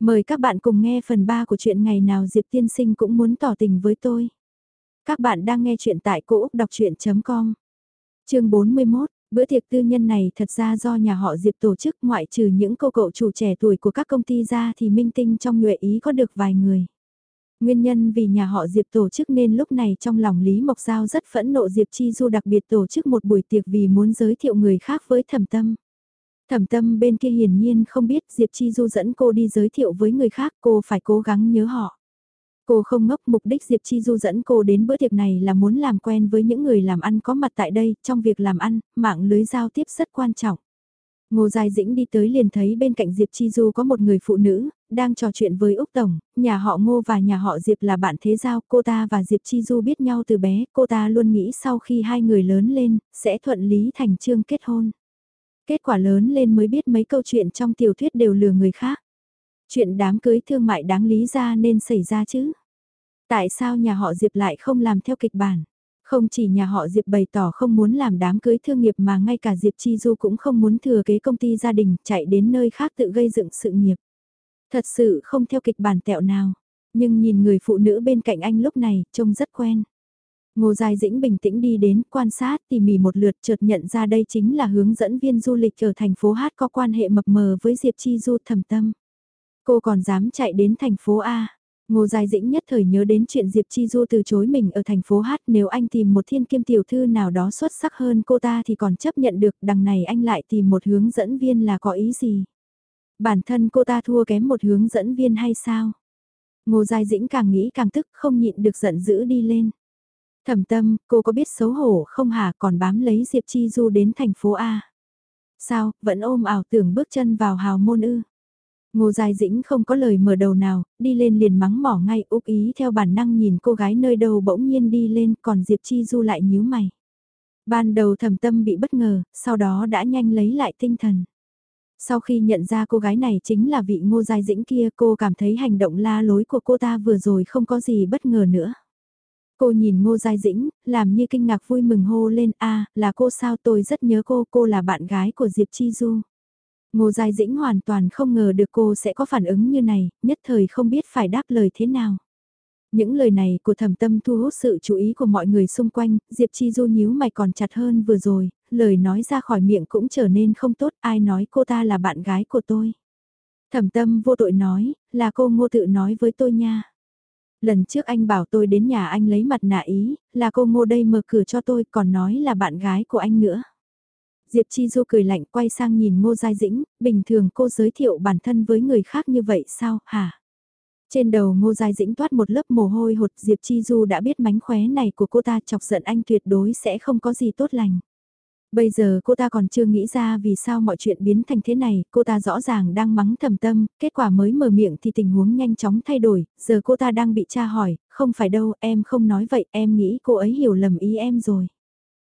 Mời các bạn cùng nghe phần 3 của chuyện ngày nào Diệp Tiên Sinh cũng muốn tỏ tình với tôi. Các bạn đang nghe chuyện tại cỗ đọc chuyện.com Chương 41 Bữa tiệc tư nhân này thật ra do nhà họ Diệp tổ chức, ngoại trừ những cô cậu chủ trẻ tuổi của các công ty ra thì minh tinh trong nhuệ ý có được vài người. Nguyên nhân vì nhà họ Diệp tổ chức nên lúc này trong lòng Lý Mộc Giao rất phẫn nộ Diệp Chi Du đặc biệt tổ chức một buổi tiệc vì muốn giới thiệu người khác với thẩm tâm. Thẩm tâm bên kia hiển nhiên không biết Diệp Chi Du dẫn cô đi giới thiệu với người khác cô phải cố gắng nhớ họ. Cô không ngốc mục đích Diệp Chi Du dẫn cô đến bữa tiệc này là muốn làm quen với những người làm ăn có mặt tại đây, trong việc làm ăn, mạng lưới giao tiếp rất quan trọng. Ngô Giai Dĩnh đi tới liền thấy bên cạnh Diệp Chi Du có một người phụ nữ, đang trò chuyện với Úc Tổng, nhà họ Ngô và nhà họ Diệp là bạn thế giao, cô ta và Diệp Chi Du biết nhau từ bé, cô ta luôn nghĩ sau khi hai người lớn lên, sẽ thuận lý thành trương kết hôn. Kết quả lớn lên mới biết mấy câu chuyện trong tiểu thuyết đều lừa người khác. Chuyện đám cưới thương mại đáng lý ra nên xảy ra chứ. Tại sao nhà họ Diệp lại không làm theo kịch bản? Không chỉ nhà họ Diệp bày tỏ không muốn làm đám cưới thương nghiệp mà ngay cả Diệp Chi Du cũng không muốn thừa kế công ty gia đình chạy đến nơi khác tự gây dựng sự nghiệp. Thật sự không theo kịch bản tẹo nào. Nhưng nhìn người phụ nữ bên cạnh anh lúc này trông rất quen. Ngô Giai Dĩnh bình tĩnh đi đến, quan sát, tỉ mỉ một lượt, chợt nhận ra đây chính là hướng dẫn viên du lịch ở thành phố Hát có quan hệ mập mờ với Diệp Chi Du thầm tâm. Cô còn dám chạy đến thành phố A. Ngô Giai Dĩnh nhất thời nhớ đến chuyện Diệp Chi Du từ chối mình ở thành phố Hát nếu anh tìm một thiên kim tiểu thư nào đó xuất sắc hơn cô ta thì còn chấp nhận được, đằng này anh lại tìm một hướng dẫn viên là có ý gì. Bản thân cô ta thua kém một hướng dẫn viên hay sao? Ngô Giai Dĩnh càng nghĩ càng tức, không nhịn được giận dữ đi lên. Thẩm tâm, cô có biết xấu hổ không hả còn bám lấy Diệp Chi Du đến thành phố A. Sao, vẫn ôm ảo tưởng bước chân vào hào môn ư. Ngô Giai Dĩnh không có lời mở đầu nào, đi lên liền mắng mỏ ngay úc ý theo bản năng nhìn cô gái nơi đầu bỗng nhiên đi lên còn Diệp Chi Du lại nhíu mày. Ban đầu thẩm tâm bị bất ngờ, sau đó đã nhanh lấy lại tinh thần. Sau khi nhận ra cô gái này chính là vị ngô giai dĩnh kia cô cảm thấy hành động la lối của cô ta vừa rồi không có gì bất ngờ nữa. Cô nhìn Ngô Giai Dĩnh, làm như kinh ngạc vui mừng hô lên a là cô sao tôi rất nhớ cô, cô là bạn gái của Diệp Chi Du. Ngô Giai Dĩnh hoàn toàn không ngờ được cô sẽ có phản ứng như này, nhất thời không biết phải đáp lời thế nào. Những lời này của thẩm tâm thu hút sự chú ý của mọi người xung quanh, Diệp Chi Du nhíu mày còn chặt hơn vừa rồi, lời nói ra khỏi miệng cũng trở nên không tốt, ai nói cô ta là bạn gái của tôi. Thẩm tâm vô tội nói, là cô ngô tự nói với tôi nha. Lần trước anh bảo tôi đến nhà anh lấy mặt nạ ý, là cô ngô đây mở cửa cho tôi còn nói là bạn gái của anh nữa. Diệp Chi Du cười lạnh quay sang nhìn Ngô Giai Dĩnh, bình thường cô giới thiệu bản thân với người khác như vậy sao, hả? Trên đầu Ngô Giai Dĩnh toát một lớp mồ hôi hột Diệp Chi Du đã biết mánh khóe này của cô ta chọc giận anh tuyệt đối sẽ không có gì tốt lành. Bây giờ cô ta còn chưa nghĩ ra vì sao mọi chuyện biến thành thế này, cô ta rõ ràng đang mắng thầm tâm, kết quả mới mở miệng thì tình huống nhanh chóng thay đổi, giờ cô ta đang bị tra hỏi, không phải đâu, em không nói vậy, em nghĩ cô ấy hiểu lầm ý em rồi.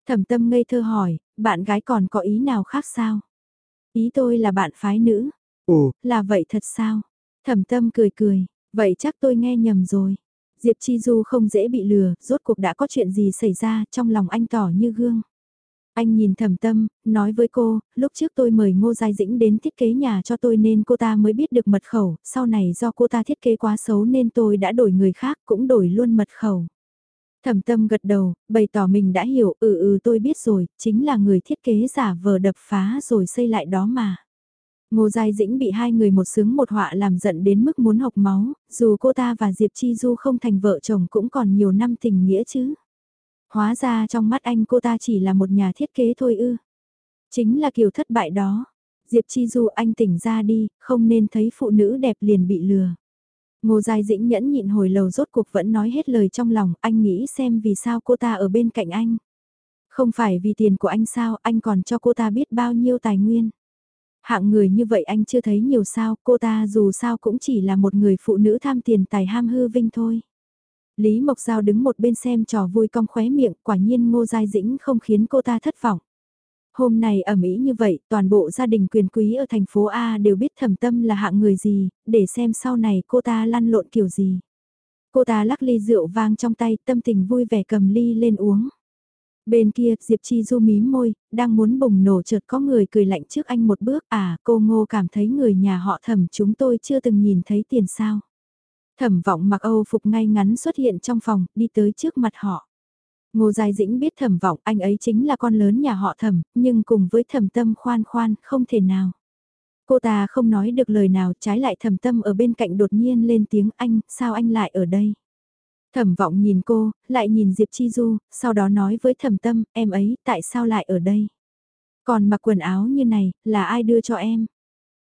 Thẩm tâm ngây thơ hỏi, bạn gái còn có ý nào khác sao? Ý tôi là bạn phái nữ. Ồ, là vậy thật sao? Thẩm tâm cười cười, vậy chắc tôi nghe nhầm rồi. Diệp Chi Du không dễ bị lừa, rốt cuộc đã có chuyện gì xảy ra trong lòng anh tỏ như gương. Anh nhìn thầm tâm, nói với cô, lúc trước tôi mời Ngô Giai Dĩnh đến thiết kế nhà cho tôi nên cô ta mới biết được mật khẩu, sau này do cô ta thiết kế quá xấu nên tôi đã đổi người khác cũng đổi luôn mật khẩu. Thẩm tâm gật đầu, bày tỏ mình đã hiểu, ừ ừ tôi biết rồi, chính là người thiết kế giả vờ đập phá rồi xây lại đó mà. Ngô Giai Dĩnh bị hai người một sướng một họa làm giận đến mức muốn học máu, dù cô ta và Diệp Chi Du không thành vợ chồng cũng còn nhiều năm tình nghĩa chứ. Hóa ra trong mắt anh cô ta chỉ là một nhà thiết kế thôi ư. Chính là kiểu thất bại đó. Diệp Chi Du anh tỉnh ra đi, không nên thấy phụ nữ đẹp liền bị lừa. Ngô Giai Dĩnh nhẫn nhịn hồi lầu rốt cuộc vẫn nói hết lời trong lòng, anh nghĩ xem vì sao cô ta ở bên cạnh anh. Không phải vì tiền của anh sao, anh còn cho cô ta biết bao nhiêu tài nguyên. Hạng người như vậy anh chưa thấy nhiều sao, cô ta dù sao cũng chỉ là một người phụ nữ tham tiền tài ham hư vinh thôi. Lý Mộc Giao đứng một bên xem trò vui cong khóe miệng, quả nhiên Ngô Giai Dĩnh không khiến cô ta thất vọng. Hôm nay ở Mỹ như vậy, toàn bộ gia đình quyền quý ở thành phố A đều biết thẩm tâm là hạng người gì, để xem sau này cô ta lăn lộn kiểu gì. Cô ta lắc ly rượu vang trong tay, tâm tình vui vẻ cầm ly lên uống. Bên kia, Diệp Chi Du mím môi, đang muốn bùng nổ chợt có người cười lạnh trước anh một bước. À, cô Ngô cảm thấy người nhà họ thẩm chúng tôi chưa từng nhìn thấy tiền sao. Thẩm vọng mặc Âu phục ngay ngắn xuất hiện trong phòng, đi tới trước mặt họ. Ngô Giai Dĩnh biết thẩm vọng anh ấy chính là con lớn nhà họ thẩm, nhưng cùng với thẩm tâm khoan khoan, không thể nào. Cô ta không nói được lời nào trái lại thẩm tâm ở bên cạnh đột nhiên lên tiếng anh, sao anh lại ở đây? Thẩm vọng nhìn cô, lại nhìn Diệp Chi Du, sau đó nói với thẩm tâm, em ấy, tại sao lại ở đây? Còn mặc quần áo như này, là ai đưa cho em?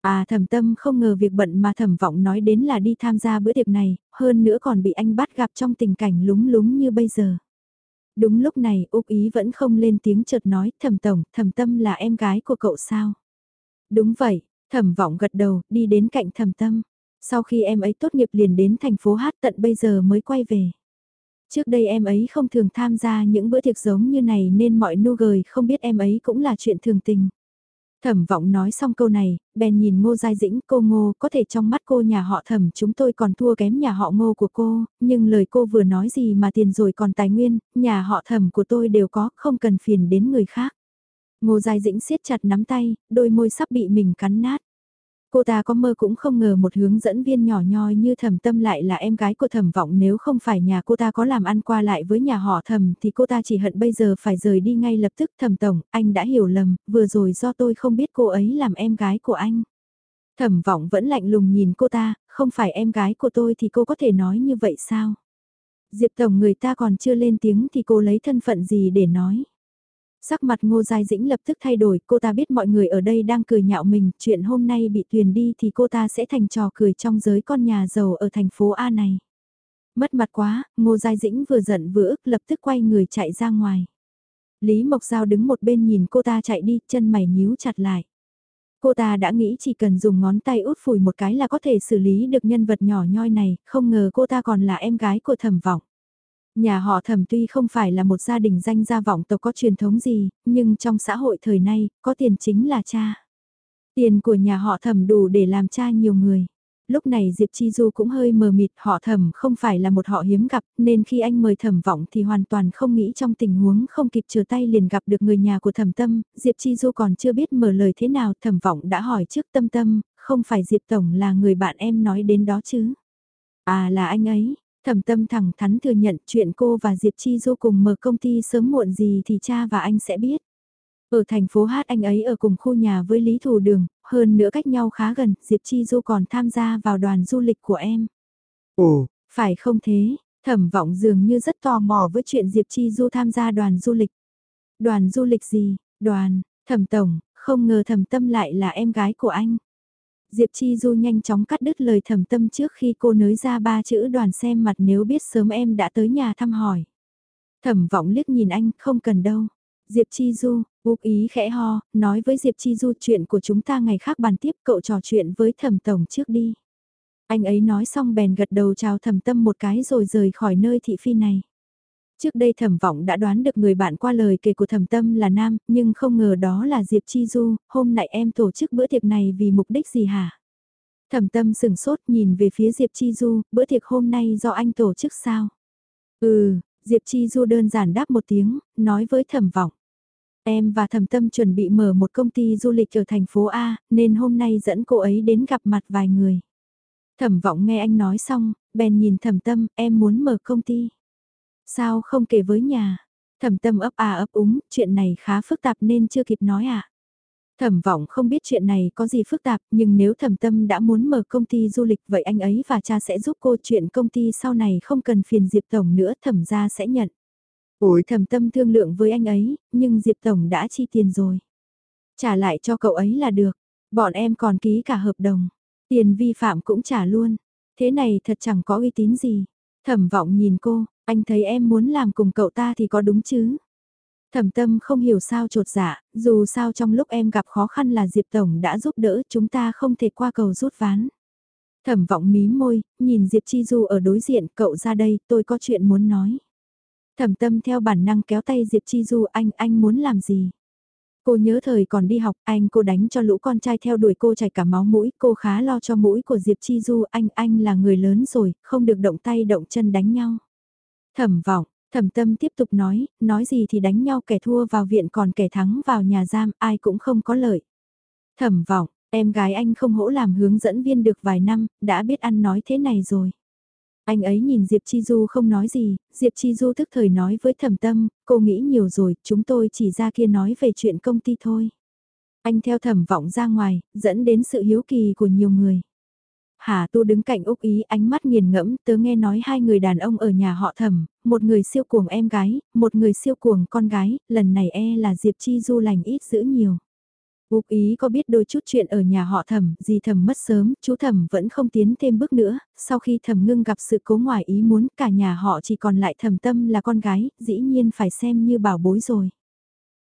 À thẩm tâm không ngờ việc bận mà thẩm vọng nói đến là đi tham gia bữa tiệc này, hơn nữa còn bị anh bắt gặp trong tình cảnh lúng lúng như bây giờ. Đúng lúc này Úc Ý vẫn không lên tiếng chợt nói thẩm tổng, thẩm tâm là em gái của cậu sao? Đúng vậy, thẩm vọng gật đầu, đi đến cạnh thẩm tâm. Sau khi em ấy tốt nghiệp liền đến thành phố hát tận bây giờ mới quay về. Trước đây em ấy không thường tham gia những bữa tiệc giống như này nên mọi nu gời không biết em ấy cũng là chuyện thường tình. Thẩm vọng nói xong câu này, bèn nhìn ngô giai dĩnh cô ngô có thể trong mắt cô nhà họ thẩm chúng tôi còn thua kém nhà họ ngô của cô, nhưng lời cô vừa nói gì mà tiền rồi còn tài nguyên, nhà họ thẩm của tôi đều có, không cần phiền đến người khác. Ngô giai dĩnh siết chặt nắm tay, đôi môi sắp bị mình cắn nát. Cô ta có mơ cũng không ngờ một hướng dẫn viên nhỏ nhoi như thẩm tâm lại là em gái của thẩm vọng nếu không phải nhà cô ta có làm ăn qua lại với nhà họ thẩm thì cô ta chỉ hận bây giờ phải rời đi ngay lập tức thẩm tổng, anh đã hiểu lầm, vừa rồi do tôi không biết cô ấy làm em gái của anh. Thẩm vọng vẫn lạnh lùng nhìn cô ta, không phải em gái của tôi thì cô có thể nói như vậy sao? Diệp Tổng người ta còn chưa lên tiếng thì cô lấy thân phận gì để nói? Sắc mặt ngô giai dĩnh lập tức thay đổi, cô ta biết mọi người ở đây đang cười nhạo mình, chuyện hôm nay bị thuyền đi thì cô ta sẽ thành trò cười trong giới con nhà giàu ở thành phố A này. Mất mặt quá, ngô giai dĩnh vừa giận vừa ức lập tức quay người chạy ra ngoài. Lý Mộc Giao đứng một bên nhìn cô ta chạy đi, chân mày nhíu chặt lại. Cô ta đã nghĩ chỉ cần dùng ngón tay út phủi một cái là có thể xử lý được nhân vật nhỏ nhoi này, không ngờ cô ta còn là em gái của thẩm vọng. Nhà họ thẩm tuy không phải là một gia đình danh gia vọng tộc có truyền thống gì, nhưng trong xã hội thời nay, có tiền chính là cha. Tiền của nhà họ thẩm đủ để làm cha nhiều người. Lúc này Diệp Chi Du cũng hơi mờ mịt, họ thẩm không phải là một họ hiếm gặp, nên khi anh mời thẩm vọng thì hoàn toàn không nghĩ trong tình huống không kịp chừa tay liền gặp được người nhà của thẩm tâm, Diệp Chi Du còn chưa biết mở lời thế nào, thẩm vọng đã hỏi trước tâm tâm, không phải Diệp Tổng là người bạn em nói đến đó chứ. À là anh ấy, Thẩm tâm thẳng thắn thừa nhận chuyện cô và Diệp Chi Du cùng mở công ty sớm muộn gì thì cha và anh sẽ biết. Ở thành phố Hát anh ấy ở cùng khu nhà với Lý Thù Đường, hơn nữa cách nhau khá gần, Diệp Chi Du còn tham gia vào đoàn du lịch của em. Ồ, phải không thế, thẩm vọng dường như rất tò mò với chuyện Diệp Chi Du tham gia đoàn du lịch. Đoàn du lịch gì, đoàn, thẩm tổng, không ngờ thẩm tâm lại là em gái của anh. Diệp Chi Du nhanh chóng cắt đứt lời thầm tâm trước khi cô nới ra ba chữ đoàn xem mặt nếu biết sớm em đã tới nhà thăm hỏi. Thẩm vọng liếc nhìn anh, không cần đâu. Diệp Chi Du, úp ý khẽ ho, nói với Diệp Chi Du chuyện của chúng ta ngày khác bàn tiếp cậu trò chuyện với thẩm tổng trước đi. Anh ấy nói xong bèn gật đầu chào thẩm tâm một cái rồi rời khỏi nơi thị phi này. Trước đây thẩm vọng đã đoán được người bạn qua lời kể của thẩm tâm là nam, nhưng không ngờ đó là Diệp Chi Du, hôm nay em tổ chức bữa tiệc này vì mục đích gì hả? Thẩm tâm sừng sốt nhìn về phía Diệp Chi Du, bữa tiệc hôm nay do anh tổ chức sao? Ừ, Diệp Chi Du đơn giản đáp một tiếng, nói với thẩm vọng. Em và thẩm tâm chuẩn bị mở một công ty du lịch ở thành phố A, nên hôm nay dẫn cô ấy đến gặp mặt vài người. Thẩm vọng nghe anh nói xong, bèn nhìn thẩm tâm, em muốn mở công ty. Sao không kể với nhà? Thẩm tâm ấp à ấp úng, chuyện này khá phức tạp nên chưa kịp nói à. Thẩm vọng không biết chuyện này có gì phức tạp, nhưng nếu thẩm tâm đã muốn mở công ty du lịch vậy anh ấy và cha sẽ giúp cô chuyện công ty sau này không cần phiền Diệp Tổng nữa thẩm ra sẽ nhận. Ủi thẩm tâm thương lượng với anh ấy, nhưng Diệp Tổng đã chi tiền rồi. Trả lại cho cậu ấy là được, bọn em còn ký cả hợp đồng, tiền vi phạm cũng trả luôn. Thế này thật chẳng có uy tín gì. Thẩm vọng nhìn cô, anh thấy em muốn làm cùng cậu ta thì có đúng chứ? Thẩm tâm không hiểu sao trột dạ, dù sao trong lúc em gặp khó khăn là Diệp Tổng đã giúp đỡ chúng ta không thể qua cầu rút ván. Thẩm vọng mí môi, nhìn Diệp Chi Du ở đối diện, cậu ra đây, tôi có chuyện muốn nói. Thẩm tâm theo bản năng kéo tay Diệp Chi Du, anh, anh muốn làm gì? Cô nhớ thời còn đi học, anh cô đánh cho lũ con trai theo đuổi cô chảy cả máu mũi, cô khá lo cho mũi của Diệp Chi Du, anh, anh là người lớn rồi, không được động tay động chân đánh nhau. Thẩm vọng, Thẩm tâm tiếp tục nói, nói gì thì đánh nhau kẻ thua vào viện còn kẻ thắng vào nhà giam, ai cũng không có lợi. Thẩm vọng, em gái anh không hỗ làm hướng dẫn viên được vài năm, đã biết ăn nói thế này rồi. Anh ấy nhìn Diệp Chi Du không nói gì, Diệp Chi Du tức thời nói với thẩm tâm, cô nghĩ nhiều rồi, chúng tôi chỉ ra kia nói về chuyện công ty thôi. Anh theo thẩm vọng ra ngoài, dẫn đến sự hiếu kỳ của nhiều người. Hà Tu đứng cạnh Úc Ý ánh mắt nghiền ngẫm tớ nghe nói hai người đàn ông ở nhà họ thẩm, một người siêu cuồng em gái, một người siêu cuồng con gái, lần này e là Diệp Chi Du lành ít giữ nhiều. Úc Ý có biết đôi chút chuyện ở nhà họ thẩm, gì thẩm mất sớm, chú thẩm vẫn không tiến thêm bước nữa, sau khi thẩm ngưng gặp sự cố ngoài ý muốn cả nhà họ chỉ còn lại thẩm tâm là con gái, dĩ nhiên phải xem như bảo bối rồi.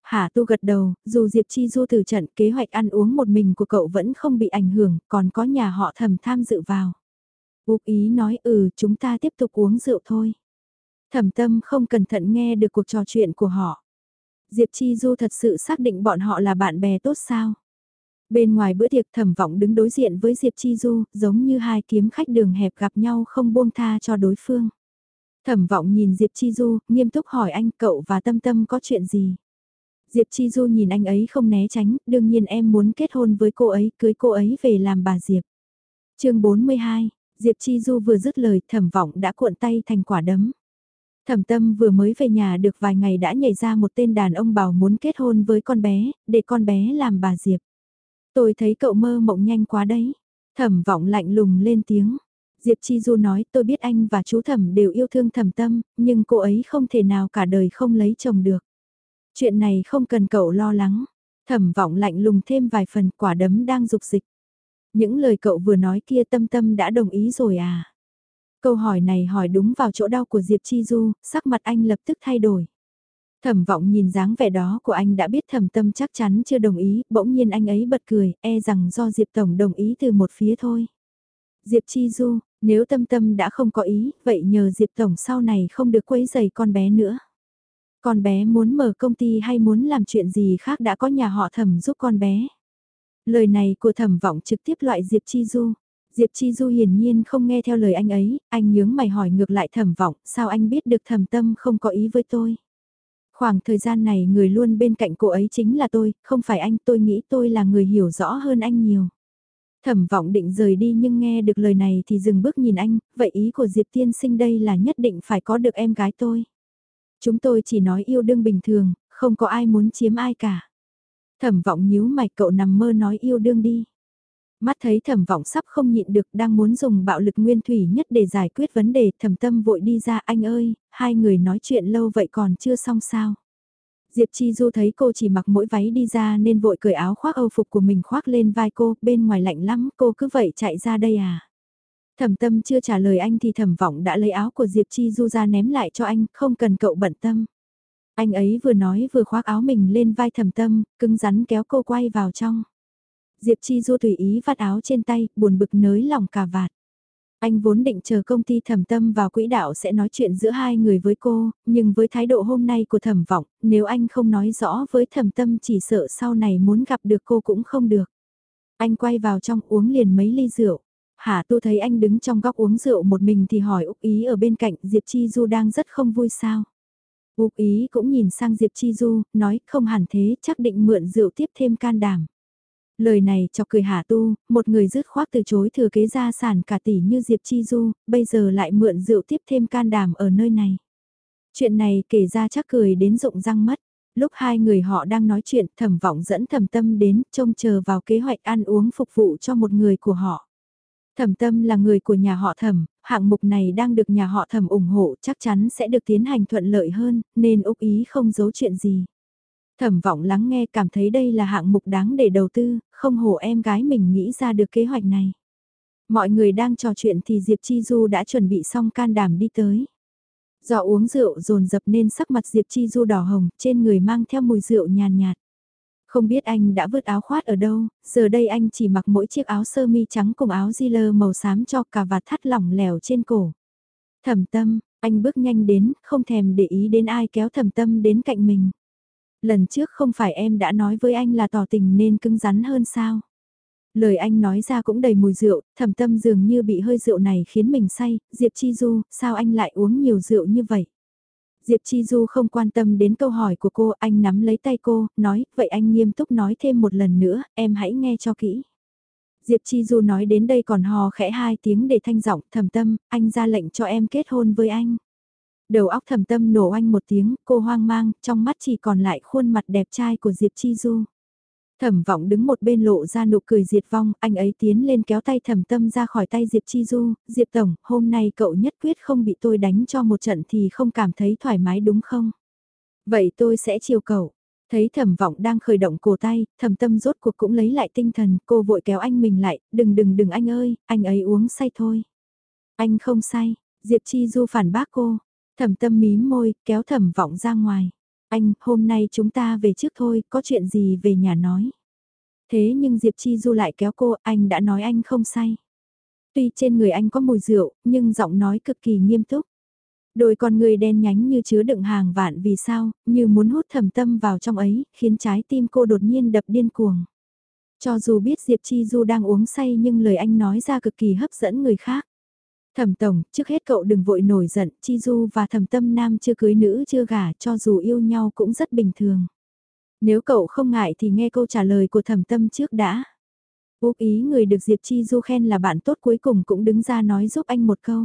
Hà Tu gật đầu, dù Diệp Chi Du từ trận kế hoạch ăn uống một mình của cậu vẫn không bị ảnh hưởng, còn có nhà họ thẩm tham dự vào. Úc Ý nói ừ, chúng ta tiếp tục uống rượu thôi. Thẩm tâm không cẩn thận nghe được cuộc trò chuyện của họ. Diệp Chi Du thật sự xác định bọn họ là bạn bè tốt sao? Bên ngoài bữa tiệc thẩm vọng đứng đối diện với Diệp Chi Du, giống như hai kiếm khách đường hẹp gặp nhau không buông tha cho đối phương. Thẩm vọng nhìn Diệp Chi Du, nghiêm túc hỏi anh cậu và Tâm Tâm có chuyện gì? Diệp Chi Du nhìn anh ấy không né tránh, đương nhiên em muốn kết hôn với cô ấy, cưới cô ấy về làm bà Diệp. chương 42, Diệp Chi Du vừa dứt lời thẩm vọng đã cuộn tay thành quả đấm. Thẩm tâm vừa mới về nhà được vài ngày đã nhảy ra một tên đàn ông bảo muốn kết hôn với con bé, để con bé làm bà Diệp. Tôi thấy cậu mơ mộng nhanh quá đấy. Thẩm vọng lạnh lùng lên tiếng. Diệp Chi Du nói tôi biết anh và chú thẩm đều yêu thương thẩm tâm, nhưng cô ấy không thể nào cả đời không lấy chồng được. Chuyện này không cần cậu lo lắng. Thẩm vọng lạnh lùng thêm vài phần quả đấm đang dục dịch. Những lời cậu vừa nói kia tâm tâm đã đồng ý rồi à? Câu hỏi này hỏi đúng vào chỗ đau của Diệp Chi Du, sắc mặt anh lập tức thay đổi. Thẩm vọng nhìn dáng vẻ đó của anh đã biết thẩm tâm chắc chắn chưa đồng ý, bỗng nhiên anh ấy bật cười, e rằng do Diệp Tổng đồng ý từ một phía thôi. Diệp Chi Du, nếu tâm tâm đã không có ý, vậy nhờ Diệp Tổng sau này không được quấy giày con bé nữa. Con bé muốn mở công ty hay muốn làm chuyện gì khác đã có nhà họ thẩm giúp con bé. Lời này của thẩm vọng trực tiếp loại Diệp Chi Du. Diệp Chi Du hiển nhiên không nghe theo lời anh ấy, anh nhướng mày hỏi ngược lại thẩm vọng, sao anh biết được thẩm tâm không có ý với tôi. Khoảng thời gian này người luôn bên cạnh cô ấy chính là tôi, không phải anh, tôi nghĩ tôi là người hiểu rõ hơn anh nhiều. Thẩm vọng định rời đi nhưng nghe được lời này thì dừng bước nhìn anh, vậy ý của Diệp tiên sinh đây là nhất định phải có được em gái tôi. Chúng tôi chỉ nói yêu đương bình thường, không có ai muốn chiếm ai cả. Thẩm vọng nhíu mày cậu nằm mơ nói yêu đương đi. Mắt thấy thẩm vọng sắp không nhịn được đang muốn dùng bạo lực nguyên thủy nhất để giải quyết vấn đề thẩm tâm vội đi ra anh ơi, hai người nói chuyện lâu vậy còn chưa xong sao. Diệp Chi Du thấy cô chỉ mặc mỗi váy đi ra nên vội cởi áo khoác âu phục của mình khoác lên vai cô, bên ngoài lạnh lắm, cô cứ vậy chạy ra đây à. Thẩm tâm chưa trả lời anh thì thẩm vọng đã lấy áo của Diệp Chi Du ra ném lại cho anh, không cần cậu bận tâm. Anh ấy vừa nói vừa khoác áo mình lên vai thẩm tâm, cứng rắn kéo cô quay vào trong. Diệp Chi Du tùy ý vắt áo trên tay, buồn bực nới lòng cả vạt. Anh vốn định chờ công ty thẩm tâm vào quỹ đạo sẽ nói chuyện giữa hai người với cô, nhưng với thái độ hôm nay của thẩm vọng, nếu anh không nói rõ với thẩm tâm chỉ sợ sau này muốn gặp được cô cũng không được. Anh quay vào trong uống liền mấy ly rượu. Hà Tu thấy anh đứng trong góc uống rượu một mình thì hỏi Úc Ý ở bên cạnh Diệp Chi Du đang rất không vui sao. Úc Ý cũng nhìn sang Diệp Chi Du, nói không hẳn thế, chắc định mượn rượu tiếp thêm can đảm. Lời này chọc cười Hà Tu, một người dứt khoát từ chối thừa kế gia sản cả tỷ như Diệp Chi Du, bây giờ lại mượn rượu tiếp thêm can đảm ở nơi này. Chuyện này kể ra chắc cười đến rụng răng mất. Lúc hai người họ đang nói chuyện thẩm vọng dẫn thẩm tâm đến trông chờ vào kế hoạch ăn uống phục vụ cho một người của họ. Thẩm tâm là người của nhà họ thẩm, hạng mục này đang được nhà họ thẩm ủng hộ chắc chắn sẽ được tiến hành thuận lợi hơn, nên Úc Ý không giấu chuyện gì. Thẩm vọng lắng nghe cảm thấy đây là hạng mục đáng để đầu tư, không hổ em gái mình nghĩ ra được kế hoạch này. Mọi người đang trò chuyện thì Diệp Chi Du đã chuẩn bị xong can đảm đi tới. Do uống rượu dồn dập nên sắc mặt Diệp Chi Du đỏ hồng, trên người mang theo mùi rượu nhàn nhạt. Không biết anh đã vứt áo khoát ở đâu, giờ đây anh chỉ mặc mỗi chiếc áo sơ mi trắng cùng áo di lơ màu xám cho cả vạt thắt lỏng lẻo trên cổ. Thẩm tâm, anh bước nhanh đến, không thèm để ý đến ai kéo thẩm tâm đến cạnh mình. Lần trước không phải em đã nói với anh là tỏ tình nên cứng rắn hơn sao? Lời anh nói ra cũng đầy mùi rượu, thẩm tâm dường như bị hơi rượu này khiến mình say, Diệp Chi Du, sao anh lại uống nhiều rượu như vậy? Diệp Chi Du không quan tâm đến câu hỏi của cô, anh nắm lấy tay cô, nói, vậy anh nghiêm túc nói thêm một lần nữa, em hãy nghe cho kỹ. Diệp Chi Du nói đến đây còn hò khẽ hai tiếng để thanh giọng thầm tâm, anh ra lệnh cho em kết hôn với anh. Đầu óc thầm tâm nổ anh một tiếng, cô hoang mang, trong mắt chỉ còn lại khuôn mặt đẹp trai của Diệp Chi Du. Thẩm vọng đứng một bên lộ ra nụ cười diệt vong, anh ấy tiến lên kéo tay thẩm tâm ra khỏi tay Diệp Chi Du, Diệp Tổng, hôm nay cậu nhất quyết không bị tôi đánh cho một trận thì không cảm thấy thoải mái đúng không? Vậy tôi sẽ chiều cậu. Thấy thẩm vọng đang khởi động cổ tay, thẩm tâm rốt cuộc cũng lấy lại tinh thần, cô vội kéo anh mình lại, đừng đừng đừng anh ơi, anh ấy uống say thôi. Anh không say, Diệp Chi Du phản bác cô, thẩm tâm mím môi, kéo thẩm vọng ra ngoài. Anh, hôm nay chúng ta về trước thôi, có chuyện gì về nhà nói. Thế nhưng Diệp Chi Du lại kéo cô, anh đã nói anh không say. Tuy trên người anh có mùi rượu, nhưng giọng nói cực kỳ nghiêm túc. Đôi con người đen nhánh như chứa đựng hàng vạn vì sao, như muốn hút thầm tâm vào trong ấy, khiến trái tim cô đột nhiên đập điên cuồng. Cho dù biết Diệp Chi Du đang uống say nhưng lời anh nói ra cực kỳ hấp dẫn người khác. Thẩm Tổng, trước hết cậu đừng vội nổi giận, Chi Du và Thẩm Tâm Nam chưa cưới nữ chưa gả cho dù yêu nhau cũng rất bình thường. Nếu cậu không ngại thì nghe câu trả lời của Thẩm Tâm trước đã. Úc ý người được Diệp Chi Du khen là bạn tốt cuối cùng cũng đứng ra nói giúp anh một câu.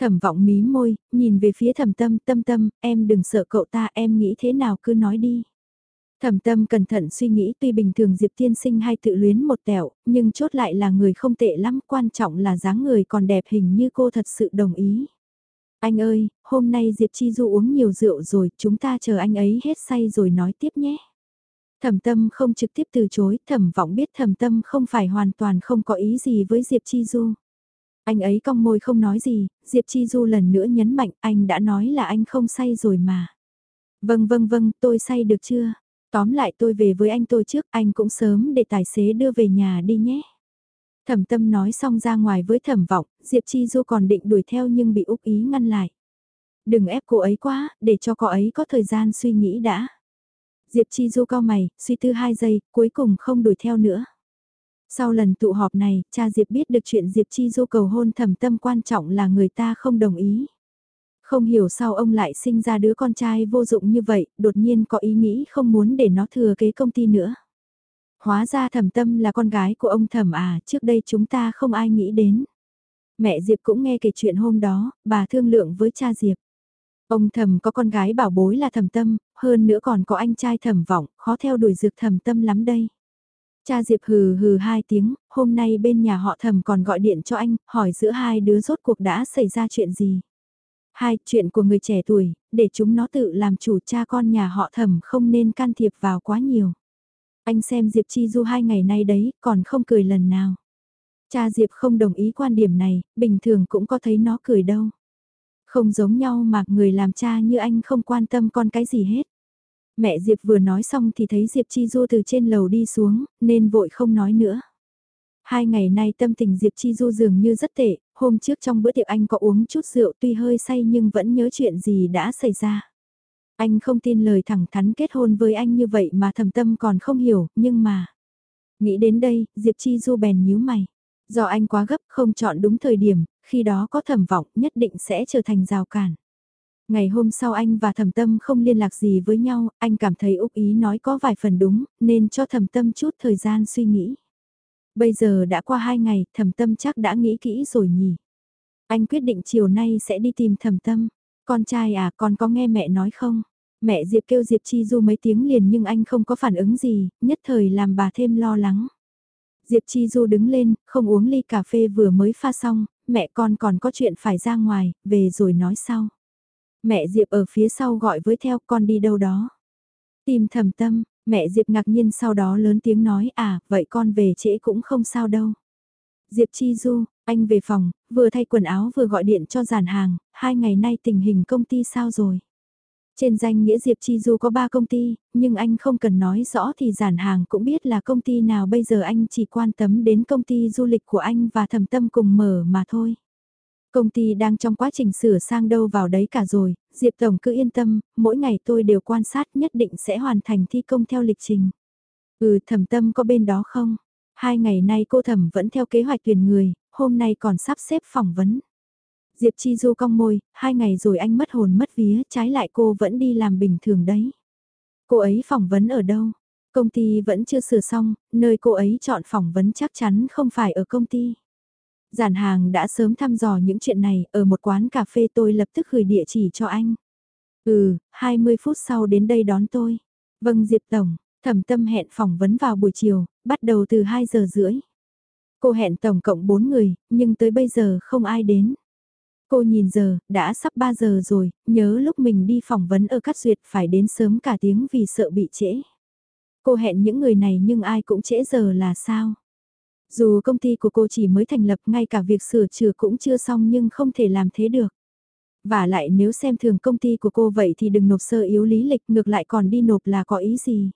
Thẩm vọng mí môi, nhìn về phía thẩm tâm, tâm tâm, em đừng sợ cậu ta, em nghĩ thế nào cứ nói đi. Thẩm tâm cẩn thận suy nghĩ tuy bình thường Diệp tiên sinh hay tự luyến một tẹo, nhưng chốt lại là người không tệ lắm, quan trọng là dáng người còn đẹp hình như cô thật sự đồng ý. Anh ơi, hôm nay Diệp Chi Du uống nhiều rượu rồi, chúng ta chờ anh ấy hết say rồi nói tiếp nhé. Thẩm tâm không trực tiếp từ chối, thẩm vọng biết thẩm tâm không phải hoàn toàn không có ý gì với Diệp Chi Du. Anh ấy cong môi không nói gì, Diệp Chi Du lần nữa nhấn mạnh anh đã nói là anh không say rồi mà. Vâng vâng vâng, tôi say được chưa? Tóm lại tôi về với anh tôi trước, anh cũng sớm để tài xế đưa về nhà đi nhé. Thẩm tâm nói xong ra ngoài với thẩm vọng, Diệp Chi Du còn định đuổi theo nhưng bị Úc Ý ngăn lại. Đừng ép cô ấy quá, để cho cô ấy có thời gian suy nghĩ đã. Diệp Chi Du cao mày, suy tư hai giây, cuối cùng không đuổi theo nữa. Sau lần tụ họp này, cha Diệp biết được chuyện Diệp Chi Du cầu hôn thẩm tâm quan trọng là người ta không đồng ý. Không hiểu sao ông lại sinh ra đứa con trai vô dụng như vậy, đột nhiên có ý nghĩ không muốn để nó thừa kế công ty nữa. Hóa ra thẩm tâm là con gái của ông thẩm à, trước đây chúng ta không ai nghĩ đến. Mẹ Diệp cũng nghe kể chuyện hôm đó, bà thương lượng với cha Diệp. Ông thẩm có con gái bảo bối là thẩm tâm, hơn nữa còn có anh trai thẩm vọng, khó theo đuổi dược thẩm tâm lắm đây. Cha Diệp hừ hừ hai tiếng, hôm nay bên nhà họ thẩm còn gọi điện cho anh, hỏi giữa hai đứa rốt cuộc đã xảy ra chuyện gì. Hai, chuyện của người trẻ tuổi, để chúng nó tự làm chủ cha con nhà họ thẩm không nên can thiệp vào quá nhiều. Anh xem Diệp Chi Du hai ngày nay đấy, còn không cười lần nào. Cha Diệp không đồng ý quan điểm này, bình thường cũng có thấy nó cười đâu. Không giống nhau mà người làm cha như anh không quan tâm con cái gì hết. Mẹ Diệp vừa nói xong thì thấy Diệp Chi Du từ trên lầu đi xuống, nên vội không nói nữa. Hai ngày nay tâm tình Diệp Chi Du dường như rất tệ, hôm trước trong bữa tiệc anh có uống chút rượu tuy hơi say nhưng vẫn nhớ chuyện gì đã xảy ra. Anh không tin lời thẳng thắn kết hôn với anh như vậy mà thầm tâm còn không hiểu, nhưng mà... Nghĩ đến đây, Diệp Chi Du bèn nhíu mày. Do anh quá gấp không chọn đúng thời điểm, khi đó có thầm vọng nhất định sẽ trở thành rào cản. Ngày hôm sau anh và thẩm tâm không liên lạc gì với nhau, anh cảm thấy Úc Ý nói có vài phần đúng, nên cho thẩm tâm chút thời gian suy nghĩ. Bây giờ đã qua hai ngày, thẩm tâm chắc đã nghĩ kỹ rồi nhỉ. Anh quyết định chiều nay sẽ đi tìm thẩm tâm. Con trai à, con có nghe mẹ nói không? Mẹ Diệp kêu Diệp Chi Du mấy tiếng liền nhưng anh không có phản ứng gì, nhất thời làm bà thêm lo lắng. Diệp Chi Du đứng lên, không uống ly cà phê vừa mới pha xong, mẹ con còn có chuyện phải ra ngoài, về rồi nói sau. Mẹ Diệp ở phía sau gọi với theo con đi đâu đó. Tìm thầm tâm, mẹ Diệp ngạc nhiên sau đó lớn tiếng nói à, vậy con về trễ cũng không sao đâu. Diệp Chi Du, anh về phòng, vừa thay quần áo vừa gọi điện cho giàn hàng, hai ngày nay tình hình công ty sao rồi. Trên danh nghĩa Diệp Chi Du có ba công ty, nhưng anh không cần nói rõ thì giản hàng cũng biết là công ty nào bây giờ anh chỉ quan tâm đến công ty du lịch của anh và thầm tâm cùng mở mà thôi. Công ty đang trong quá trình sửa sang đâu vào đấy cả rồi, Diệp Tổng cứ yên tâm, mỗi ngày tôi đều quan sát nhất định sẽ hoàn thành thi công theo lịch trình. Ừ thẩm tâm có bên đó không? Hai ngày nay cô thẩm vẫn theo kế hoạch tuyển người, hôm nay còn sắp xếp phỏng vấn. Diệp Chi Du cong môi, hai ngày rồi anh mất hồn mất vía, trái lại cô vẫn đi làm bình thường đấy. Cô ấy phỏng vấn ở đâu? Công ty vẫn chưa sửa xong, nơi cô ấy chọn phỏng vấn chắc chắn không phải ở công ty. Giản hàng đã sớm thăm dò những chuyện này, ở một quán cà phê tôi lập tức gửi địa chỉ cho anh. Ừ, 20 phút sau đến đây đón tôi. Vâng Diệp Tổng, thẩm tâm hẹn phỏng vấn vào buổi chiều, bắt đầu từ 2 giờ rưỡi. Cô hẹn tổng cộng 4 người, nhưng tới bây giờ không ai đến. Cô nhìn giờ, đã sắp 3 giờ rồi, nhớ lúc mình đi phỏng vấn ở Cát Duyệt phải đến sớm cả tiếng vì sợ bị trễ. Cô hẹn những người này nhưng ai cũng trễ giờ là sao? Dù công ty của cô chỉ mới thành lập ngay cả việc sửa chữa cũng chưa xong nhưng không thể làm thế được. Và lại nếu xem thường công ty của cô vậy thì đừng nộp sơ yếu lý lịch ngược lại còn đi nộp là có ý gì.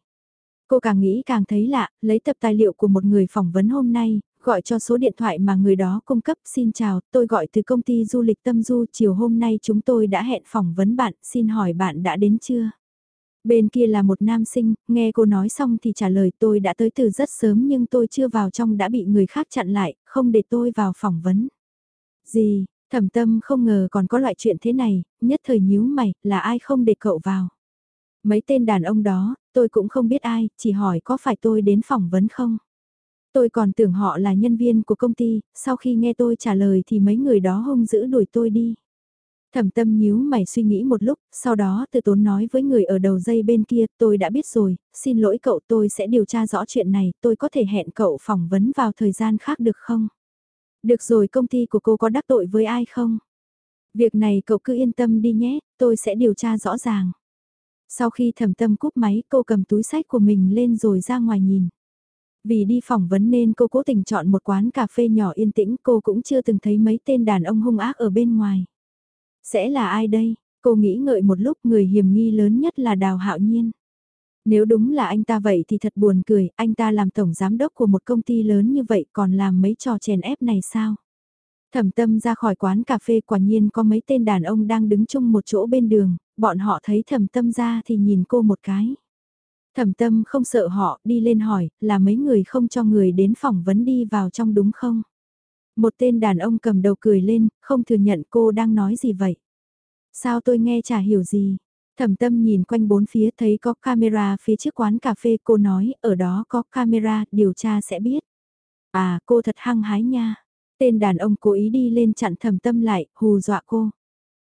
Cô càng nghĩ càng thấy lạ, lấy tập tài liệu của một người phỏng vấn hôm nay, gọi cho số điện thoại mà người đó cung cấp. Xin chào, tôi gọi từ công ty du lịch Tâm Du. Chiều hôm nay chúng tôi đã hẹn phỏng vấn bạn, xin hỏi bạn đã đến chưa? Bên kia là một nam sinh, nghe cô nói xong thì trả lời tôi đã tới từ rất sớm nhưng tôi chưa vào trong đã bị người khác chặn lại, không để tôi vào phỏng vấn. Gì, thẩm tâm không ngờ còn có loại chuyện thế này, nhất thời nhíu mày, là ai không để cậu vào. Mấy tên đàn ông đó, tôi cũng không biết ai, chỉ hỏi có phải tôi đến phỏng vấn không. Tôi còn tưởng họ là nhân viên của công ty, sau khi nghe tôi trả lời thì mấy người đó hung dữ đuổi tôi đi. Thẩm tâm nhíu mày suy nghĩ một lúc, sau đó từ tốn nói với người ở đầu dây bên kia, tôi đã biết rồi, xin lỗi cậu tôi sẽ điều tra rõ chuyện này, tôi có thể hẹn cậu phỏng vấn vào thời gian khác được không? Được rồi công ty của cô có đắc tội với ai không? Việc này cậu cứ yên tâm đi nhé, tôi sẽ điều tra rõ ràng. Sau khi thẩm tâm cúp máy cô cầm túi sách của mình lên rồi ra ngoài nhìn. Vì đi phỏng vấn nên cô cố tình chọn một quán cà phê nhỏ yên tĩnh cô cũng chưa từng thấy mấy tên đàn ông hung ác ở bên ngoài. Sẽ là ai đây? Cô nghĩ ngợi một lúc người hiểm nghi lớn nhất là Đào Hạo Nhiên. Nếu đúng là anh ta vậy thì thật buồn cười, anh ta làm tổng giám đốc của một công ty lớn như vậy còn làm mấy trò chèn ép này sao? Thẩm tâm ra khỏi quán cà phê quả nhiên có mấy tên đàn ông đang đứng chung một chỗ bên đường, bọn họ thấy thẩm tâm ra thì nhìn cô một cái. Thẩm tâm không sợ họ, đi lên hỏi, là mấy người không cho người đến phỏng vấn đi vào trong đúng không? Một tên đàn ông cầm đầu cười lên, không thừa nhận cô đang nói gì vậy. Sao tôi nghe chả hiểu gì. Thẩm tâm nhìn quanh bốn phía thấy có camera phía trước quán cà phê cô nói ở đó có camera điều tra sẽ biết. À cô thật hăng hái nha. Tên đàn ông cố ý đi lên chặn thẩm tâm lại hù dọa cô.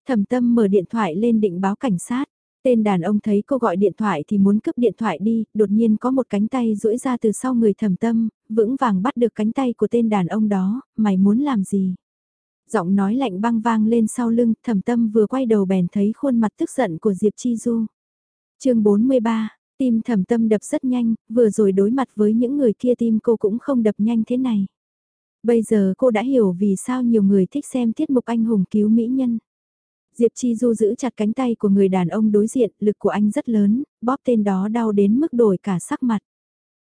Thẩm tâm mở điện thoại lên định báo cảnh sát. Tên đàn ông thấy cô gọi điện thoại thì muốn cướp điện thoại đi, đột nhiên có một cánh tay duỗi ra từ sau người thầm tâm, vững vàng bắt được cánh tay của tên đàn ông đó, mày muốn làm gì? Giọng nói lạnh băng vang lên sau lưng, thầm tâm vừa quay đầu bèn thấy khuôn mặt tức giận của Diệp Chi Du. chương 43, tim thầm tâm đập rất nhanh, vừa rồi đối mặt với những người kia tim cô cũng không đập nhanh thế này. Bây giờ cô đã hiểu vì sao nhiều người thích xem tiết mục anh hùng cứu mỹ nhân. Diệp Chi Du giữ chặt cánh tay của người đàn ông đối diện, lực của anh rất lớn, bóp tên đó đau đến mức đổi cả sắc mặt.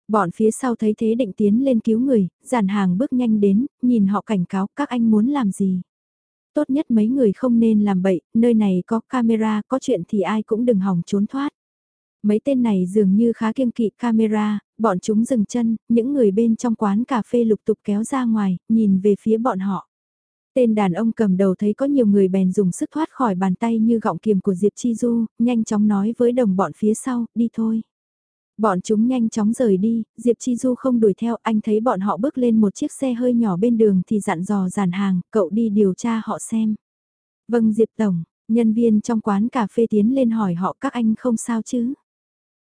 Bọn phía sau thấy thế định tiến lên cứu người, giàn hàng bước nhanh đến, nhìn họ cảnh cáo các anh muốn làm gì. Tốt nhất mấy người không nên làm bậy, nơi này có camera, có chuyện thì ai cũng đừng hòng trốn thoát. Mấy tên này dường như khá kiêng kỵ camera, bọn chúng dừng chân, những người bên trong quán cà phê lục tục kéo ra ngoài, nhìn về phía bọn họ. Tên đàn ông cầm đầu thấy có nhiều người bèn dùng sức thoát khỏi bàn tay như gọng kiềm của Diệp Chi Du, nhanh chóng nói với đồng bọn phía sau, đi thôi. Bọn chúng nhanh chóng rời đi, Diệp Chi Du không đuổi theo, anh thấy bọn họ bước lên một chiếc xe hơi nhỏ bên đường thì dặn dò giàn hàng, cậu đi điều tra họ xem. Vâng Diệp Tổng, nhân viên trong quán cà phê tiến lên hỏi họ các anh không sao chứ.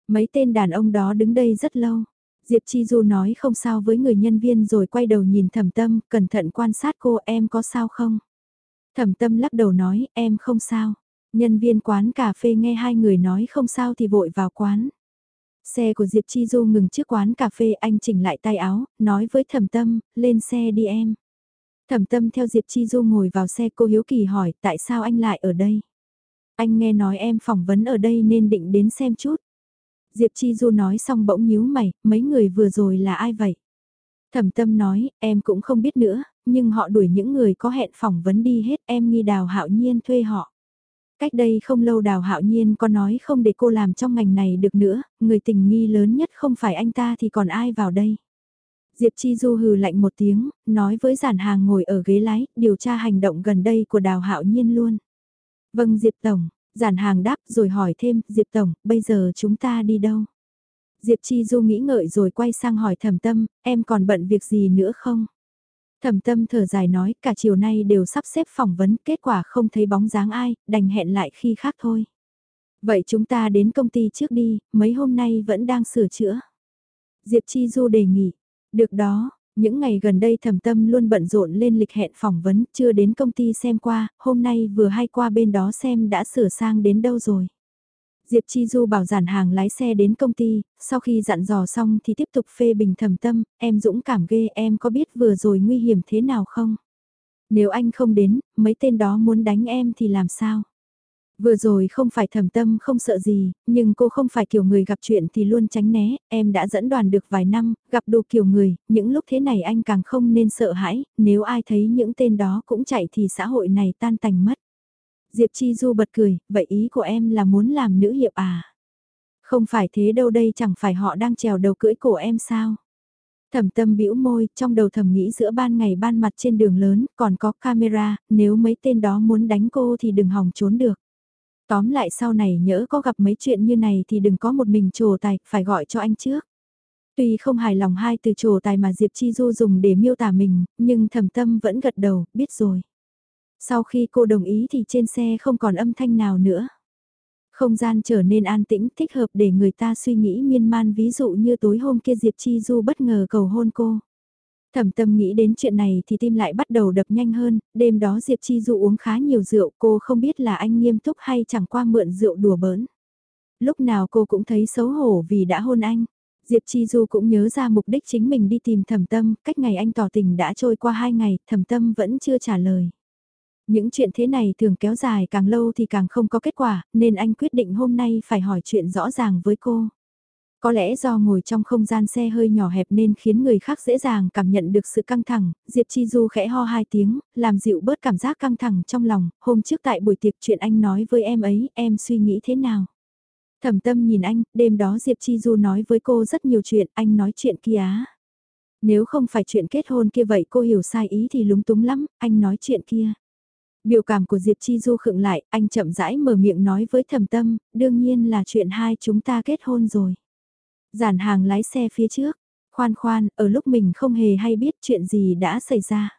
Mấy tên đàn ông đó đứng đây rất lâu. Diệp Chi Du nói không sao với người nhân viên rồi quay đầu nhìn thẩm tâm, cẩn thận quan sát cô em có sao không? Thẩm tâm lắc đầu nói em không sao. Nhân viên quán cà phê nghe hai người nói không sao thì vội vào quán. Xe của Diệp Chi Du ngừng trước quán cà phê anh chỉnh lại tay áo, nói với thẩm tâm, lên xe đi em. Thẩm tâm theo Diệp Chi Du ngồi vào xe cô Hiếu Kỳ hỏi tại sao anh lại ở đây. Anh nghe nói em phỏng vấn ở đây nên định đến xem chút. Diệp Chi Du nói xong bỗng nhíu mày, mấy người vừa rồi là ai vậy? Thẩm tâm nói, em cũng không biết nữa, nhưng họ đuổi những người có hẹn phỏng vấn đi hết em nghi đào hạo nhiên thuê họ. Cách đây không lâu đào hạo nhiên có nói không để cô làm trong ngành này được nữa, người tình nghi lớn nhất không phải anh ta thì còn ai vào đây. Diệp Chi Du hừ lạnh một tiếng, nói với giản hàng ngồi ở ghế lái, điều tra hành động gần đây của đào hạo nhiên luôn. Vâng Diệp Tổng, giản hàng đáp rồi hỏi thêm, Diệp Tổng, bây giờ chúng ta đi đâu? Diệp Chi Du nghĩ ngợi rồi quay sang hỏi thẩm tâm, em còn bận việc gì nữa không? Thẩm tâm thở dài nói, cả chiều nay đều sắp xếp phỏng vấn, kết quả không thấy bóng dáng ai, đành hẹn lại khi khác thôi. Vậy chúng ta đến công ty trước đi, mấy hôm nay vẫn đang sửa chữa. Diệp Chi Du đề nghị, được đó, những ngày gần đây thẩm tâm luôn bận rộn lên lịch hẹn phỏng vấn, chưa đến công ty xem qua, hôm nay vừa hay qua bên đó xem đã sửa sang đến đâu rồi. Diệp Chi Du bảo giản hàng lái xe đến công ty, sau khi dặn dò xong thì tiếp tục phê bình thầm tâm, em dũng cảm ghê em có biết vừa rồi nguy hiểm thế nào không? Nếu anh không đến, mấy tên đó muốn đánh em thì làm sao? Vừa rồi không phải thầm tâm không sợ gì, nhưng cô không phải kiểu người gặp chuyện thì luôn tránh né, em đã dẫn đoàn được vài năm, gặp đủ kiểu người, những lúc thế này anh càng không nên sợ hãi, nếu ai thấy những tên đó cũng chạy thì xã hội này tan tành mất. Diệp Chi Du bật cười, vậy ý của em là muốn làm nữ hiệp à? Không phải thế đâu đây chẳng phải họ đang trèo đầu cưỡi cổ em sao? Thẩm tâm bĩu môi, trong đầu thầm nghĩ giữa ban ngày ban mặt trên đường lớn, còn có camera, nếu mấy tên đó muốn đánh cô thì đừng hòng trốn được. Tóm lại sau này nhỡ có gặp mấy chuyện như này thì đừng có một mình trồ tài, phải gọi cho anh trước. Tuy không hài lòng hai từ trồ tài mà Diệp Chi Du dùng để miêu tả mình, nhưng thầm tâm vẫn gật đầu, biết rồi. Sau khi cô đồng ý thì trên xe không còn âm thanh nào nữa. Không gian trở nên an tĩnh thích hợp để người ta suy nghĩ miên man ví dụ như tối hôm kia Diệp Chi Du bất ngờ cầu hôn cô. Thẩm tâm nghĩ đến chuyện này thì tim lại bắt đầu đập nhanh hơn, đêm đó Diệp Chi Du uống khá nhiều rượu cô không biết là anh nghiêm túc hay chẳng qua mượn rượu đùa bỡn. Lúc nào cô cũng thấy xấu hổ vì đã hôn anh. Diệp Chi Du cũng nhớ ra mục đích chính mình đi tìm thẩm tâm, cách ngày anh tỏ tình đã trôi qua hai ngày, thẩm tâm vẫn chưa trả lời. Những chuyện thế này thường kéo dài càng lâu thì càng không có kết quả, nên anh quyết định hôm nay phải hỏi chuyện rõ ràng với cô. Có lẽ do ngồi trong không gian xe hơi nhỏ hẹp nên khiến người khác dễ dàng cảm nhận được sự căng thẳng, Diệp Chi Du khẽ ho hai tiếng, làm dịu bớt cảm giác căng thẳng trong lòng, hôm trước tại buổi tiệc chuyện anh nói với em ấy, em suy nghĩ thế nào? Thẩm tâm nhìn anh, đêm đó Diệp Chi Du nói với cô rất nhiều chuyện, anh nói chuyện kia á. Nếu không phải chuyện kết hôn kia vậy cô hiểu sai ý thì lúng túng lắm, anh nói chuyện kia. Biểu cảm của Diệp Chi Du khựng lại, anh chậm rãi mở miệng nói với thầm tâm, đương nhiên là chuyện hai chúng ta kết hôn rồi. Giản hàng lái xe phía trước, khoan khoan, ở lúc mình không hề hay biết chuyện gì đã xảy ra.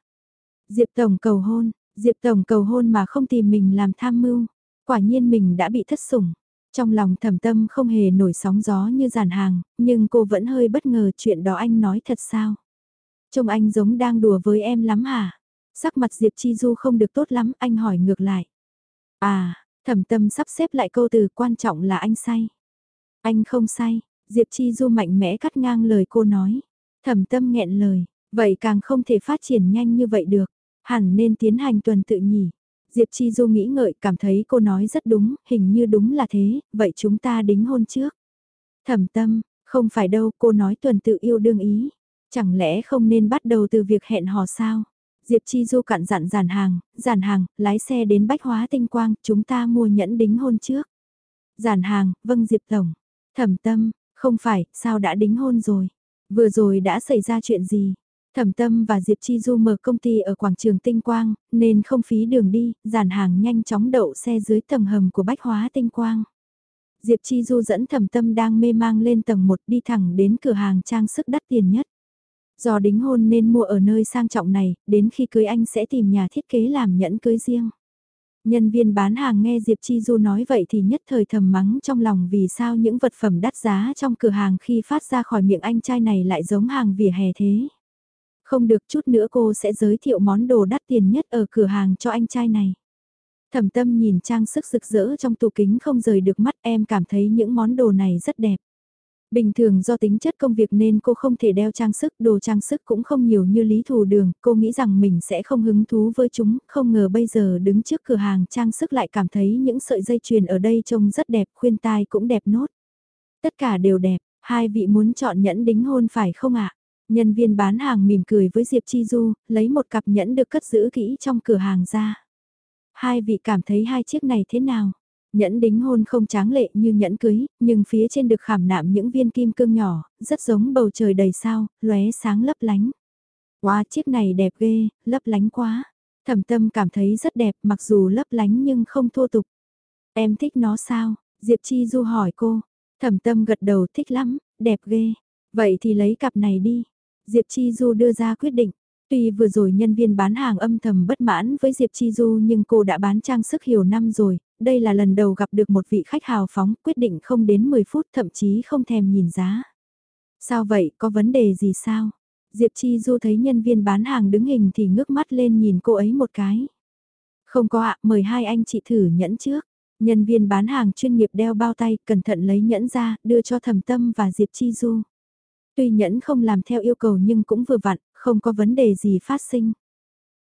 Diệp Tổng cầu hôn, Diệp Tổng cầu hôn mà không tìm mình làm tham mưu, quả nhiên mình đã bị thất sủng. Trong lòng thầm tâm không hề nổi sóng gió như giản hàng, nhưng cô vẫn hơi bất ngờ chuyện đó anh nói thật sao. Trông anh giống đang đùa với em lắm hả? Sắc mặt Diệp Chi Du không được tốt lắm, anh hỏi ngược lại. À, thẩm tâm sắp xếp lại câu từ quan trọng là anh say. Anh không say, Diệp Chi Du mạnh mẽ cắt ngang lời cô nói. Thẩm tâm nghẹn lời, vậy càng không thể phát triển nhanh như vậy được. Hẳn nên tiến hành tuần tự nhỉ. Diệp Chi Du nghĩ ngợi cảm thấy cô nói rất đúng, hình như đúng là thế, vậy chúng ta đính hôn trước. Thẩm tâm, không phải đâu, cô nói tuần tự yêu đương ý. Chẳng lẽ không nên bắt đầu từ việc hẹn hò sao? Diệp Chi Du cặn dặn giàn hàng, giàn hàng, lái xe đến Bách Hóa Tinh Quang, chúng ta mua nhẫn đính hôn trước. Giàn hàng, vâng Diệp Tổng. Thẩm tâm, không phải, sao đã đính hôn rồi? Vừa rồi đã xảy ra chuyện gì? Thẩm Tâm và Diệp Chi Du mở công ty ở quảng trường Tinh Quang, nên không phí đường đi, dàn hàng nhanh chóng đậu xe dưới tầng hầm của Bách Hóa Tinh Quang. Diệp Chi Du dẫn Thẩm Tâm đang mê mang lên tầng 1 đi thẳng đến cửa hàng trang sức đắt tiền nhất. Do đính hôn nên mua ở nơi sang trọng này, đến khi cưới anh sẽ tìm nhà thiết kế làm nhẫn cưới riêng. Nhân viên bán hàng nghe Diệp Chi Du nói vậy thì nhất thời thầm mắng trong lòng vì sao những vật phẩm đắt giá trong cửa hàng khi phát ra khỏi miệng anh trai này lại giống hàng vỉa hè thế. Không được, chút nữa cô sẽ giới thiệu món đồ đắt tiền nhất ở cửa hàng cho anh trai này. Thẩm tâm nhìn trang sức rực rỡ trong tủ kính không rời được mắt, em cảm thấy những món đồ này rất đẹp. Bình thường do tính chất công việc nên cô không thể đeo trang sức, đồ trang sức cũng không nhiều như lý thù đường, cô nghĩ rằng mình sẽ không hứng thú với chúng, không ngờ bây giờ đứng trước cửa hàng trang sức lại cảm thấy những sợi dây chuyền ở đây trông rất đẹp, khuyên tai cũng đẹp nốt. Tất cả đều đẹp, hai vị muốn chọn nhẫn đính hôn phải không ạ? Nhân viên bán hàng mỉm cười với Diệp Chi Du, lấy một cặp nhẫn được cất giữ kỹ trong cửa hàng ra. Hai vị cảm thấy hai chiếc này thế nào? Nhẫn đính hôn không tráng lệ như nhẫn cưới, nhưng phía trên được khảm nạm những viên kim cương nhỏ, rất giống bầu trời đầy sao, lóe sáng lấp lánh. Wow, chiếc này đẹp ghê, lấp lánh quá. Thẩm tâm cảm thấy rất đẹp mặc dù lấp lánh nhưng không thô tục. Em thích nó sao? Diệp Chi Du hỏi cô. Thẩm tâm gật đầu thích lắm, đẹp ghê. Vậy thì lấy cặp này đi. Diệp Chi Du đưa ra quyết định. Tuy vừa rồi nhân viên bán hàng âm thầm bất mãn với Diệp Chi Du nhưng cô đã bán trang sức hiểu năm rồi, đây là lần đầu gặp được một vị khách hào phóng quyết định không đến 10 phút thậm chí không thèm nhìn giá. Sao vậy, có vấn đề gì sao? Diệp Chi Du thấy nhân viên bán hàng đứng hình thì ngước mắt lên nhìn cô ấy một cái. Không có ạ, mời hai anh chị thử nhẫn trước. Nhân viên bán hàng chuyên nghiệp đeo bao tay, cẩn thận lấy nhẫn ra, đưa cho Thẩm tâm và Diệp Chi Du. Tuy nhẫn không làm theo yêu cầu nhưng cũng vừa vặn, không có vấn đề gì phát sinh.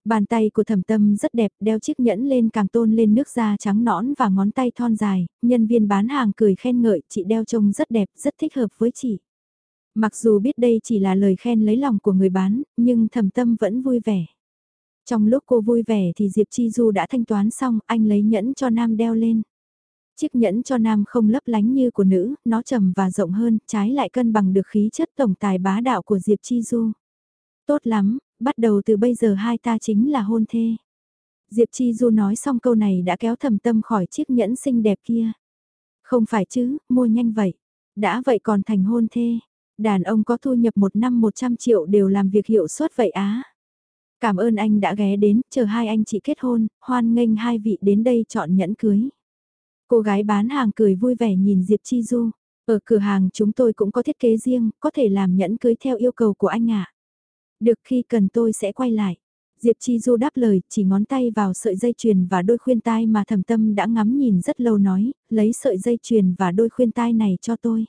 Bàn tay của thẩm tâm rất đẹp, đeo chiếc nhẫn lên càng tôn lên nước da trắng nõn và ngón tay thon dài, nhân viên bán hàng cười khen ngợi, chị đeo trông rất đẹp, rất thích hợp với chị. Mặc dù biết đây chỉ là lời khen lấy lòng của người bán, nhưng thẩm tâm vẫn vui vẻ. Trong lúc cô vui vẻ thì Diệp Chi Du đã thanh toán xong, anh lấy nhẫn cho Nam đeo lên. Chiếc nhẫn cho Nam không lấp lánh như của nữ, nó trầm và rộng hơn, trái lại cân bằng được khí chất tổng tài bá đạo của Diệp Chi Du. Tốt lắm, bắt đầu từ bây giờ hai ta chính là hôn thê. Diệp Chi Du nói xong câu này đã kéo thầm tâm khỏi chiếc nhẫn xinh đẹp kia. Không phải chứ, mua nhanh vậy. Đã vậy còn thành hôn thê. Đàn ông có thu nhập một năm 100 triệu đều làm việc hiệu suất vậy á. Cảm ơn anh đã ghé đến, chờ hai anh chị kết hôn, hoan nghênh hai vị đến đây chọn nhẫn cưới. Cô gái bán hàng cười vui vẻ nhìn Diệp Chi Du. Ở cửa hàng chúng tôi cũng có thiết kế riêng, có thể làm nhẫn cưới theo yêu cầu của anh ạ. Được khi cần tôi sẽ quay lại. Diệp Chi Du đáp lời, chỉ ngón tay vào sợi dây chuyền và đôi khuyên tai mà thầm tâm đã ngắm nhìn rất lâu nói, lấy sợi dây chuyền và đôi khuyên tai này cho tôi.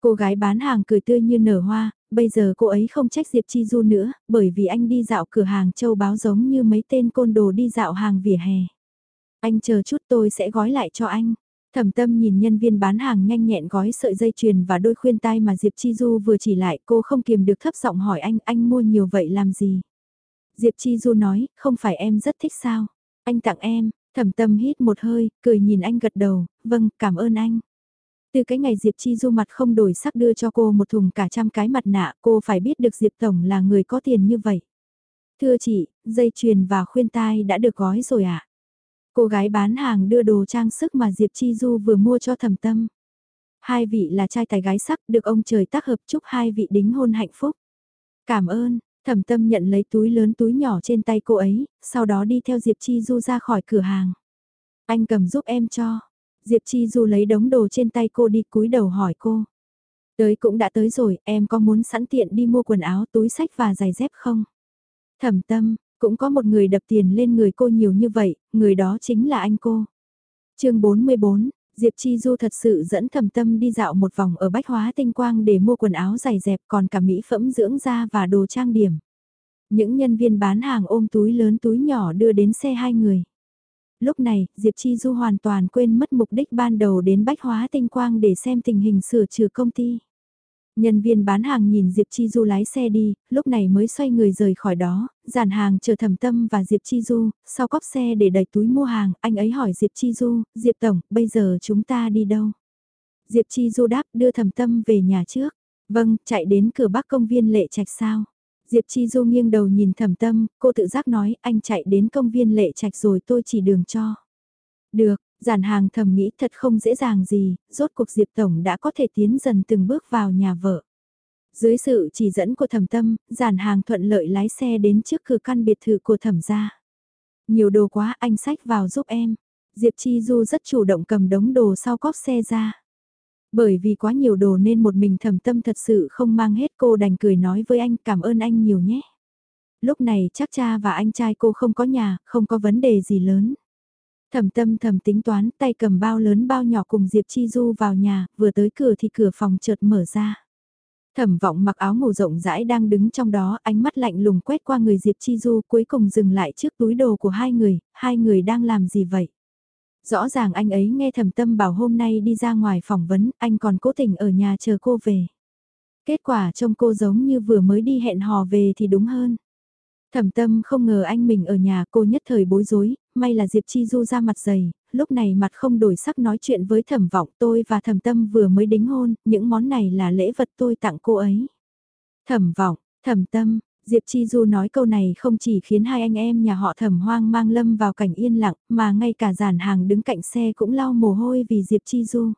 Cô gái bán hàng cười tươi như nở hoa, bây giờ cô ấy không trách Diệp Chi Du nữa, bởi vì anh đi dạo cửa hàng châu báo giống như mấy tên côn đồ đi dạo hàng vỉa hè. Anh chờ chút tôi sẽ gói lại cho anh. Thẩm tâm nhìn nhân viên bán hàng nhanh nhẹn gói sợi dây chuyền và đôi khuyên tai mà Diệp Chi Du vừa chỉ lại cô không kiềm được thấp giọng hỏi anh, anh mua nhiều vậy làm gì? Diệp Chi Du nói, không phải em rất thích sao? Anh tặng em, thẩm tâm hít một hơi, cười nhìn anh gật đầu, vâng, cảm ơn anh. Từ cái ngày Diệp Chi Du mặt không đổi sắc đưa cho cô một thùng cả trăm cái mặt nạ, cô phải biết được Diệp Tổng là người có tiền như vậy. Thưa chị, dây chuyền và khuyên tai đã được gói rồi ạ. À? Cô gái bán hàng đưa đồ trang sức mà Diệp Chi Du vừa mua cho thầm tâm. Hai vị là trai tài gái sắc được ông trời tác hợp chúc hai vị đính hôn hạnh phúc. Cảm ơn, thầm tâm nhận lấy túi lớn túi nhỏ trên tay cô ấy, sau đó đi theo Diệp Chi Du ra khỏi cửa hàng. Anh cầm giúp em cho. Diệp Chi Du lấy đống đồ trên tay cô đi cúi đầu hỏi cô. Tới cũng đã tới rồi, em có muốn sẵn tiện đi mua quần áo, túi sách và giày dép không? Thẩm tâm, cũng có một người đập tiền lên người cô nhiều như vậy, người đó chính là anh cô. chương 44, Diệp Chi Du thật sự dẫn thầm tâm đi dạo một vòng ở Bách Hóa Tinh Quang để mua quần áo giày dẹp còn cả mỹ phẩm dưỡng da và đồ trang điểm. Những nhân viên bán hàng ôm túi lớn túi nhỏ đưa đến xe hai người. Lúc này, Diệp Chi Du hoàn toàn quên mất mục đích ban đầu đến Bách Hóa Tinh Quang để xem tình hình sửa chữa công ty. Nhân viên bán hàng nhìn Diệp Chi Du lái xe đi, lúc này mới xoay người rời khỏi đó, dàn hàng chờ thẩm tâm và Diệp Chi Du, sau cóp xe để đẩy túi mua hàng, anh ấy hỏi Diệp Chi Du, Diệp Tổng, bây giờ chúng ta đi đâu? Diệp Chi Du đáp đưa thẩm tâm về nhà trước. Vâng, chạy đến cửa bắc công viên lệ trạch sao? Diệp Chi Du nghiêng đầu nhìn thẩm tâm, cô tự giác nói anh chạy đến công viên lệ trạch rồi tôi chỉ đường cho. Được, giản hàng thầm nghĩ thật không dễ dàng gì, rốt cuộc Diệp Tổng đã có thể tiến dần từng bước vào nhà vợ. Dưới sự chỉ dẫn của thẩm tâm, giản hàng thuận lợi lái xe đến trước cửa căn biệt thự của thẩm gia. Nhiều đồ quá anh sách vào giúp em. Diệp Chi Du rất chủ động cầm đống đồ sau cóp xe ra. Bởi vì quá nhiều đồ nên một mình thẩm tâm thật sự không mang hết cô đành cười nói với anh cảm ơn anh nhiều nhé. Lúc này chắc cha và anh trai cô không có nhà, không có vấn đề gì lớn. Thẩm tâm thầm tính toán tay cầm bao lớn bao nhỏ cùng Diệp Chi Du vào nhà, vừa tới cửa thì cửa phòng chợt mở ra. Thẩm vọng mặc áo ngủ rộng rãi đang đứng trong đó, ánh mắt lạnh lùng quét qua người Diệp Chi Du cuối cùng dừng lại trước túi đồ của hai người, hai người đang làm gì vậy? Rõ ràng anh ấy nghe thẩm tâm bảo hôm nay đi ra ngoài phỏng vấn, anh còn cố tình ở nhà chờ cô về. Kết quả trông cô giống như vừa mới đi hẹn hò về thì đúng hơn. Thẩm tâm không ngờ anh mình ở nhà cô nhất thời bối rối, may là Diệp Chi Du ra mặt dày, lúc này mặt không đổi sắc nói chuyện với thẩm vọng tôi và thẩm tâm vừa mới đính hôn, những món này là lễ vật tôi tặng cô ấy. Thẩm vọng, thẩm tâm, Diệp Chi Du nói câu này không chỉ khiến hai anh em nhà họ thẩm hoang mang lâm vào cảnh yên lặng, mà ngay cả giàn hàng đứng cạnh xe cũng lau mồ hôi vì Diệp Chi Du.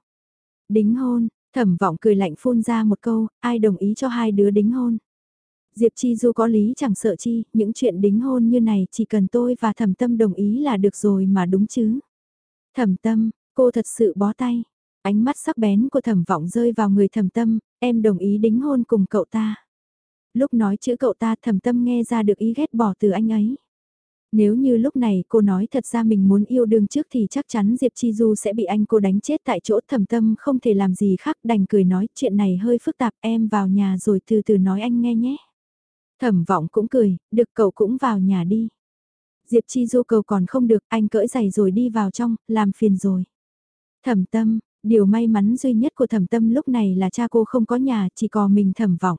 Đính hôn, thẩm vọng cười lạnh phun ra một câu, ai đồng ý cho hai đứa đính hôn. Diệp Chi Du có lý chẳng sợ chi, những chuyện đính hôn như này chỉ cần tôi và thẩm tâm đồng ý là được rồi mà đúng chứ. Thẩm tâm, cô thật sự bó tay. Ánh mắt sắc bén của thẩm vọng rơi vào người thẩm tâm, em đồng ý đính hôn cùng cậu ta. Lúc nói chữ cậu ta thẩm tâm nghe ra được ý ghét bỏ từ anh ấy. Nếu như lúc này cô nói thật ra mình muốn yêu đương trước thì chắc chắn Diệp Chi Du sẽ bị anh cô đánh chết tại chỗ thầm tâm không thể làm gì khác đành cười nói chuyện này hơi phức tạp em vào nhà rồi từ từ nói anh nghe nhé. Thẩm vọng cũng cười, được cậu cũng vào nhà đi. Diệp Chi Du cầu còn không được, anh cởi giày rồi đi vào trong, làm phiền rồi. Thẩm tâm, điều may mắn duy nhất của thẩm tâm lúc này là cha cô không có nhà, chỉ có mình thẩm vọng.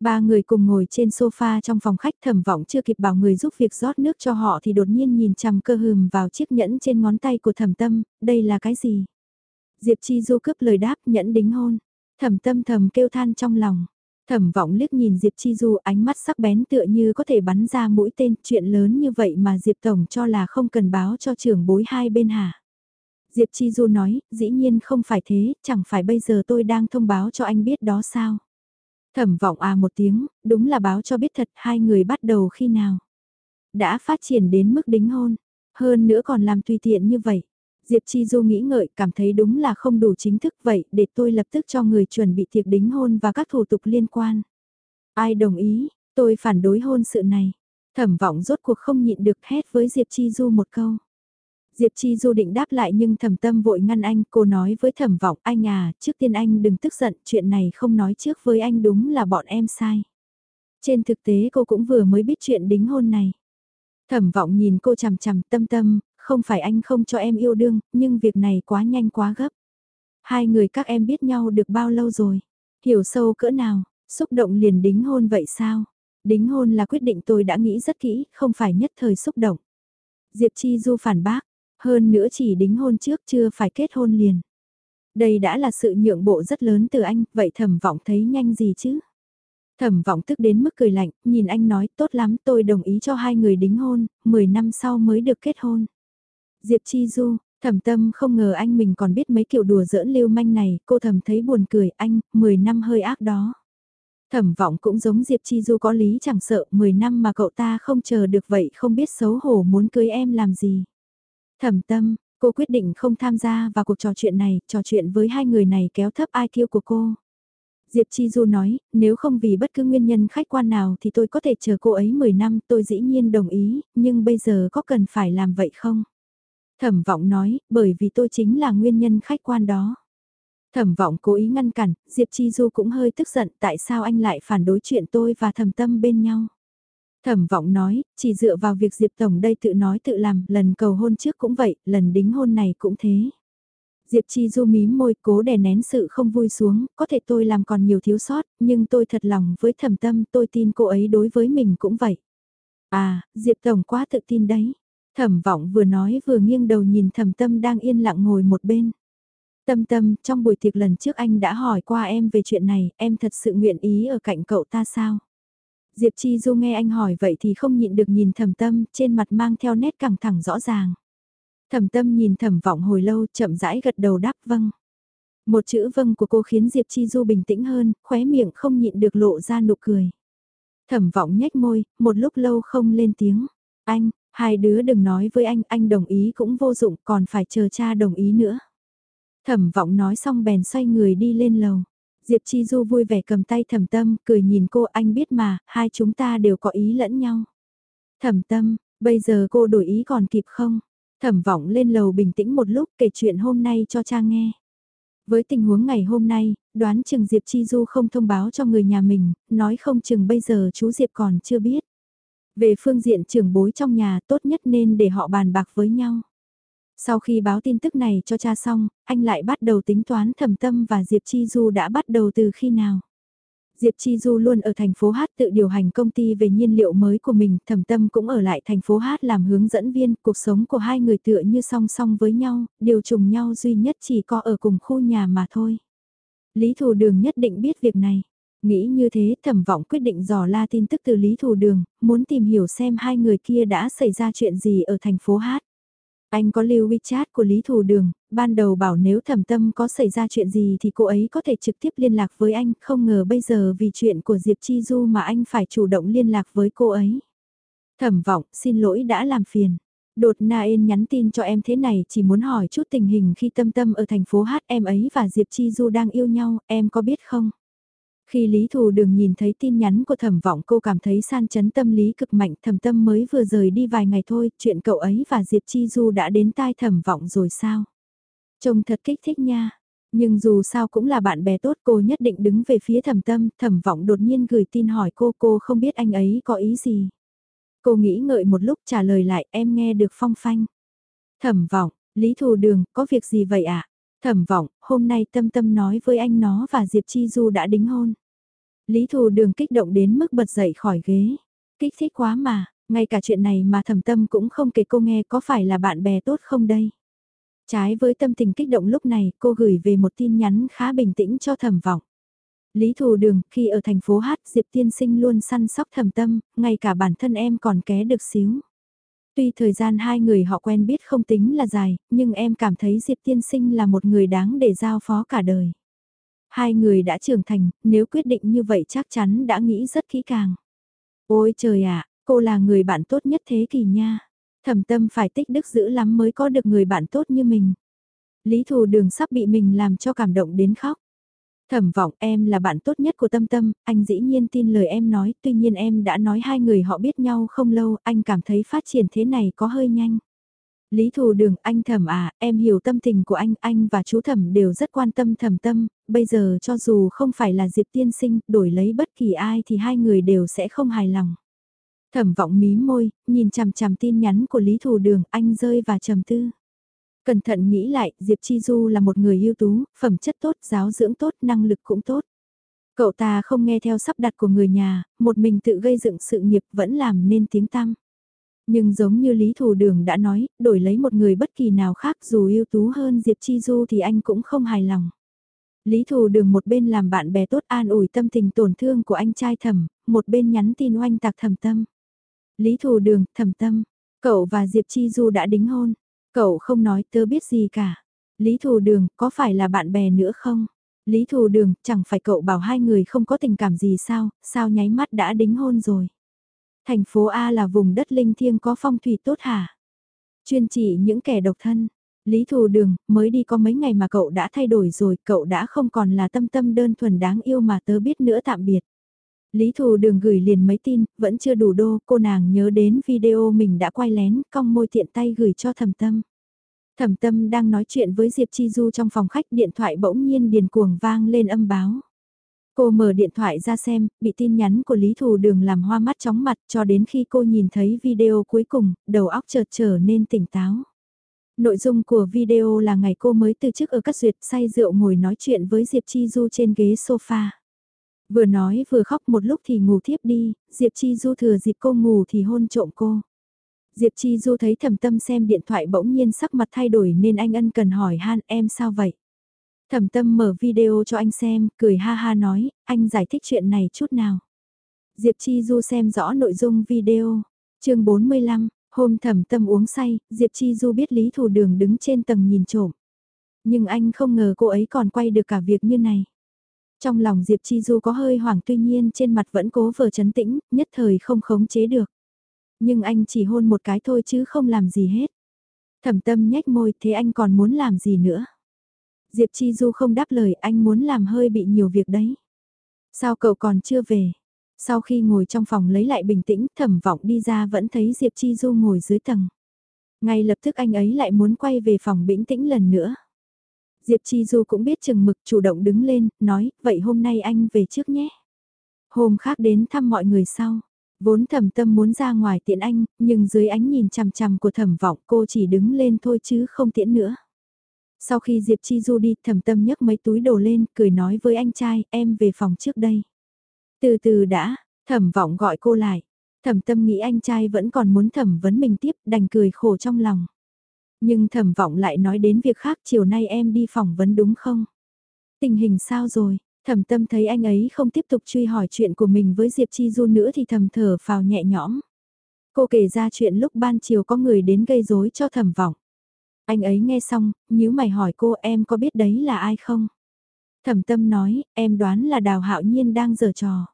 Ba người cùng ngồi trên sofa trong phòng khách thẩm vọng chưa kịp bảo người giúp việc rót nước cho họ thì đột nhiên nhìn chằm cơ hừm vào chiếc nhẫn trên ngón tay của thẩm tâm, đây là cái gì? Diệp Chi Du cướp lời đáp nhẫn đính hôn. Thẩm tâm thầm kêu than trong lòng. Thẩm vọng liếc nhìn Diệp Chi Du ánh mắt sắc bén tựa như có thể bắn ra mũi tên chuyện lớn như vậy mà Diệp Tổng cho là không cần báo cho trưởng bối hai bên hả. Diệp Chi Du nói, dĩ nhiên không phải thế, chẳng phải bây giờ tôi đang thông báo cho anh biết đó sao. Thẩm vọng à một tiếng, đúng là báo cho biết thật hai người bắt đầu khi nào. Đã phát triển đến mức đính hôn, hơn nữa còn làm tùy tiện như vậy. Diệp Chi Du nghĩ ngợi cảm thấy đúng là không đủ chính thức vậy để tôi lập tức cho người chuẩn bị tiệc đính hôn và các thủ tục liên quan. Ai đồng ý, tôi phản đối hôn sự này. Thẩm vọng rốt cuộc không nhịn được hét với Diệp Chi Du một câu. Diệp Chi Du định đáp lại nhưng thẩm tâm vội ngăn anh, cô nói với thẩm vọng, anh à, trước tiên anh đừng tức giận, chuyện này không nói trước với anh đúng là bọn em sai. Trên thực tế cô cũng vừa mới biết chuyện đính hôn này. Thẩm vọng nhìn cô chằm chằm tâm tâm, không phải anh không cho em yêu đương, nhưng việc này quá nhanh quá gấp. Hai người các em biết nhau được bao lâu rồi? Hiểu sâu cỡ nào? Xúc động liền đính hôn vậy sao? Đính hôn là quyết định tôi đã nghĩ rất kỹ, không phải nhất thời xúc động. Diệp Chi Du phản bác, hơn nữa chỉ đính hôn trước chưa phải kết hôn liền. Đây đã là sự nhượng bộ rất lớn từ anh, vậy thẩm vọng thấy nhanh gì chứ? Thẩm vọng tức đến mức cười lạnh, nhìn anh nói tốt lắm tôi đồng ý cho hai người đính hôn, 10 năm sau mới được kết hôn. Diệp Chi Du, thẩm tâm không ngờ anh mình còn biết mấy kiểu đùa giỡn lưu manh này, cô thầm thấy buồn cười anh, 10 năm hơi ác đó. Thẩm vọng cũng giống Diệp Chi Du có lý chẳng sợ, 10 năm mà cậu ta không chờ được vậy không biết xấu hổ muốn cưới em làm gì. Thẩm tâm, cô quyết định không tham gia vào cuộc trò chuyện này, trò chuyện với hai người này kéo thấp IQ của cô. Diệp Chi Du nói, nếu không vì bất cứ nguyên nhân khách quan nào thì tôi có thể chờ cô ấy 10 năm, tôi dĩ nhiên đồng ý, nhưng bây giờ có cần phải làm vậy không? Thẩm vọng nói, bởi vì tôi chính là nguyên nhân khách quan đó. Thẩm vọng cố ý ngăn cản, Diệp Chi Du cũng hơi tức giận tại sao anh lại phản đối chuyện tôi và thẩm tâm bên nhau. Thẩm vọng nói, chỉ dựa vào việc Diệp Tổng đây tự nói tự làm, lần cầu hôn trước cũng vậy, lần đính hôn này cũng thế. Diệp Chi Du mím môi cố đè nén sự không vui xuống, có thể tôi làm còn nhiều thiếu sót, nhưng tôi thật lòng với thẩm tâm tôi tin cô ấy đối với mình cũng vậy. À, Diệp Tổng quá tự tin đấy. Thẩm vọng vừa nói vừa nghiêng đầu nhìn thẩm tâm đang yên lặng ngồi một bên. Tâm tâm, trong buổi tiệc lần trước anh đã hỏi qua em về chuyện này, em thật sự nguyện ý ở cạnh cậu ta sao? Diệp Chi Du nghe anh hỏi vậy thì không nhịn được nhìn thẩm tâm, trên mặt mang theo nét căng thẳng rõ ràng. Thẩm tâm nhìn thẩm vọng hồi lâu, chậm rãi gật đầu đáp vâng. Một chữ vâng của cô khiến Diệp Chi Du bình tĩnh hơn, khóe miệng không nhịn được lộ ra nụ cười. Thẩm vọng nhếch môi, một lúc lâu không lên tiếng. Anh, hai đứa đừng nói với anh, anh đồng ý cũng vô dụng, còn phải chờ cha đồng ý nữa. Thẩm vọng nói xong bèn xoay người đi lên lầu. Diệp Chi Du vui vẻ cầm tay thẩm tâm, cười nhìn cô anh biết mà, hai chúng ta đều có ý lẫn nhau. Thẩm tâm, bây giờ cô đổi ý còn kịp không? Thẩm vọng lên lầu bình tĩnh một lúc kể chuyện hôm nay cho cha nghe. Với tình huống ngày hôm nay, đoán chừng Diệp Chi Du không thông báo cho người nhà mình, nói không chừng bây giờ chú Diệp còn chưa biết. Về phương diện trưởng bối trong nhà tốt nhất nên để họ bàn bạc với nhau. Sau khi báo tin tức này cho cha xong, anh lại bắt đầu tính toán thẩm tâm và Diệp Chi Du đã bắt đầu từ khi nào. Diệp Chi Du luôn ở thành phố Hát tự điều hành công ty về nhiên liệu mới của mình, thẩm tâm cũng ở lại thành phố Hát làm hướng dẫn viên, cuộc sống của hai người tựa như song song với nhau, điều trùng nhau duy nhất chỉ có ở cùng khu nhà mà thôi. Lý Thù Đường nhất định biết việc này. Nghĩ như thế thẩm vọng quyết định dò la tin tức từ Lý Thù Đường, muốn tìm hiểu xem hai người kia đã xảy ra chuyện gì ở thành phố Hát. Anh có lưu WeChat của Lý Thù Đường, ban đầu bảo nếu thẩm tâm có xảy ra chuyện gì thì cô ấy có thể trực tiếp liên lạc với anh, không ngờ bây giờ vì chuyện của Diệp Chi Du mà anh phải chủ động liên lạc với cô ấy. Thẩm vọng, xin lỗi đã làm phiền. Đột Naen nhắn tin cho em thế này chỉ muốn hỏi chút tình hình khi tâm tâm ở thành phố Hát em ấy và Diệp Chi Du đang yêu nhau, em có biết không? Khi Lý Thù Đường nhìn thấy tin nhắn của thẩm vọng cô cảm thấy san chấn tâm lý cực mạnh thẩm tâm mới vừa rời đi vài ngày thôi, chuyện cậu ấy và Diệp Chi Du đã đến tai thẩm vọng rồi sao? Trông thật kích thích nha. Nhưng dù sao cũng là bạn bè tốt cô nhất định đứng về phía thẩm tâm, thẩm vọng đột nhiên gửi tin hỏi cô cô không biết anh ấy có ý gì. Cô nghĩ ngợi một lúc trả lời lại em nghe được phong phanh. Thẩm vọng, Lý Thù Đường, có việc gì vậy ạ? À? Thẩm vọng, hôm nay tâm tâm nói với anh nó và Diệp Chi Du đã đính hôn. Lý Thù Đường kích động đến mức bật dậy khỏi ghế. Kích thích quá mà, ngay cả chuyện này mà thẩm tâm cũng không kể cô nghe có phải là bạn bè tốt không đây. Trái với tâm tình kích động lúc này, cô gửi về một tin nhắn khá bình tĩnh cho thẩm vọng. Lý Thù Đường, khi ở thành phố Hát, Diệp Tiên Sinh luôn săn sóc thầm tâm, ngay cả bản thân em còn ké được xíu. Tuy thời gian hai người họ quen biết không tính là dài, nhưng em cảm thấy Diệp Tiên Sinh là một người đáng để giao phó cả đời. Hai người đã trưởng thành, nếu quyết định như vậy chắc chắn đã nghĩ rất kỹ càng. Ôi trời ạ, cô là người bạn tốt nhất thế kỷ nha. Thẩm tâm phải tích đức dữ lắm mới có được người bạn tốt như mình. Lý thù đường sắp bị mình làm cho cảm động đến khóc. Thẩm vọng em là bạn tốt nhất của tâm tâm, anh dĩ nhiên tin lời em nói, tuy nhiên em đã nói hai người họ biết nhau không lâu, anh cảm thấy phát triển thế này có hơi nhanh. Lý thù đường, anh thẩm à, em hiểu tâm tình của anh, anh và chú thẩm đều rất quan tâm thẩm tâm, bây giờ cho dù không phải là Diệp tiên sinh, đổi lấy bất kỳ ai thì hai người đều sẽ không hài lòng. Thẩm vọng mí môi, nhìn chằm chằm tin nhắn của Lý thù đường, anh rơi và trầm tư. Cẩn thận nghĩ lại, Diệp Chi Du là một người ưu tú, phẩm chất tốt, giáo dưỡng tốt, năng lực cũng tốt. Cậu ta không nghe theo sắp đặt của người nhà, một mình tự gây dựng sự nghiệp vẫn làm nên tiếng tăm. Nhưng giống như Lý Thủ Đường đã nói, đổi lấy một người bất kỳ nào khác dù ưu tú hơn Diệp Chi Du thì anh cũng không hài lòng. Lý Thủ Đường một bên làm bạn bè tốt an ủi tâm tình tổn thương của anh trai thầm, một bên nhắn tin oanh tạc thầm tâm. Lý Thủ Đường, thầm tâm, cậu và Diệp Chi Du đã đính hôn. Cậu không nói tớ biết gì cả. Lý Thù Đường, có phải là bạn bè nữa không? Lý Thù Đường, chẳng phải cậu bảo hai người không có tình cảm gì sao, sao nháy mắt đã đính hôn rồi? Thành phố A là vùng đất linh thiêng có phong thủy tốt hả? Chuyên chỉ những kẻ độc thân. Lý Thù Đường, mới đi có mấy ngày mà cậu đã thay đổi rồi, cậu đã không còn là tâm tâm đơn thuần đáng yêu mà tớ biết nữa tạm biệt. Lý Thù Đường gửi liền mấy tin, vẫn chưa đủ đô, cô nàng nhớ đến video mình đã quay lén, cong môi tiện tay gửi cho thầm tâm. Thẩm tâm đang nói chuyện với Diệp Chi Du trong phòng khách điện thoại bỗng nhiên điền cuồng vang lên âm báo. Cô mở điện thoại ra xem, bị tin nhắn của Lý Thù Đường làm hoa mắt chóng mặt cho đến khi cô nhìn thấy video cuối cùng, đầu óc chợt trở nên tỉnh táo. Nội dung của video là ngày cô mới từ chức ở các duyệt say rượu ngồi nói chuyện với Diệp Chi Du trên ghế sofa. Vừa nói vừa khóc một lúc thì ngủ thiếp đi, Diệp Chi Du thừa dịp cô ngủ thì hôn trộm cô. Diệp Chi Du thấy thầm tâm xem điện thoại bỗng nhiên sắc mặt thay đổi nên anh ân cần hỏi han em sao vậy? Thẩm tâm mở video cho anh xem, cười ha ha nói, anh giải thích chuyện này chút nào. Diệp Chi Du xem rõ nội dung video. chương 45, hôm thẩm tâm uống say, Diệp Chi Du biết Lý Thủ Đường đứng trên tầng nhìn trộm. Nhưng anh không ngờ cô ấy còn quay được cả việc như này. Trong lòng Diệp Chi Du có hơi hoảng tuy nhiên trên mặt vẫn cố vờ chấn tĩnh, nhất thời không khống chế được. Nhưng anh chỉ hôn một cái thôi chứ không làm gì hết. Thẩm tâm nhếch môi thế anh còn muốn làm gì nữa? Diệp Chi Du không đáp lời anh muốn làm hơi bị nhiều việc đấy. Sao cậu còn chưa về? Sau khi ngồi trong phòng lấy lại bình tĩnh thẩm vọng đi ra vẫn thấy Diệp Chi Du ngồi dưới tầng. Ngay lập tức anh ấy lại muốn quay về phòng bình tĩnh lần nữa. Diệp Chi Du cũng biết chừng mực chủ động đứng lên, nói, vậy hôm nay anh về trước nhé. Hôm khác đến thăm mọi người sau. Vốn thẩm tâm muốn ra ngoài tiện anh, nhưng dưới ánh nhìn chằm chằm của thẩm vọng cô chỉ đứng lên thôi chứ không tiễn nữa. Sau khi Diệp Chi Du đi, thẩm tâm nhấc mấy túi đồ lên, cười nói với anh trai, em về phòng trước đây. Từ từ đã, thẩm vọng gọi cô lại. Thẩm tâm nghĩ anh trai vẫn còn muốn thẩm vấn mình tiếp đành cười khổ trong lòng. Nhưng thẩm vọng lại nói đến việc khác chiều nay em đi phỏng vấn đúng không? Tình hình sao rồi? Thẩm tâm thấy anh ấy không tiếp tục truy hỏi chuyện của mình với Diệp Chi Du nữa thì thầm thở phào nhẹ nhõm. Cô kể ra chuyện lúc ban chiều có người đến gây rối cho thẩm vọng. Anh ấy nghe xong, nhíu mày hỏi cô em có biết đấy là ai không? Thẩm tâm nói, em đoán là đào hạo nhiên đang giở trò.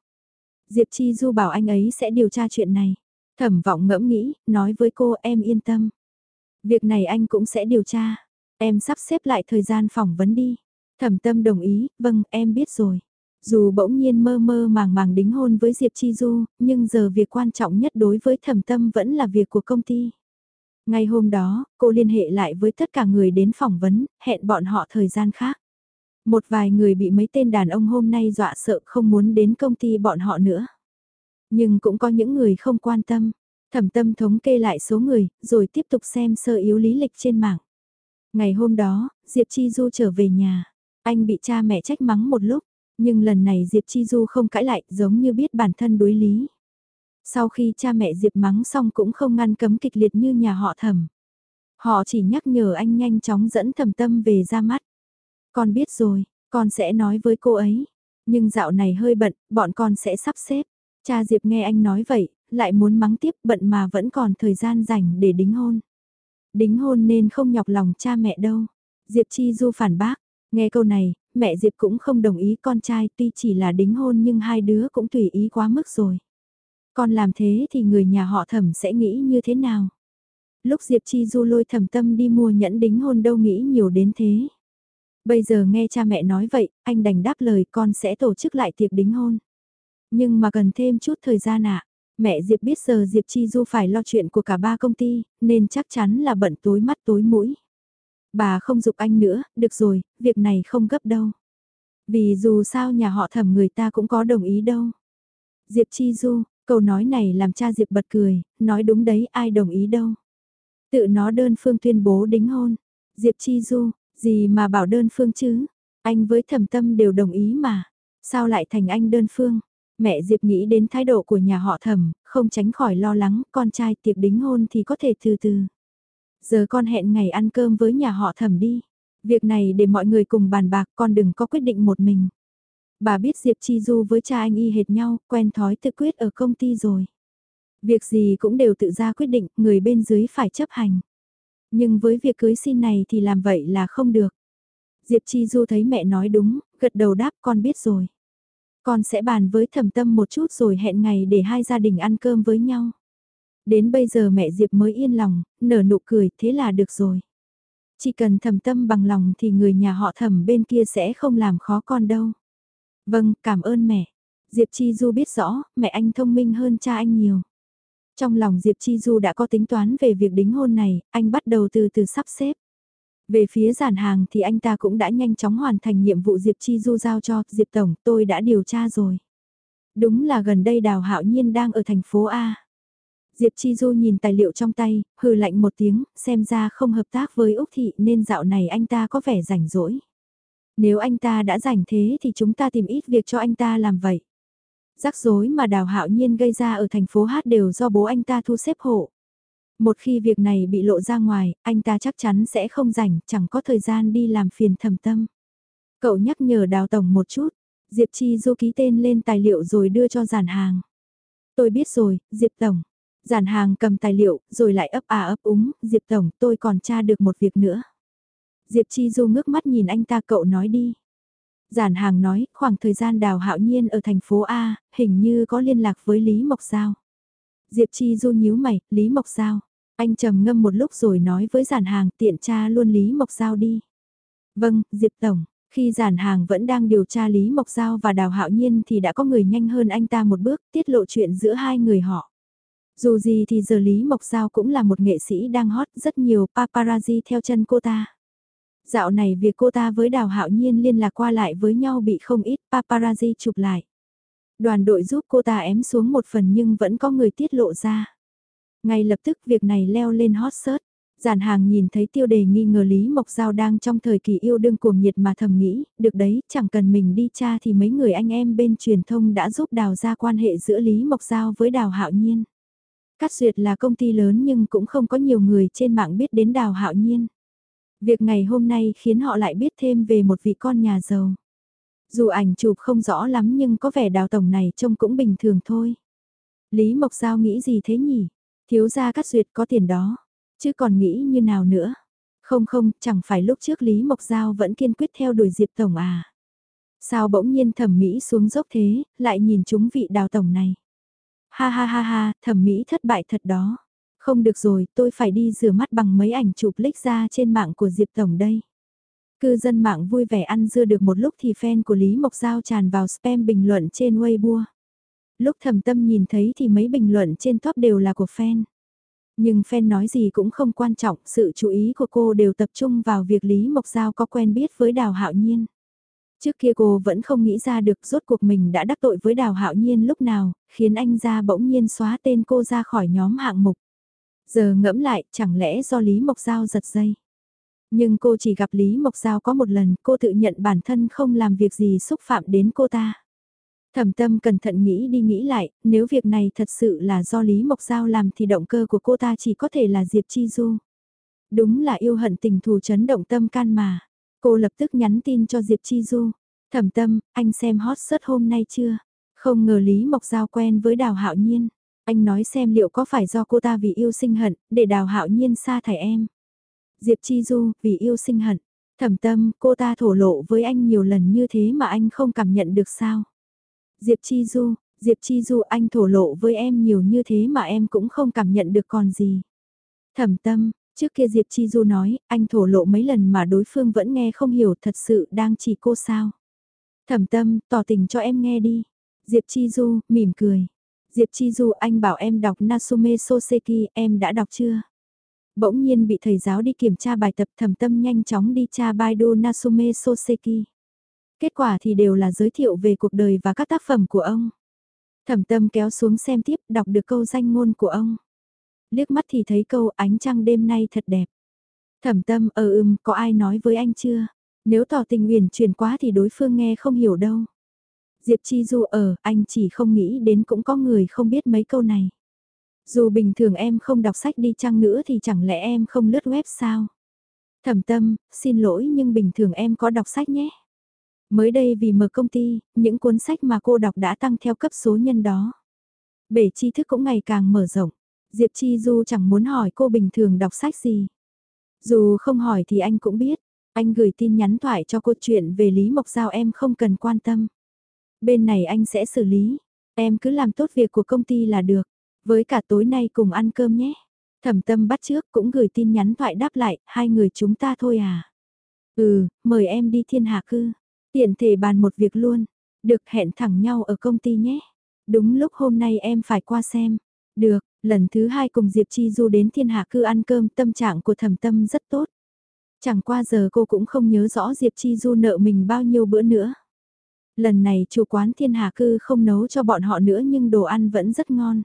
Diệp Chi Du bảo anh ấy sẽ điều tra chuyện này. Thẩm vọng ngẫm nghĩ, nói với cô em yên tâm. Việc này anh cũng sẽ điều tra. Em sắp xếp lại thời gian phỏng vấn đi. Thẩm tâm đồng ý, vâng em biết rồi. Dù bỗng nhiên mơ mơ màng màng đính hôn với Diệp Chi Du, nhưng giờ việc quan trọng nhất đối với thẩm tâm vẫn là việc của công ty. Ngay hôm đó, cô liên hệ lại với tất cả người đến phỏng vấn, hẹn bọn họ thời gian khác. Một vài người bị mấy tên đàn ông hôm nay dọa sợ không muốn đến công ty bọn họ nữa. Nhưng cũng có những người không quan tâm. Thẩm tâm thống kê lại số người, rồi tiếp tục xem sơ yếu lý lịch trên mạng. Ngày hôm đó, Diệp Chi Du trở về nhà. Anh bị cha mẹ trách mắng một lúc, nhưng lần này Diệp Chi Du không cãi lại giống như biết bản thân đối lý. Sau khi cha mẹ Diệp mắng xong cũng không ngăn cấm kịch liệt như nhà họ thẩm. Họ chỉ nhắc nhở anh nhanh chóng dẫn thẩm tâm về ra mắt. Con biết rồi, con sẽ nói với cô ấy. Nhưng dạo này hơi bận, bọn con sẽ sắp xếp. Cha Diệp nghe anh nói vậy, lại muốn mắng tiếp bận mà vẫn còn thời gian dành để đính hôn. Đính hôn nên không nhọc lòng cha mẹ đâu. Diệp Chi Du phản bác, nghe câu này, mẹ Diệp cũng không đồng ý con trai tuy chỉ là đính hôn nhưng hai đứa cũng tùy ý quá mức rồi. Con làm thế thì người nhà họ thẩm sẽ nghĩ như thế nào? Lúc Diệp Chi Du lôi thẩm tâm đi mua nhẫn đính hôn đâu nghĩ nhiều đến thế. Bây giờ nghe cha mẹ nói vậy, anh đành đáp lời con sẽ tổ chức lại tiệc đính hôn. Nhưng mà cần thêm chút thời gian ạ. Mẹ Diệp biết giờ Diệp Chi Du phải lo chuyện của cả ba công ty, nên chắc chắn là bận tối mắt tối mũi. Bà không dục anh nữa, được rồi, việc này không gấp đâu. Vì dù sao nhà họ thẩm người ta cũng có đồng ý đâu. Diệp Chi Du, câu nói này làm cha Diệp bật cười, nói đúng đấy ai đồng ý đâu. Tự nó đơn phương tuyên bố đính hôn. Diệp Chi Du, gì mà bảo đơn phương chứ? Anh với thẩm tâm đều đồng ý mà. Sao lại thành anh đơn phương? Mẹ Diệp nghĩ đến thái độ của nhà họ thẩm, không tránh khỏi lo lắng, con trai tiệc đính hôn thì có thể từ từ. Giờ con hẹn ngày ăn cơm với nhà họ thẩm đi. Việc này để mọi người cùng bàn bạc con đừng có quyết định một mình. Bà biết Diệp Chi Du với cha anh y hệt nhau, quen thói tự quyết ở công ty rồi. Việc gì cũng đều tự ra quyết định, người bên dưới phải chấp hành. Nhưng với việc cưới xin này thì làm vậy là không được. Diệp Chi Du thấy mẹ nói đúng, gật đầu đáp con biết rồi. Con sẽ bàn với thẩm tâm một chút rồi hẹn ngày để hai gia đình ăn cơm với nhau. Đến bây giờ mẹ Diệp mới yên lòng, nở nụ cười, thế là được rồi. Chỉ cần thầm tâm bằng lòng thì người nhà họ thầm bên kia sẽ không làm khó con đâu. Vâng, cảm ơn mẹ. Diệp Chi Du biết rõ, mẹ anh thông minh hơn cha anh nhiều. Trong lòng Diệp Chi Du đã có tính toán về việc đính hôn này, anh bắt đầu từ từ sắp xếp. Về phía giản hàng thì anh ta cũng đã nhanh chóng hoàn thành nhiệm vụ Diệp Chi Du giao cho Diệp Tổng, tôi đã điều tra rồi. Đúng là gần đây Đào Hạo Nhiên đang ở thành phố A. Diệp Chi Du nhìn tài liệu trong tay, hừ lạnh một tiếng, xem ra không hợp tác với Úc Thị nên dạo này anh ta có vẻ rảnh rỗi. Nếu anh ta đã rảnh thế thì chúng ta tìm ít việc cho anh ta làm vậy. Rắc rối mà Đào Hạo Nhiên gây ra ở thành phố Hát đều do bố anh ta thu xếp hộ. Một khi việc này bị lộ ra ngoài, anh ta chắc chắn sẽ không rảnh, chẳng có thời gian đi làm phiền thầm tâm. Cậu nhắc nhở Đào Tổng một chút, Diệp Chi Du ký tên lên tài liệu rồi đưa cho giản hàng. Tôi biết rồi, Diệp Tổng. Giản hàng cầm tài liệu, rồi lại ấp à ấp úng, Diệp Tổng, tôi còn tra được một việc nữa. Diệp Chi Du ngước mắt nhìn anh ta cậu nói đi. Giản hàng nói, khoảng thời gian đào hạo nhiên ở thành phố A, hình như có liên lạc với Lý Mộc Giao. Diệp Chi Du nhíu mày, Lý Mộc Giao. Anh trầm ngâm một lúc rồi nói với giản hàng tiện tra luôn Lý Mộc Giao đi. Vâng, Diệp Tổng, khi giản hàng vẫn đang điều tra Lý Mộc Giao và Đào Hạo Nhiên thì đã có người nhanh hơn anh ta một bước tiết lộ chuyện giữa hai người họ. Dù gì thì giờ Lý Mộc Giao cũng là một nghệ sĩ đang hot rất nhiều paparazzi theo chân cô ta. Dạo này việc cô ta với Đào Hạo Nhiên liên lạc qua lại với nhau bị không ít paparazzi chụp lại. Đoàn đội giúp cô ta ém xuống một phần nhưng vẫn có người tiết lộ ra. Ngay lập tức việc này leo lên hot search. Giàn hàng nhìn thấy tiêu đề nghi ngờ Lý Mộc Giao đang trong thời kỳ yêu đương cuồng nhiệt mà thầm nghĩ, được đấy, chẳng cần mình đi tra thì mấy người anh em bên truyền thông đã giúp đào ra quan hệ giữa Lý Mộc Giao với đào hạo nhiên. Cát Duyệt là công ty lớn nhưng cũng không có nhiều người trên mạng biết đến đào hạo nhiên. Việc ngày hôm nay khiến họ lại biết thêm về một vị con nhà giàu. Dù ảnh chụp không rõ lắm nhưng có vẻ đào tổng này trông cũng bình thường thôi. Lý Mộc Giao nghĩ gì thế nhỉ? Thiếu gia Cát Duyệt có tiền đó. Chứ còn nghĩ như nào nữa? Không không, chẳng phải lúc trước Lý Mộc Giao vẫn kiên quyết theo đuổi Diệp Tổng à? Sao bỗng nhiên thẩm mỹ xuống dốc thế, lại nhìn chúng vị đào tổng này? Ha ha ha ha, thẩm mỹ thất bại thật đó. Không được rồi, tôi phải đi rửa mắt bằng mấy ảnh chụp lích ra trên mạng của Diệp Tổng đây. Cư dân mạng vui vẻ ăn dưa được một lúc thì fan của Lý Mộc Giao tràn vào spam bình luận trên Weibo. Lúc thầm tâm nhìn thấy thì mấy bình luận trên top đều là của fan. Nhưng fan nói gì cũng không quan trọng, sự chú ý của cô đều tập trung vào việc Lý Mộc Giao có quen biết với Đào Hạo Nhiên. Trước kia cô vẫn không nghĩ ra được rốt cuộc mình đã đắc tội với Đào Hạo Nhiên lúc nào, khiến anh ra bỗng nhiên xóa tên cô ra khỏi nhóm hạng mục. Giờ ngẫm lại, chẳng lẽ do Lý Mộc Giao giật dây. Nhưng cô chỉ gặp Lý Mộc Giao có một lần, cô tự nhận bản thân không làm việc gì xúc phạm đến cô ta. Thẩm tâm cẩn thận nghĩ đi nghĩ lại, nếu việc này thật sự là do Lý Mộc Giao làm thì động cơ của cô ta chỉ có thể là Diệp Chi Du. Đúng là yêu hận tình thù chấn động tâm can mà. Cô lập tức nhắn tin cho Diệp Chi Du. Thẩm tâm, anh xem hot search hôm nay chưa? Không ngờ Lý Mộc Giao quen với Đào Hạo Nhiên. Anh nói xem liệu có phải do cô ta vì yêu sinh hận, để Đào Hạo Nhiên xa thải em. Diệp Chi Du, vì yêu sinh hận. Thẩm tâm, cô ta thổ lộ với anh nhiều lần như thế mà anh không cảm nhận được sao? Diệp Chi Du, Diệp Chi Du anh thổ lộ với em nhiều như thế mà em cũng không cảm nhận được còn gì. Thẩm tâm, trước kia Diệp Chi Du nói, anh thổ lộ mấy lần mà đối phương vẫn nghe không hiểu thật sự đang chỉ cô sao. Thẩm tâm, tỏ tình cho em nghe đi. Diệp Chi Du, mỉm cười. Diệp Chi Du anh bảo em đọc Nasume Soseki, em đã đọc chưa? Bỗng nhiên bị thầy giáo đi kiểm tra bài tập thẩm tâm nhanh chóng đi tra Baidu Nasume Soseki. Kết quả thì đều là giới thiệu về cuộc đời và các tác phẩm của ông. Thẩm tâm kéo xuống xem tiếp đọc được câu danh ngôn của ông. Liếc mắt thì thấy câu ánh trăng đêm nay thật đẹp. Thẩm tâm ờ ừm có ai nói với anh chưa? Nếu tỏ tình uyển chuyển quá thì đối phương nghe không hiểu đâu. Diệp Chi Du ở, anh chỉ không nghĩ đến cũng có người không biết mấy câu này. Dù bình thường em không đọc sách đi chăng nữa thì chẳng lẽ em không lướt web sao? Thẩm tâm, xin lỗi nhưng bình thường em có đọc sách nhé. Mới đây vì mở công ty, những cuốn sách mà cô đọc đã tăng theo cấp số nhân đó. Bể tri thức cũng ngày càng mở rộng. Diệp Chi Du chẳng muốn hỏi cô bình thường đọc sách gì. Dù không hỏi thì anh cũng biết. Anh gửi tin nhắn thoại cho cô chuyện về Lý Mộc Giao em không cần quan tâm. Bên này anh sẽ xử lý. Em cứ làm tốt việc của công ty là được. Với cả tối nay cùng ăn cơm nhé. Thẩm tâm bắt trước cũng gửi tin nhắn thoại đáp lại, hai người chúng ta thôi à. Ừ, mời em đi thiên hạ cư. Tiện thể bàn một việc luôn. Được hẹn thẳng nhau ở công ty nhé. Đúng lúc hôm nay em phải qua xem. Được, lần thứ hai cùng Diệp Chi Du đến thiên hạ cư ăn cơm tâm trạng của thẩm tâm rất tốt. Chẳng qua giờ cô cũng không nhớ rõ Diệp Chi Du nợ mình bao nhiêu bữa nữa. Lần này chủ quán thiên hà cư không nấu cho bọn họ nữa nhưng đồ ăn vẫn rất ngon.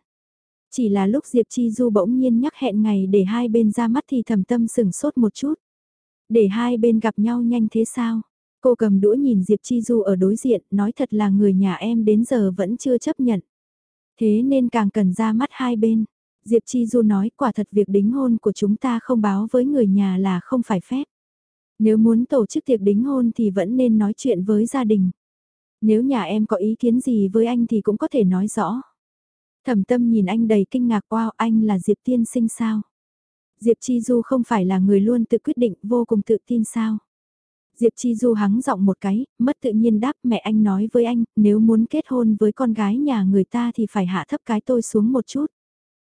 Chỉ là lúc Diệp Chi Du bỗng nhiên nhắc hẹn ngày để hai bên ra mắt thì thầm tâm sừng sốt một chút. Để hai bên gặp nhau nhanh thế sao? Cô cầm đũa nhìn Diệp Chi Du ở đối diện, nói thật là người nhà em đến giờ vẫn chưa chấp nhận. Thế nên càng cần ra mắt hai bên. Diệp Chi Du nói quả thật việc đính hôn của chúng ta không báo với người nhà là không phải phép. Nếu muốn tổ chức tiệc đính hôn thì vẫn nên nói chuyện với gia đình. Nếu nhà em có ý kiến gì với anh thì cũng có thể nói rõ. Thẩm tâm nhìn anh đầy kinh ngạc wow anh là Diệp tiên sinh sao? Diệp Chi Du không phải là người luôn tự quyết định vô cùng tự tin sao? Diệp Chi Du hắng giọng một cái, mất tự nhiên đáp mẹ anh nói với anh, nếu muốn kết hôn với con gái nhà người ta thì phải hạ thấp cái tôi xuống một chút.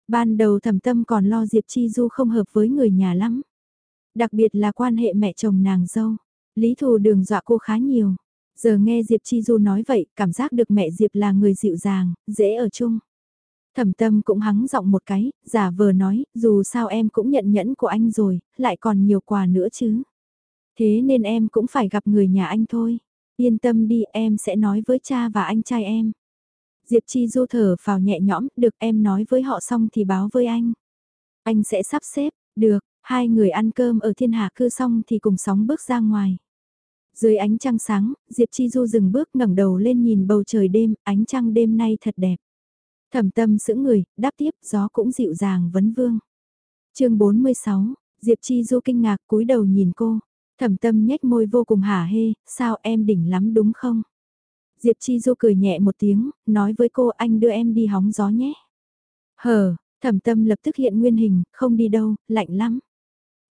Ban đầu thẩm tâm còn lo Diệp Chi Du không hợp với người nhà lắm. Đặc biệt là quan hệ mẹ chồng nàng dâu. Lý thù đường dọa cô khá nhiều. Giờ nghe Diệp Chi Du nói vậy, cảm giác được mẹ Diệp là người dịu dàng, dễ ở chung. Thẩm tâm cũng hắng giọng một cái, giả vờ nói, dù sao em cũng nhận nhẫn của anh rồi, lại còn nhiều quà nữa chứ. Thế nên em cũng phải gặp người nhà anh thôi. Yên tâm đi em sẽ nói với cha và anh trai em. Diệp Chi Du thở vào nhẹ nhõm, được em nói với họ xong thì báo với anh. Anh sẽ sắp xếp, được, Hai người ăn cơm ở thiên hạ cư xong thì cùng sóng bước ra ngoài. Dưới ánh trăng sáng, Diệp Chi Du dừng bước ngẩng đầu lên nhìn bầu trời đêm, ánh trăng đêm nay thật đẹp. Thẩm tâm sững người, đáp tiếp, gió cũng dịu dàng vấn vương. chương 46, Diệp Chi Du kinh ngạc cúi đầu nhìn cô. Thẩm tâm nhếch môi vô cùng hả hê, sao em đỉnh lắm đúng không? Diệp Chi Du cười nhẹ một tiếng, nói với cô anh đưa em đi hóng gió nhé. Hờ, thẩm tâm lập tức hiện nguyên hình, không đi đâu, lạnh lắm.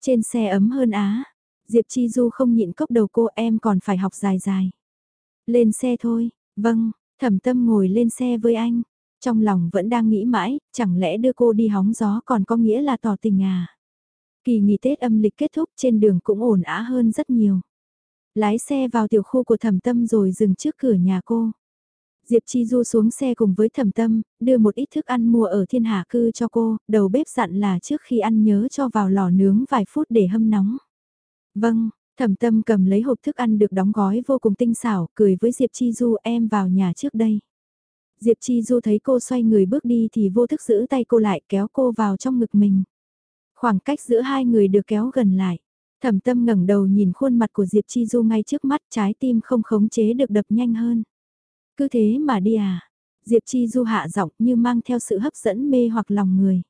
Trên xe ấm hơn á. Diệp Chi Du không nhịn cốc đầu cô em còn phải học dài dài. Lên xe thôi, vâng, thẩm tâm ngồi lên xe với anh. Trong lòng vẫn đang nghĩ mãi, chẳng lẽ đưa cô đi hóng gió còn có nghĩa là tỏ tình à? Kỳ nghỉ Tết âm lịch kết thúc trên đường cũng ổn ả hơn rất nhiều. Lái xe vào tiểu khu của thẩm tâm rồi dừng trước cửa nhà cô. Diệp Chi Du xuống xe cùng với thẩm tâm, đưa một ít thức ăn mua ở thiên hạ cư cho cô, đầu bếp dặn là trước khi ăn nhớ cho vào lò nướng vài phút để hâm nóng. Vâng, thẩm tâm cầm lấy hộp thức ăn được đóng gói vô cùng tinh xảo, cười với Diệp Chi Du em vào nhà trước đây. Diệp Chi Du thấy cô xoay người bước đi thì vô thức giữ tay cô lại kéo cô vào trong ngực mình. Khoảng cách giữa hai người được kéo gần lại. Thẩm tâm ngẩng đầu nhìn khuôn mặt của Diệp Chi Du ngay trước mắt trái tim không khống chế được đập nhanh hơn. Cứ thế mà đi à. Diệp Chi Du hạ giọng như mang theo sự hấp dẫn mê hoặc lòng người.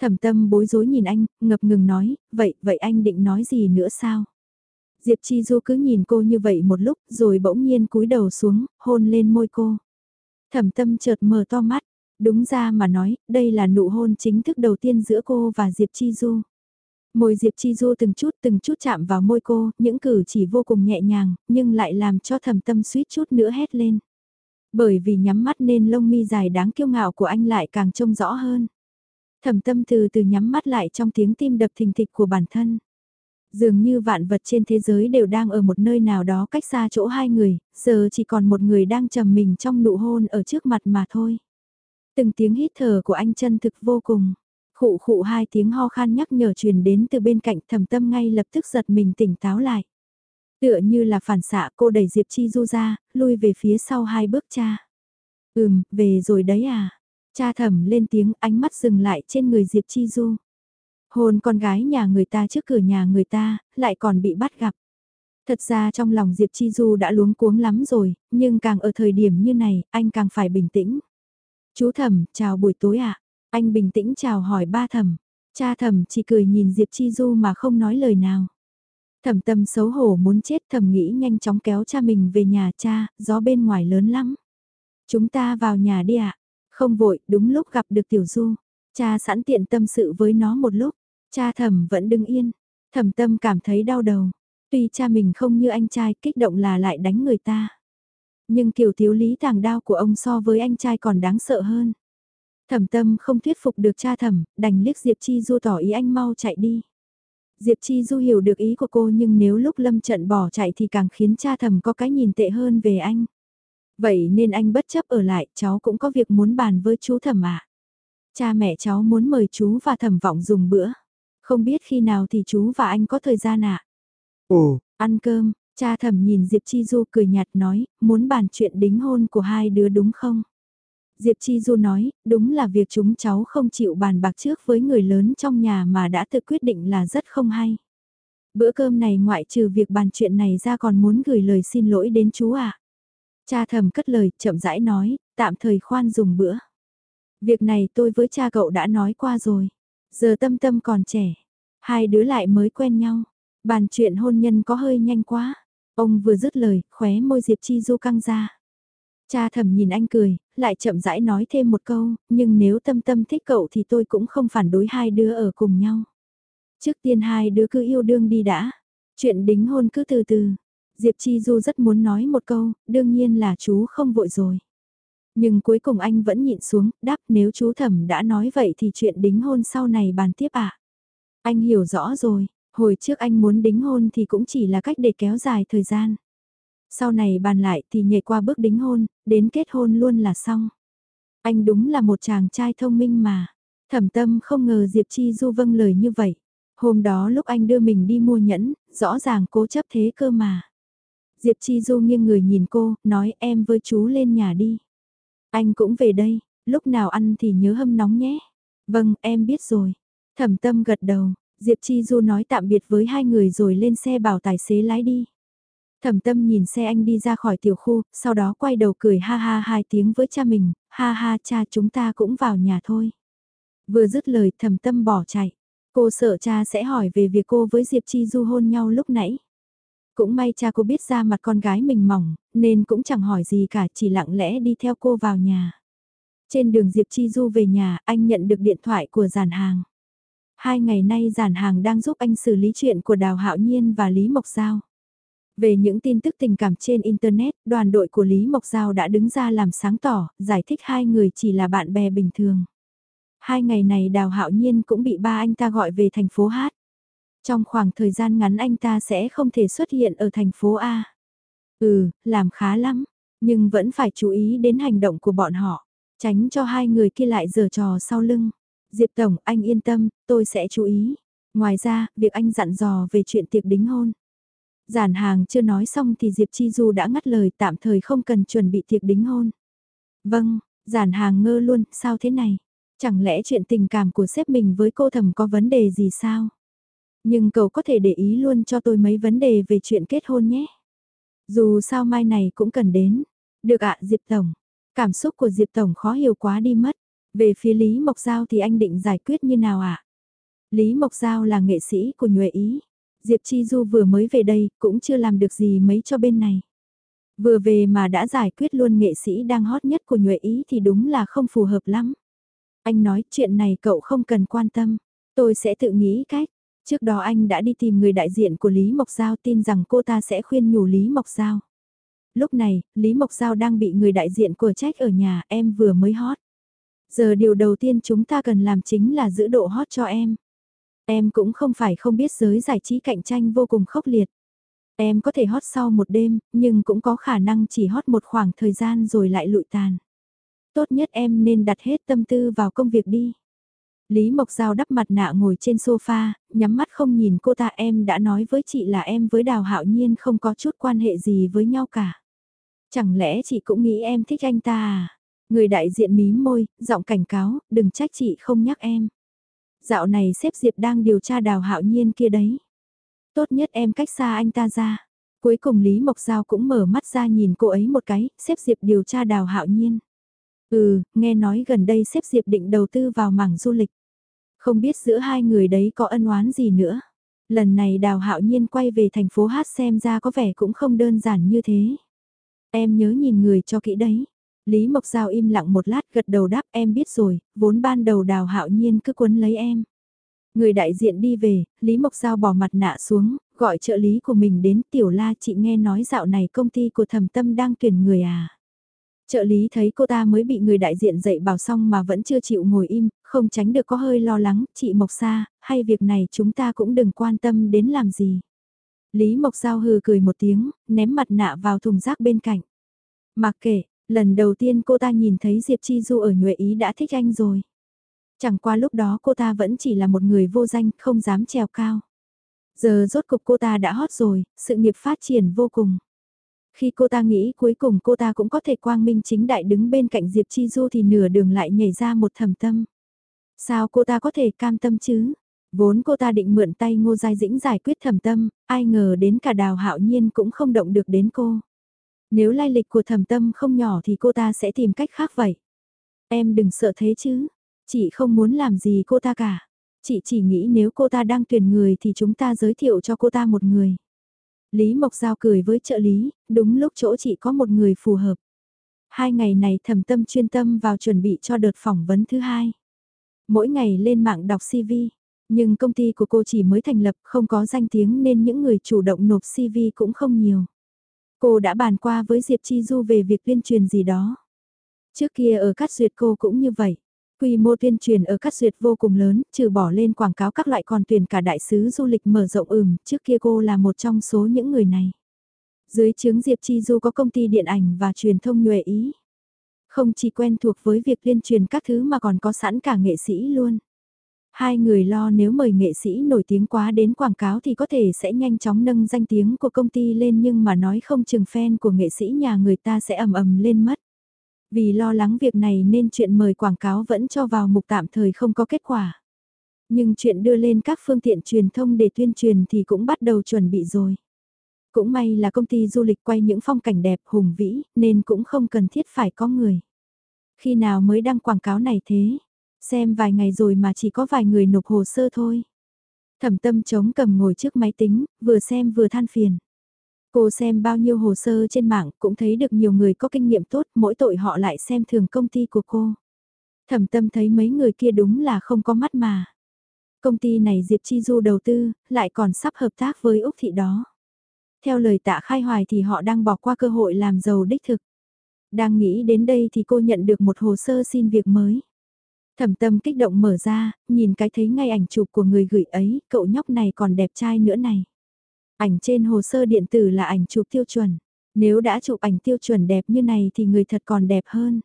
Thẩm tâm bối rối nhìn anh, ngập ngừng nói, vậy, vậy anh định nói gì nữa sao? Diệp Chi Du cứ nhìn cô như vậy một lúc rồi bỗng nhiên cúi đầu xuống, hôn lên môi cô. Thẩm tâm chợt mở to mắt, đúng ra mà nói, đây là nụ hôn chính thức đầu tiên giữa cô và Diệp Chi Du. Môi Diệp Chi Du từng chút từng chút chạm vào môi cô, những cử chỉ vô cùng nhẹ nhàng, nhưng lại làm cho thẩm tâm suýt chút nữa hét lên. Bởi vì nhắm mắt nên lông mi dài đáng kiêu ngạo của anh lại càng trông rõ hơn. Thầm tâm từ từ nhắm mắt lại trong tiếng tim đập thình thịch của bản thân. Dường như vạn vật trên thế giới đều đang ở một nơi nào đó cách xa chỗ hai người, giờ chỉ còn một người đang trầm mình trong nụ hôn ở trước mặt mà thôi. Từng tiếng hít thở của anh chân thực vô cùng. Khụ khụ hai tiếng ho khan nhắc nhở truyền đến từ bên cạnh thầm tâm ngay lập tức giật mình tỉnh táo lại. Tựa như là phản xạ cô đẩy Diệp Chi Du ra, lui về phía sau hai bước cha. Ừm, về rồi đấy à. Cha thẩm lên tiếng ánh mắt dừng lại trên người Diệp Chi Du. Hôn con gái nhà người ta trước cửa nhà người ta, lại còn bị bắt gặp. Thật ra trong lòng Diệp Chi Du đã luống cuống lắm rồi, nhưng càng ở thời điểm như này, anh càng phải bình tĩnh. Chú thẩm, chào buổi tối ạ. Anh bình tĩnh chào hỏi ba thẩm. Cha thẩm chỉ cười nhìn Diệp Chi Du mà không nói lời nào. Thẩm tâm xấu hổ muốn chết thẩm nghĩ nhanh chóng kéo cha mình về nhà cha, gió bên ngoài lớn lắm. Chúng ta vào nhà đi ạ. Không vội, đúng lúc gặp được Tiểu Du. Cha sẵn tiện tâm sự với nó một lúc. Cha thẩm vẫn đứng yên. Thẩm tâm cảm thấy đau đầu. Tuy cha mình không như anh trai kích động là lại đánh người ta. Nhưng kiểu thiếu lý tàng đao của ông so với anh trai còn đáng sợ hơn. Thẩm tâm không thuyết phục được cha thẩm, đành liếc Diệp Chi Du tỏ ý anh mau chạy đi. Diệp Chi Du hiểu được ý của cô nhưng nếu lúc lâm trận bỏ chạy thì càng khiến cha thẩm có cái nhìn tệ hơn về anh. Vậy nên anh bất chấp ở lại, cháu cũng có việc muốn bàn với chú thẩm ạ. Cha mẹ cháu muốn mời chú và thẩm vọng dùng bữa. Không biết khi nào thì chú và anh có thời gian ạ. Ồ, ăn cơm, cha thẩm nhìn Diệp Chi Du cười nhạt nói, muốn bàn chuyện đính hôn của hai đứa đúng không? Diệp Chi Du nói, đúng là việc chúng cháu không chịu bàn bạc trước với người lớn trong nhà mà đã tự quyết định là rất không hay. Bữa cơm này ngoại trừ việc bàn chuyện này ra còn muốn gửi lời xin lỗi đến chú à. Cha thầm cất lời, chậm rãi nói, tạm thời khoan dùng bữa. Việc này tôi với cha cậu đã nói qua rồi. Giờ tâm tâm còn trẻ. Hai đứa lại mới quen nhau. Bàn chuyện hôn nhân có hơi nhanh quá. Ông vừa dứt lời, khóe môi Diệp Chi Du căng ra. Cha thầm nhìn anh cười, lại chậm rãi nói thêm một câu, nhưng nếu tâm tâm thích cậu thì tôi cũng không phản đối hai đứa ở cùng nhau. Trước tiên hai đứa cứ yêu đương đi đã. Chuyện đính hôn cứ từ từ. Diệp Chi Du rất muốn nói một câu, đương nhiên là chú không vội rồi. Nhưng cuối cùng anh vẫn nhịn xuống, đáp nếu chú thẩm đã nói vậy thì chuyện đính hôn sau này bàn tiếp à. Anh hiểu rõ rồi, hồi trước anh muốn đính hôn thì cũng chỉ là cách để kéo dài thời gian. Sau này bàn lại thì nhảy qua bước đính hôn, đến kết hôn luôn là xong. Anh đúng là một chàng trai thông minh mà. Thẩm tâm không ngờ Diệp Chi Du vâng lời như vậy. Hôm đó lúc anh đưa mình đi mua nhẫn, rõ ràng cố chấp thế cơ mà. Diệp Chi Du nghiêng người nhìn cô, nói em với chú lên nhà đi. Anh cũng về đây, lúc nào ăn thì nhớ hâm nóng nhé. Vâng, em biết rồi. Thẩm tâm gật đầu, Diệp Chi Du nói tạm biệt với hai người rồi lên xe bảo tài xế lái đi. Thẩm tâm nhìn xe anh đi ra khỏi tiểu khu, sau đó quay đầu cười ha ha hai tiếng với cha mình, ha ha cha chúng ta cũng vào nhà thôi. Vừa dứt lời thẩm tâm bỏ chạy, cô sợ cha sẽ hỏi về việc cô với Diệp Chi Du hôn nhau lúc nãy. Cũng may cha cô biết ra mặt con gái mình mỏng, nên cũng chẳng hỏi gì cả chỉ lặng lẽ đi theo cô vào nhà. Trên đường Diệp Chi Du về nhà, anh nhận được điện thoại của giàn hàng. Hai ngày nay giàn hàng đang giúp anh xử lý chuyện của Đào Hạo Nhiên và Lý Mộc Giao. Về những tin tức tình cảm trên Internet, đoàn đội của Lý Mộc Giao đã đứng ra làm sáng tỏ, giải thích hai người chỉ là bạn bè bình thường. Hai ngày này Đào Hạo Nhiên cũng bị ba anh ta gọi về thành phố Hát. Trong khoảng thời gian ngắn anh ta sẽ không thể xuất hiện ở thành phố A. Ừ, làm khá lắm, nhưng vẫn phải chú ý đến hành động của bọn họ, tránh cho hai người kia lại giở trò sau lưng. Diệp Tổng, anh yên tâm, tôi sẽ chú ý. Ngoài ra, việc anh dặn dò về chuyện tiệc đính hôn. Giản hàng chưa nói xong thì Diệp Chi Du đã ngắt lời tạm thời không cần chuẩn bị tiệc đính hôn. Vâng, giản hàng ngơ luôn, sao thế này? Chẳng lẽ chuyện tình cảm của sếp mình với cô thầm có vấn đề gì sao? Nhưng cậu có thể để ý luôn cho tôi mấy vấn đề về chuyện kết hôn nhé. Dù sao mai này cũng cần đến. Được ạ, Diệp Tổng. Cảm xúc của Diệp Tổng khó hiểu quá đi mất. Về phía Lý Mộc Giao thì anh định giải quyết như nào ạ? Lý Mộc Giao là nghệ sĩ của Nhuệ Ý. Diệp Chi Du vừa mới về đây cũng chưa làm được gì mấy cho bên này. Vừa về mà đã giải quyết luôn nghệ sĩ đang hot nhất của Nhuệ Ý thì đúng là không phù hợp lắm. Anh nói chuyện này cậu không cần quan tâm. Tôi sẽ tự nghĩ cách. Trước đó anh đã đi tìm người đại diện của Lý Mộc Giao tin rằng cô ta sẽ khuyên nhủ Lý Mộc Giao. Lúc này, Lý Mộc Giao đang bị người đại diện của trách ở nhà, em vừa mới hot. Giờ điều đầu tiên chúng ta cần làm chính là giữ độ hot cho em. Em cũng không phải không biết giới giải trí cạnh tranh vô cùng khốc liệt. Em có thể hot sau một đêm, nhưng cũng có khả năng chỉ hot một khoảng thời gian rồi lại lụi tàn. Tốt nhất em nên đặt hết tâm tư vào công việc đi. Lý Mộc Giao đắp mặt nạ ngồi trên sofa, nhắm mắt không nhìn cô ta em đã nói với chị là em với Đào Hạo Nhiên không có chút quan hệ gì với nhau cả. Chẳng lẽ chị cũng nghĩ em thích anh ta à? Người đại diện mí môi, giọng cảnh cáo, đừng trách chị không nhắc em. Dạo này xếp Diệp đang điều tra Đào Hạo Nhiên kia đấy. Tốt nhất em cách xa anh ta ra. Cuối cùng Lý Mộc Giao cũng mở mắt ra nhìn cô ấy một cái, xếp Diệp điều tra Đào Hạo Nhiên. Ừ, nghe nói gần đây xếp Diệp định đầu tư vào mảng du lịch. Không biết giữa hai người đấy có ân oán gì nữa. Lần này Đào Hạo Nhiên quay về thành phố Hát xem ra có vẻ cũng không đơn giản như thế. Em nhớ nhìn người cho kỹ đấy. Lý Mộc Giao im lặng một lát gật đầu đáp em biết rồi, vốn ban đầu Đào Hạo Nhiên cứ cuốn lấy em. Người đại diện đi về, Lý Mộc Giao bỏ mặt nạ xuống, gọi trợ lý của mình đến tiểu la chị nghe nói dạo này công ty của thẩm tâm đang tuyển người à. Trợ lý thấy cô ta mới bị người đại diện dạy bảo xong mà vẫn chưa chịu ngồi im, không tránh được có hơi lo lắng, chị Mộc Sa, hay việc này chúng ta cũng đừng quan tâm đến làm gì. Lý Mộc Giao hừ cười một tiếng, ném mặt nạ vào thùng rác bên cạnh. Mặc kệ, lần đầu tiên cô ta nhìn thấy Diệp Chi Du ở Nhuệ Ý đã thích anh rồi. Chẳng qua lúc đó cô ta vẫn chỉ là một người vô danh, không dám trèo cao. Giờ rốt cục cô ta đã hot rồi, sự nghiệp phát triển vô cùng. Khi cô ta nghĩ cuối cùng cô ta cũng có thể quang minh chính đại đứng bên cạnh Diệp Chi Du thì nửa đường lại nhảy ra một thầm tâm. Sao cô ta có thể cam tâm chứ? Vốn cô ta định mượn tay Ngô Giai Dĩnh giải quyết thầm tâm, ai ngờ đến cả đào hạo nhiên cũng không động được đến cô. Nếu lai lịch của thầm tâm không nhỏ thì cô ta sẽ tìm cách khác vậy. Em đừng sợ thế chứ, chị không muốn làm gì cô ta cả. Chị chỉ nghĩ nếu cô ta đang tuyển người thì chúng ta giới thiệu cho cô ta một người. Lý Mộc Giao cười với trợ lý, đúng lúc chỗ chị có một người phù hợp. Hai ngày này thầm tâm chuyên tâm vào chuẩn bị cho đợt phỏng vấn thứ hai. Mỗi ngày lên mạng đọc CV, nhưng công ty của cô chỉ mới thành lập không có danh tiếng nên những người chủ động nộp CV cũng không nhiều. Cô đã bàn qua với Diệp Chi Du về việc tuyên truyền gì đó. Trước kia ở Cát Duyệt cô cũng như vậy. Quy mô tuyên truyền ở các Duyệt vô cùng lớn, trừ bỏ lên quảng cáo các loại còn tuyển cả đại sứ du lịch mở rộng ửm, trước kia cô là một trong số những người này. Dưới chứng Diệp Chi Du có công ty điện ảnh và truyền thông nhuệ ý. Không chỉ quen thuộc với việc tuyên truyền các thứ mà còn có sẵn cả nghệ sĩ luôn. Hai người lo nếu mời nghệ sĩ nổi tiếng quá đến quảng cáo thì có thể sẽ nhanh chóng nâng danh tiếng của công ty lên nhưng mà nói không chừng fan của nghệ sĩ nhà người ta sẽ ầm ầm lên mất. Vì lo lắng việc này nên chuyện mời quảng cáo vẫn cho vào mục tạm thời không có kết quả. Nhưng chuyện đưa lên các phương tiện truyền thông để tuyên truyền thì cũng bắt đầu chuẩn bị rồi. Cũng may là công ty du lịch quay những phong cảnh đẹp hùng vĩ nên cũng không cần thiết phải có người. Khi nào mới đăng quảng cáo này thế? Xem vài ngày rồi mà chỉ có vài người nộp hồ sơ thôi. Thẩm tâm chống cầm ngồi trước máy tính, vừa xem vừa than phiền. Cô xem bao nhiêu hồ sơ trên mạng cũng thấy được nhiều người có kinh nghiệm tốt, mỗi tội họ lại xem thường công ty của cô. Thẩm tâm thấy mấy người kia đúng là không có mắt mà. Công ty này Diệp Chi Du đầu tư, lại còn sắp hợp tác với Úc Thị đó. Theo lời tạ khai hoài thì họ đang bỏ qua cơ hội làm giàu đích thực. Đang nghĩ đến đây thì cô nhận được một hồ sơ xin việc mới. Thẩm tâm kích động mở ra, nhìn cái thấy ngay ảnh chụp của người gửi ấy, cậu nhóc này còn đẹp trai nữa này. Ảnh trên hồ sơ điện tử là ảnh chụp tiêu chuẩn. Nếu đã chụp ảnh tiêu chuẩn đẹp như này thì người thật còn đẹp hơn.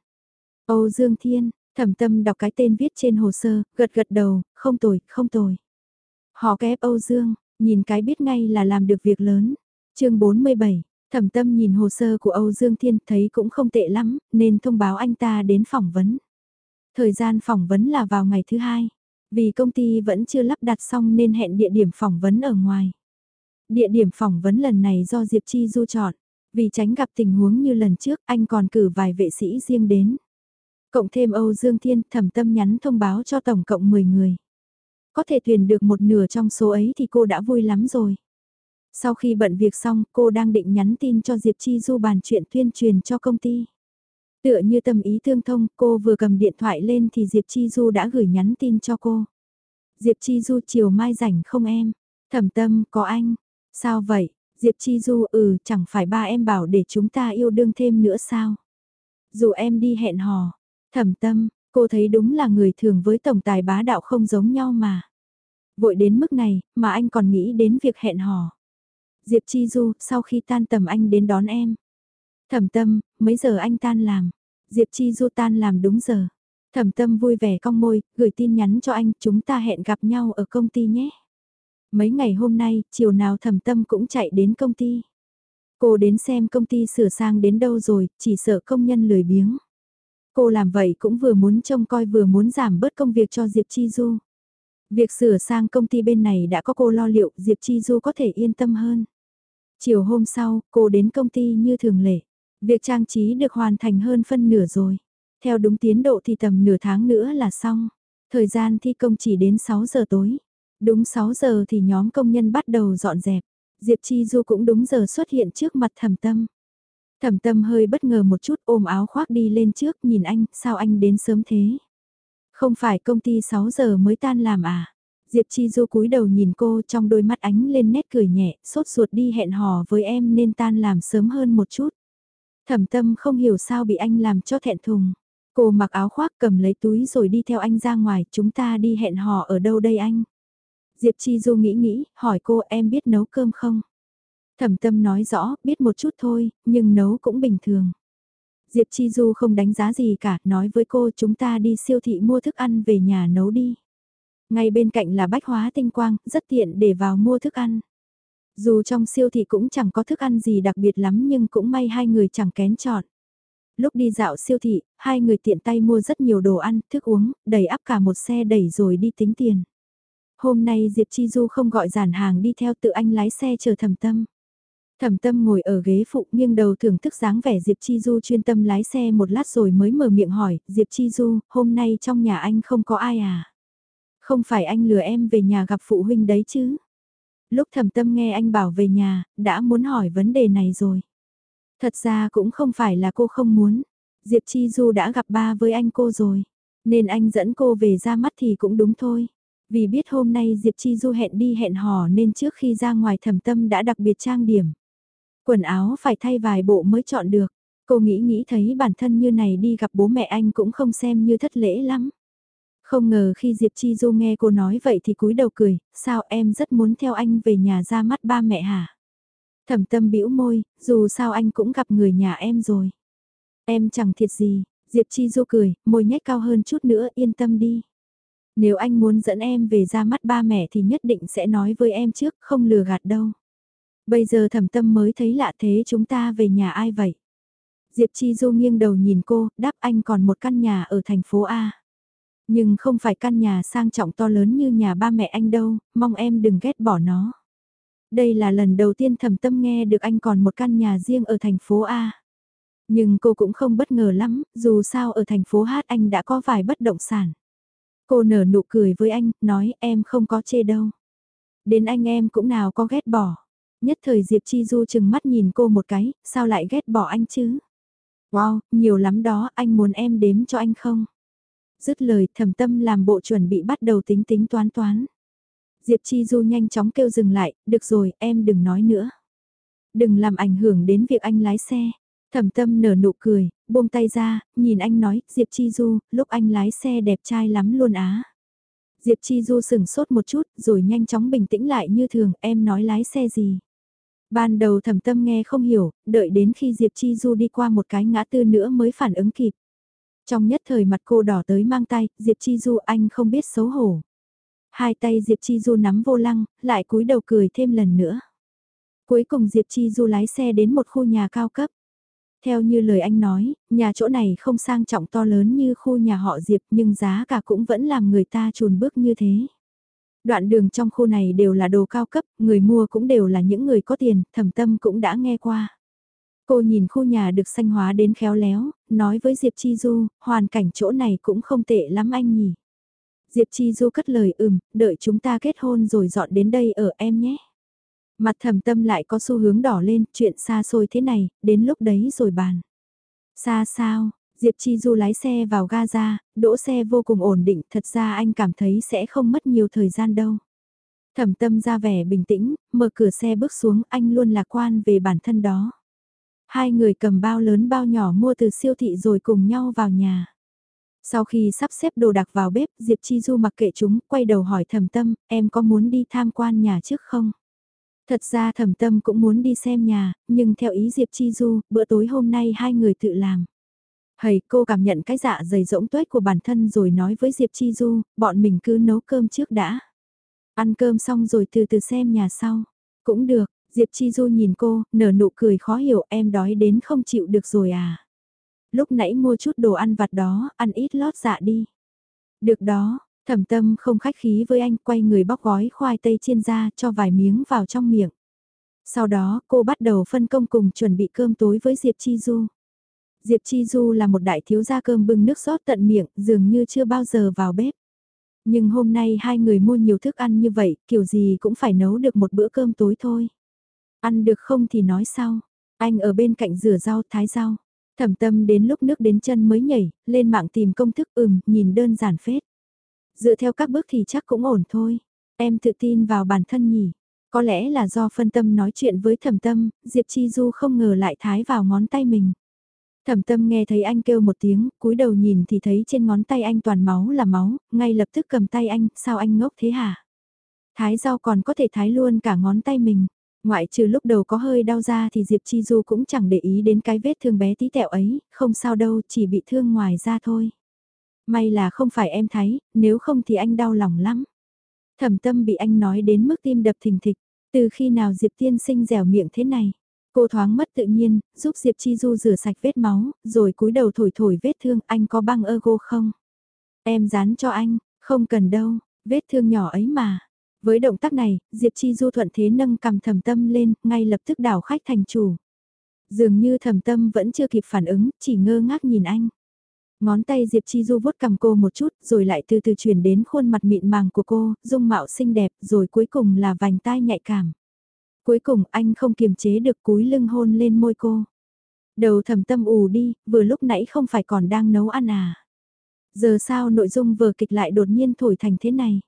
Âu Dương Thiên, thẩm tâm đọc cái tên viết trên hồ sơ, gật gật đầu, không tồi, không tồi. Họ kép Âu Dương, nhìn cái biết ngay là làm được việc lớn. chương 47, thẩm tâm nhìn hồ sơ của Âu Dương Thiên thấy cũng không tệ lắm, nên thông báo anh ta đến phỏng vấn. Thời gian phỏng vấn là vào ngày thứ hai. Vì công ty vẫn chưa lắp đặt xong nên hẹn địa điểm phỏng vấn ở ngoài. Địa điểm phỏng vấn lần này do Diệp Chi Du chọn. Vì tránh gặp tình huống như lần trước anh còn cử vài vệ sĩ riêng đến. Cộng thêm Âu Dương Thiên thẩm tâm nhắn thông báo cho tổng cộng 10 người. Có thể tuyển được một nửa trong số ấy thì cô đã vui lắm rồi. Sau khi bận việc xong cô đang định nhắn tin cho Diệp Chi Du bàn chuyện tuyên truyền cho công ty. Tựa như tâm ý tương thông, cô vừa cầm điện thoại lên thì Diệp Chi Du đã gửi nhắn tin cho cô. Diệp Chi Du chiều mai rảnh không em? Thẩm tâm, có anh. Sao vậy? Diệp Chi Du ừ, chẳng phải ba em bảo để chúng ta yêu đương thêm nữa sao? Dù em đi hẹn hò. Thẩm tâm, cô thấy đúng là người thường với tổng tài bá đạo không giống nhau mà. Vội đến mức này, mà anh còn nghĩ đến việc hẹn hò. Diệp Chi Du, sau khi tan tầm anh đến đón em. Thẩm tâm, mấy giờ anh tan làm? Diệp Chi Du tan làm đúng giờ. Thẩm tâm vui vẻ cong môi, gửi tin nhắn cho anh, chúng ta hẹn gặp nhau ở công ty nhé. Mấy ngày hôm nay, chiều nào thẩm tâm cũng chạy đến công ty. Cô đến xem công ty sửa sang đến đâu rồi, chỉ sợ công nhân lười biếng. Cô làm vậy cũng vừa muốn trông coi vừa muốn giảm bớt công việc cho Diệp Chi Du. Việc sửa sang công ty bên này đã có cô lo liệu, Diệp Chi Du có thể yên tâm hơn. Chiều hôm sau, cô đến công ty như thường lệ. Việc trang trí được hoàn thành hơn phân nửa rồi. Theo đúng tiến độ thì tầm nửa tháng nữa là xong. Thời gian thi công chỉ đến 6 giờ tối. Đúng 6 giờ thì nhóm công nhân bắt đầu dọn dẹp. Diệp Chi Du cũng đúng giờ xuất hiện trước mặt thẩm tâm. Thẩm tâm hơi bất ngờ một chút ôm áo khoác đi lên trước nhìn anh, sao anh đến sớm thế? Không phải công ty 6 giờ mới tan làm à? Diệp Chi Du cúi đầu nhìn cô trong đôi mắt ánh lên nét cười nhẹ, sốt ruột đi hẹn hò với em nên tan làm sớm hơn một chút. Thẩm tâm không hiểu sao bị anh làm cho thẹn thùng. Cô mặc áo khoác cầm lấy túi rồi đi theo anh ra ngoài, chúng ta đi hẹn hò ở đâu đây anh? Diệp Chi Du nghĩ nghĩ, hỏi cô em biết nấu cơm không? Thẩm tâm nói rõ, biết một chút thôi, nhưng nấu cũng bình thường. Diệp Chi Du không đánh giá gì cả, nói với cô chúng ta đi siêu thị mua thức ăn về nhà nấu đi. Ngay bên cạnh là bách hóa tinh quang, rất tiện để vào mua thức ăn. Dù trong siêu thị cũng chẳng có thức ăn gì đặc biệt lắm nhưng cũng may hai người chẳng kén chọn. Lúc đi dạo siêu thị, hai người tiện tay mua rất nhiều đồ ăn, thức uống, đầy ắp cả một xe đẩy rồi đi tính tiền. Hôm nay Diệp Chi Du không gọi giản hàng đi theo tự anh lái xe chờ thầm tâm. Thẩm tâm ngồi ở ghế phụ nghiêng đầu thưởng thức dáng vẻ Diệp Chi Du chuyên tâm lái xe một lát rồi mới mở miệng hỏi, Diệp Chi Du, hôm nay trong nhà anh không có ai à? Không phải anh lừa em về nhà gặp phụ huynh đấy chứ? Lúc thẩm tâm nghe anh bảo về nhà, đã muốn hỏi vấn đề này rồi. Thật ra cũng không phải là cô không muốn. Diệp Chi Du đã gặp ba với anh cô rồi. Nên anh dẫn cô về ra mắt thì cũng đúng thôi. Vì biết hôm nay Diệp Chi Du hẹn đi hẹn hò nên trước khi ra ngoài thẩm tâm đã đặc biệt trang điểm. Quần áo phải thay vài bộ mới chọn được. Cô nghĩ nghĩ thấy bản thân như này đi gặp bố mẹ anh cũng không xem như thất lễ lắm. Không ngờ khi Diệp Chi Du nghe cô nói vậy thì cúi đầu cười, sao em rất muốn theo anh về nhà ra mắt ba mẹ hả? Thẩm tâm bĩu môi, dù sao anh cũng gặp người nhà em rồi. Em chẳng thiệt gì, Diệp Chi Du cười, môi nhếch cao hơn chút nữa yên tâm đi. Nếu anh muốn dẫn em về ra mắt ba mẹ thì nhất định sẽ nói với em trước, không lừa gạt đâu. Bây giờ thẩm tâm mới thấy lạ thế chúng ta về nhà ai vậy? Diệp Chi Du nghiêng đầu nhìn cô, đáp anh còn một căn nhà ở thành phố A. Nhưng không phải căn nhà sang trọng to lớn như nhà ba mẹ anh đâu, mong em đừng ghét bỏ nó. Đây là lần đầu tiên thầm tâm nghe được anh còn một căn nhà riêng ở thành phố A. Nhưng cô cũng không bất ngờ lắm, dù sao ở thành phố Hát anh đã có vài bất động sản. Cô nở nụ cười với anh, nói em không có chê đâu. Đến anh em cũng nào có ghét bỏ. Nhất thời Diệp Chi Du chừng mắt nhìn cô một cái, sao lại ghét bỏ anh chứ? Wow, nhiều lắm đó, anh muốn em đếm cho anh không? Dứt lời thầm tâm làm bộ chuẩn bị bắt đầu tính tính toán toán. Diệp Chi Du nhanh chóng kêu dừng lại, được rồi, em đừng nói nữa. Đừng làm ảnh hưởng đến việc anh lái xe. Thẩm tâm nở nụ cười, buông tay ra, nhìn anh nói, Diệp Chi Du, lúc anh lái xe đẹp trai lắm luôn á. Diệp Chi Du sừng sốt một chút, rồi nhanh chóng bình tĩnh lại như thường, em nói lái xe gì. Ban đầu thẩm tâm nghe không hiểu, đợi đến khi Diệp Chi Du đi qua một cái ngã tư nữa mới phản ứng kịp. Trong nhất thời mặt cô đỏ tới mang tay, Diệp Chi Du anh không biết xấu hổ. Hai tay Diệp Chi Du nắm vô lăng, lại cúi đầu cười thêm lần nữa. Cuối cùng Diệp Chi Du lái xe đến một khu nhà cao cấp. Theo như lời anh nói, nhà chỗ này không sang trọng to lớn như khu nhà họ Diệp nhưng giá cả cũng vẫn làm người ta chùn bước như thế. Đoạn đường trong khu này đều là đồ cao cấp, người mua cũng đều là những người có tiền, thẩm tâm cũng đã nghe qua. Cô nhìn khu nhà được xanh hóa đến khéo léo, nói với Diệp Chi Du, hoàn cảnh chỗ này cũng không tệ lắm anh nhỉ. Diệp Chi Du cất lời ừm, đợi chúng ta kết hôn rồi dọn đến đây ở em nhé. Mặt thầm tâm lại có xu hướng đỏ lên, chuyện xa xôi thế này, đến lúc đấy rồi bàn. Xa sao, Diệp Chi Du lái xe vào Gaza, đỗ xe vô cùng ổn định, thật ra anh cảm thấy sẽ không mất nhiều thời gian đâu. Thẩm tâm ra vẻ bình tĩnh, mở cửa xe bước xuống, anh luôn lạc quan về bản thân đó. Hai người cầm bao lớn bao nhỏ mua từ siêu thị rồi cùng nhau vào nhà. Sau khi sắp xếp đồ đạc vào bếp, Diệp Chi Du mặc kệ chúng, quay đầu hỏi thẩm tâm, em có muốn đi tham quan nhà trước không? Thật ra thẩm tâm cũng muốn đi xem nhà, nhưng theo ý Diệp Chi Du, bữa tối hôm nay hai người tự làm. Hầy cô cảm nhận cái dạ dày rỗng tuếch của bản thân rồi nói với Diệp Chi Du, bọn mình cứ nấu cơm trước đã. Ăn cơm xong rồi từ từ xem nhà sau. Cũng được, Diệp Chi Du nhìn cô, nở nụ cười khó hiểu em đói đến không chịu được rồi à. Lúc nãy mua chút đồ ăn vặt đó, ăn ít lót dạ đi. Được đó, thẩm tâm không khách khí với anh quay người bóc gói khoai tây chiên ra cho vài miếng vào trong miệng. Sau đó cô bắt đầu phân công cùng chuẩn bị cơm tối với Diệp Chi Du. Diệp Chi Du là một đại thiếu gia cơm bưng nước sốt tận miệng, dường như chưa bao giờ vào bếp. Nhưng hôm nay hai người mua nhiều thức ăn như vậy, kiểu gì cũng phải nấu được một bữa cơm tối thôi. Ăn được không thì nói sau. Anh ở bên cạnh rửa rau thái rau. Thẩm tâm đến lúc nước đến chân mới nhảy, lên mạng tìm công thức ừm, nhìn đơn giản phết. Dựa theo các bước thì chắc cũng ổn thôi. Em tự tin vào bản thân nhỉ. Có lẽ là do phân tâm nói chuyện với thẩm tâm, Diệp Chi Du không ngờ lại thái vào ngón tay mình. Thẩm tâm nghe thấy anh kêu một tiếng, cúi đầu nhìn thì thấy trên ngón tay anh toàn máu là máu, ngay lập tức cầm tay anh, sao anh ngốc thế hả? Thái rau còn có thể thái luôn cả ngón tay mình. Ngoại trừ lúc đầu có hơi đau ra thì Diệp Chi Du cũng chẳng để ý đến cái vết thương bé tí tẹo ấy, không sao đâu, chỉ bị thương ngoài da thôi. May là không phải em thấy, nếu không thì anh đau lòng lắm. Thẩm tâm bị anh nói đến mức tim đập thình thịch, từ khi nào Diệp tiên sinh dẻo miệng thế này. Cô thoáng mất tự nhiên, giúp Diệp Chi Du rửa sạch vết máu, rồi cúi đầu thổi thổi vết thương, anh có băng ergo không? Em dán cho anh, không cần đâu, vết thương nhỏ ấy mà. Với động tác này, Diệp Chi Du thuận thế nâng cầm thầm tâm lên, ngay lập tức đảo khách thành chủ. Dường như thầm tâm vẫn chưa kịp phản ứng, chỉ ngơ ngác nhìn anh. Ngón tay Diệp Chi Du vuốt cầm cô một chút, rồi lại từ từ chuyển đến khuôn mặt mịn màng của cô, dung mạo xinh đẹp, rồi cuối cùng là vành tai nhạy cảm. Cuối cùng anh không kiềm chế được cúi lưng hôn lên môi cô. Đầu thầm tâm ù đi, vừa lúc nãy không phải còn đang nấu ăn à. Giờ sao nội dung vừa kịch lại đột nhiên thổi thành thế này.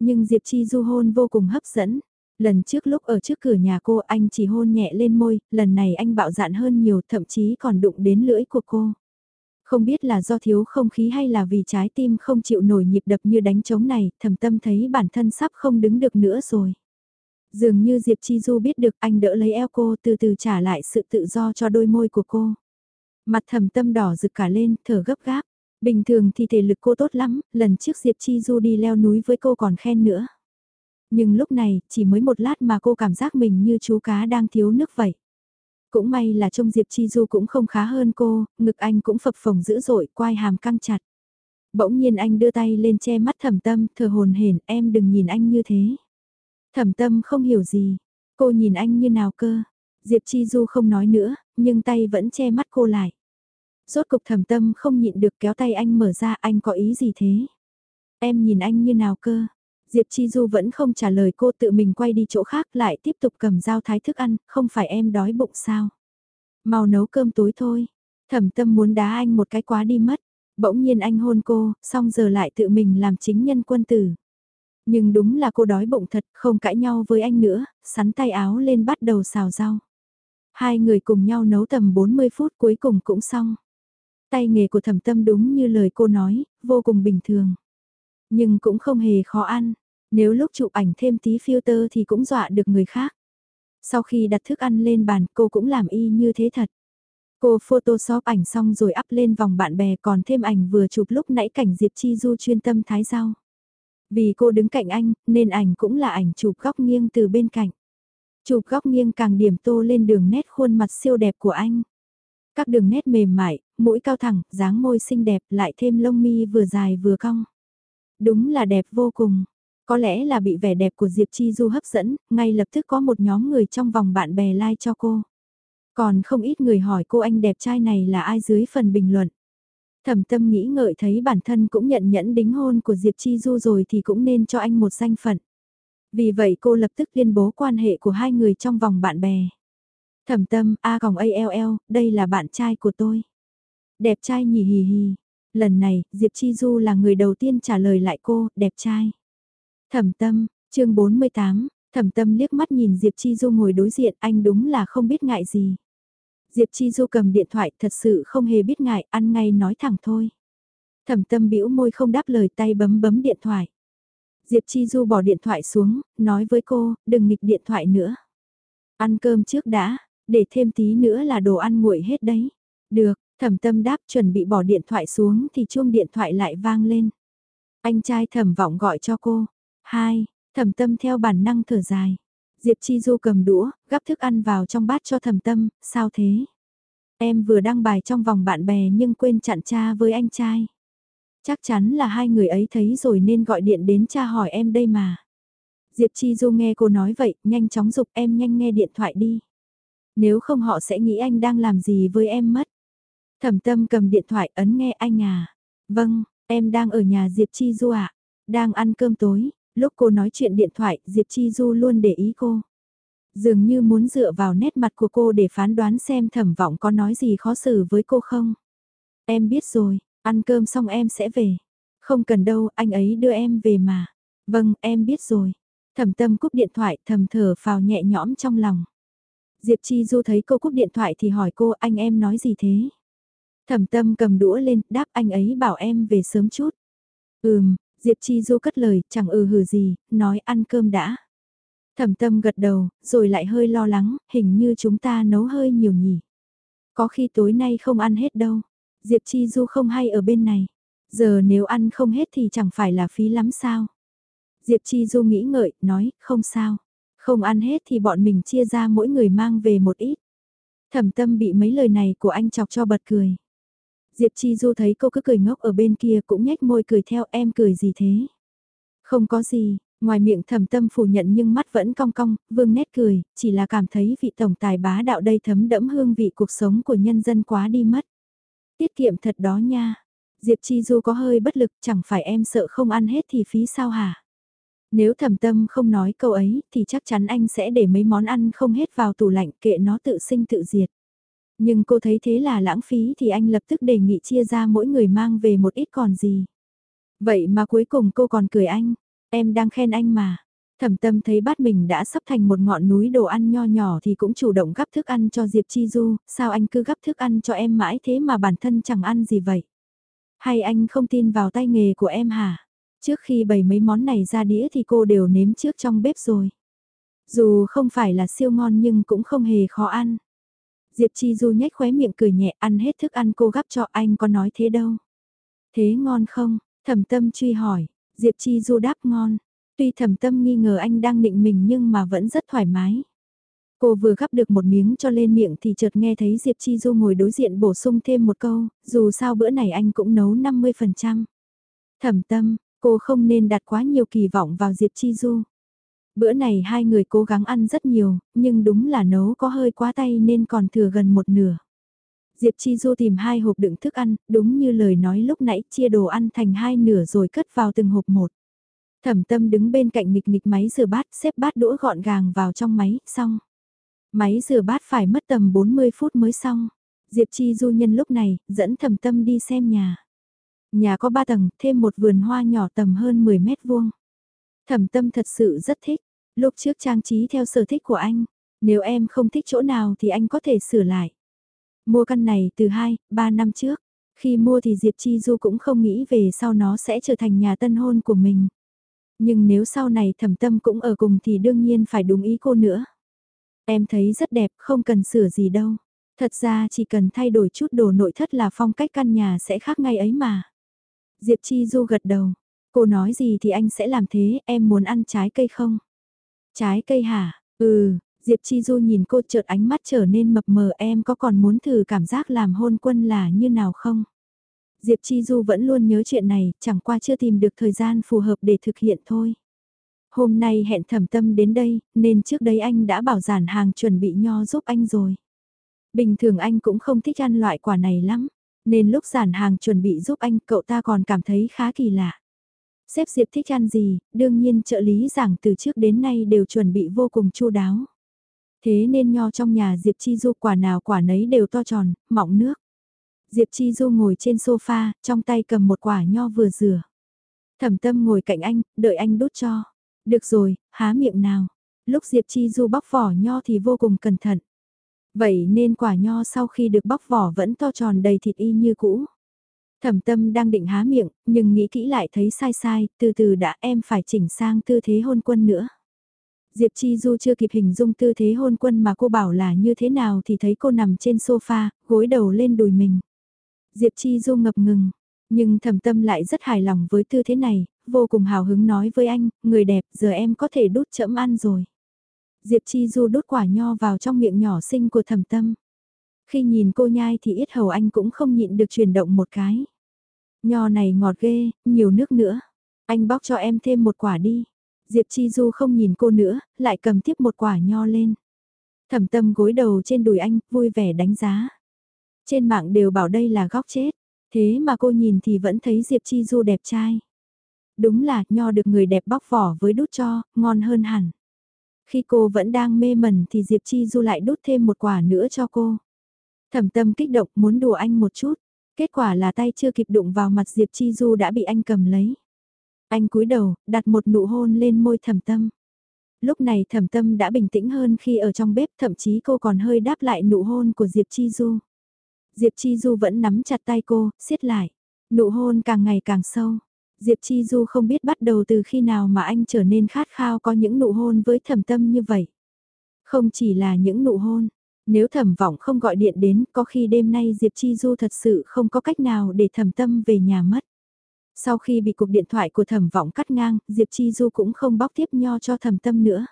Nhưng Diệp Chi Du hôn vô cùng hấp dẫn. Lần trước lúc ở trước cửa nhà cô anh chỉ hôn nhẹ lên môi, lần này anh bạo dạn hơn nhiều thậm chí còn đụng đến lưỡi của cô. Không biết là do thiếu không khí hay là vì trái tim không chịu nổi nhịp đập như đánh trống này, thầm tâm thấy bản thân sắp không đứng được nữa rồi. Dường như Diệp Chi Du biết được anh đỡ lấy eo cô từ từ trả lại sự tự do cho đôi môi của cô. Mặt thầm tâm đỏ rực cả lên, thở gấp gáp. Bình thường thì thể lực cô tốt lắm, lần trước Diệp Chi Du đi leo núi với cô còn khen nữa. Nhưng lúc này, chỉ mới một lát mà cô cảm giác mình như chú cá đang thiếu nước vậy. Cũng may là trông Diệp Chi Du cũng không khá hơn cô, ngực anh cũng phập phồng dữ dội, quai hàm căng chặt. Bỗng nhiên anh đưa tay lên che mắt thẩm tâm, thờ hồn hển, em đừng nhìn anh như thế. Thẩm tâm không hiểu gì, cô nhìn anh như nào cơ. Diệp Chi Du không nói nữa, nhưng tay vẫn che mắt cô lại. Rốt cục thẩm tâm không nhịn được kéo tay anh mở ra anh có ý gì thế? Em nhìn anh như nào cơ? Diệp Chi Du vẫn không trả lời cô tự mình quay đi chỗ khác lại tiếp tục cầm dao thái thức ăn, không phải em đói bụng sao? Mau nấu cơm tối thôi. Thẩm tâm muốn đá anh một cái quá đi mất. Bỗng nhiên anh hôn cô, xong giờ lại tự mình làm chính nhân quân tử. Nhưng đúng là cô đói bụng thật, không cãi nhau với anh nữa, sắn tay áo lên bắt đầu xào rau. Hai người cùng nhau nấu tầm 40 phút cuối cùng cũng xong. Tay nghề của thẩm tâm đúng như lời cô nói, vô cùng bình thường. Nhưng cũng không hề khó ăn, nếu lúc chụp ảnh thêm tí filter thì cũng dọa được người khác. Sau khi đặt thức ăn lên bàn cô cũng làm y như thế thật. Cô photoshop ảnh xong rồi up lên vòng bạn bè còn thêm ảnh vừa chụp lúc nãy cảnh Diệp Chi Du chuyên tâm thái rau. Vì cô đứng cạnh anh, nên ảnh cũng là ảnh chụp góc nghiêng từ bên cạnh. Chụp góc nghiêng càng điểm tô lên đường nét khuôn mặt siêu đẹp của anh. Các đường nét mềm mại, mũi cao thẳng, dáng môi xinh đẹp lại thêm lông mi vừa dài vừa cong. Đúng là đẹp vô cùng. Có lẽ là bị vẻ đẹp của Diệp Chi Du hấp dẫn, ngay lập tức có một nhóm người trong vòng bạn bè like cho cô. Còn không ít người hỏi cô anh đẹp trai này là ai dưới phần bình luận. Thẩm tâm nghĩ ngợi thấy bản thân cũng nhận nhẫn đính hôn của Diệp Chi Du rồi thì cũng nên cho anh một danh phận. Vì vậy cô lập tức tuyên bố quan hệ của hai người trong vòng bạn bè. Thẩm tâm, A còng ALL, đây là bạn trai của tôi. Đẹp trai nhỉ hì hì. Lần này, Diệp Chi Du là người đầu tiên trả lời lại cô, đẹp trai. Thẩm tâm, chương 48, thẩm tâm liếc mắt nhìn Diệp Chi Du ngồi đối diện, anh đúng là không biết ngại gì. Diệp Chi Du cầm điện thoại thật sự không hề biết ngại, ăn ngay nói thẳng thôi. Thẩm tâm bĩu môi không đáp lời tay bấm bấm điện thoại. Diệp Chi Du bỏ điện thoại xuống, nói với cô, đừng nghịch điện thoại nữa. Ăn cơm trước đã, để thêm tí nữa là đồ ăn nguội hết đấy. Được, thẩm tâm đáp chuẩn bị bỏ điện thoại xuống thì chuông điện thoại lại vang lên. Anh trai thẩm vọng gọi cho cô. Hai, thẩm tâm theo bản năng thở dài. Diệp Chi Du cầm đũa, gắp thức ăn vào trong bát cho thẩm tâm, sao thế? Em vừa đăng bài trong vòng bạn bè nhưng quên chặn cha với anh trai. Chắc chắn là hai người ấy thấy rồi nên gọi điện đến cha hỏi em đây mà. Diệp Chi Du nghe cô nói vậy, nhanh chóng dục em nhanh nghe điện thoại đi. Nếu không họ sẽ nghĩ anh đang làm gì với em mất. Thẩm tâm cầm điện thoại ấn nghe anh à. Vâng, em đang ở nhà Diệp Chi Du ạ. À? Đang ăn cơm tối, lúc cô nói chuyện điện thoại Diệp Chi Du luôn để ý cô. Dường như muốn dựa vào nét mặt của cô để phán đoán xem thẩm vọng có nói gì khó xử với cô không. Em biết rồi, ăn cơm xong em sẽ về. Không cần đâu, anh ấy đưa em về mà. Vâng, em biết rồi. Thẩm tâm cúp điện thoại thầm thở phào nhẹ nhõm trong lòng. Diệp Chi Du thấy cô cúp điện thoại thì hỏi cô anh em nói gì thế? Thẩm tâm cầm đũa lên, đáp anh ấy bảo em về sớm chút. Ừm, Diệp Chi Du cất lời, chẳng ừ hừ gì, nói ăn cơm đã. Thẩm tâm gật đầu, rồi lại hơi lo lắng, hình như chúng ta nấu hơi nhiều nhỉ. Có khi tối nay không ăn hết đâu. Diệp Chi Du không hay ở bên này. Giờ nếu ăn không hết thì chẳng phải là phí lắm sao. Diệp Chi Du nghĩ ngợi, nói, không sao. Không ăn hết thì bọn mình chia ra mỗi người mang về một ít. Thẩm tâm bị mấy lời này của anh chọc cho bật cười. Diệp Chi Du thấy cô cứ cười ngốc ở bên kia cũng nhếch môi cười theo em cười gì thế. Không có gì, ngoài miệng thầm tâm phủ nhận nhưng mắt vẫn cong cong, vương nét cười, chỉ là cảm thấy vị tổng tài bá đạo đây thấm đẫm hương vị cuộc sống của nhân dân quá đi mất. Tiết kiệm thật đó nha. Diệp Chi Du có hơi bất lực chẳng phải em sợ không ăn hết thì phí sao hả? Nếu thầm tâm không nói câu ấy thì chắc chắn anh sẽ để mấy món ăn không hết vào tủ lạnh kệ nó tự sinh tự diệt. Nhưng cô thấy thế là lãng phí thì anh lập tức đề nghị chia ra mỗi người mang về một ít còn gì. Vậy mà cuối cùng cô còn cười anh, em đang khen anh mà. Thẩm tâm thấy bát mình đã sắp thành một ngọn núi đồ ăn nho nhỏ thì cũng chủ động gắp thức ăn cho Diệp Chi Du, sao anh cứ gắp thức ăn cho em mãi thế mà bản thân chẳng ăn gì vậy? Hay anh không tin vào tay nghề của em hả? Trước khi bày mấy món này ra đĩa thì cô đều nếm trước trong bếp rồi. Dù không phải là siêu ngon nhưng cũng không hề khó ăn. Diệp Chi Du nhếch khóe miệng cười nhẹ ăn hết thức ăn cô gắp cho anh có nói thế đâu. Thế ngon không? Thẩm tâm truy hỏi. Diệp Chi Du đáp ngon. Tuy thẩm tâm nghi ngờ anh đang nịnh mình nhưng mà vẫn rất thoải mái. Cô vừa gắp được một miếng cho lên miệng thì chợt nghe thấy Diệp Chi Du ngồi đối diện bổ sung thêm một câu, dù sao bữa này anh cũng nấu 50%. Thẩm tâm, cô không nên đặt quá nhiều kỳ vọng vào Diệp Chi Du. Bữa này hai người cố gắng ăn rất nhiều, nhưng đúng là nấu có hơi quá tay nên còn thừa gần một nửa. Diệp Chi Du tìm hai hộp đựng thức ăn, đúng như lời nói lúc nãy chia đồ ăn thành hai nửa rồi cất vào từng hộp một. Thẩm tâm đứng bên cạnh nghịch nghịch máy rửa bát, xếp bát đũa gọn gàng vào trong máy, xong. Máy rửa bát phải mất tầm 40 phút mới xong. Diệp Chi Du nhân lúc này, dẫn thẩm tâm đi xem nhà. Nhà có 3 tầng, thêm một vườn hoa nhỏ tầm hơn 10 mét vuông. Thẩm tâm thật sự rất thích, lúc trước trang trí theo sở thích của anh. Nếu em không thích chỗ nào thì anh có thể sửa lại. Mua căn này từ 2, 3 năm trước. Khi mua thì Diệp Chi Du cũng không nghĩ về sau nó sẽ trở thành nhà tân hôn của mình. Nhưng nếu sau này thẩm tâm cũng ở cùng thì đương nhiên phải đúng ý cô nữa. Em thấy rất đẹp, không cần sửa gì đâu. Thật ra chỉ cần thay đổi chút đồ nội thất là phong cách căn nhà sẽ khác ngay ấy mà. Diệp Chi Du gật đầu. Cô nói gì thì anh sẽ làm thế, em muốn ăn trái cây không? Trái cây hả? Ừ, Diệp Chi Du nhìn cô chợt ánh mắt trở nên mập mờ em có còn muốn thử cảm giác làm hôn quân là như nào không? Diệp Chi Du vẫn luôn nhớ chuyện này, chẳng qua chưa tìm được thời gian phù hợp để thực hiện thôi. Hôm nay hẹn thẩm tâm đến đây, nên trước đây anh đã bảo giản hàng chuẩn bị nho giúp anh rồi. Bình thường anh cũng không thích ăn loại quả này lắm, nên lúc giản hàng chuẩn bị giúp anh cậu ta còn cảm thấy khá kỳ lạ. Xếp Diệp thích ăn gì, đương nhiên trợ lý giảng từ trước đến nay đều chuẩn bị vô cùng chu đáo. Thế nên nho trong nhà Diệp Chi Du quả nào quả nấy đều to tròn, mọng nước. Diệp Chi Du ngồi trên sofa, trong tay cầm một quả nho vừa rửa. Thẩm tâm ngồi cạnh anh, đợi anh đút cho. Được rồi, há miệng nào. Lúc Diệp Chi Du bóc vỏ nho thì vô cùng cẩn thận. Vậy nên quả nho sau khi được bóc vỏ vẫn to tròn đầy thịt y như cũ. Thẩm tâm đang định há miệng, nhưng nghĩ kỹ lại thấy sai sai, từ từ đã em phải chỉnh sang tư thế hôn quân nữa. Diệp Chi Du chưa kịp hình dung tư thế hôn quân mà cô bảo là như thế nào thì thấy cô nằm trên sofa, gối đầu lên đùi mình. Diệp Chi Du ngập ngừng, nhưng thầm tâm lại rất hài lòng với tư thế này, vô cùng hào hứng nói với anh, người đẹp giờ em có thể đút chậm ăn rồi. Diệp Chi Du đút quả nho vào trong miệng nhỏ xinh của thầm tâm. Khi nhìn cô nhai thì ít hầu anh cũng không nhịn được chuyển động một cái. Nho này ngọt ghê, nhiều nước nữa. Anh bóc cho em thêm một quả đi. Diệp Chi Du không nhìn cô nữa, lại cầm tiếp một quả nho lên. Thẩm tâm gối đầu trên đùi anh, vui vẻ đánh giá. Trên mạng đều bảo đây là góc chết, thế mà cô nhìn thì vẫn thấy Diệp Chi Du đẹp trai. Đúng là nho được người đẹp bóc vỏ với đút cho, ngon hơn hẳn. Khi cô vẫn đang mê mẩn thì Diệp Chi Du lại đút thêm một quả nữa cho cô. Thẩm tâm kích động muốn đùa anh một chút, kết quả là tay chưa kịp đụng vào mặt Diệp Chi Du đã bị anh cầm lấy. Anh cúi đầu, đặt một nụ hôn lên môi thẩm tâm. Lúc này thẩm tâm đã bình tĩnh hơn khi ở trong bếp thậm chí cô còn hơi đáp lại nụ hôn của Diệp Chi Du. Diệp Chi Du vẫn nắm chặt tay cô, siết lại. Nụ hôn càng ngày càng sâu. Diệp Chi Du không biết bắt đầu từ khi nào mà anh trở nên khát khao có những nụ hôn với thẩm tâm như vậy. Không chỉ là những nụ hôn, nếu thẩm vọng không gọi điện đến có khi đêm nay Diệp Chi Du thật sự không có cách nào để thẩm tâm về nhà mất. Sau khi bị cuộc điện thoại của thẩm vọng cắt ngang, Diệp Chi Du cũng không bóc tiếp nho cho thẩm tâm nữa.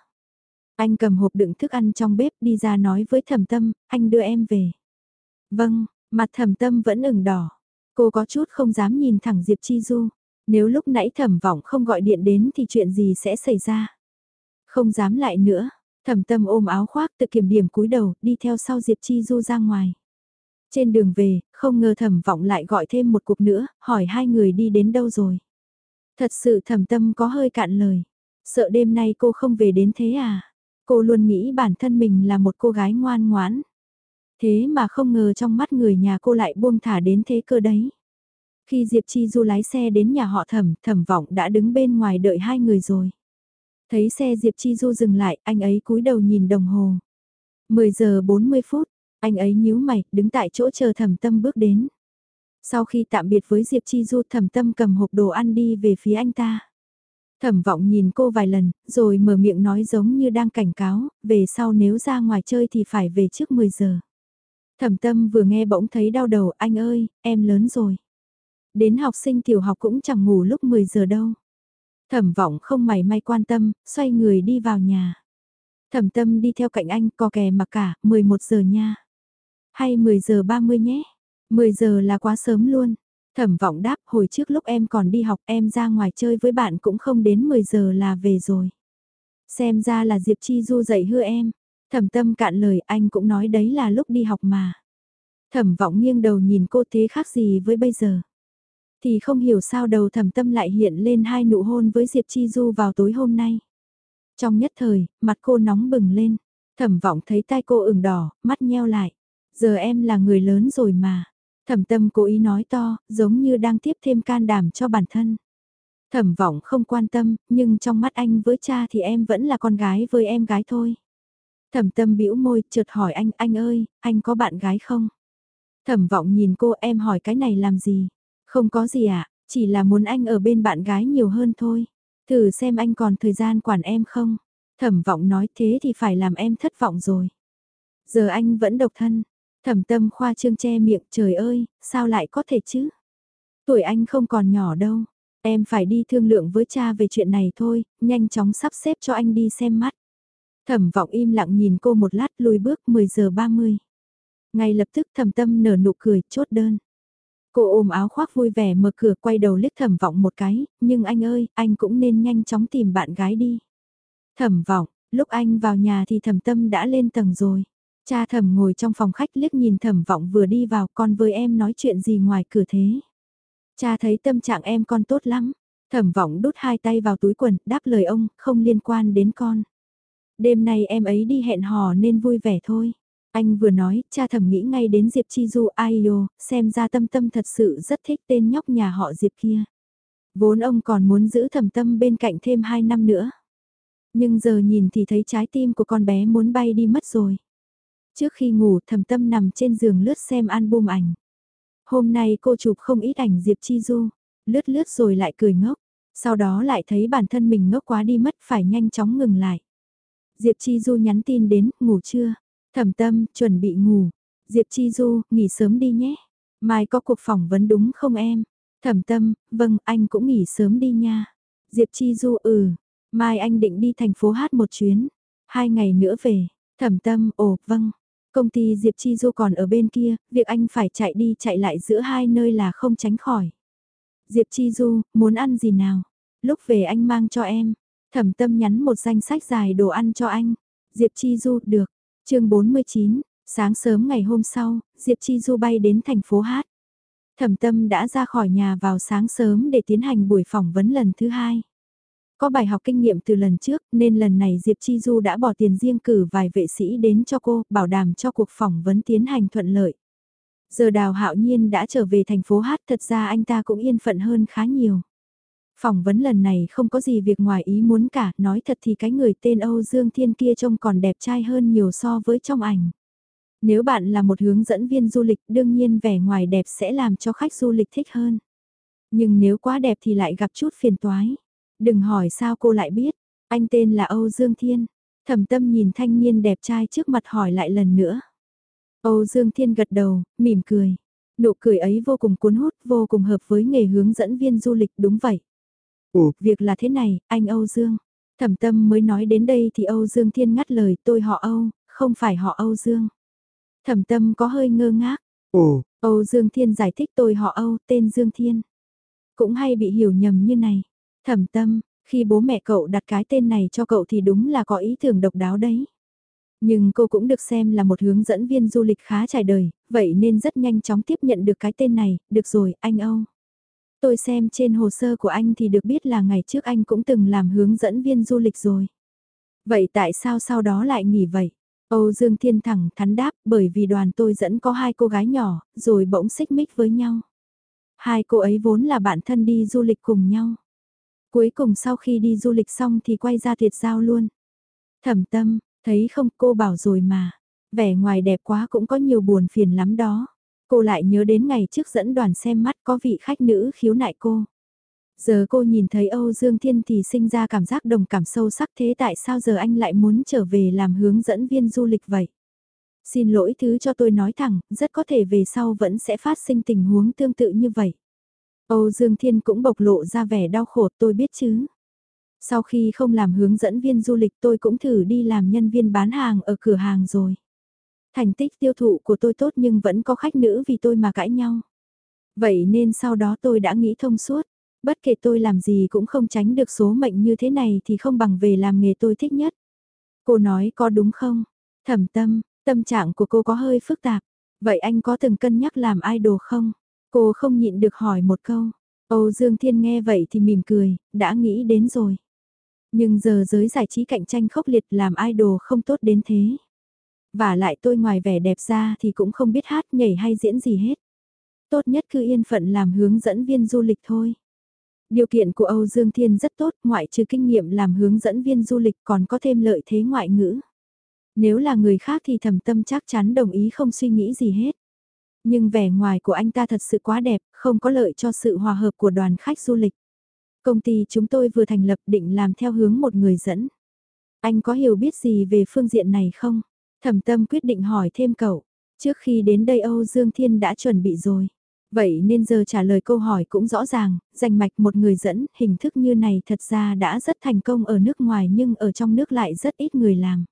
Anh cầm hộp đựng thức ăn trong bếp đi ra nói với thẩm tâm, anh đưa em về. Vâng, mặt thẩm tâm vẫn ửng đỏ. Cô có chút không dám nhìn thẳng Diệp Chi Du. Nếu lúc nãy thẩm vọng không gọi điện đến thì chuyện gì sẽ xảy ra? Không dám lại nữa. Thẩm tâm ôm áo khoác tự kiểm điểm cúi đầu đi theo sau Diệp Chi Du ra ngoài. Trên đường về, không ngờ thẩm vọng lại gọi thêm một cuộc nữa, hỏi hai người đi đến đâu rồi. Thật sự thẩm tâm có hơi cạn lời. Sợ đêm nay cô không về đến thế à? Cô luôn nghĩ bản thân mình là một cô gái ngoan ngoãn. Thế mà không ngờ trong mắt người nhà cô lại buông thả đến thế cơ đấy. Khi Diệp Chi Du lái xe đến nhà họ thẩm, thẩm vọng đã đứng bên ngoài đợi hai người rồi. Thấy xe Diệp Chi Du dừng lại, anh ấy cúi đầu nhìn đồng hồ. 10 giờ 40 phút, anh ấy nhíu mày, đứng tại chỗ chờ thẩm tâm bước đến. Sau khi tạm biệt với Diệp Chi Du thẩm tâm cầm hộp đồ ăn đi về phía anh ta. Thẩm vọng nhìn cô vài lần, rồi mở miệng nói giống như đang cảnh cáo, về sau nếu ra ngoài chơi thì phải về trước 10 giờ. Thẩm tâm vừa nghe bỗng thấy đau đầu, anh ơi, em lớn rồi. Đến học sinh tiểu học cũng chẳng ngủ lúc 10 giờ đâu. Thẩm vọng không mảy may quan tâm, xoay người đi vào nhà. Thẩm tâm đi theo cạnh anh, co kè mặc cả, 11 giờ nha. Hay 10 giờ 30 nhé. 10 giờ là quá sớm luôn. Thẩm vọng đáp hồi trước lúc em còn đi học em ra ngoài chơi với bạn cũng không đến 10 giờ là về rồi. Xem ra là Diệp Chi Du dạy hư em. Thẩm tâm cạn lời anh cũng nói đấy là lúc đi học mà. Thẩm vọng nghiêng đầu nhìn cô thế khác gì với bây giờ. Thì không hiểu sao đầu thẩm tâm lại hiện lên hai nụ hôn với Diệp Chi Du vào tối hôm nay. Trong nhất thời, mặt cô nóng bừng lên. Thẩm vọng thấy tai cô ửng đỏ, mắt nheo lại. Giờ em là người lớn rồi mà. Thẩm tâm cố ý nói to, giống như đang tiếp thêm can đảm cho bản thân. Thẩm vọng không quan tâm, nhưng trong mắt anh với cha thì em vẫn là con gái với em gái thôi. Thẩm tâm bĩu môi, chợt hỏi anh, anh ơi, anh có bạn gái không? Thẩm vọng nhìn cô em hỏi cái này làm gì? Không có gì ạ, à, chỉ là muốn anh ở bên bạn gái nhiều hơn thôi. Thử xem anh còn thời gian quản em không? Thẩm vọng nói thế thì phải làm em thất vọng rồi. Giờ anh vẫn độc thân. Thẩm tâm khoa trương che miệng trời ơi, sao lại có thể chứ? Tuổi anh không còn nhỏ đâu. Em phải đi thương lượng với cha về chuyện này thôi, nhanh chóng sắp xếp cho anh đi xem mắt. Thẩm vọng im lặng nhìn cô một lát lùi bước 10 giờ 30. Ngay lập tức thẩm tâm nở nụ cười, chốt đơn. Cô ôm áo khoác vui vẻ mở cửa quay đầu liếc thẩm vọng một cái, nhưng anh ơi, anh cũng nên nhanh chóng tìm bạn gái đi. Thẩm vọng, lúc anh vào nhà thì thẩm tâm đã lên tầng rồi. Cha thẩm ngồi trong phòng khách liếc nhìn thẩm vọng vừa đi vào con với em nói chuyện gì ngoài cửa thế. Cha thấy tâm trạng em con tốt lắm. Thẩm vọng đút hai tay vào túi quần, đáp lời ông, không liên quan đến con. Đêm nay em ấy đi hẹn hò nên vui vẻ thôi. Anh vừa nói, cha thẩm nghĩ ngay đến Diệp Chi Du Aio, xem ra tâm tâm thật sự rất thích tên nhóc nhà họ Diệp kia. Vốn ông còn muốn giữ thẩm tâm bên cạnh thêm 2 năm nữa. Nhưng giờ nhìn thì thấy trái tim của con bé muốn bay đi mất rồi. Trước khi ngủ thẩm tâm nằm trên giường lướt xem album ảnh. Hôm nay cô chụp không ít ảnh Diệp Chi Du, lướt lướt rồi lại cười ngốc. Sau đó lại thấy bản thân mình ngốc quá đi mất phải nhanh chóng ngừng lại. Diệp Chi Du nhắn tin đến, ngủ chưa? Thẩm tâm, chuẩn bị ngủ. Diệp Chi Du, nghỉ sớm đi nhé. Mai có cuộc phỏng vấn đúng không em? Thẩm tâm, vâng, anh cũng nghỉ sớm đi nha. Diệp Chi Du, ừ. Mai anh định đi thành phố hát một chuyến. Hai ngày nữa về. Thẩm tâm, ồ, vâng. Công ty Diệp Chi Du còn ở bên kia, việc anh phải chạy đi chạy lại giữa hai nơi là không tránh khỏi. Diệp Chi Du, muốn ăn gì nào? Lúc về anh mang cho em. Thẩm tâm nhắn một danh sách dài đồ ăn cho anh. Diệp Chi Du, được chương 49, sáng sớm ngày hôm sau, Diệp Chi Du bay đến thành phố Hát. Thẩm tâm đã ra khỏi nhà vào sáng sớm để tiến hành buổi phỏng vấn lần thứ hai. Có bài học kinh nghiệm từ lần trước nên lần này Diệp Chi Du đã bỏ tiền riêng cử vài vệ sĩ đến cho cô, bảo đảm cho cuộc phỏng vấn tiến hành thuận lợi. Giờ Đào Hạo Nhiên đã trở về thành phố Hát thật ra anh ta cũng yên phận hơn khá nhiều. Phỏng vấn lần này không có gì việc ngoài ý muốn cả, nói thật thì cái người tên Âu Dương Thiên kia trông còn đẹp trai hơn nhiều so với trong ảnh. Nếu bạn là một hướng dẫn viên du lịch đương nhiên vẻ ngoài đẹp sẽ làm cho khách du lịch thích hơn. Nhưng nếu quá đẹp thì lại gặp chút phiền toái. Đừng hỏi sao cô lại biết, anh tên là Âu Dương Thiên. Thẩm tâm nhìn thanh niên đẹp trai trước mặt hỏi lại lần nữa. Âu Dương Thiên gật đầu, mỉm cười. Nụ cười ấy vô cùng cuốn hút, vô cùng hợp với nghề hướng dẫn viên du lịch đúng vậy. Ủa, việc là thế này, anh Âu Dương. Thẩm tâm mới nói đến đây thì Âu Dương Thiên ngắt lời tôi họ Âu, không phải họ Âu Dương. Thẩm tâm có hơi ngơ ngác. Ồ, Âu Dương Thiên giải thích tôi họ Âu, tên Dương Thiên. Cũng hay bị hiểu nhầm như này. Thẩm tâm, khi bố mẹ cậu đặt cái tên này cho cậu thì đúng là có ý tưởng độc đáo đấy. Nhưng cô cũng được xem là một hướng dẫn viên du lịch khá trải đời, vậy nên rất nhanh chóng tiếp nhận được cái tên này, được rồi, anh Âu. Tôi xem trên hồ sơ của anh thì được biết là ngày trước anh cũng từng làm hướng dẫn viên du lịch rồi. Vậy tại sao sau đó lại nghỉ vậy? Âu Dương Thiên thẳng thắn đáp bởi vì đoàn tôi dẫn có hai cô gái nhỏ, rồi bỗng xích mích với nhau. Hai cô ấy vốn là bạn thân đi du lịch cùng nhau. Cuối cùng sau khi đi du lịch xong thì quay ra tuyệt giao luôn. Thẩm tâm, thấy không cô bảo rồi mà. Vẻ ngoài đẹp quá cũng có nhiều buồn phiền lắm đó. Cô lại nhớ đến ngày trước dẫn đoàn xem mắt có vị khách nữ khiếu nại cô. Giờ cô nhìn thấy Âu Dương Thiên thì sinh ra cảm giác đồng cảm sâu sắc thế tại sao giờ anh lại muốn trở về làm hướng dẫn viên du lịch vậy? Xin lỗi thứ cho tôi nói thẳng, rất có thể về sau vẫn sẽ phát sinh tình huống tương tự như vậy. Âu Dương Thiên cũng bộc lộ ra vẻ đau khổ tôi biết chứ. Sau khi không làm hướng dẫn viên du lịch tôi cũng thử đi làm nhân viên bán hàng ở cửa hàng rồi. Thành tích tiêu thụ của tôi tốt nhưng vẫn có khách nữ vì tôi mà cãi nhau. Vậy nên sau đó tôi đã nghĩ thông suốt, bất kể tôi làm gì cũng không tránh được số mệnh như thế này thì không bằng về làm nghề tôi thích nhất. Cô nói có đúng không? Thẩm tâm, tâm trạng của cô có hơi phức tạp. Vậy anh có từng cân nhắc làm idol không? Cô không nhịn được hỏi một câu. Âu Dương Thiên nghe vậy thì mỉm cười, đã nghĩ đến rồi. Nhưng giờ giới giải trí cạnh tranh khốc liệt làm idol không tốt đến thế. Và lại tôi ngoài vẻ đẹp ra thì cũng không biết hát nhảy hay diễn gì hết. Tốt nhất cứ yên phận làm hướng dẫn viên du lịch thôi. Điều kiện của Âu Dương Thiên rất tốt, ngoại trừ kinh nghiệm làm hướng dẫn viên du lịch còn có thêm lợi thế ngoại ngữ. Nếu là người khác thì thầm tâm chắc chắn đồng ý không suy nghĩ gì hết. Nhưng vẻ ngoài của anh ta thật sự quá đẹp, không có lợi cho sự hòa hợp của đoàn khách du lịch. Công ty chúng tôi vừa thành lập định làm theo hướng một người dẫn. Anh có hiểu biết gì về phương diện này không? Thẩm tâm quyết định hỏi thêm cậu. Trước khi đến đây Âu Dương Thiên đã chuẩn bị rồi. Vậy nên giờ trả lời câu hỏi cũng rõ ràng, danh mạch một người dẫn, hình thức như này thật ra đã rất thành công ở nước ngoài nhưng ở trong nước lại rất ít người làm.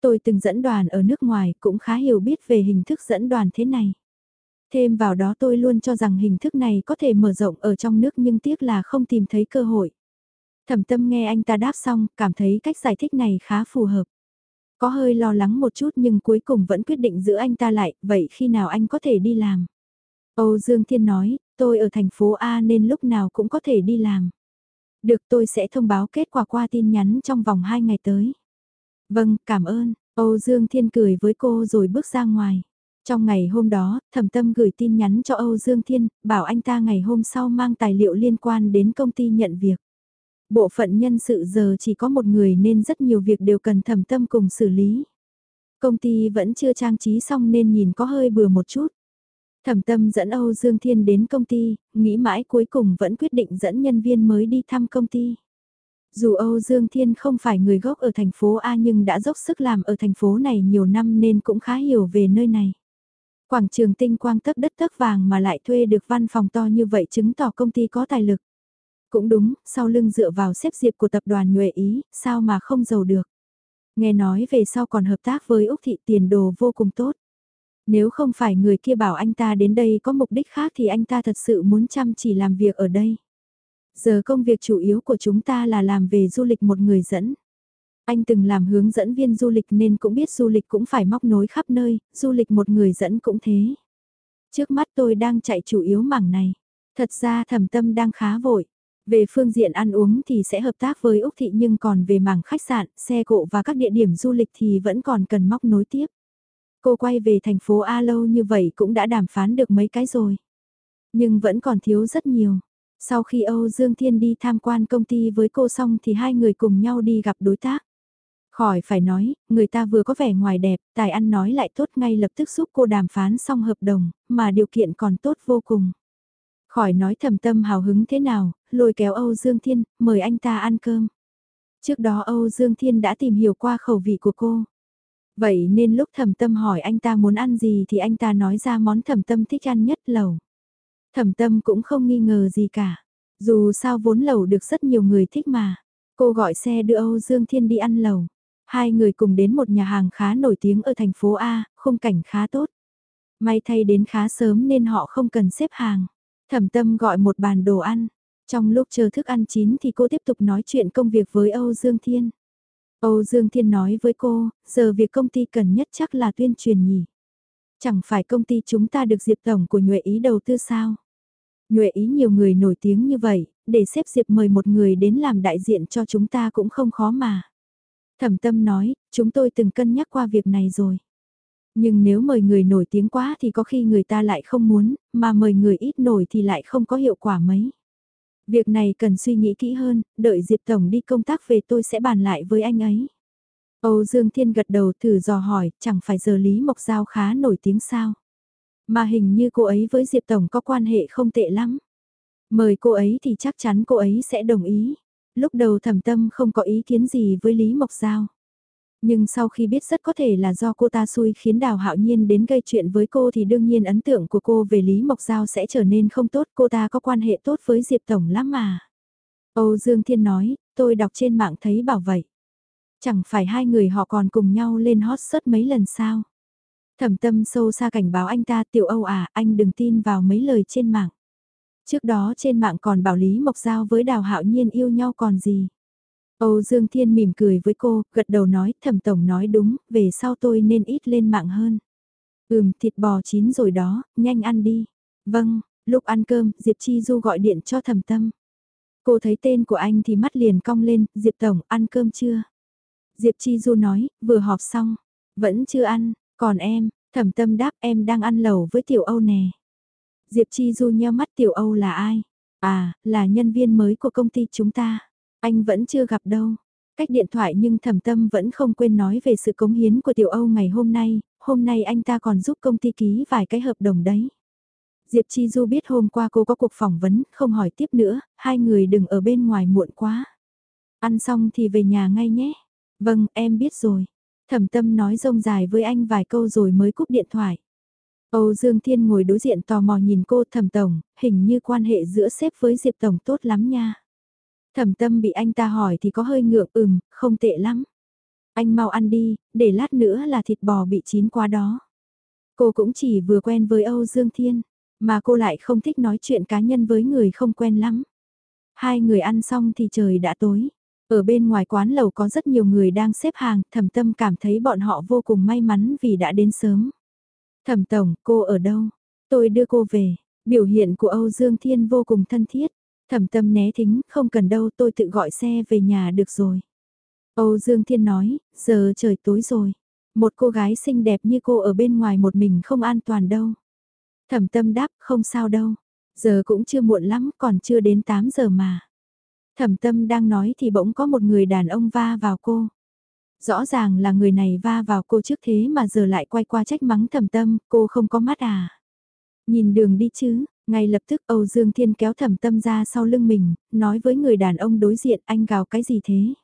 Tôi từng dẫn đoàn ở nước ngoài cũng khá hiểu biết về hình thức dẫn đoàn thế này. Thêm vào đó tôi luôn cho rằng hình thức này có thể mở rộng ở trong nước nhưng tiếc là không tìm thấy cơ hội. Thẩm tâm nghe anh ta đáp xong, cảm thấy cách giải thích này khá phù hợp. Có hơi lo lắng một chút nhưng cuối cùng vẫn quyết định giữ anh ta lại, vậy khi nào anh có thể đi làm? Âu Dương Thiên nói, tôi ở thành phố A nên lúc nào cũng có thể đi làm. Được tôi sẽ thông báo kết quả qua tin nhắn trong vòng 2 ngày tới. Vâng, cảm ơn, Âu Dương Thiên cười với cô rồi bước ra ngoài. Trong ngày hôm đó, thẩm tâm gửi tin nhắn cho Âu Dương Thiên, bảo anh ta ngày hôm sau mang tài liệu liên quan đến công ty nhận việc. Bộ phận nhân sự giờ chỉ có một người nên rất nhiều việc đều cần thẩm tâm cùng xử lý. Công ty vẫn chưa trang trí xong nên nhìn có hơi bừa một chút. Thẩm tâm dẫn Âu Dương Thiên đến công ty, nghĩ mãi cuối cùng vẫn quyết định dẫn nhân viên mới đi thăm công ty. Dù Âu Dương Thiên không phải người gốc ở thành phố A nhưng đã dốc sức làm ở thành phố này nhiều năm nên cũng khá hiểu về nơi này. Quảng trường tinh quang tấp đất tấp vàng mà lại thuê được văn phòng to như vậy chứng tỏ công ty có tài lực. Cũng đúng, sau lưng dựa vào xếp diệp của tập đoàn Nhuệ Ý, sao mà không giàu được. Nghe nói về sau còn hợp tác với Úc Thị tiền đồ vô cùng tốt. Nếu không phải người kia bảo anh ta đến đây có mục đích khác thì anh ta thật sự muốn chăm chỉ làm việc ở đây. Giờ công việc chủ yếu của chúng ta là làm về du lịch một người dẫn. Anh từng làm hướng dẫn viên du lịch nên cũng biết du lịch cũng phải móc nối khắp nơi, du lịch một người dẫn cũng thế. Trước mắt tôi đang chạy chủ yếu mảng này. Thật ra thẩm tâm đang khá vội. Về phương diện ăn uống thì sẽ hợp tác với Úc Thị nhưng còn về mảng khách sạn, xe cộ và các địa điểm du lịch thì vẫn còn cần móc nối tiếp. Cô quay về thành phố A lâu như vậy cũng đã đàm phán được mấy cái rồi. Nhưng vẫn còn thiếu rất nhiều. Sau khi Âu Dương Thiên đi tham quan công ty với cô xong thì hai người cùng nhau đi gặp đối tác. Khỏi phải nói, người ta vừa có vẻ ngoài đẹp, tài ăn nói lại tốt ngay lập tức giúp cô đàm phán xong hợp đồng, mà điều kiện còn tốt vô cùng. Khỏi nói thầm tâm hào hứng thế nào, lôi kéo Âu Dương Thiên, mời anh ta ăn cơm. Trước đó Âu Dương Thiên đã tìm hiểu qua khẩu vị của cô. Vậy nên lúc thẩm tâm hỏi anh ta muốn ăn gì thì anh ta nói ra món thẩm tâm thích ăn nhất lẩu. Thẩm tâm cũng không nghi ngờ gì cả. Dù sao vốn lẩu được rất nhiều người thích mà. Cô gọi xe đưa Âu Dương Thiên đi ăn lẩu. Hai người cùng đến một nhà hàng khá nổi tiếng ở thành phố A, khung cảnh khá tốt. May thay đến khá sớm nên họ không cần xếp hàng. Thẩm tâm gọi một bàn đồ ăn. Trong lúc chờ thức ăn chín thì cô tiếp tục nói chuyện công việc với Âu Dương Thiên. Âu Dương Thiên nói với cô, giờ việc công ty cần nhất chắc là tuyên truyền nhỉ. Chẳng phải công ty chúng ta được Diệp Tổng của Nhuệ Ý đầu tư sao? Nhuệ Ý nhiều người nổi tiếng như vậy, để xếp Diệp mời một người đến làm đại diện cho chúng ta cũng không khó mà. Thẩm tâm nói, chúng tôi từng cân nhắc qua việc này rồi. Nhưng nếu mời người nổi tiếng quá thì có khi người ta lại không muốn, mà mời người ít nổi thì lại không có hiệu quả mấy. Việc này cần suy nghĩ kỹ hơn, đợi Diệp Tổng đi công tác về tôi sẽ bàn lại với anh ấy. Âu Dương Thiên gật đầu thử dò hỏi, chẳng phải giờ Lý Mộc Giao khá nổi tiếng sao. Mà hình như cô ấy với Diệp Tổng có quan hệ không tệ lắm. Mời cô ấy thì chắc chắn cô ấy sẽ đồng ý. Lúc đầu thẩm tâm không có ý kiến gì với Lý Mộc Giao. Nhưng sau khi biết rất có thể là do cô ta xui khiến Đào Hạo Nhiên đến gây chuyện với cô thì đương nhiên ấn tượng của cô về Lý Mộc Giao sẽ trở nên không tốt. Cô ta có quan hệ tốt với Diệp Tổng lắm mà. Âu Dương Thiên nói, tôi đọc trên mạng thấy bảo vậy. Chẳng phải hai người họ còn cùng nhau lên hot search mấy lần sao? Thẩm tâm sâu xa cảnh báo anh ta tiểu Âu à, anh đừng tin vào mấy lời trên mạng. Trước đó trên mạng còn bảo Lý Mộc Giao với Đào Hạo Nhiên yêu nhau còn gì. Âu Dương Thiên mỉm cười với cô, gật đầu nói, thẩm tổng nói đúng, về sau tôi nên ít lên mạng hơn. Ừm, thịt bò chín rồi đó, nhanh ăn đi. Vâng, lúc ăn cơm, Diệp Chi Du gọi điện cho thẩm tâm. Cô thấy tên của anh thì mắt liền cong lên, Diệp Tổng, ăn cơm chưa? Diệp Chi Du nói, vừa họp xong, vẫn chưa ăn, còn em, thẩm tâm đáp em đang ăn lẩu với Tiểu Âu nè. Diệp Chi Du nheo mắt Tiểu Âu là ai? À, là nhân viên mới của công ty chúng ta. Anh vẫn chưa gặp đâu. Cách điện thoại nhưng thẩm tâm vẫn không quên nói về sự cống hiến của Tiểu Âu ngày hôm nay, hôm nay anh ta còn giúp công ty ký vài cái hợp đồng đấy. Diệp Chi Du biết hôm qua cô có cuộc phỏng vấn, không hỏi tiếp nữa, hai người đừng ở bên ngoài muộn quá. Ăn xong thì về nhà ngay nhé. Vâng, em biết rồi. Thẩm tâm nói rông dài với anh vài câu rồi mới cúp điện thoại. Âu Dương Thiên ngồi đối diện tò mò nhìn cô thẩm tổng, hình như quan hệ giữa sếp với Diệp tổng tốt lắm nha. Thẩm tâm bị anh ta hỏi thì có hơi ngượng ừm, không tệ lắm. Anh mau ăn đi, để lát nữa là thịt bò bị chín qua đó. Cô cũng chỉ vừa quen với Âu Dương Thiên, mà cô lại không thích nói chuyện cá nhân với người không quen lắm. Hai người ăn xong thì trời đã tối. Ở bên ngoài quán lầu có rất nhiều người đang xếp hàng, thẩm tâm cảm thấy bọn họ vô cùng may mắn vì đã đến sớm. Thẩm tổng, cô ở đâu? Tôi đưa cô về. Biểu hiện của Âu Dương Thiên vô cùng thân thiết. Thẩm tâm né thính, không cần đâu tôi tự gọi xe về nhà được rồi. Âu Dương Thiên nói, giờ trời tối rồi. Một cô gái xinh đẹp như cô ở bên ngoài một mình không an toàn đâu. Thẩm tâm đáp, không sao đâu. Giờ cũng chưa muộn lắm, còn chưa đến 8 giờ mà. Thẩm tâm đang nói thì bỗng có một người đàn ông va vào cô. Rõ ràng là người này va vào cô trước thế mà giờ lại quay qua trách mắng thẩm tâm, cô không có mắt à. Nhìn đường đi chứ, ngay lập tức Âu Dương Thiên kéo thẩm tâm ra sau lưng mình, nói với người đàn ông đối diện anh gào cái gì thế.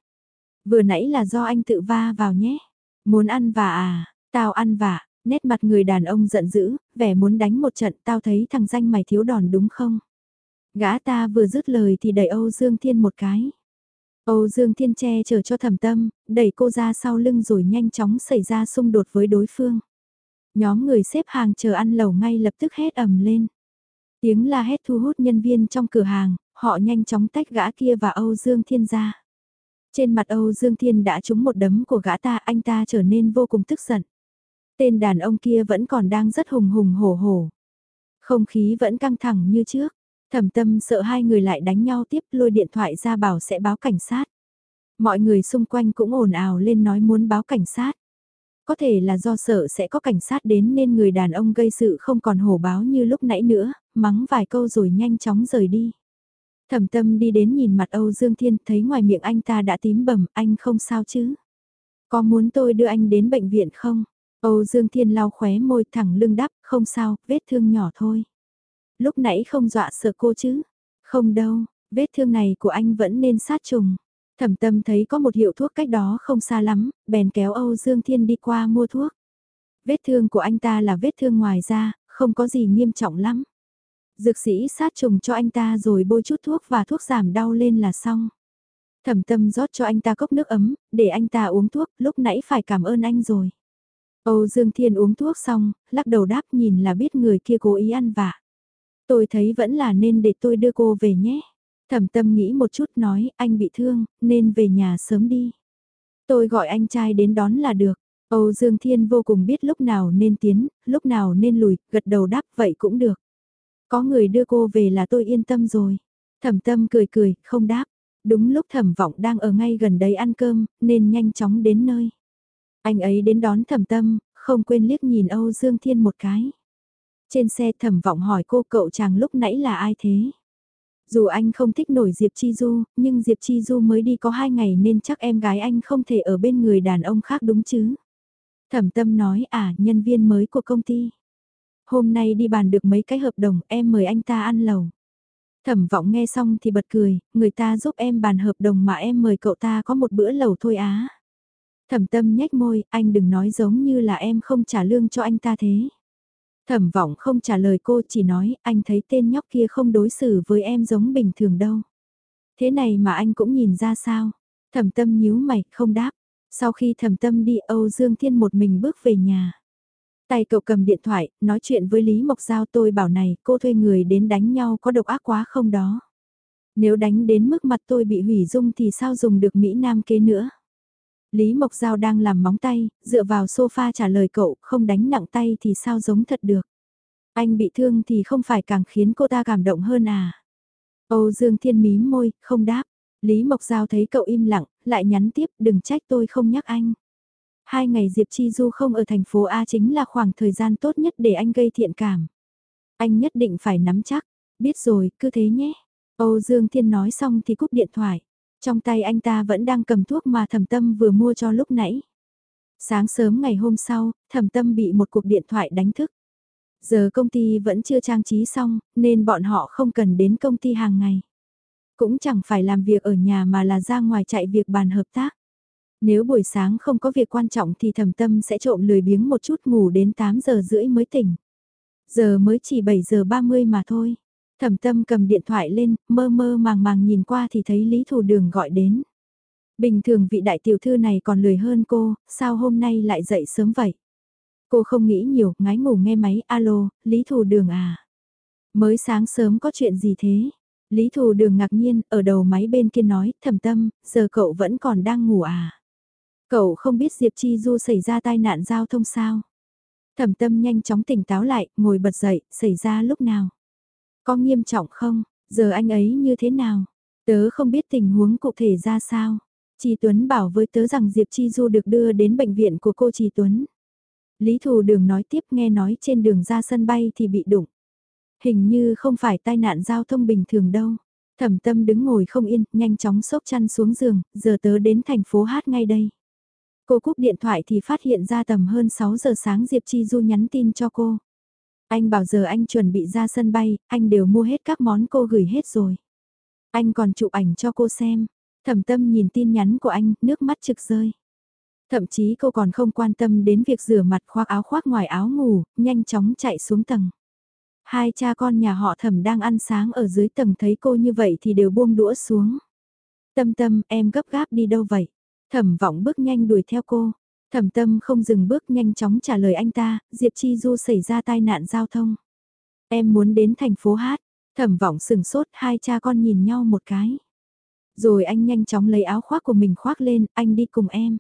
Vừa nãy là do anh tự va vào nhé. Muốn ăn vả à, tao ăn vả, nét mặt người đàn ông giận dữ, vẻ muốn đánh một trận tao thấy thằng danh mày thiếu đòn đúng không? Gã ta vừa dứt lời thì đẩy Âu Dương Thiên một cái. Âu Dương Thiên che chở cho thẩm tâm, đẩy cô ra sau lưng rồi nhanh chóng xảy ra xung đột với đối phương. Nhóm người xếp hàng chờ ăn lẩu ngay lập tức hét ầm lên. Tiếng la hét thu hút nhân viên trong cửa hàng, họ nhanh chóng tách gã kia và Âu Dương Thiên ra. Trên mặt Âu Dương Thiên đã trúng một đấm của gã ta, anh ta trở nên vô cùng tức giận. Tên đàn ông kia vẫn còn đang rất hùng hùng hổ hổ. Không khí vẫn căng thẳng như trước. Thẩm tâm sợ hai người lại đánh nhau tiếp lôi điện thoại ra bảo sẽ báo cảnh sát. Mọi người xung quanh cũng ồn ào lên nói muốn báo cảnh sát. Có thể là do sợ sẽ có cảnh sát đến nên người đàn ông gây sự không còn hổ báo như lúc nãy nữa, mắng vài câu rồi nhanh chóng rời đi. Thẩm tâm đi đến nhìn mặt Âu Dương Thiên thấy ngoài miệng anh ta đã tím bầm, anh không sao chứ? Có muốn tôi đưa anh đến bệnh viện không? Âu Dương Thiên lau khóe môi thẳng lưng đắp, không sao, vết thương nhỏ thôi. Lúc nãy không dọa sợ cô chứ? Không đâu, vết thương này của anh vẫn nên sát trùng. Thẩm tâm thấy có một hiệu thuốc cách đó không xa lắm, bèn kéo Âu Dương Thiên đi qua mua thuốc. Vết thương của anh ta là vết thương ngoài da, không có gì nghiêm trọng lắm. Dược sĩ sát trùng cho anh ta rồi bôi chút thuốc và thuốc giảm đau lên là xong. Thẩm tâm rót cho anh ta cốc nước ấm, để anh ta uống thuốc, lúc nãy phải cảm ơn anh rồi. Âu Dương Thiên uống thuốc xong, lắc đầu đáp nhìn là biết người kia cố ý ăn vạ. Tôi thấy vẫn là nên để tôi đưa cô về nhé. Thẩm tâm nghĩ một chút nói anh bị thương, nên về nhà sớm đi. Tôi gọi anh trai đến đón là được. Âu Dương Thiên vô cùng biết lúc nào nên tiến, lúc nào nên lùi, gật đầu đáp vậy cũng được. Có người đưa cô về là tôi yên tâm rồi. Thẩm tâm cười cười, không đáp. Đúng lúc thẩm vọng đang ở ngay gần đấy ăn cơm, nên nhanh chóng đến nơi. Anh ấy đến đón thẩm tâm, không quên liếc nhìn Âu Dương Thiên một cái. Trên xe thẩm vọng hỏi cô cậu chàng lúc nãy là ai thế? Dù anh không thích nổi Diệp Chi Du, nhưng Diệp Chi Du mới đi có hai ngày nên chắc em gái anh không thể ở bên người đàn ông khác đúng chứ? Thẩm tâm nói à, nhân viên mới của công ty. Hôm nay đi bàn được mấy cái hợp đồng, em mời anh ta ăn lầu. Thẩm vọng nghe xong thì bật cười, người ta giúp em bàn hợp đồng mà em mời cậu ta có một bữa lầu thôi á. Thẩm tâm nhếch môi, anh đừng nói giống như là em không trả lương cho anh ta thế. Thẩm vọng không trả lời cô chỉ nói anh thấy tên nhóc kia không đối xử với em giống bình thường đâu. Thế này mà anh cũng nhìn ra sao? Thẩm tâm nhíu mày, không đáp. Sau khi thẩm tâm đi Âu Dương Thiên một mình bước về nhà. Tay cậu cầm điện thoại, nói chuyện với Lý Mộc Giao tôi bảo này, cô thuê người đến đánh nhau có độc ác quá không đó. Nếu đánh đến mức mặt tôi bị hủy dung thì sao dùng được Mỹ Nam kế nữa. Lý Mộc Giao đang làm móng tay, dựa vào sofa trả lời cậu, không đánh nặng tay thì sao giống thật được. Anh bị thương thì không phải càng khiến cô ta cảm động hơn à. Âu Dương Thiên mím môi, không đáp. Lý Mộc Giao thấy cậu im lặng, lại nhắn tiếp, đừng trách tôi không nhắc anh. Hai ngày Diệp Chi Du không ở thành phố A chính là khoảng thời gian tốt nhất để anh gây thiện cảm. Anh nhất định phải nắm chắc, biết rồi, cứ thế nhé. Âu Dương Thiên nói xong thì cúp điện thoại. Trong tay anh ta vẫn đang cầm thuốc mà thẩm tâm vừa mua cho lúc nãy. Sáng sớm ngày hôm sau, thẩm tâm bị một cuộc điện thoại đánh thức. Giờ công ty vẫn chưa trang trí xong, nên bọn họ không cần đến công ty hàng ngày. Cũng chẳng phải làm việc ở nhà mà là ra ngoài chạy việc bàn hợp tác. Nếu buổi sáng không có việc quan trọng thì thẩm tâm sẽ trộm lười biếng một chút ngủ đến 8 giờ rưỡi mới tỉnh. Giờ mới chỉ 7 giờ 30 mà thôi. Thẩm tâm cầm điện thoại lên, mơ mơ màng màng nhìn qua thì thấy Lý Thù Đường gọi đến. Bình thường vị đại tiểu thư này còn lười hơn cô, sao hôm nay lại dậy sớm vậy? Cô không nghĩ nhiều, ngái ngủ nghe máy, alo, Lý Thù Đường à? Mới sáng sớm có chuyện gì thế? Lý Thù Đường ngạc nhiên, ở đầu máy bên kia nói, thẩm tâm, giờ cậu vẫn còn đang ngủ à? Cậu không biết Diệp Chi Du xảy ra tai nạn giao thông sao? Thẩm tâm nhanh chóng tỉnh táo lại, ngồi bật dậy, xảy ra lúc nào? Có nghiêm trọng không? Giờ anh ấy như thế nào? Tớ không biết tình huống cụ thể ra sao. Chi Tuấn bảo với tớ rằng Diệp Chi Du được đưa đến bệnh viện của cô Chi Tuấn. Lý Thù Đường nói tiếp nghe nói trên đường ra sân bay thì bị đụng. Hình như không phải tai nạn giao thông bình thường đâu. Thẩm tâm đứng ngồi không yên, nhanh chóng xốc chăn xuống giường, giờ tớ đến thành phố hát ngay đây. Cô cúp điện thoại thì phát hiện ra tầm hơn 6 giờ sáng Diệp Chi Du nhắn tin cho cô. Anh bảo giờ anh chuẩn bị ra sân bay, anh đều mua hết các món cô gửi hết rồi. Anh còn chụp ảnh cho cô xem. Thẩm tâm nhìn tin nhắn của anh, nước mắt trực rơi. Thậm chí cô còn không quan tâm đến việc rửa mặt khoác áo khoác ngoài áo ngủ, nhanh chóng chạy xuống tầng. Hai cha con nhà họ thẩm đang ăn sáng ở dưới tầng thấy cô như vậy thì đều buông đũa xuống. Tâm tâm, em gấp gáp đi đâu vậy? Thẩm vọng bước nhanh đuổi theo cô. Thẩm tâm không dừng bước nhanh chóng trả lời anh ta, Diệp Chi Du xảy ra tai nạn giao thông. Em muốn đến thành phố hát. Thẩm vọng sừng sốt, hai cha con nhìn nhau một cái. Rồi anh nhanh chóng lấy áo khoác của mình khoác lên, anh đi cùng em.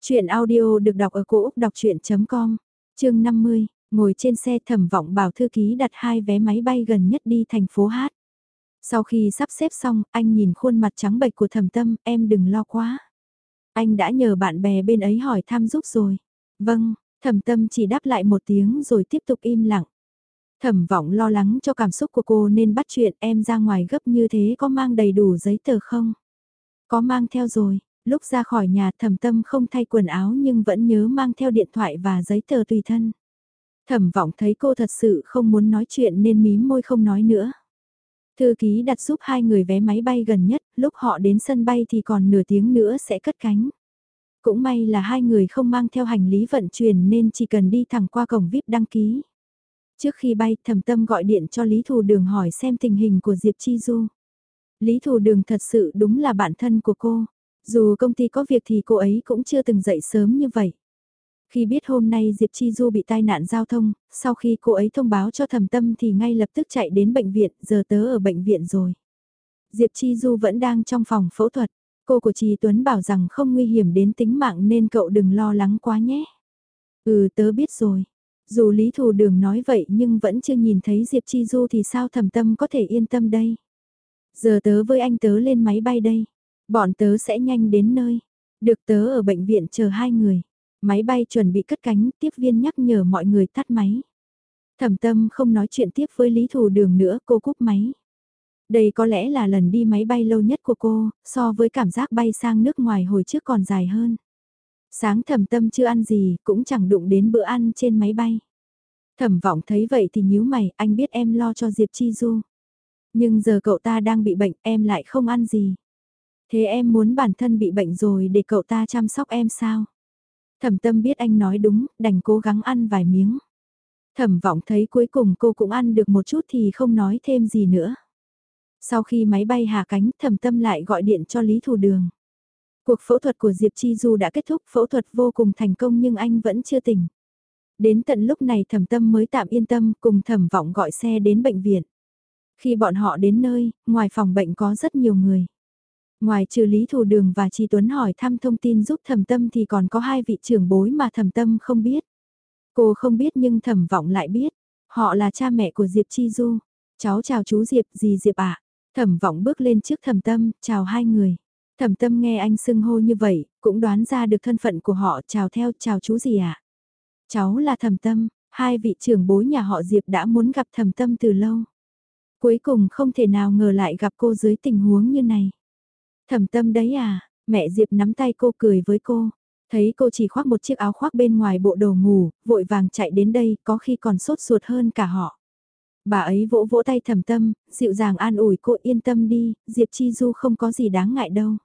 Chuyện audio được đọc ở cổ Úc đọc chuyện.com, chương 50, ngồi trên xe thẩm vọng bảo thư ký đặt hai vé máy bay gần nhất đi thành phố Hát. Sau khi sắp xếp xong, anh nhìn khuôn mặt trắng bệch của thẩm tâm, em đừng lo quá. Anh đã nhờ bạn bè bên ấy hỏi thăm giúp rồi. Vâng, thẩm tâm chỉ đáp lại một tiếng rồi tiếp tục im lặng. Thẩm vọng lo lắng cho cảm xúc của cô nên bắt chuyện em ra ngoài gấp như thế có mang đầy đủ giấy tờ không? Có mang theo rồi, lúc ra khỏi nhà thẩm tâm không thay quần áo nhưng vẫn nhớ mang theo điện thoại và giấy tờ tùy thân. Thẩm vọng thấy cô thật sự không muốn nói chuyện nên mím môi không nói nữa. Thư ký đặt giúp hai người vé máy bay gần nhất, lúc họ đến sân bay thì còn nửa tiếng nữa sẽ cất cánh. Cũng may là hai người không mang theo hành lý vận chuyển nên chỉ cần đi thẳng qua cổng VIP đăng ký. Trước khi bay, thẩm tâm gọi điện cho Lý Thù Đường hỏi xem tình hình của Diệp Chi Du. Lý Thù Đường thật sự đúng là bạn thân của cô. Dù công ty có việc thì cô ấy cũng chưa từng dậy sớm như vậy. Khi biết hôm nay Diệp Chi Du bị tai nạn giao thông, sau khi cô ấy thông báo cho thầm tâm thì ngay lập tức chạy đến bệnh viện, giờ tớ ở bệnh viện rồi. Diệp Chi Du vẫn đang trong phòng phẫu thuật, cô của Trì Tuấn bảo rằng không nguy hiểm đến tính mạng nên cậu đừng lo lắng quá nhé. Ừ tớ biết rồi. Dù Lý Thù Đường nói vậy nhưng vẫn chưa nhìn thấy Diệp Chi Du thì sao thầm tâm có thể yên tâm đây. Giờ tớ với anh tớ lên máy bay đây. Bọn tớ sẽ nhanh đến nơi. Được tớ ở bệnh viện chờ hai người. Máy bay chuẩn bị cất cánh, tiếp viên nhắc nhở mọi người tắt máy. Thẩm tâm không nói chuyện tiếp với Lý Thù Đường nữa, cô cúp máy. Đây có lẽ là lần đi máy bay lâu nhất của cô, so với cảm giác bay sang nước ngoài hồi trước còn dài hơn. Sáng thẩm tâm chưa ăn gì, cũng chẳng đụng đến bữa ăn trên máy bay. Thẩm vọng thấy vậy thì nhíu mày, anh biết em lo cho Diệp Chi Du. Nhưng giờ cậu ta đang bị bệnh, em lại không ăn gì. Thế em muốn bản thân bị bệnh rồi để cậu ta chăm sóc em sao? Thẩm tâm biết anh nói đúng, đành cố gắng ăn vài miếng. Thẩm vọng thấy cuối cùng cô cũng ăn được một chút thì không nói thêm gì nữa. Sau khi máy bay hạ cánh, thẩm tâm lại gọi điện cho Lý Thù Đường. Cuộc phẫu thuật của Diệp Chi Du đã kết thúc, phẫu thuật vô cùng thành công nhưng anh vẫn chưa tỉnh. Đến tận lúc này thẩm tâm mới tạm yên tâm cùng thẩm vọng gọi xe đến bệnh viện. Khi bọn họ đến nơi, ngoài phòng bệnh có rất nhiều người. Ngoài trừ Lý Thủ Đường và Chi Tuấn hỏi thăm thông tin giúp thẩm tâm thì còn có hai vị trưởng bối mà thẩm tâm không biết. Cô không biết nhưng thẩm vọng lại biết. Họ là cha mẹ của Diệp Chi Du. Cháu chào chú Diệp, gì Diệp ạ? Thẩm vọng bước lên trước thẩm tâm, chào hai người. Thẩm tâm nghe anh xưng hô như vậy, cũng đoán ra được thân phận của họ, chào theo, chào chú gì ạ? Cháu là thẩm tâm, hai vị trưởng bối nhà họ Diệp đã muốn gặp thẩm tâm từ lâu. Cuối cùng không thể nào ngờ lại gặp cô dưới tình huống như này. Thẩm tâm đấy à, mẹ Diệp nắm tay cô cười với cô. Thấy cô chỉ khoác một chiếc áo khoác bên ngoài bộ đồ ngủ, vội vàng chạy đến đây, có khi còn sốt ruột hơn cả họ. Bà ấy vỗ vỗ tay thầm tâm, dịu dàng an ủi cô yên tâm đi, Diệp Chi Du không có gì đáng ngại đâu.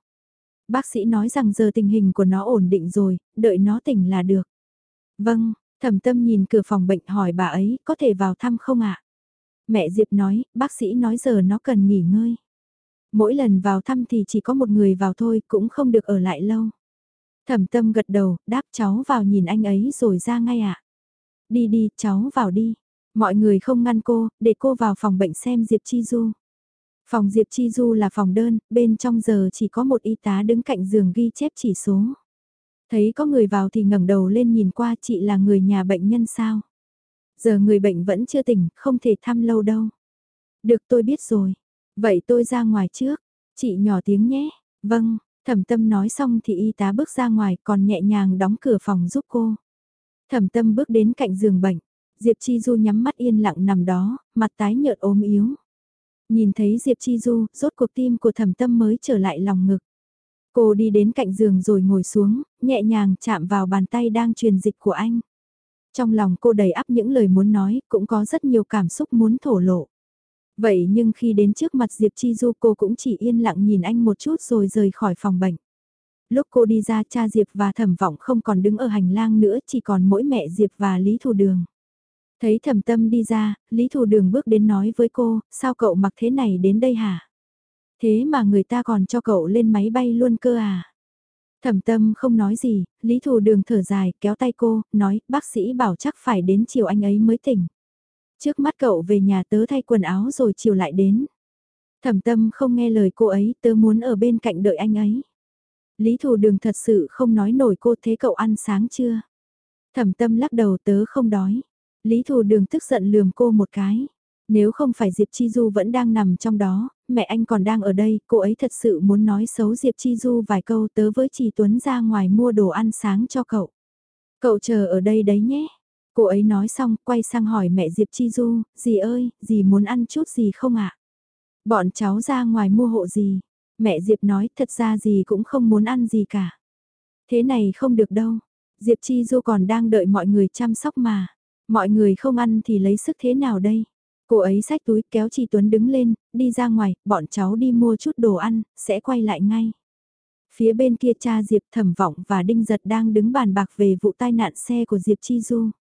Bác sĩ nói rằng giờ tình hình của nó ổn định rồi, đợi nó tỉnh là được. Vâng, thầm tâm nhìn cửa phòng bệnh hỏi bà ấy có thể vào thăm không ạ? Mẹ Diệp nói, bác sĩ nói giờ nó cần nghỉ ngơi. Mỗi lần vào thăm thì chỉ có một người vào thôi, cũng không được ở lại lâu. Thẩm tâm gật đầu, đáp cháu vào nhìn anh ấy rồi ra ngay ạ. Đi đi, cháu vào đi. Mọi người không ngăn cô, để cô vào phòng bệnh xem Diệp Chi Du. Phòng Diệp Chi Du là phòng đơn, bên trong giờ chỉ có một y tá đứng cạnh giường ghi chép chỉ số. Thấy có người vào thì ngẩng đầu lên nhìn qua chị là người nhà bệnh nhân sao. Giờ người bệnh vẫn chưa tỉnh, không thể thăm lâu đâu. Được tôi biết rồi. Vậy tôi ra ngoài trước. Chị nhỏ tiếng nhé. Vâng, thẩm tâm nói xong thì y tá bước ra ngoài còn nhẹ nhàng đóng cửa phòng giúp cô. Thẩm tâm bước đến cạnh giường bệnh. Diệp Chi Du nhắm mắt yên lặng nằm đó, mặt tái nhợt ốm yếu. Nhìn thấy Diệp Chi Du, rốt cuộc tim của thẩm tâm mới trở lại lòng ngực. Cô đi đến cạnh giường rồi ngồi xuống, nhẹ nhàng chạm vào bàn tay đang truyền dịch của anh. Trong lòng cô đầy ắp những lời muốn nói, cũng có rất nhiều cảm xúc muốn thổ lộ. Vậy nhưng khi đến trước mặt Diệp Chi Du cô cũng chỉ yên lặng nhìn anh một chút rồi rời khỏi phòng bệnh. Lúc cô đi ra cha Diệp và thẩm vọng không còn đứng ở hành lang nữa chỉ còn mỗi mẹ Diệp và Lý Thù Đường. Thấy thẩm tâm đi ra, Lý Thù Đường bước đến nói với cô, sao cậu mặc thế này đến đây hả? Thế mà người ta còn cho cậu lên máy bay luôn cơ à? Thẩm tâm không nói gì, Lý Thù Đường thở dài, kéo tay cô, nói, bác sĩ bảo chắc phải đến chiều anh ấy mới tỉnh. Trước mắt cậu về nhà tớ thay quần áo rồi chiều lại đến. Thẩm tâm không nghe lời cô ấy, tớ muốn ở bên cạnh đợi anh ấy. Lý Thù Đường thật sự không nói nổi cô thế cậu ăn sáng chưa? Thẩm tâm lắc đầu tớ không đói. Lý Thù Đường tức giận lườm cô một cái. Nếu không phải Diệp Chi Du vẫn đang nằm trong đó, mẹ anh còn đang ở đây, cô ấy thật sự muốn nói xấu Diệp Chi Du vài câu tớ với Trì Tuấn ra ngoài mua đồ ăn sáng cho cậu. Cậu chờ ở đây đấy nhé. Cô ấy nói xong, quay sang hỏi mẹ Diệp Chi Du, dì ơi, dì muốn ăn chút gì không ạ? Bọn cháu ra ngoài mua hộ gì? Mẹ Diệp nói, thật ra dì cũng không muốn ăn gì cả. Thế này không được đâu. Diệp Chi Du còn đang đợi mọi người chăm sóc mà. Mọi người không ăn thì lấy sức thế nào đây? Cô ấy xách túi kéo Chi Tuấn đứng lên, đi ra ngoài, bọn cháu đi mua chút đồ ăn, sẽ quay lại ngay. Phía bên kia cha Diệp thẩm vọng và Đinh Giật đang đứng bàn bạc về vụ tai nạn xe của Diệp Chi Du.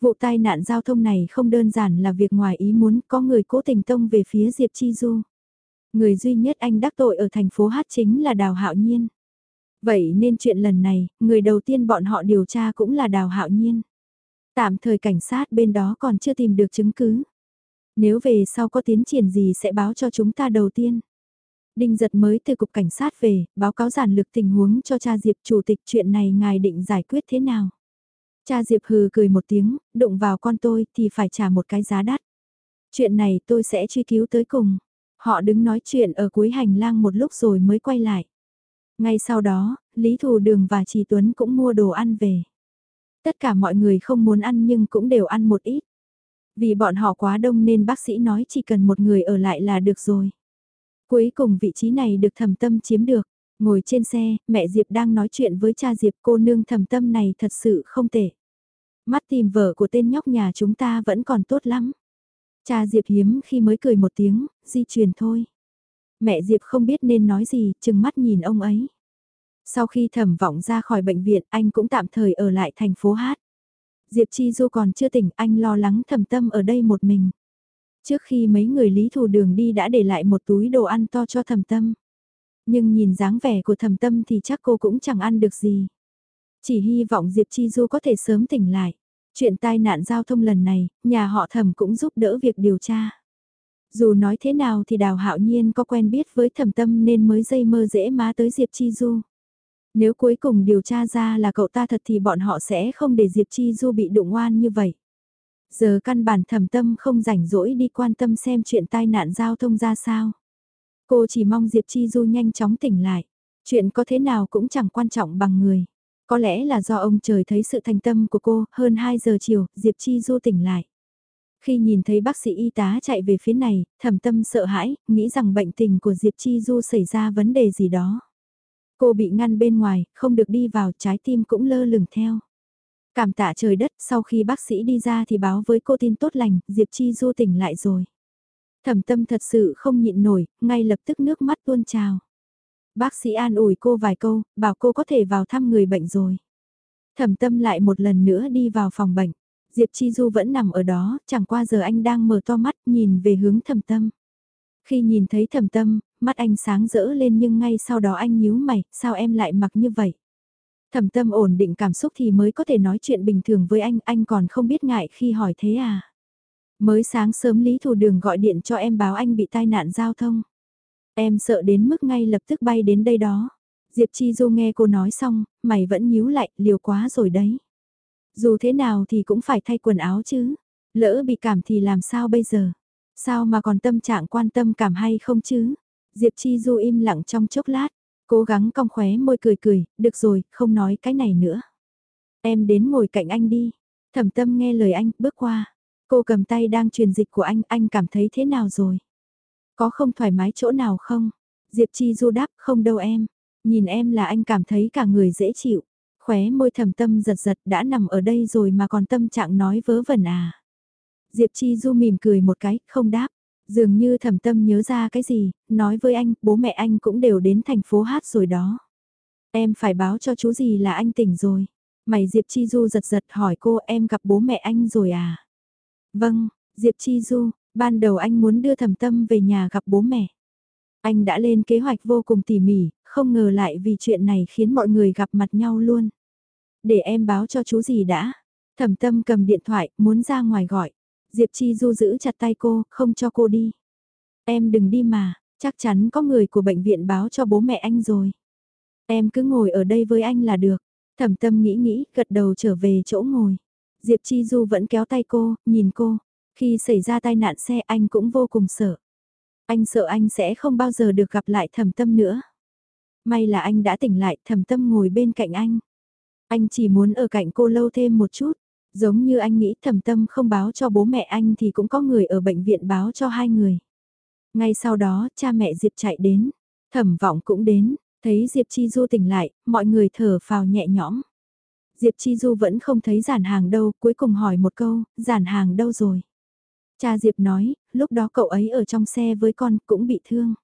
Vụ tai nạn giao thông này không đơn giản là việc ngoài ý muốn có người cố tình tông về phía Diệp Chi Du. Người duy nhất anh đắc tội ở thành phố Hát chính là Đào Hạo Nhiên. Vậy nên chuyện lần này, người đầu tiên bọn họ điều tra cũng là Đào Hạo Nhiên. Tạm thời cảnh sát bên đó còn chưa tìm được chứng cứ. Nếu về sau có tiến triển gì sẽ báo cho chúng ta đầu tiên. Đinh giật mới từ cục cảnh sát về, báo cáo giản lược tình huống cho cha Diệp chủ tịch chuyện này ngài định giải quyết thế nào. Cha Diệp hừ cười một tiếng, đụng vào con tôi thì phải trả một cái giá đắt. Chuyện này tôi sẽ truy cứu tới cùng. Họ đứng nói chuyện ở cuối hành lang một lúc rồi mới quay lại. Ngay sau đó, Lý Thù Đường và Trì Tuấn cũng mua đồ ăn về. Tất cả mọi người không muốn ăn nhưng cũng đều ăn một ít. Vì bọn họ quá đông nên bác sĩ nói chỉ cần một người ở lại là được rồi. Cuối cùng vị trí này được thầm tâm chiếm được. Ngồi trên xe, mẹ Diệp đang nói chuyện với cha Diệp cô nương thầm tâm này thật sự không tệ. Mắt tìm vợ của tên nhóc nhà chúng ta vẫn còn tốt lắm. Cha Diệp hiếm khi mới cười một tiếng, di truyền thôi. Mẹ Diệp không biết nên nói gì, chừng mắt nhìn ông ấy. Sau khi thẩm vọng ra khỏi bệnh viện, anh cũng tạm thời ở lại thành phố Hát. Diệp Chi Du còn chưa tỉnh, anh lo lắng thầm tâm ở đây một mình. Trước khi mấy người lý thù đường đi đã để lại một túi đồ ăn to cho thầm tâm. Nhưng nhìn dáng vẻ của thầm tâm thì chắc cô cũng chẳng ăn được gì. Chỉ hy vọng Diệp Chi Du có thể sớm tỉnh lại. Chuyện tai nạn giao thông lần này, nhà họ thẩm cũng giúp đỡ việc điều tra. Dù nói thế nào thì Đào Hạo Nhiên có quen biết với thẩm tâm nên mới dây mơ dễ má tới Diệp Chi Du. Nếu cuối cùng điều tra ra là cậu ta thật thì bọn họ sẽ không để Diệp Chi Du bị đụng oan như vậy. Giờ căn bản thẩm tâm không rảnh rỗi đi quan tâm xem chuyện tai nạn giao thông ra sao. Cô chỉ mong Diệp Chi Du nhanh chóng tỉnh lại. Chuyện có thế nào cũng chẳng quan trọng bằng người. Có lẽ là do ông trời thấy sự thành tâm của cô, hơn 2 giờ chiều, Diệp Chi Du tỉnh lại. Khi nhìn thấy bác sĩ y tá chạy về phía này, thẩm tâm sợ hãi, nghĩ rằng bệnh tình của Diệp Chi Du xảy ra vấn đề gì đó. Cô bị ngăn bên ngoài, không được đi vào, trái tim cũng lơ lửng theo. Cảm tạ trời đất, sau khi bác sĩ đi ra thì báo với cô tin tốt lành, Diệp Chi Du tỉnh lại rồi. Thẩm tâm thật sự không nhịn nổi, ngay lập tức nước mắt tuôn trào. Bác sĩ an ủi cô vài câu, bảo cô có thể vào thăm người bệnh rồi. Thẩm tâm lại một lần nữa đi vào phòng bệnh. Diệp Chi Du vẫn nằm ở đó, chẳng qua giờ anh đang mở to mắt nhìn về hướng thẩm tâm. Khi nhìn thấy thẩm tâm, mắt anh sáng rỡ lên nhưng ngay sau đó anh nhíu mày, sao em lại mặc như vậy? Thẩm tâm ổn định cảm xúc thì mới có thể nói chuyện bình thường với anh, anh còn không biết ngại khi hỏi thế à? Mới sáng sớm Lý Thù Đường gọi điện cho em báo anh bị tai nạn giao thông. Em sợ đến mức ngay lập tức bay đến đây đó. Diệp Chi Du nghe cô nói xong, mày vẫn nhíu lại, liều quá rồi đấy. Dù thế nào thì cũng phải thay quần áo chứ. Lỡ bị cảm thì làm sao bây giờ? Sao mà còn tâm trạng quan tâm cảm hay không chứ? Diệp Chi Du im lặng trong chốc lát, cố gắng cong khóe môi cười cười, được rồi, không nói cái này nữa. Em đến ngồi cạnh anh đi. Thẩm tâm nghe lời anh, bước qua. Cô cầm tay đang truyền dịch của anh, anh cảm thấy thế nào rồi? Có không thoải mái chỗ nào không? Diệp Chi Du đáp, không đâu em. Nhìn em là anh cảm thấy cả người dễ chịu. Khóe môi thầm tâm giật giật đã nằm ở đây rồi mà còn tâm trạng nói vớ vẩn à. Diệp Chi Du mỉm cười một cái, không đáp. Dường như thầm tâm nhớ ra cái gì, nói với anh, bố mẹ anh cũng đều đến thành phố hát rồi đó. Em phải báo cho chú gì là anh tỉnh rồi. Mày Diệp Chi Du giật giật hỏi cô em gặp bố mẹ anh rồi à? Vâng, Diệp Chi Du, ban đầu anh muốn đưa thầm tâm về nhà gặp bố mẹ. Anh đã lên kế hoạch vô cùng tỉ mỉ, không ngờ lại vì chuyện này khiến mọi người gặp mặt nhau luôn. Để em báo cho chú gì đã. Thẩm tâm cầm điện thoại, muốn ra ngoài gọi. Diệp Chi Du giữ chặt tay cô, không cho cô đi. Em đừng đi mà, chắc chắn có người của bệnh viện báo cho bố mẹ anh rồi. Em cứ ngồi ở đây với anh là được. Thẩm tâm nghĩ nghĩ, gật đầu trở về chỗ ngồi. Diệp Chi Du vẫn kéo tay cô, nhìn cô. Khi xảy ra tai nạn xe anh cũng vô cùng sợ. Anh sợ anh sẽ không bao giờ được gặp lại thẩm tâm nữa. May là anh đã tỉnh lại thẩm tâm ngồi bên cạnh anh. Anh chỉ muốn ở cạnh cô lâu thêm một chút. Giống như anh nghĩ thẩm tâm không báo cho bố mẹ anh thì cũng có người ở bệnh viện báo cho hai người. Ngay sau đó cha mẹ Diệp chạy đến. Thẩm vọng cũng đến. Thấy Diệp Chi Du tỉnh lại, mọi người thở phào nhẹ nhõm. Diệp Chi Du vẫn không thấy giản hàng đâu, cuối cùng hỏi một câu, giản hàng đâu rồi? Cha Diệp nói, lúc đó cậu ấy ở trong xe với con cũng bị thương.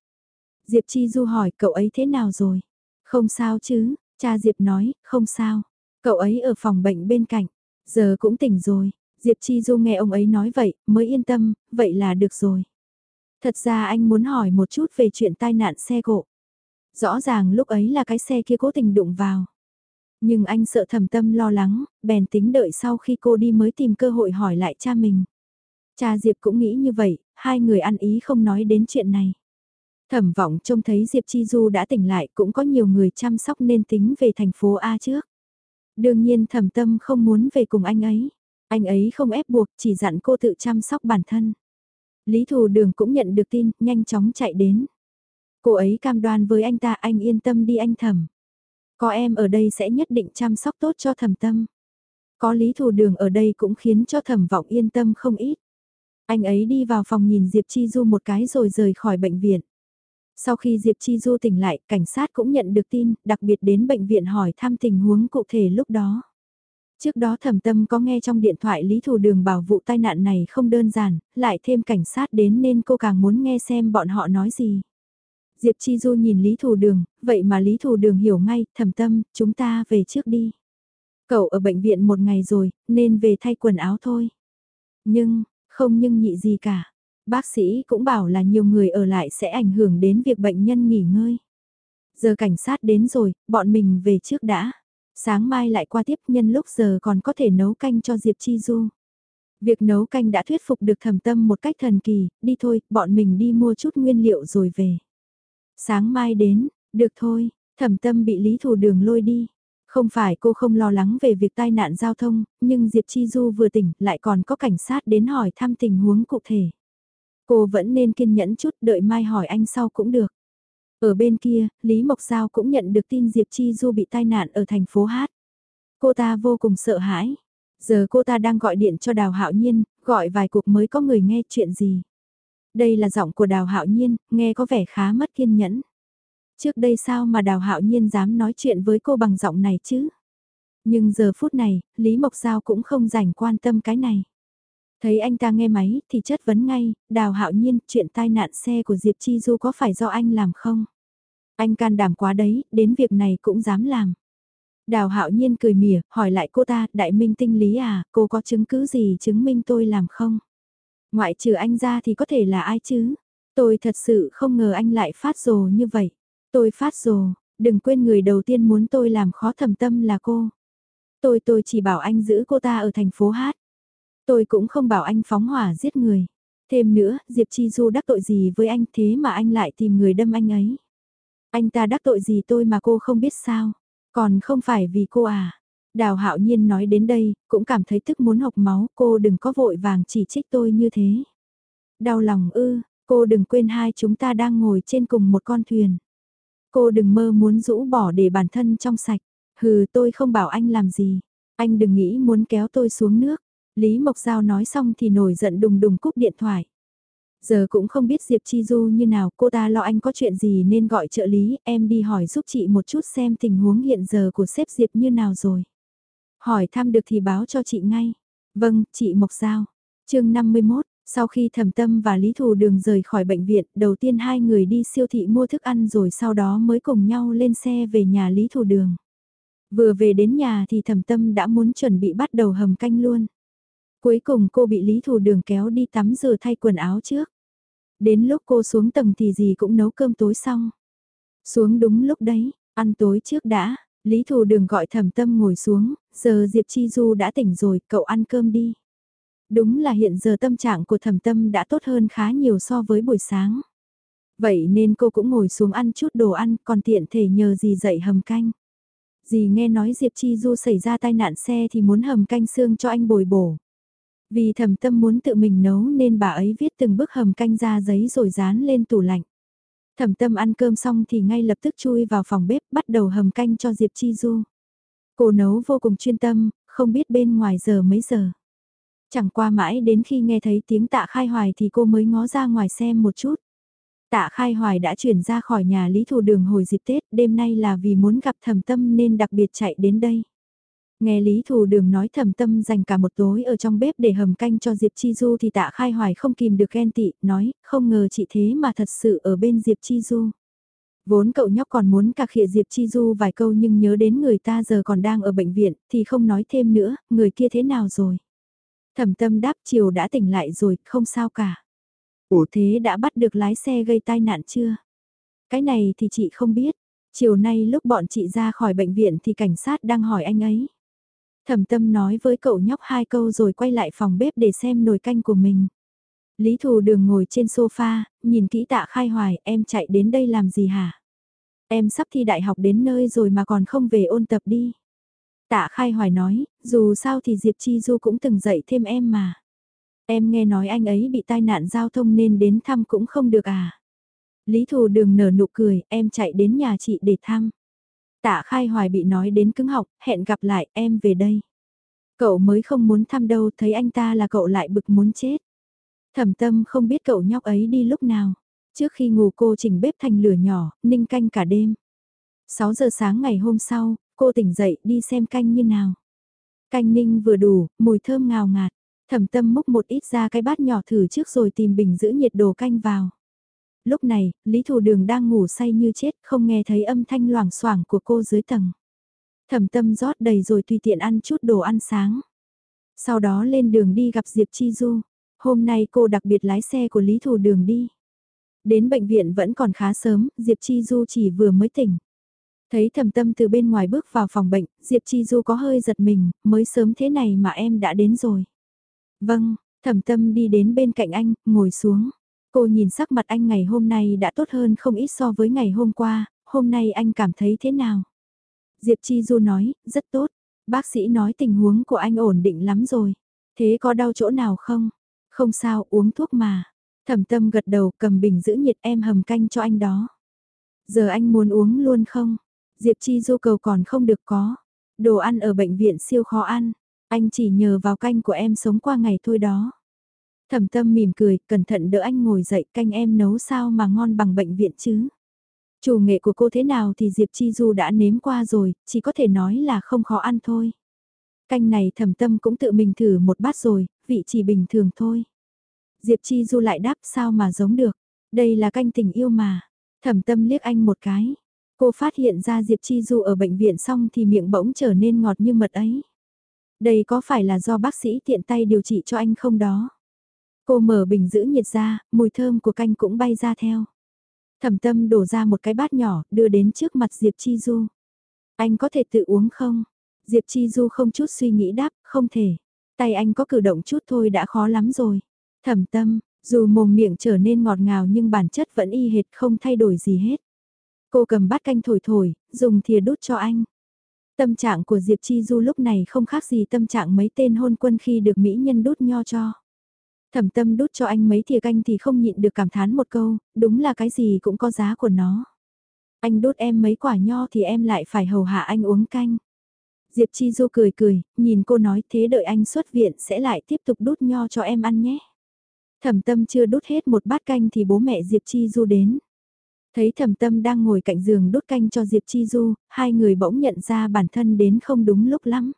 Diệp Chi Du hỏi cậu ấy thế nào rồi? Không sao chứ, cha Diệp nói, không sao. Cậu ấy ở phòng bệnh bên cạnh, giờ cũng tỉnh rồi. Diệp Chi Du nghe ông ấy nói vậy, mới yên tâm, vậy là được rồi. Thật ra anh muốn hỏi một chút về chuyện tai nạn xe cộ. Rõ ràng lúc ấy là cái xe kia cố tình đụng vào. Nhưng anh sợ thầm tâm lo lắng, bèn tính đợi sau khi cô đi mới tìm cơ hội hỏi lại cha mình. Cha Diệp cũng nghĩ như vậy, hai người ăn ý không nói đến chuyện này. Thẩm vọng trông thấy Diệp Chi Du đã tỉnh lại cũng có nhiều người chăm sóc nên tính về thành phố A trước. Đương nhiên thẩm tâm không muốn về cùng anh ấy. Anh ấy không ép buộc, chỉ dặn cô tự chăm sóc bản thân. Lý Thù Đường cũng nhận được tin, nhanh chóng chạy đến. Cô ấy cam đoan với anh ta anh yên tâm đi anh thẩm. Có em ở đây sẽ nhất định chăm sóc tốt cho thẩm tâm. Có Lý Thù Đường ở đây cũng khiến cho thẩm vọng yên tâm không ít. Anh ấy đi vào phòng nhìn Diệp Chi Du một cái rồi rời khỏi bệnh viện. Sau khi Diệp Chi Du tỉnh lại, cảnh sát cũng nhận được tin, đặc biệt đến bệnh viện hỏi thăm tình huống cụ thể lúc đó. Trước đó thẩm tâm có nghe trong điện thoại Lý Thủ Đường bảo vụ tai nạn này không đơn giản, lại thêm cảnh sát đến nên cô càng muốn nghe xem bọn họ nói gì. Diệp Chi Du nhìn Lý Thủ Đường, vậy mà Lý Thủ Đường hiểu ngay, thẩm tâm, chúng ta về trước đi. Cậu ở bệnh viện một ngày rồi, nên về thay quần áo thôi. Nhưng, không nhưng nhị gì cả. Bác sĩ cũng bảo là nhiều người ở lại sẽ ảnh hưởng đến việc bệnh nhân nghỉ ngơi. Giờ cảnh sát đến rồi, bọn mình về trước đã. Sáng mai lại qua tiếp nhân lúc giờ còn có thể nấu canh cho Diệp Chi Du. Việc nấu canh đã thuyết phục được thầm tâm một cách thần kỳ, đi thôi, bọn mình đi mua chút nguyên liệu rồi về. Sáng mai đến, được thôi, thẩm tâm bị Lý Thủ Đường lôi đi. Không phải cô không lo lắng về việc tai nạn giao thông, nhưng Diệp Chi Du vừa tỉnh lại còn có cảnh sát đến hỏi thăm tình huống cụ thể. Cô vẫn nên kiên nhẫn chút đợi mai hỏi anh sau cũng được. Ở bên kia, Lý Mộc Giao cũng nhận được tin Diệp Chi Du bị tai nạn ở thành phố Hát. Cô ta vô cùng sợ hãi. Giờ cô ta đang gọi điện cho Đào Hạo Nhiên, gọi vài cuộc mới có người nghe chuyện gì. Đây là giọng của Đào Hạo Nhiên, nghe có vẻ khá mất kiên nhẫn. Trước đây sao mà Đào Hạo Nhiên dám nói chuyện với cô bằng giọng này chứ? Nhưng giờ phút này, Lý Mộc Giao cũng không rảnh quan tâm cái này. Thấy anh ta nghe máy thì chất vấn ngay, Đào Hạo Nhiên, chuyện tai nạn xe của Diệp Chi Du có phải do anh làm không? Anh can đảm quá đấy, đến việc này cũng dám làm. Đào Hạo Nhiên cười mỉa, hỏi lại cô ta, đại minh tinh lý à, cô có chứng cứ gì chứng minh tôi làm không? Ngoại trừ anh ra thì có thể là ai chứ? Tôi thật sự không ngờ anh lại phát rồ như vậy. Tôi phát rồ, đừng quên người đầu tiên muốn tôi làm khó thầm tâm là cô. Tôi tôi chỉ bảo anh giữ cô ta ở thành phố Hát. Tôi cũng không bảo anh phóng hỏa giết người. Thêm nữa, Diệp Chi Du đắc tội gì với anh thế mà anh lại tìm người đâm anh ấy. Anh ta đắc tội gì tôi mà cô không biết sao. Còn không phải vì cô à. Đào hạo nhiên nói đến đây, cũng cảm thấy tức muốn học máu, cô đừng có vội vàng chỉ trích tôi như thế. Đau lòng ư, cô đừng quên hai chúng ta đang ngồi trên cùng một con thuyền. Cô đừng mơ muốn rũ bỏ để bản thân trong sạch. Hừ tôi không bảo anh làm gì. Anh đừng nghĩ muốn kéo tôi xuống nước. Lý Mộc Giao nói xong thì nổi giận đùng đùng cúp điện thoại. Giờ cũng không biết Diệp Chi Du như nào, cô ta lo anh có chuyện gì nên gọi trợ lý, em đi hỏi giúp chị một chút xem tình huống hiện giờ của sếp Diệp như nào rồi. Hỏi thăm được thì báo cho chị ngay. Vâng, chị Mộc Giao. chương 51, sau khi thẩm tâm và Lý Thù Đường rời khỏi bệnh viện, đầu tiên hai người đi siêu thị mua thức ăn rồi sau đó mới cùng nhau lên xe về nhà Lý Thù Đường. Vừa về đến nhà thì thẩm tâm đã muốn chuẩn bị bắt đầu hầm canh luôn. Cuối cùng cô bị Lý Thù Đường kéo đi tắm rửa thay quần áo trước. Đến lúc cô xuống tầng thì gì cũng nấu cơm tối xong. Xuống đúng lúc đấy, ăn tối trước đã, Lý Thù Đường gọi thẩm tâm ngồi xuống, giờ Diệp Chi Du đã tỉnh rồi, cậu ăn cơm đi. Đúng là hiện giờ tâm trạng của thẩm tâm đã tốt hơn khá nhiều so với buổi sáng. Vậy nên cô cũng ngồi xuống ăn chút đồ ăn, còn tiện thể nhờ dì dậy hầm canh. Dì nghe nói Diệp Chi Du xảy ra tai nạn xe thì muốn hầm canh xương cho anh bồi bổ. Vì thẩm tâm muốn tự mình nấu nên bà ấy viết từng bước hầm canh ra giấy rồi dán lên tủ lạnh. Thẩm tâm ăn cơm xong thì ngay lập tức chui vào phòng bếp bắt đầu hầm canh cho Diệp Chi Du. Cô nấu vô cùng chuyên tâm, không biết bên ngoài giờ mấy giờ. Chẳng qua mãi đến khi nghe thấy tiếng tạ khai hoài thì cô mới ngó ra ngoài xem một chút. Tạ khai hoài đã chuyển ra khỏi nhà Lý Thù Đường hồi dịp Tết, đêm nay là vì muốn gặp thẩm tâm nên đặc biệt chạy đến đây. Nghe Lý Thù Đường nói thầm tâm dành cả một tối ở trong bếp để hầm canh cho Diệp Chi Du thì tạ khai hoài không kìm được ghen tị, nói, không ngờ chị thế mà thật sự ở bên Diệp Chi Du. Vốn cậu nhóc còn muốn cà khịa Diệp Chi Du vài câu nhưng nhớ đến người ta giờ còn đang ở bệnh viện thì không nói thêm nữa, người kia thế nào rồi. Thẩm tâm đáp chiều đã tỉnh lại rồi, không sao cả. Ủa thế đã bắt được lái xe gây tai nạn chưa? Cái này thì chị không biết. Chiều nay lúc bọn chị ra khỏi bệnh viện thì cảnh sát đang hỏi anh ấy. Thẩm tâm nói với cậu nhóc hai câu rồi quay lại phòng bếp để xem nồi canh của mình. Lý Thù Đường ngồi trên sofa, nhìn kỹ tạ khai hoài, em chạy đến đây làm gì hả? Em sắp thi đại học đến nơi rồi mà còn không về ôn tập đi. Tạ khai hoài nói, dù sao thì Diệp Chi Du cũng từng dạy thêm em mà. Em nghe nói anh ấy bị tai nạn giao thông nên đến thăm cũng không được à. Lý Thù Đường nở nụ cười, em chạy đến nhà chị để thăm. Tạ khai hoài bị nói đến cứng học, hẹn gặp lại em về đây. Cậu mới không muốn thăm đâu, thấy anh ta là cậu lại bực muốn chết. Thẩm tâm không biết cậu nhóc ấy đi lúc nào. Trước khi ngủ cô chỉnh bếp thành lửa nhỏ, ninh canh cả đêm. 6 giờ sáng ngày hôm sau, cô tỉnh dậy đi xem canh như nào. Canh ninh vừa đủ, mùi thơm ngào ngạt. Thẩm tâm múc một ít ra cái bát nhỏ thử trước rồi tìm bình giữ nhiệt đồ canh vào lúc này, Lý Thù Đường đang ngủ say như chết, không nghe thấy âm thanh loảng xoảng của cô dưới tầng. Thẩm tâm rót đầy rồi tùy tiện ăn chút đồ ăn sáng. Sau đó lên đường đi gặp Diệp Chi Du. Hôm nay cô đặc biệt lái xe của Lý Thù Đường đi. Đến bệnh viện vẫn còn khá sớm, Diệp Chi Du chỉ vừa mới tỉnh. Thấy thầm tâm từ bên ngoài bước vào phòng bệnh, Diệp Chi Du có hơi giật mình, mới sớm thế này mà em đã đến rồi. Vâng, thầm tâm đi đến bên cạnh anh, ngồi xuống. Cô nhìn sắc mặt anh ngày hôm nay đã tốt hơn không ít so với ngày hôm qua, hôm nay anh cảm thấy thế nào? Diệp Chi Du nói, rất tốt. Bác sĩ nói tình huống của anh ổn định lắm rồi. Thế có đau chỗ nào không? Không sao, uống thuốc mà. Thẩm tâm gật đầu cầm bình giữ nhiệt em hầm canh cho anh đó. Giờ anh muốn uống luôn không? Diệp Chi Du cầu còn không được có. Đồ ăn ở bệnh viện siêu khó ăn. Anh chỉ nhờ vào canh của em sống qua ngày thôi đó. Thẩm tâm mỉm cười, cẩn thận đỡ anh ngồi dậy canh em nấu sao mà ngon bằng bệnh viện chứ. Chủ nghệ của cô thế nào thì Diệp Chi Du đã nếm qua rồi, chỉ có thể nói là không khó ăn thôi. Canh này thẩm tâm cũng tự mình thử một bát rồi, vị chỉ bình thường thôi. Diệp Chi Du lại đáp sao mà giống được, đây là canh tình yêu mà. Thẩm tâm liếc anh một cái. Cô phát hiện ra Diệp Chi Du ở bệnh viện xong thì miệng bỗng trở nên ngọt như mật ấy. Đây có phải là do bác sĩ tiện tay điều trị cho anh không đó? Cô mở bình giữ nhiệt ra, mùi thơm của canh cũng bay ra theo. Thẩm tâm đổ ra một cái bát nhỏ, đưa đến trước mặt Diệp Chi Du. Anh có thể tự uống không? Diệp Chi Du không chút suy nghĩ đáp, không thể. Tay anh có cử động chút thôi đã khó lắm rồi. Thẩm tâm, dù mồm miệng trở nên ngọt ngào nhưng bản chất vẫn y hệt không thay đổi gì hết. Cô cầm bát canh thổi thổi, dùng thìa đút cho anh. Tâm trạng của Diệp Chi Du lúc này không khác gì tâm trạng mấy tên hôn quân khi được mỹ nhân đút nho cho. Thẩm tâm đút cho anh mấy thìa canh thì không nhịn được cảm thán một câu, đúng là cái gì cũng có giá của nó. Anh đút em mấy quả nho thì em lại phải hầu hạ anh uống canh. Diệp Chi Du cười cười, nhìn cô nói thế đợi anh xuất viện sẽ lại tiếp tục đút nho cho em ăn nhé. Thẩm tâm chưa đút hết một bát canh thì bố mẹ Diệp Chi Du đến. Thấy thẩm tâm đang ngồi cạnh giường đốt canh cho Diệp Chi Du, hai người bỗng nhận ra bản thân đến không đúng lúc lắm.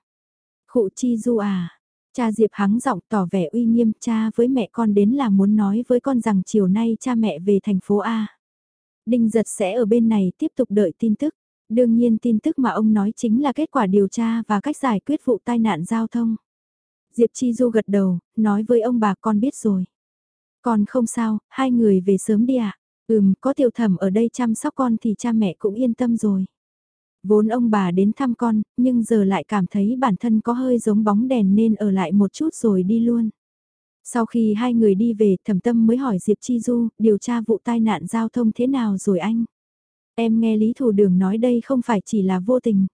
Khụ Chi Du à, cha Diệp hắng giọng tỏ vẻ uy nghiêm cha với mẹ con đến là muốn nói với con rằng chiều nay cha mẹ về thành phố A. Đinh giật sẽ ở bên này tiếp tục đợi tin tức. Đương nhiên tin tức mà ông nói chính là kết quả điều tra và cách giải quyết vụ tai nạn giao thông. Diệp Chi Du gật đầu, nói với ông bà con biết rồi. Còn không sao, hai người về sớm đi ạ. À? Ừm, có tiểu thẩm ở đây chăm sóc con thì cha mẹ cũng yên tâm rồi. Vốn ông bà đến thăm con, nhưng giờ lại cảm thấy bản thân có hơi giống bóng đèn nên ở lại một chút rồi đi luôn. Sau khi hai người đi về, thẩm tâm mới hỏi Diệp Chi Du, điều tra vụ tai nạn giao thông thế nào rồi anh? Em nghe Lý Thủ Đường nói đây không phải chỉ là vô tình.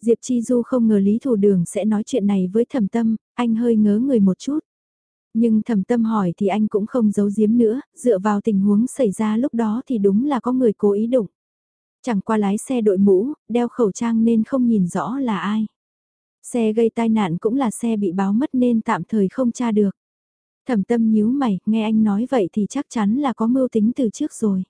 Diệp Chi Du không ngờ Lý Thủ Đường sẽ nói chuyện này với thẩm tâm, anh hơi ngớ người một chút. Nhưng thầm tâm hỏi thì anh cũng không giấu giếm nữa, dựa vào tình huống xảy ra lúc đó thì đúng là có người cố ý đụng. Chẳng qua lái xe đội mũ, đeo khẩu trang nên không nhìn rõ là ai. Xe gây tai nạn cũng là xe bị báo mất nên tạm thời không tra được. Thẩm tâm nhíu mày, nghe anh nói vậy thì chắc chắn là có mưu tính từ trước rồi.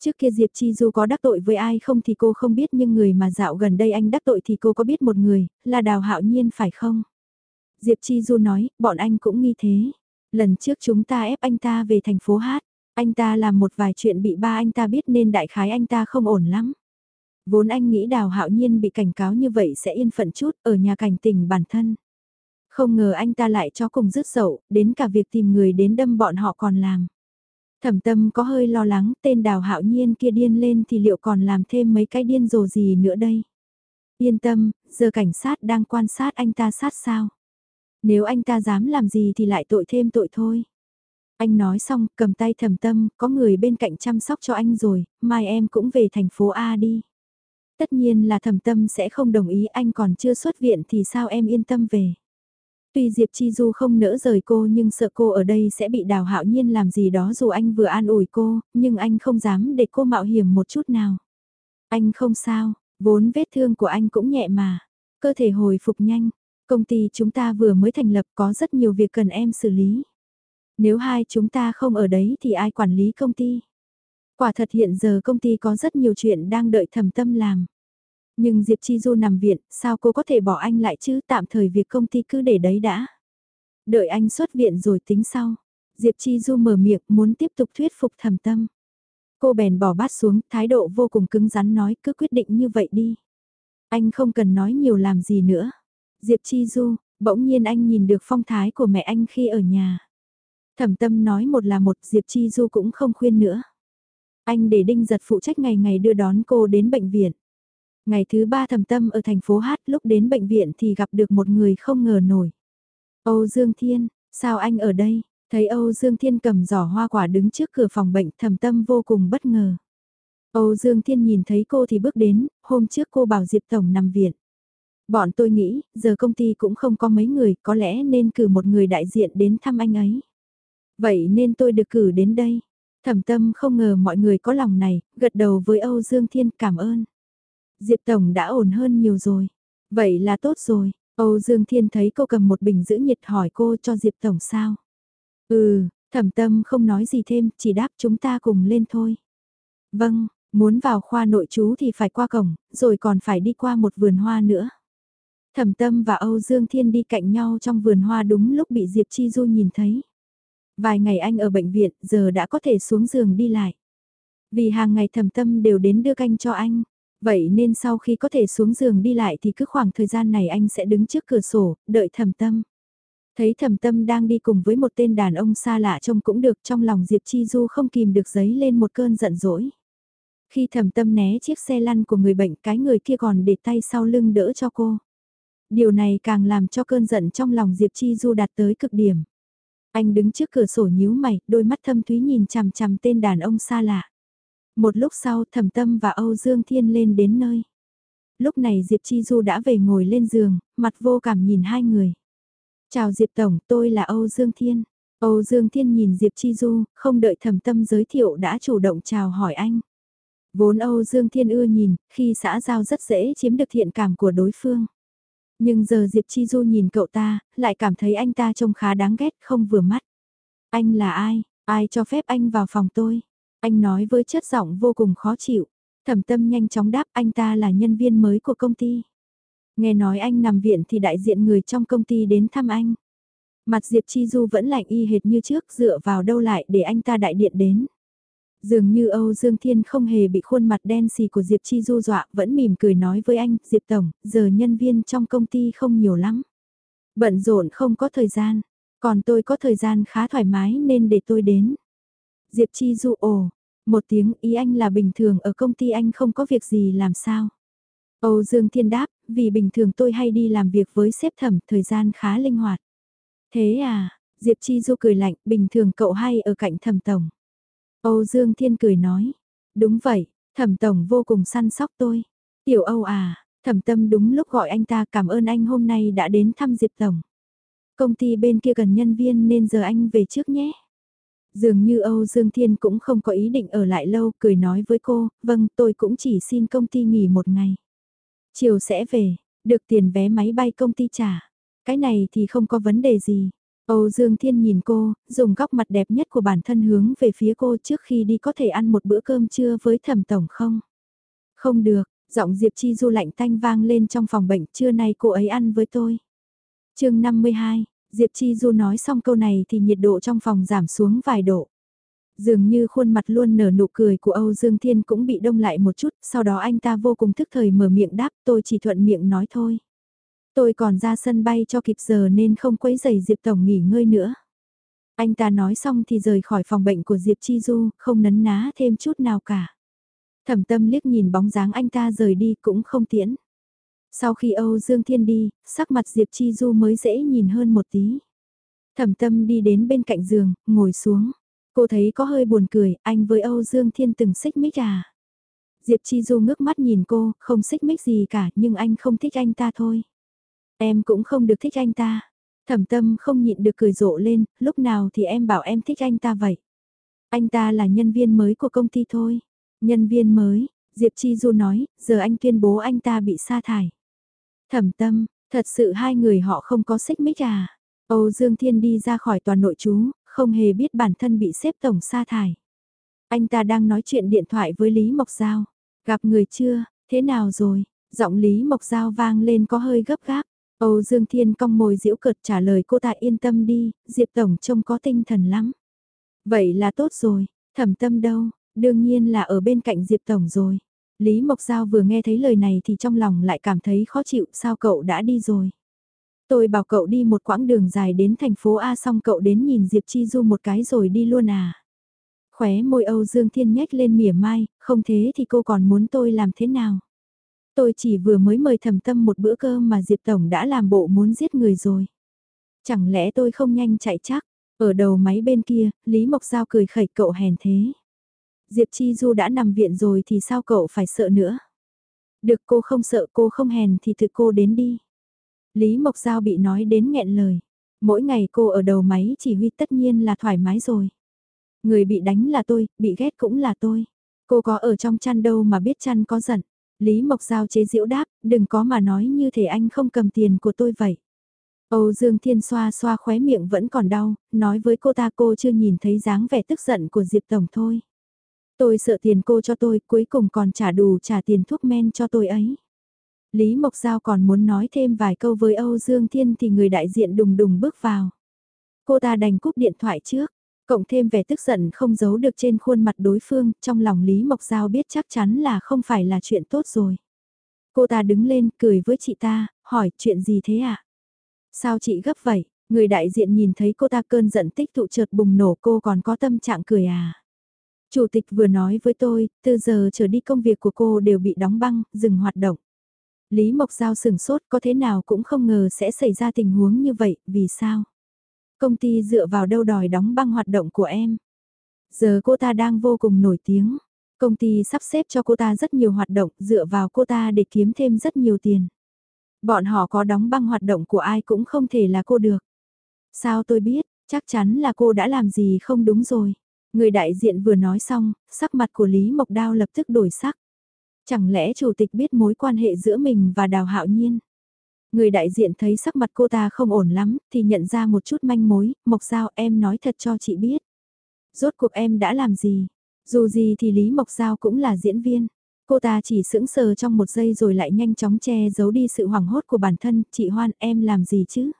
Trước kia Diệp Chi Du có đắc tội với ai không thì cô không biết nhưng người mà dạo gần đây anh đắc tội thì cô có biết một người, là Đào Hạo Nhiên phải không? Diệp Chi Du nói, bọn anh cũng nghi thế. Lần trước chúng ta ép anh ta về thành phố hát, anh ta làm một vài chuyện bị ba anh ta biết nên đại khái anh ta không ổn lắm. Vốn anh nghĩ đào hạo nhiên bị cảnh cáo như vậy sẽ yên phận chút ở nhà cảnh tình bản thân. Không ngờ anh ta lại cho cùng rứt dậu, đến cả việc tìm người đến đâm bọn họ còn làm. Thẩm tâm có hơi lo lắng tên đào hạo nhiên kia điên lên thì liệu còn làm thêm mấy cái điên rồ gì nữa đây. Yên tâm, giờ cảnh sát đang quan sát anh ta sát sao. Nếu anh ta dám làm gì thì lại tội thêm tội thôi. Anh nói xong, cầm tay thầm tâm, có người bên cạnh chăm sóc cho anh rồi, mai em cũng về thành phố A đi. Tất nhiên là thầm tâm sẽ không đồng ý anh còn chưa xuất viện thì sao em yên tâm về. Tuy Diệp Chi Du không nỡ rời cô nhưng sợ cô ở đây sẽ bị đào hạo nhiên làm gì đó dù anh vừa an ủi cô, nhưng anh không dám để cô mạo hiểm một chút nào. Anh không sao, vốn vết thương của anh cũng nhẹ mà, cơ thể hồi phục nhanh, Công ty chúng ta vừa mới thành lập có rất nhiều việc cần em xử lý. Nếu hai chúng ta không ở đấy thì ai quản lý công ty? Quả thật hiện giờ công ty có rất nhiều chuyện đang đợi thầm tâm làm. Nhưng Diệp Chi Du nằm viện, sao cô có thể bỏ anh lại chứ tạm thời việc công ty cứ để đấy đã. Đợi anh xuất viện rồi tính sau. Diệp Chi Du mở miệng muốn tiếp tục thuyết phục thầm tâm. Cô bèn bỏ bát xuống, thái độ vô cùng cứng rắn nói cứ quyết định như vậy đi. Anh không cần nói nhiều làm gì nữa. Diệp Chi Du, bỗng nhiên anh nhìn được phong thái của mẹ anh khi ở nhà. Thẩm tâm nói một là một Diệp Chi Du cũng không khuyên nữa. Anh để Đinh giật phụ trách ngày ngày đưa đón cô đến bệnh viện. Ngày thứ ba thầm tâm ở thành phố Hát lúc đến bệnh viện thì gặp được một người không ngờ nổi. Âu Dương Thiên, sao anh ở đây? Thấy Âu Dương Thiên cầm giỏ hoa quả đứng trước cửa phòng bệnh thầm tâm vô cùng bất ngờ. Âu Dương Thiên nhìn thấy cô thì bước đến, hôm trước cô bảo Diệp Tổng nằm viện. Bọn tôi nghĩ, giờ công ty cũng không có mấy người, có lẽ nên cử một người đại diện đến thăm anh ấy. Vậy nên tôi được cử đến đây. Thẩm tâm không ngờ mọi người có lòng này, gật đầu với Âu Dương Thiên cảm ơn. Diệp Tổng đã ổn hơn nhiều rồi. Vậy là tốt rồi. Âu Dương Thiên thấy cô cầm một bình giữ nhiệt hỏi cô cho Diệp Tổng sao. Ừ, thẩm tâm không nói gì thêm, chỉ đáp chúng ta cùng lên thôi. Vâng, muốn vào khoa nội chú thì phải qua cổng, rồi còn phải đi qua một vườn hoa nữa. Thẩm tâm và Âu Dương Thiên đi cạnh nhau trong vườn hoa đúng lúc bị Diệp Chi Du nhìn thấy. Vài ngày anh ở bệnh viện, giờ đã có thể xuống giường đi lại. Vì hàng ngày thẩm tâm đều đến đưa canh cho anh. Vậy nên sau khi có thể xuống giường đi lại thì cứ khoảng thời gian này anh sẽ đứng trước cửa sổ, đợi thẩm tâm. Thấy thẩm tâm đang đi cùng với một tên đàn ông xa lạ trông cũng được trong lòng Diệp Chi Du không kìm được giấy lên một cơn giận dỗi. Khi thẩm tâm né chiếc xe lăn của người bệnh cái người kia còn để tay sau lưng đỡ cho cô. Điều này càng làm cho cơn giận trong lòng Diệp Chi Du đạt tới cực điểm. Anh đứng trước cửa sổ nhíu mày, đôi mắt thâm thúy nhìn chằm chằm tên đàn ông xa lạ. Một lúc sau thẩm tâm và Âu Dương Thiên lên đến nơi. Lúc này Diệp Chi Du đã về ngồi lên giường, mặt vô cảm nhìn hai người. Chào Diệp Tổng, tôi là Âu Dương Thiên. Âu Dương Thiên nhìn Diệp Chi Du, không đợi thẩm tâm giới thiệu đã chủ động chào hỏi anh. Vốn Âu Dương Thiên ưa nhìn, khi xã giao rất dễ chiếm được thiện cảm của đối phương. Nhưng giờ Diệp Chi Du nhìn cậu ta, lại cảm thấy anh ta trông khá đáng ghét, không vừa mắt. Anh là ai? Ai cho phép anh vào phòng tôi? Anh nói với chất giọng vô cùng khó chịu. Thẩm tâm nhanh chóng đáp anh ta là nhân viên mới của công ty. Nghe nói anh nằm viện thì đại diện người trong công ty đến thăm anh. Mặt Diệp Chi Du vẫn lạnh y hệt như trước dựa vào đâu lại để anh ta đại điện đến. Dường như Âu Dương Thiên không hề bị khuôn mặt đen xì của Diệp Chi Du dọa, vẫn mỉm cười nói với anh, Diệp Tổng, giờ nhân viên trong công ty không nhiều lắm. Bận rộn không có thời gian, còn tôi có thời gian khá thoải mái nên để tôi đến. Diệp Chi Du ồ, một tiếng ý anh là bình thường ở công ty anh không có việc gì làm sao. Âu Dương Thiên đáp, vì bình thường tôi hay đi làm việc với sếp thẩm, thời gian khá linh hoạt. Thế à, Diệp Chi Du cười lạnh, bình thường cậu hay ở cạnh thẩm tổng. Âu Dương Thiên cười nói, đúng vậy, thẩm tổng vô cùng săn sóc tôi. Tiểu Âu à, thẩm tâm đúng lúc gọi anh ta cảm ơn anh hôm nay đã đến thăm Diệp Tổng. Công ty bên kia cần nhân viên nên giờ anh về trước nhé. Dường như Âu Dương Thiên cũng không có ý định ở lại lâu, cười nói với cô, vâng tôi cũng chỉ xin công ty nghỉ một ngày. Chiều sẽ về, được tiền vé máy bay công ty trả. Cái này thì không có vấn đề gì. Âu Dương Thiên nhìn cô, dùng góc mặt đẹp nhất của bản thân hướng về phía cô trước khi đi có thể ăn một bữa cơm trưa với thẩm tổng không? Không được, giọng Diệp Chi Du lạnh tanh vang lên trong phòng bệnh trưa nay cô ấy ăn với tôi. chương 52, Diệp Chi Du nói xong câu này thì nhiệt độ trong phòng giảm xuống vài độ. Dường như khuôn mặt luôn nở nụ cười của Âu Dương Thiên cũng bị đông lại một chút, sau đó anh ta vô cùng thức thời mở miệng đáp tôi chỉ thuận miệng nói thôi. Tôi còn ra sân bay cho kịp giờ nên không quấy giày Diệp Tổng nghỉ ngơi nữa. Anh ta nói xong thì rời khỏi phòng bệnh của Diệp Chi Du, không nấn ná thêm chút nào cả. Thẩm tâm liếc nhìn bóng dáng anh ta rời đi cũng không tiễn. Sau khi Âu Dương Thiên đi, sắc mặt Diệp Chi Du mới dễ nhìn hơn một tí. Thẩm tâm đi đến bên cạnh giường, ngồi xuống. Cô thấy có hơi buồn cười, anh với Âu Dương Thiên từng xích mích à. Diệp Chi Du ngước mắt nhìn cô, không xích mích gì cả nhưng anh không thích anh ta thôi. Em cũng không được thích anh ta. Thẩm tâm không nhịn được cười rộ lên, lúc nào thì em bảo em thích anh ta vậy. Anh ta là nhân viên mới của công ty thôi. Nhân viên mới, Diệp Chi Du nói, giờ anh tuyên bố anh ta bị sa thải. Thẩm tâm, thật sự hai người họ không có xích mích à. Âu Dương Thiên đi ra khỏi toàn nội chú, không hề biết bản thân bị xếp tổng sa thải. Anh ta đang nói chuyện điện thoại với Lý Mộc Giao. Gặp người chưa, thế nào rồi? Giọng Lý Mộc Giao vang lên có hơi gấp gáp. Âu Dương Thiên cong môi diễu cợt trả lời cô ta yên tâm đi, Diệp Tổng trông có tinh thần lắm. Vậy là tốt rồi, thẩm tâm đâu, đương nhiên là ở bên cạnh Diệp Tổng rồi. Lý Mộc Giao vừa nghe thấy lời này thì trong lòng lại cảm thấy khó chịu sao cậu đã đi rồi. Tôi bảo cậu đi một quãng đường dài đến thành phố A xong cậu đến nhìn Diệp Chi Du một cái rồi đi luôn à. Khóe môi Âu Dương Thiên nhếch lên mỉa mai, không thế thì cô còn muốn tôi làm thế nào? Tôi chỉ vừa mới mời thầm tâm một bữa cơm mà Diệp Tổng đã làm bộ muốn giết người rồi. Chẳng lẽ tôi không nhanh chạy chắc? Ở đầu máy bên kia, Lý Mộc Giao cười khẩy cậu hèn thế. Diệp Chi Du đã nằm viện rồi thì sao cậu phải sợ nữa? Được cô không sợ cô không hèn thì tự cô đến đi. Lý Mộc Giao bị nói đến nghẹn lời. Mỗi ngày cô ở đầu máy chỉ huy tất nhiên là thoải mái rồi. Người bị đánh là tôi, bị ghét cũng là tôi. Cô có ở trong chăn đâu mà biết chăn có giận. Lý Mộc Giao chế diễu đáp, đừng có mà nói như thể anh không cầm tiền của tôi vậy. Âu Dương Thiên xoa xoa khóe miệng vẫn còn đau, nói với cô ta cô chưa nhìn thấy dáng vẻ tức giận của Diệp Tổng thôi. Tôi sợ tiền cô cho tôi cuối cùng còn trả đủ trả tiền thuốc men cho tôi ấy. Lý Mộc Giao còn muốn nói thêm vài câu với Âu Dương Thiên thì người đại diện đùng đùng bước vào. Cô ta đành cúp điện thoại trước, cộng thêm vẻ tức giận không giấu được trên khuôn mặt đối phương, trong lòng Lý Mộc Giao biết chắc chắn là không phải là chuyện tốt rồi. Cô ta đứng lên cười với chị ta, hỏi chuyện gì thế ạ? À? Sao chị gấp vậy? Người đại diện nhìn thấy cô ta cơn giận tích tụ chợt bùng nổ cô còn có tâm trạng cười à? Chủ tịch vừa nói với tôi, từ giờ trở đi công việc của cô đều bị đóng băng, dừng hoạt động. Lý Mộc Giao sừng sốt có thế nào cũng không ngờ sẽ xảy ra tình huống như vậy, vì sao? Công ty dựa vào đâu đòi đóng băng hoạt động của em? Giờ cô ta đang vô cùng nổi tiếng. Công ty sắp xếp cho cô ta rất nhiều hoạt động dựa vào cô ta để kiếm thêm rất nhiều tiền. Bọn họ có đóng băng hoạt động của ai cũng không thể là cô được. Sao tôi biết, chắc chắn là cô đã làm gì không đúng rồi. Người đại diện vừa nói xong, sắc mặt của Lý Mộc Đao lập tức đổi sắc. Chẳng lẽ chủ tịch biết mối quan hệ giữa mình và Đào Hạo Nhiên? Người đại diện thấy sắc mặt cô ta không ổn lắm, thì nhận ra một chút manh mối, Mộc Giao em nói thật cho chị biết. Rốt cuộc em đã làm gì? Dù gì thì Lý Mộc Giao cũng là diễn viên. Cô ta chỉ sững sờ trong một giây rồi lại nhanh chóng che giấu đi sự hoảng hốt của bản thân, chị Hoan em làm gì chứ?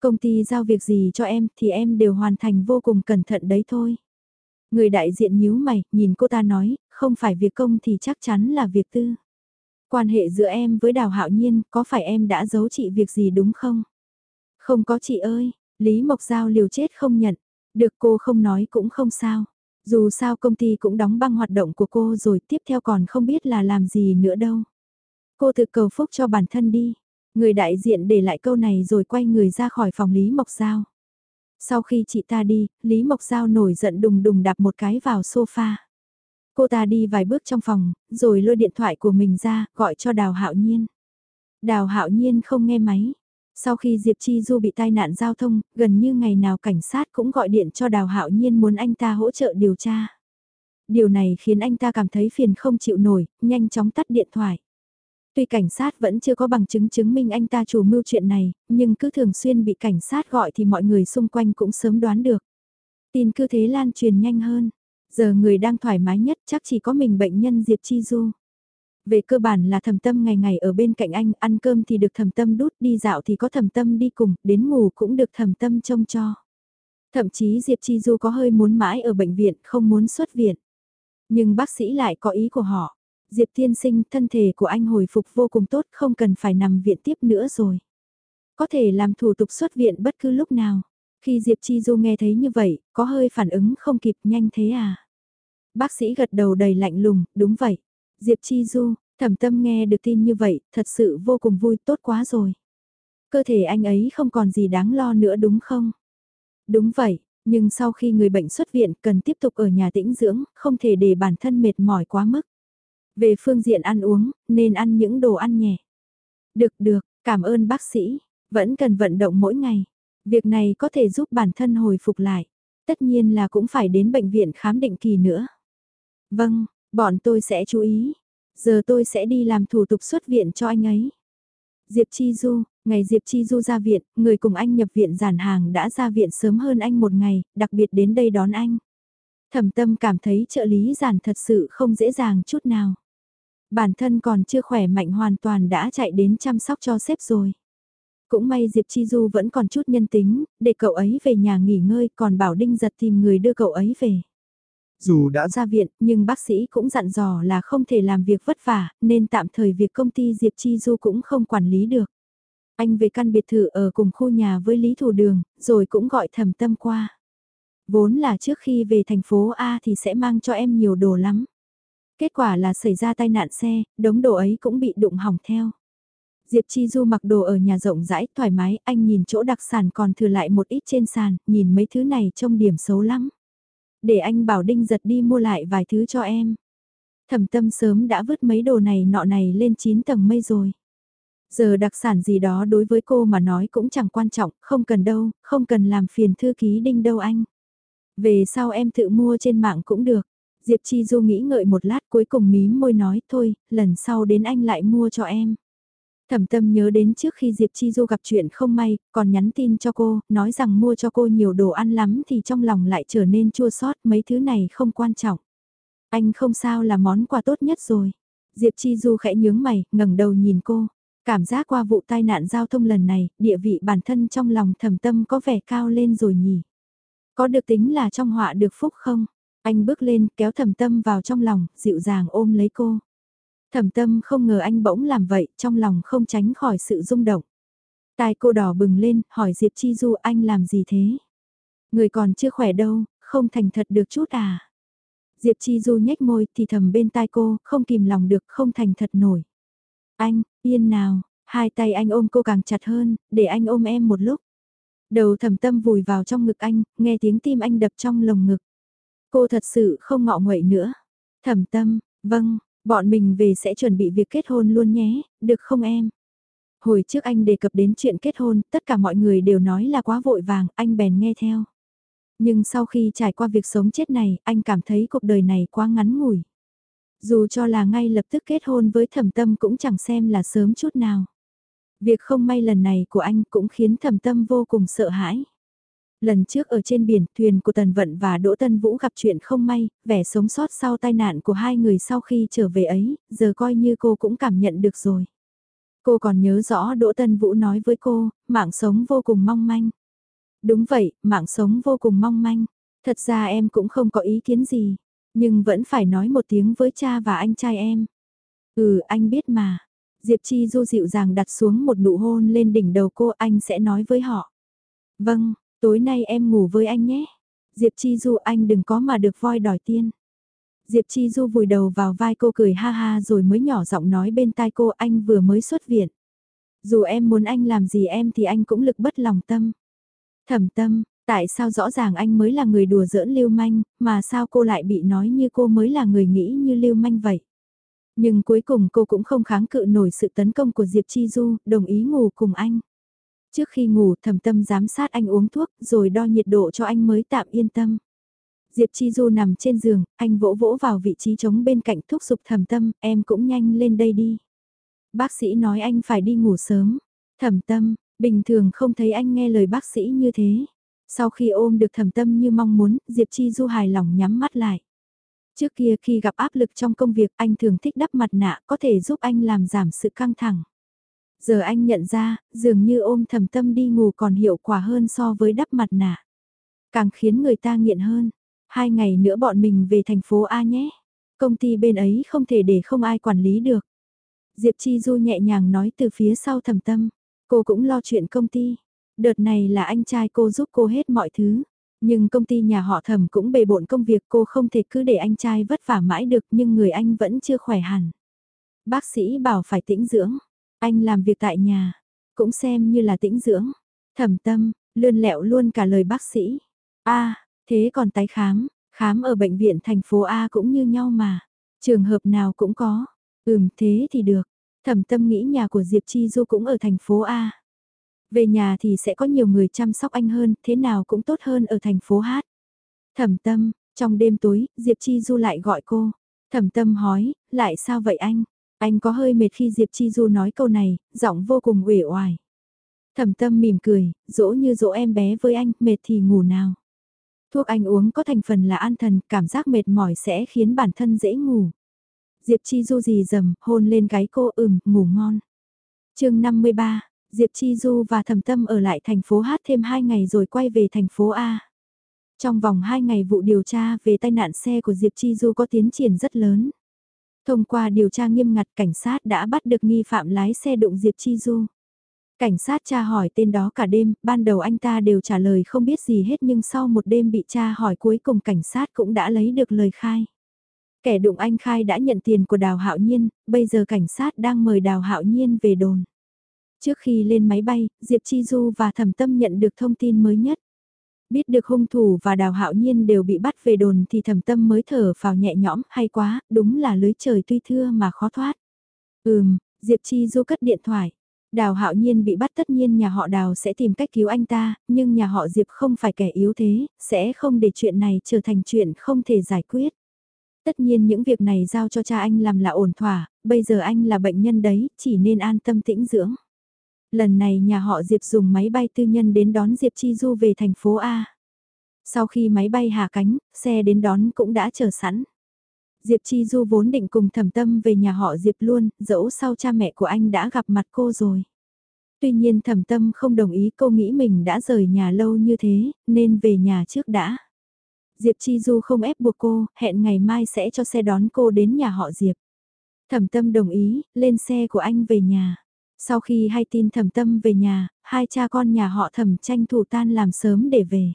Công ty giao việc gì cho em thì em đều hoàn thành vô cùng cẩn thận đấy thôi. Người đại diện nhíu mày, nhìn cô ta nói, không phải việc công thì chắc chắn là việc tư. Quan hệ giữa em với Đào Hạo Nhiên, có phải em đã giấu chị việc gì đúng không? Không có chị ơi, Lý Mộc Giao liều chết không nhận, được cô không nói cũng không sao. Dù sao công ty cũng đóng băng hoạt động của cô rồi tiếp theo còn không biết là làm gì nữa đâu. Cô tự cầu phúc cho bản thân đi. Người đại diện để lại câu này rồi quay người ra khỏi phòng Lý Mộc Giao. Sau khi chị ta đi, Lý Mộc Giao nổi giận đùng đùng đạp một cái vào sofa. Cô ta đi vài bước trong phòng, rồi lôi điện thoại của mình ra, gọi cho Đào Hạo Nhiên. Đào Hạo Nhiên không nghe máy. Sau khi Diệp Chi Du bị tai nạn giao thông, gần như ngày nào cảnh sát cũng gọi điện cho Đào Hạo Nhiên muốn anh ta hỗ trợ điều tra. Điều này khiến anh ta cảm thấy phiền không chịu nổi, nhanh chóng tắt điện thoại. Tuy cảnh sát vẫn chưa có bằng chứng chứng minh anh ta chủ mưu chuyện này, nhưng cứ thường xuyên bị cảnh sát gọi thì mọi người xung quanh cũng sớm đoán được. Tin cứ thế lan truyền nhanh hơn. Giờ người đang thoải mái nhất chắc chỉ có mình bệnh nhân Diệp Chi Du. Về cơ bản là thầm tâm ngày ngày ở bên cạnh anh, ăn cơm thì được thầm tâm đút, đi dạo thì có thầm tâm đi cùng, đến ngủ cũng được thầm tâm trông cho. Thậm chí Diệp Chi Du có hơi muốn mãi ở bệnh viện, không muốn xuất viện. Nhưng bác sĩ lại có ý của họ. Diệp Thiên sinh, thân thể của anh hồi phục vô cùng tốt, không cần phải nằm viện tiếp nữa rồi. Có thể làm thủ tục xuất viện bất cứ lúc nào. Khi Diệp Chi Du nghe thấy như vậy, có hơi phản ứng không kịp nhanh thế à? Bác sĩ gật đầu đầy lạnh lùng, đúng vậy. Diệp Chi Du, thẩm tâm nghe được tin như vậy, thật sự vô cùng vui, tốt quá rồi. Cơ thể anh ấy không còn gì đáng lo nữa đúng không? Đúng vậy, nhưng sau khi người bệnh xuất viện cần tiếp tục ở nhà tĩnh dưỡng, không thể để bản thân mệt mỏi quá mức. Về phương diện ăn uống, nên ăn những đồ ăn nhẹ. Được được, cảm ơn bác sĩ, vẫn cần vận động mỗi ngày. Việc này có thể giúp bản thân hồi phục lại. Tất nhiên là cũng phải đến bệnh viện khám định kỳ nữa. Vâng, bọn tôi sẽ chú ý. Giờ tôi sẽ đi làm thủ tục xuất viện cho anh ấy. Diệp Chi Du, ngày Diệp Chi Du ra viện, người cùng anh nhập viện giản hàng đã ra viện sớm hơn anh một ngày, đặc biệt đến đây đón anh. Thẩm tâm cảm thấy trợ lý giản thật sự không dễ dàng chút nào. Bản thân còn chưa khỏe mạnh hoàn toàn đã chạy đến chăm sóc cho sếp rồi. Cũng may Diệp Chi Du vẫn còn chút nhân tính, để cậu ấy về nhà nghỉ ngơi còn bảo Đinh giật tìm người đưa cậu ấy về. Dù đã ra viện, nhưng bác sĩ cũng dặn dò là không thể làm việc vất vả, nên tạm thời việc công ty Diệp Chi Du cũng không quản lý được. Anh về căn biệt thự ở cùng khu nhà với Lý Thủ Đường, rồi cũng gọi thầm tâm qua. Vốn là trước khi về thành phố A thì sẽ mang cho em nhiều đồ lắm. Kết quả là xảy ra tai nạn xe, đống đồ ấy cũng bị đụng hỏng theo. Diệp Chi Du mặc đồ ở nhà rộng rãi, thoải mái, anh nhìn chỗ đặc sản còn thừa lại một ít trên sàn, nhìn mấy thứ này trông điểm xấu lắm. Để anh bảo Đinh giật đi mua lại vài thứ cho em. Thẩm tâm sớm đã vứt mấy đồ này nọ này lên 9 tầng mây rồi. Giờ đặc sản gì đó đối với cô mà nói cũng chẳng quan trọng, không cần đâu, không cần làm phiền thư ký Đinh đâu anh. Về sau em tự mua trên mạng cũng được. Diệp Chi Du nghĩ ngợi một lát cuối cùng mím môi nói thôi, lần sau đến anh lại mua cho em. Thẩm tâm nhớ đến trước khi Diệp Chi Du gặp chuyện không may, còn nhắn tin cho cô, nói rằng mua cho cô nhiều đồ ăn lắm thì trong lòng lại trở nên chua xót mấy thứ này không quan trọng. Anh không sao là món quà tốt nhất rồi. Diệp Chi Du khẽ nhướng mày, ngẩng đầu nhìn cô. Cảm giác qua vụ tai nạn giao thông lần này, địa vị bản thân trong lòng thẩm tâm có vẻ cao lên rồi nhỉ. Có được tính là trong họa được phúc không? Anh bước lên kéo thẩm tâm vào trong lòng, dịu dàng ôm lấy cô. Thẩm tâm không ngờ anh bỗng làm vậy, trong lòng không tránh khỏi sự rung động. Tai cô đỏ bừng lên, hỏi Diệp Chi Du anh làm gì thế? Người còn chưa khỏe đâu, không thành thật được chút à? Diệp Chi Du nhếch môi thì thầm bên tai cô, không kìm lòng được, không thành thật nổi. Anh, yên nào, hai tay anh ôm cô càng chặt hơn, để anh ôm em một lúc. Đầu thầm tâm vùi vào trong ngực anh, nghe tiếng tim anh đập trong lồng ngực. Cô thật sự không ngọ nguậy nữa. Thầm tâm, vâng, bọn mình về sẽ chuẩn bị việc kết hôn luôn nhé, được không em? Hồi trước anh đề cập đến chuyện kết hôn, tất cả mọi người đều nói là quá vội vàng, anh bèn nghe theo. Nhưng sau khi trải qua việc sống chết này, anh cảm thấy cuộc đời này quá ngắn ngủi. Dù cho là ngay lập tức kết hôn với thẩm tâm cũng chẳng xem là sớm chút nào. Việc không may lần này của anh cũng khiến thẩm tâm vô cùng sợ hãi. Lần trước ở trên biển, thuyền của Tần Vận và Đỗ Tân Vũ gặp chuyện không may, vẻ sống sót sau tai nạn của hai người sau khi trở về ấy, giờ coi như cô cũng cảm nhận được rồi. Cô còn nhớ rõ Đỗ Tân Vũ nói với cô, mạng sống vô cùng mong manh. Đúng vậy, mạng sống vô cùng mong manh. Thật ra em cũng không có ý kiến gì, nhưng vẫn phải nói một tiếng với cha và anh trai em. Ừ, anh biết mà. Diệp Chi Du dịu dàng đặt xuống một nụ hôn lên đỉnh đầu cô anh sẽ nói với họ. Vâng, tối nay em ngủ với anh nhé. Diệp Chi Du anh đừng có mà được voi đòi tiên. Diệp Chi Du vùi đầu vào vai cô cười ha ha rồi mới nhỏ giọng nói bên tai cô anh vừa mới xuất viện. Dù em muốn anh làm gì em thì anh cũng lực bất lòng tâm. Thẩm tâm, tại sao rõ ràng anh mới là người đùa giỡn lưu manh, mà sao cô lại bị nói như cô mới là người nghĩ như lưu manh vậy? Nhưng cuối cùng cô cũng không kháng cự nổi sự tấn công của Diệp Chi Du, đồng ý ngủ cùng anh. Trước khi ngủ thẩm tâm giám sát anh uống thuốc rồi đo nhiệt độ cho anh mới tạm yên tâm. Diệp Chi Du nằm trên giường, anh vỗ vỗ vào vị trí trống bên cạnh thúc giục thẩm tâm, em cũng nhanh lên đây đi. Bác sĩ nói anh phải đi ngủ sớm. Thẩm tâm, bình thường không thấy anh nghe lời bác sĩ như thế. Sau khi ôm được thẩm tâm như mong muốn, Diệp Chi Du hài lòng nhắm mắt lại. Trước kia khi gặp áp lực trong công việc anh thường thích đắp mặt nạ có thể giúp anh làm giảm sự căng thẳng. Giờ anh nhận ra, dường như ôm thầm tâm đi ngủ còn hiệu quả hơn so với đắp mặt nạ. Càng khiến người ta nghiện hơn. Hai ngày nữa bọn mình về thành phố A nhé. Công ty bên ấy không thể để không ai quản lý được. Diệp Chi Du nhẹ nhàng nói từ phía sau thầm tâm. Cô cũng lo chuyện công ty. Đợt này là anh trai cô giúp cô hết mọi thứ. Nhưng công ty nhà họ thẩm cũng bề bộn công việc cô không thể cứ để anh trai vất vả mãi được nhưng người anh vẫn chưa khỏe hẳn. Bác sĩ bảo phải tĩnh dưỡng. Anh làm việc tại nhà. Cũng xem như là tĩnh dưỡng. Thẩm tâm, lươn lẹo luôn cả lời bác sĩ. a thế còn tái khám, khám ở bệnh viện thành phố A cũng như nhau mà. Trường hợp nào cũng có. Ừm thế thì được. Thẩm tâm nghĩ nhà của Diệp Chi Du cũng ở thành phố A. Về nhà thì sẽ có nhiều người chăm sóc anh hơn, thế nào cũng tốt hơn ở thành phố Hát. Thẩm tâm, trong đêm tối, Diệp Chi Du lại gọi cô. Thẩm tâm hỏi, lại sao vậy anh? Anh có hơi mệt khi Diệp Chi Du nói câu này, giọng vô cùng uể oải. Thẩm tâm mỉm cười, dỗ như dỗ em bé với anh, mệt thì ngủ nào. Thuốc anh uống có thành phần là an thần, cảm giác mệt mỏi sẽ khiến bản thân dễ ngủ. Diệp Chi Du gì dầm, hôn lên gáy cô ừm, ngủ ngon. chương 53, Diệp Chi Du và Thẩm Tâm ở lại thành phố Hát thêm 2 ngày rồi quay về thành phố A. Trong vòng 2 ngày vụ điều tra về tai nạn xe của Diệp Chi Du có tiến triển rất lớn. Thông qua điều tra nghiêm ngặt cảnh sát đã bắt được nghi phạm lái xe đụng Diệp Chi Du. Cảnh sát tra hỏi tên đó cả đêm, ban đầu anh ta đều trả lời không biết gì hết nhưng sau một đêm bị tra hỏi cuối cùng cảnh sát cũng đã lấy được lời khai. Kẻ đụng anh khai đã nhận tiền của Đào Hạo Nhiên, bây giờ cảnh sát đang mời Đào Hạo Nhiên về đồn. Trước khi lên máy bay, Diệp Chi Du và Thẩm Tâm nhận được thông tin mới nhất. Biết được hung thủ và Đào Hạo Nhiên đều bị bắt về đồn thì thầm Tâm mới thở vào nhẹ nhõm, hay quá, đúng là lưới trời tuy thưa mà khó thoát. Ừm, Diệp Chi Du cất điện thoại. Đào hạo nhiên bị bắt tất nhiên nhà họ đào sẽ tìm cách cứu anh ta, nhưng nhà họ Diệp không phải kẻ yếu thế, sẽ không để chuyện này trở thành chuyện không thể giải quyết. Tất nhiên những việc này giao cho cha anh làm là ổn thỏa, bây giờ anh là bệnh nhân đấy, chỉ nên an tâm tĩnh dưỡng. Lần này nhà họ Diệp dùng máy bay tư nhân đến đón Diệp Chi Du về thành phố A. Sau khi máy bay hạ cánh, xe đến đón cũng đã chờ sẵn. Diệp Chi Du vốn định cùng thẩm tâm về nhà họ Diệp luôn, dẫu sau cha mẹ của anh đã gặp mặt cô rồi. Tuy nhiên thẩm tâm không đồng ý cô nghĩ mình đã rời nhà lâu như thế, nên về nhà trước đã. Diệp Chi Du không ép buộc cô, hẹn ngày mai sẽ cho xe đón cô đến nhà họ Diệp. Thẩm tâm đồng ý, lên xe của anh về nhà. Sau khi hay tin thẩm tâm về nhà, hai cha con nhà họ thẩm tranh thủ tan làm sớm để về.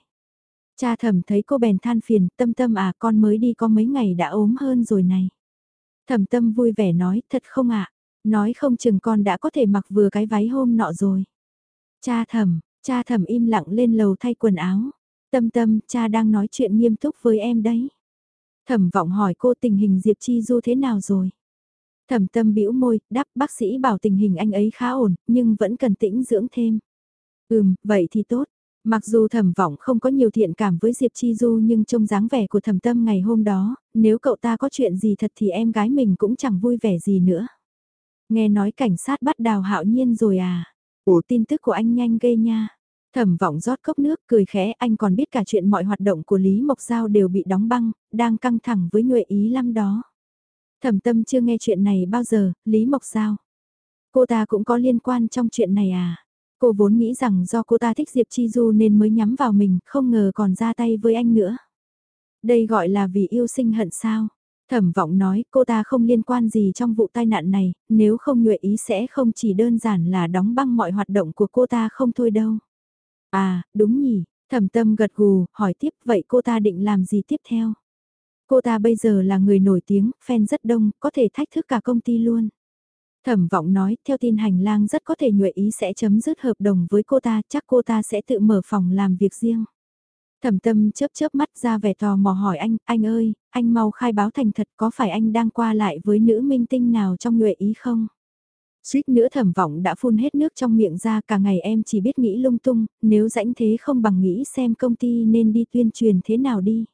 Cha thẩm thấy cô bèn than phiền, tâm tâm à con mới đi có mấy ngày đã ốm hơn rồi này. Thẩm tâm vui vẻ nói, thật không ạ, nói không chừng con đã có thể mặc vừa cái váy hôm nọ rồi. Cha thẩm, cha thẩm im lặng lên lầu thay quần áo. Tâm tâm, cha đang nói chuyện nghiêm túc với em đấy. Thẩm vọng hỏi cô tình hình Diệp Chi Du thế nào rồi. Thẩm tâm bĩu môi, đáp bác sĩ bảo tình hình anh ấy khá ổn, nhưng vẫn cần tĩnh dưỡng thêm. Ừm, vậy thì tốt. Mặc dù thẩm vọng không có nhiều thiện cảm với Diệp Chi Du nhưng trông dáng vẻ của thẩm tâm ngày hôm đó, nếu cậu ta có chuyện gì thật thì em gái mình cũng chẳng vui vẻ gì nữa. Nghe nói cảnh sát bắt đào hạo nhiên rồi à? Ủa tin tức của anh nhanh ghê nha. Thẩm vọng rót cốc nước cười khẽ anh còn biết cả chuyện mọi hoạt động của Lý Mộc Giao đều bị đóng băng, đang căng thẳng với nhuệ ý lắm đó. Thẩm tâm chưa nghe chuyện này bao giờ, Lý Mộc sao Cô ta cũng có liên quan trong chuyện này à? Cô vốn nghĩ rằng do cô ta thích Diệp Chi Du nên mới nhắm vào mình, không ngờ còn ra tay với anh nữa. Đây gọi là vì yêu sinh hận sao. Thẩm vọng nói cô ta không liên quan gì trong vụ tai nạn này, nếu không nhuệ ý sẽ không chỉ đơn giản là đóng băng mọi hoạt động của cô ta không thôi đâu. À, đúng nhỉ, thẩm tâm gật gù, hỏi tiếp vậy cô ta định làm gì tiếp theo? Cô ta bây giờ là người nổi tiếng, fan rất đông, có thể thách thức cả công ty luôn. Thẩm vọng nói, theo tin hành lang rất có thể nhuệ ý sẽ chấm dứt hợp đồng với cô ta, chắc cô ta sẽ tự mở phòng làm việc riêng. Thẩm tâm chớp chớp mắt ra vẻ tò mò hỏi anh, anh ơi, anh mau khai báo thành thật có phải anh đang qua lại với nữ minh tinh nào trong nhuệ ý không? Suýt nữa thẩm vọng đã phun hết nước trong miệng ra cả ngày em chỉ biết nghĩ lung tung, nếu rãnh thế không bằng nghĩ xem công ty nên đi tuyên truyền thế nào đi.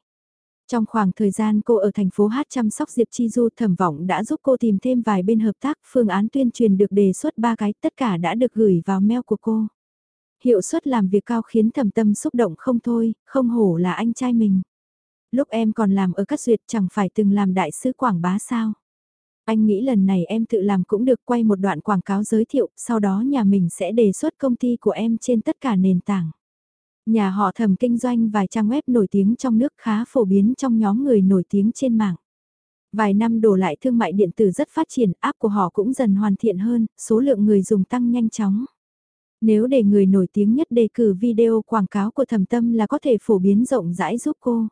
Trong khoảng thời gian cô ở thành phố Hát chăm sóc Diệp Chi Du thẩm vọng đã giúp cô tìm thêm vài bên hợp tác, phương án tuyên truyền được đề xuất ba cái, tất cả đã được gửi vào mail của cô. Hiệu suất làm việc cao khiến thẩm tâm xúc động không thôi, không hổ là anh trai mình. Lúc em còn làm ở các duyệt chẳng phải từng làm đại sứ quảng bá sao. Anh nghĩ lần này em tự làm cũng được quay một đoạn quảng cáo giới thiệu, sau đó nhà mình sẽ đề xuất công ty của em trên tất cả nền tảng. Nhà họ thẩm kinh doanh vài trang web nổi tiếng trong nước khá phổ biến trong nhóm người nổi tiếng trên mạng. Vài năm đổ lại thương mại điện tử rất phát triển, app của họ cũng dần hoàn thiện hơn, số lượng người dùng tăng nhanh chóng. Nếu để người nổi tiếng nhất đề cử video quảng cáo của thẩm tâm là có thể phổ biến rộng rãi giúp cô.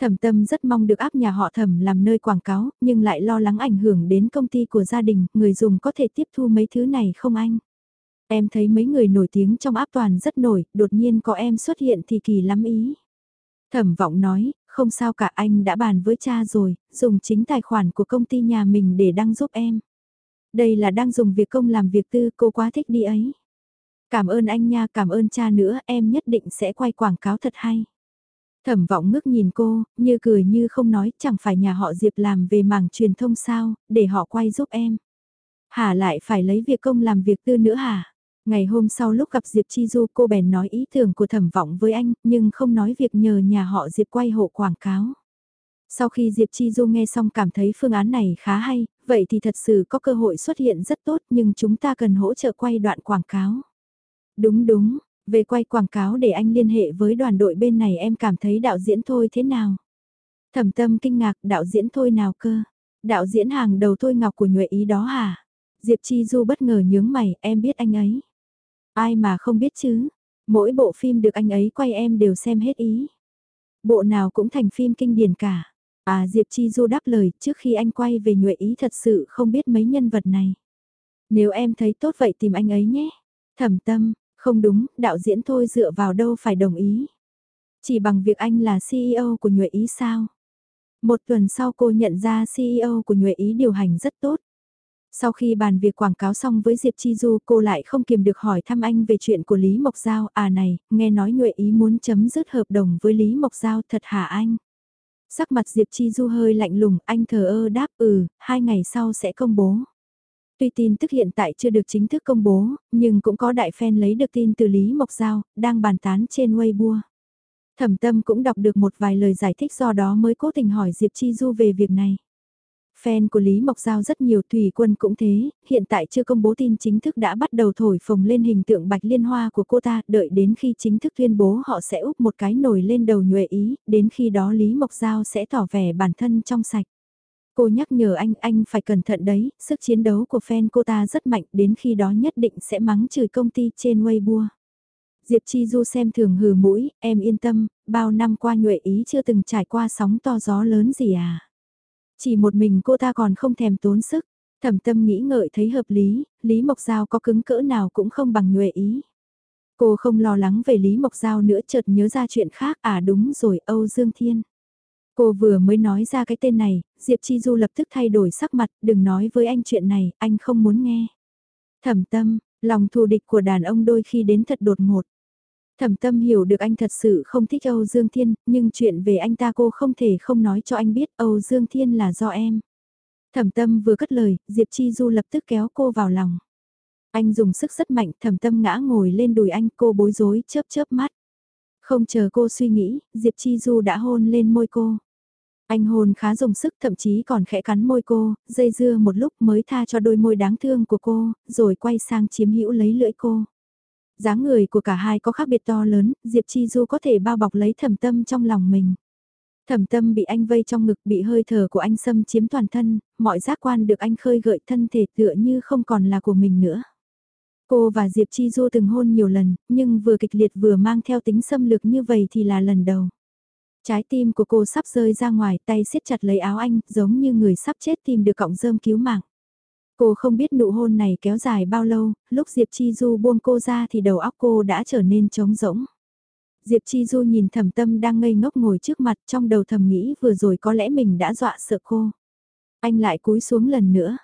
Thẩm tâm rất mong được áp nhà họ thẩm làm nơi quảng cáo, nhưng lại lo lắng ảnh hưởng đến công ty của gia đình, người dùng có thể tiếp thu mấy thứ này không anh? Em thấy mấy người nổi tiếng trong áp toàn rất nổi, đột nhiên có em xuất hiện thì kỳ lắm ý. Thẩm vọng nói, không sao cả anh đã bàn với cha rồi, dùng chính tài khoản của công ty nhà mình để đăng giúp em. Đây là đang dùng việc công làm việc tư, cô quá thích đi ấy. Cảm ơn anh nha, cảm ơn cha nữa, em nhất định sẽ quay quảng cáo thật hay. Thẩm vọng ngước nhìn cô, như cười như không nói, chẳng phải nhà họ Diệp làm về mảng truyền thông sao, để họ quay giúp em. Hả lại phải lấy việc công làm việc tư nữa hả? Ngày hôm sau lúc gặp Diệp Chi Du cô bèn nói ý tưởng của thẩm vọng với anh, nhưng không nói việc nhờ nhà họ Diệp quay hộ quảng cáo. Sau khi Diệp Chi Du nghe xong cảm thấy phương án này khá hay, vậy thì thật sự có cơ hội xuất hiện rất tốt nhưng chúng ta cần hỗ trợ quay đoạn quảng cáo. Đúng đúng, về quay quảng cáo để anh liên hệ với đoàn đội bên này em cảm thấy đạo diễn thôi thế nào? Thẩm tâm kinh ngạc đạo diễn thôi nào cơ? Đạo diễn hàng đầu thôi ngọc của nhuệ ý đó hả? Diệp Chi Du bất ngờ nhướng mày, em biết anh ấy. Ai mà không biết chứ, mỗi bộ phim được anh ấy quay em đều xem hết ý. Bộ nào cũng thành phim kinh điển cả. À Diệp Chi Du đáp lời, trước khi anh quay về nhuệ ý thật sự không biết mấy nhân vật này. Nếu em thấy tốt vậy tìm anh ấy nhé. Thẩm tâm, không đúng, đạo diễn thôi dựa vào đâu phải đồng ý. Chỉ bằng việc anh là CEO của nhuệ ý sao? Một tuần sau cô nhận ra CEO của nhuệ ý điều hành rất tốt. Sau khi bàn việc quảng cáo xong với Diệp Chi Du cô lại không kiềm được hỏi thăm anh về chuyện của Lý Mộc Giao. À này, nghe nói nhuệ ý muốn chấm dứt hợp đồng với Lý Mộc Giao thật hả anh? Sắc mặt Diệp Chi Du hơi lạnh lùng, anh thờ ơ đáp ừ, hai ngày sau sẽ công bố. Tuy tin tức hiện tại chưa được chính thức công bố, nhưng cũng có đại fan lấy được tin từ Lý Mộc Giao, đang bàn tán trên Weibo. Thẩm tâm cũng đọc được một vài lời giải thích do đó mới cố tình hỏi Diệp Chi Du về việc này. Fan của Lý Mộc Giao rất nhiều Thủy Quân cũng thế, hiện tại chưa công bố tin chính thức đã bắt đầu thổi phồng lên hình tượng bạch liên hoa của cô ta, đợi đến khi chính thức tuyên bố họ sẽ úp một cái nổi lên đầu nhuệ ý, đến khi đó Lý Mộc Giao sẽ tỏ vẻ bản thân trong sạch. Cô nhắc nhở anh, anh phải cẩn thận đấy, sức chiến đấu của fan cô ta rất mạnh, đến khi đó nhất định sẽ mắng chửi công ty trên Weibo. Diệp Chi Du xem thường hừ mũi, em yên tâm, bao năm qua nhuệ ý chưa từng trải qua sóng to gió lớn gì à. Chỉ một mình cô ta còn không thèm tốn sức, thẩm tâm nghĩ ngợi thấy hợp lý, Lý Mộc Giao có cứng cỡ nào cũng không bằng nhuệ ý. Cô không lo lắng về Lý Mộc Giao nữa chợt nhớ ra chuyện khác, à đúng rồi, Âu Dương Thiên. Cô vừa mới nói ra cái tên này, Diệp Chi Du lập tức thay đổi sắc mặt, đừng nói với anh chuyện này, anh không muốn nghe. Thẩm tâm, lòng thù địch của đàn ông đôi khi đến thật đột ngột. Thẩm tâm hiểu được anh thật sự không thích Âu Dương Thiên, nhưng chuyện về anh ta cô không thể không nói cho anh biết Âu Dương Thiên là do em. Thẩm tâm vừa cất lời, Diệp Chi Du lập tức kéo cô vào lòng. Anh dùng sức rất mạnh, thẩm tâm ngã ngồi lên đùi anh, cô bối rối, chớp chớp mắt. Không chờ cô suy nghĩ, Diệp Chi Du đã hôn lên môi cô. Anh hôn khá dùng sức thậm chí còn khẽ cắn môi cô, dây dưa một lúc mới tha cho đôi môi đáng thương của cô, rồi quay sang chiếm hữu lấy lưỡi cô dáng người của cả hai có khác biệt to lớn, Diệp Chi Du có thể bao bọc lấy thẩm tâm trong lòng mình. Thẩm tâm bị anh vây trong ngực bị hơi thở của anh xâm chiếm toàn thân, mọi giác quan được anh khơi gợi thân thể tựa như không còn là của mình nữa. Cô và Diệp Chi Du từng hôn nhiều lần, nhưng vừa kịch liệt vừa mang theo tính xâm lược như vậy thì là lần đầu. Trái tim của cô sắp rơi ra ngoài tay siết chặt lấy áo anh, giống như người sắp chết tìm được cọng rơm cứu mạng. Cô không biết nụ hôn này kéo dài bao lâu, lúc Diệp Chi Du buông cô ra thì đầu óc cô đã trở nên trống rỗng. Diệp Chi Du nhìn thầm tâm đang ngây ngốc ngồi trước mặt trong đầu thầm nghĩ vừa rồi có lẽ mình đã dọa sợ cô. Anh lại cúi xuống lần nữa.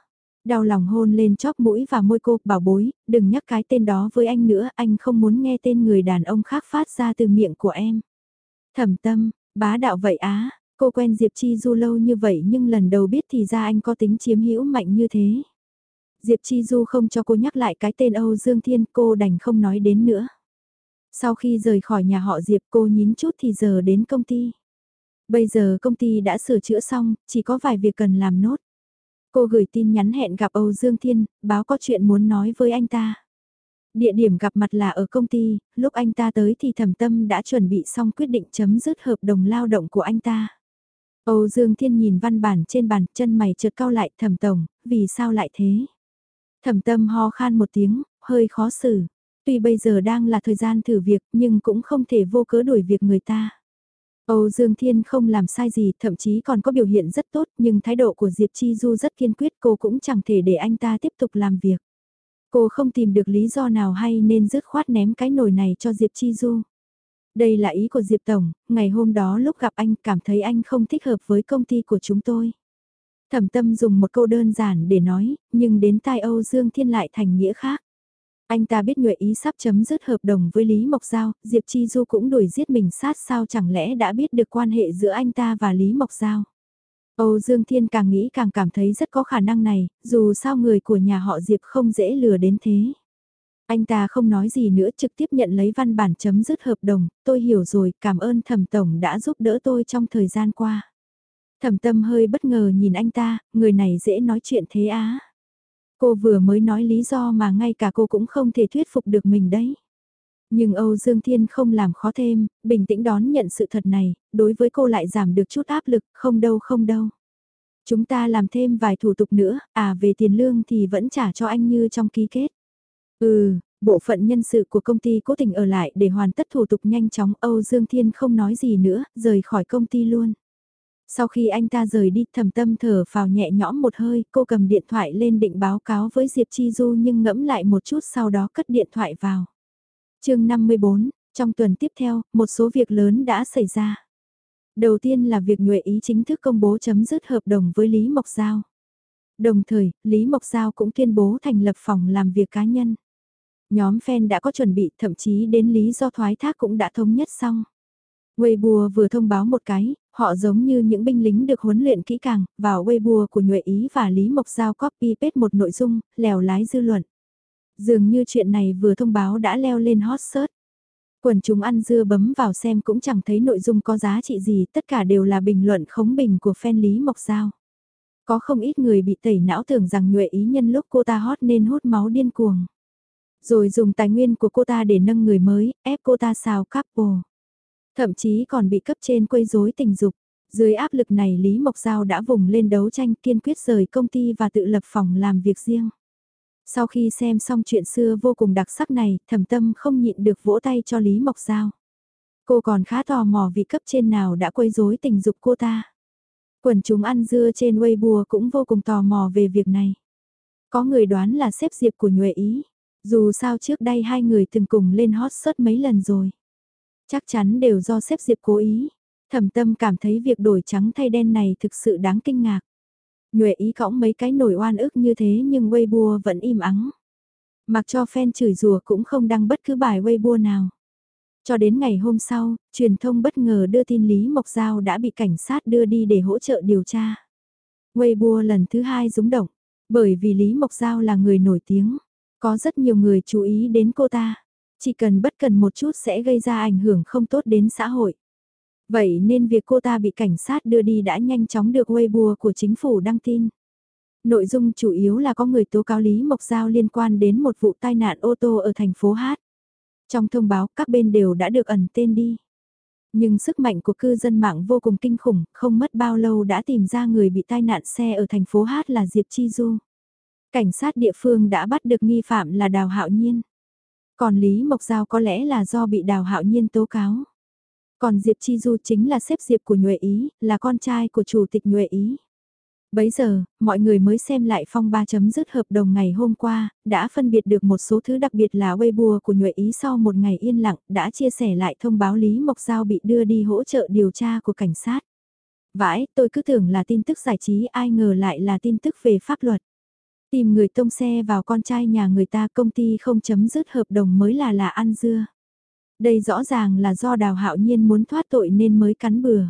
Đau lòng hôn lên chóp mũi và môi cô, bảo bối, đừng nhắc cái tên đó với anh nữa, anh không muốn nghe tên người đàn ông khác phát ra từ miệng của em. Thẩm tâm, bá đạo vậy á, cô quen Diệp Chi Du lâu như vậy nhưng lần đầu biết thì ra anh có tính chiếm hữu mạnh như thế. Diệp Chi Du không cho cô nhắc lại cái tên Âu Dương Thiên cô đành không nói đến nữa. Sau khi rời khỏi nhà họ Diệp cô nhín chút thì giờ đến công ty. Bây giờ công ty đã sửa chữa xong, chỉ có vài việc cần làm nốt. Cô gửi tin nhắn hẹn gặp Âu Dương Thiên, báo có chuyện muốn nói với anh ta. Địa điểm gặp mặt là ở công ty, lúc anh ta tới thì thẩm tâm đã chuẩn bị xong quyết định chấm dứt hợp đồng lao động của anh ta. Âu Dương Thiên nhìn văn bản trên bàn, chân mày chợt cau lại thẩm tổng, vì sao lại thế? Thẩm tâm ho khan một tiếng, hơi khó xử. Tuy bây giờ đang là thời gian thử việc nhưng cũng không thể vô cớ đuổi việc người ta. Âu Dương Thiên không làm sai gì, thậm chí còn có biểu hiện rất tốt, nhưng thái độ của Diệp Chi Du rất kiên quyết cô cũng chẳng thể để anh ta tiếp tục làm việc. Cô không tìm được lý do nào hay nên dứt khoát ném cái nồi này cho Diệp Chi Du. Đây là ý của Diệp Tổng, ngày hôm đó lúc gặp anh cảm thấy anh không thích hợp với công ty của chúng tôi. Thẩm tâm dùng một câu đơn giản để nói, nhưng đến tai Âu Dương Thiên lại thành nghĩa khác. Anh ta biết nhuệ ý sắp chấm dứt hợp đồng với Lý Mộc Giao, Diệp Chi Du cũng đuổi giết mình sát sao chẳng lẽ đã biết được quan hệ giữa anh ta và Lý Mộc Giao. Âu Dương Thiên càng nghĩ càng cảm thấy rất có khả năng này, dù sao người của nhà họ Diệp không dễ lừa đến thế. Anh ta không nói gì nữa trực tiếp nhận lấy văn bản chấm dứt hợp đồng, tôi hiểu rồi, cảm ơn thẩm tổng đã giúp đỡ tôi trong thời gian qua. Thẩm tâm hơi bất ngờ nhìn anh ta, người này dễ nói chuyện thế á. Cô vừa mới nói lý do mà ngay cả cô cũng không thể thuyết phục được mình đấy. Nhưng Âu Dương Thiên không làm khó thêm, bình tĩnh đón nhận sự thật này, đối với cô lại giảm được chút áp lực, không đâu không đâu. Chúng ta làm thêm vài thủ tục nữa, à về tiền lương thì vẫn trả cho anh như trong ký kết. Ừ, bộ phận nhân sự của công ty cố tình ở lại để hoàn tất thủ tục nhanh chóng Âu Dương Thiên không nói gì nữa, rời khỏi công ty luôn. Sau khi anh ta rời đi thầm tâm thở vào nhẹ nhõm một hơi, cô cầm điện thoại lên định báo cáo với Diệp Chi Du nhưng ngẫm lại một chút sau đó cất điện thoại vào. chương 54, trong tuần tiếp theo, một số việc lớn đã xảy ra. Đầu tiên là việc Nhuệ Ý chính thức công bố chấm dứt hợp đồng với Lý Mộc Giao. Đồng thời, Lý Mộc Giao cũng tuyên bố thành lập phòng làm việc cá nhân. Nhóm fan đã có chuẩn bị, thậm chí đến lý do thoái thác cũng đã thống nhất xong. Weibo vừa thông báo một cái, họ giống như những binh lính được huấn luyện kỹ càng, vào Weibo của Nhuệ Ý và Lý Mộc Giao copy paste một nội dung, lèo lái dư luận. Dường như chuyện này vừa thông báo đã leo lên hot search. Quần chúng ăn dưa bấm vào xem cũng chẳng thấy nội dung có giá trị gì, tất cả đều là bình luận khống bình của fan Lý Mộc Giao. Có không ít người bị tẩy não tưởng rằng nhuệ ý nhân lúc cô ta hot nên hút máu điên cuồng. Rồi dùng tài nguyên của cô ta để nâng người mới, ép cô ta xào couple. Thậm chí còn bị cấp trên quấy rối tình dục. Dưới áp lực này Lý Mộc Giao đã vùng lên đấu tranh kiên quyết rời công ty và tự lập phòng làm việc riêng. Sau khi xem xong chuyện xưa vô cùng đặc sắc này, thẩm tâm không nhịn được vỗ tay cho Lý Mộc Giao. Cô còn khá tò mò vì cấp trên nào đã quấy rối tình dục cô ta. Quần chúng ăn dưa trên Weibo cũng vô cùng tò mò về việc này. Có người đoán là xếp diệp của Nhuệ Ý. Dù sao trước đây hai người từng cùng lên hot search mấy lần rồi. Chắc chắn đều do xếp diệp cố ý. Thẩm tâm cảm thấy việc đổi trắng thay đen này thực sự đáng kinh ngạc. Nhuệ ý cõng mấy cái nổi oan ức như thế nhưng Weibo vẫn im ắng. Mặc cho fan chửi rùa cũng không đăng bất cứ bài Weibo nào. Cho đến ngày hôm sau, truyền thông bất ngờ đưa tin Lý Mộc Giao đã bị cảnh sát đưa đi để hỗ trợ điều tra. Weibo lần thứ hai rúng động, bởi vì Lý Mộc Giao là người nổi tiếng, có rất nhiều người chú ý đến cô ta. Chỉ cần bất cần một chút sẽ gây ra ảnh hưởng không tốt đến xã hội. Vậy nên việc cô ta bị cảnh sát đưa đi đã nhanh chóng được Weibo của chính phủ đăng tin. Nội dung chủ yếu là có người tố cáo Lý Mộc Giao liên quan đến một vụ tai nạn ô tô ở thành phố Hát. Trong thông báo các bên đều đã được ẩn tên đi. Nhưng sức mạnh của cư dân mạng vô cùng kinh khủng, không mất bao lâu đã tìm ra người bị tai nạn xe ở thành phố Hát là Diệp Chi Du. Cảnh sát địa phương đã bắt được nghi phạm là Đào Hạo Nhiên. Còn Lý Mộc Giao có lẽ là do bị Đào Hạo Nhiên tố cáo. Còn Diệp Chi Du chính là xếp Diệp của Nhuệ Ý, là con trai của Chủ tịch Nhuệ Ý. Bấy giờ, mọi người mới xem lại phong ba chấm dứt hợp đồng ngày hôm qua, đã phân biệt được một số thứ đặc biệt là Weibo của Nhuệ Ý sau một ngày yên lặng, đã chia sẻ lại thông báo Lý Mộc Giao bị đưa đi hỗ trợ điều tra của cảnh sát. Vãi, tôi cứ tưởng là tin tức giải trí ai ngờ lại là tin tức về pháp luật. Tìm người tông xe vào con trai nhà người ta công ty không chấm dứt hợp đồng mới là là ăn dưa. Đây rõ ràng là do đào hạo nhiên muốn thoát tội nên mới cắn bừa.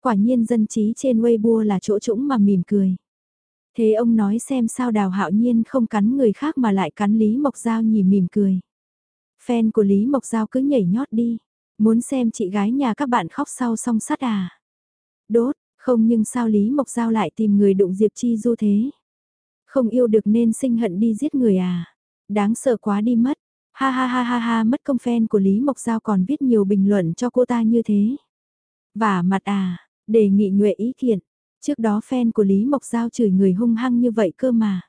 Quả nhiên dân trí trên Weibo là chỗ trũng mà mỉm cười. Thế ông nói xem sao đào hạo nhiên không cắn người khác mà lại cắn Lý Mộc Giao nhỉ mỉm cười. Fan của Lý Mộc Giao cứ nhảy nhót đi. Muốn xem chị gái nhà các bạn khóc sau song sắt à? Đốt, không nhưng sao Lý Mộc Giao lại tìm người đụng Diệp Chi Du thế? Không yêu được nên sinh hận đi giết người à? Đáng sợ quá đi mất. Ha ha ha ha ha mất công fan của Lý Mộc Giao còn viết nhiều bình luận cho cô ta như thế. Vả mặt à, Đề nghị nhuệ ý kiện. Trước đó fan của Lý Mộc Giao chửi người hung hăng như vậy cơ mà.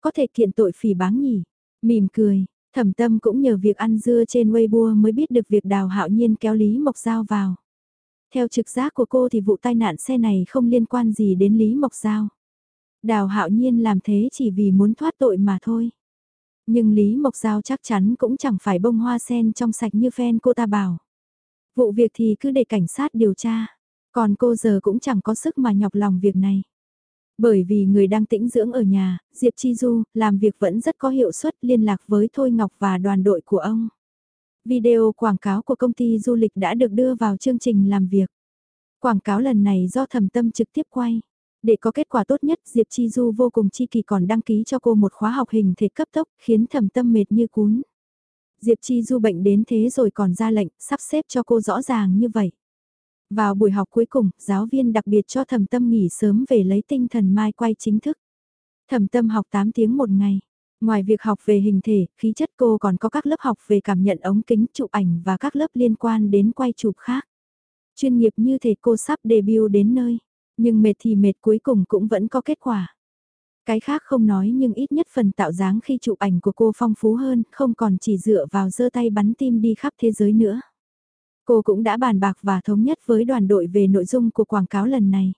Có thể kiện tội phỉ báng nhỉ? Mỉm cười, thẩm tâm cũng nhờ việc ăn dưa trên Weibo mới biết được việc đào hạo nhiên kéo Lý Mộc Giao vào. Theo trực giác của cô thì vụ tai nạn xe này không liên quan gì đến Lý Mộc Giao. Đào hạo nhiên làm thế chỉ vì muốn thoát tội mà thôi. Nhưng Lý Mộc Giao chắc chắn cũng chẳng phải bông hoa sen trong sạch như fan cô ta bảo. Vụ việc thì cứ để cảnh sát điều tra. Còn cô giờ cũng chẳng có sức mà nhọc lòng việc này. Bởi vì người đang tĩnh dưỡng ở nhà, Diệp Chi Du, làm việc vẫn rất có hiệu suất liên lạc với Thôi Ngọc và đoàn đội của ông. Video quảng cáo của công ty du lịch đã được đưa vào chương trình làm việc. Quảng cáo lần này do thẩm tâm trực tiếp quay. Để có kết quả tốt nhất Diệp Chi Du vô cùng chi kỳ còn đăng ký cho cô một khóa học hình thể cấp tốc khiến thẩm tâm mệt như cún. Diệp Chi Du bệnh đến thế rồi còn ra lệnh sắp xếp cho cô rõ ràng như vậy. Vào buổi học cuối cùng, giáo viên đặc biệt cho thẩm tâm nghỉ sớm về lấy tinh thần mai quay chính thức. Thẩm tâm học 8 tiếng một ngày. Ngoài việc học về hình thể, khí chất cô còn có các lớp học về cảm nhận ống kính chụp ảnh và các lớp liên quan đến quay chụp khác. Chuyên nghiệp như thể cô sắp debut đến nơi, nhưng mệt thì mệt cuối cùng cũng vẫn có kết quả. Cái khác không nói nhưng ít nhất phần tạo dáng khi chụp ảnh của cô phong phú hơn, không còn chỉ dựa vào giơ tay bắn tim đi khắp thế giới nữa. Cô cũng đã bàn bạc và thống nhất với đoàn đội về nội dung của quảng cáo lần này.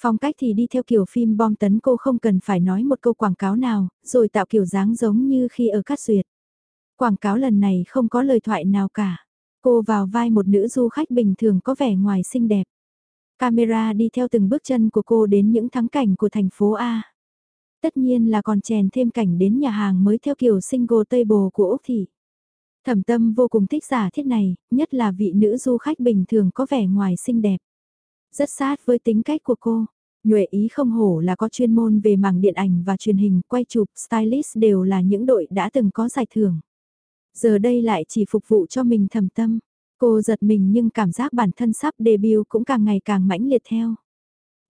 Phong cách thì đi theo kiểu phim bom tấn cô không cần phải nói một câu quảng cáo nào, rồi tạo kiểu dáng giống như khi ở cắt duyệt. Quảng cáo lần này không có lời thoại nào cả. Cô vào vai một nữ du khách bình thường có vẻ ngoài xinh đẹp. Camera đi theo từng bước chân của cô đến những thắng cảnh của thành phố A. Tất nhiên là còn chèn thêm cảnh đến nhà hàng mới theo kiểu single table của Úc Thị. Thẩm tâm vô cùng thích giả thiết này, nhất là vị nữ du khách bình thường có vẻ ngoài xinh đẹp. Rất sát với tính cách của cô. Nhuệ ý không hổ là có chuyên môn về mảng điện ảnh và truyền hình, quay chụp, stylist đều là những đội đã từng có giải thưởng. Giờ đây lại chỉ phục vụ cho mình thầm tâm. Cô giật mình nhưng cảm giác bản thân sắp debut cũng càng ngày càng mãnh liệt theo.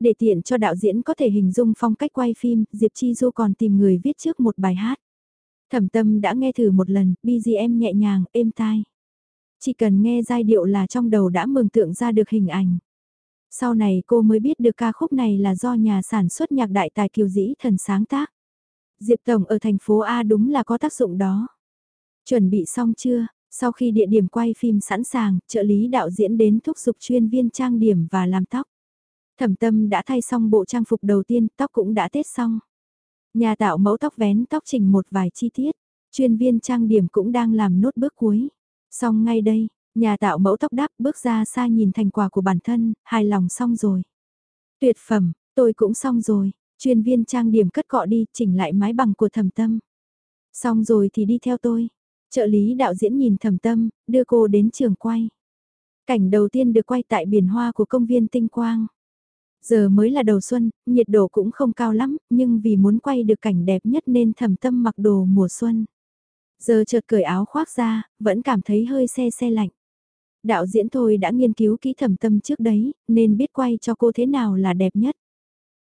Để tiện cho đạo diễn có thể hình dung phong cách quay phim, Diệp Chi Du còn tìm người viết trước một bài hát. Thẩm tâm đã nghe thử một lần, BGM nhẹ nhàng, êm tai. Chỉ cần nghe giai điệu là trong đầu đã mường tượng ra được hình ảnh. Sau này cô mới biết được ca khúc này là do nhà sản xuất nhạc đại tài Kiều Dĩ Thần sáng tác. Diệp Tổng ở thành phố A đúng là có tác dụng đó. Chuẩn bị xong chưa? Sau khi địa điểm quay phim sẵn sàng, trợ lý đạo diễn đến thúc giục chuyên viên trang điểm và làm tóc. Thẩm tâm đã thay xong bộ trang phục đầu tiên, tóc cũng đã tết xong. Nhà tạo mẫu tóc vén tóc chỉnh một vài chi tiết, chuyên viên trang điểm cũng đang làm nốt bước cuối. Xong ngay đây, nhà tạo mẫu tóc đắp bước ra xa nhìn thành quả của bản thân, hài lòng xong rồi. Tuyệt phẩm, tôi cũng xong rồi, chuyên viên trang điểm cất cọ đi, chỉnh lại mái bằng của thẩm tâm. Xong rồi thì đi theo tôi. Trợ lý đạo diễn nhìn thẩm tâm, đưa cô đến trường quay. Cảnh đầu tiên được quay tại biển hoa của công viên Tinh Quang. Giờ mới là đầu xuân, nhiệt độ cũng không cao lắm, nhưng vì muốn quay được cảnh đẹp nhất nên thẩm tâm mặc đồ mùa xuân. Giờ chợt cởi áo khoác ra, vẫn cảm thấy hơi xe xe lạnh. Đạo diễn thôi đã nghiên cứu kỹ thẩm tâm trước đấy, nên biết quay cho cô thế nào là đẹp nhất.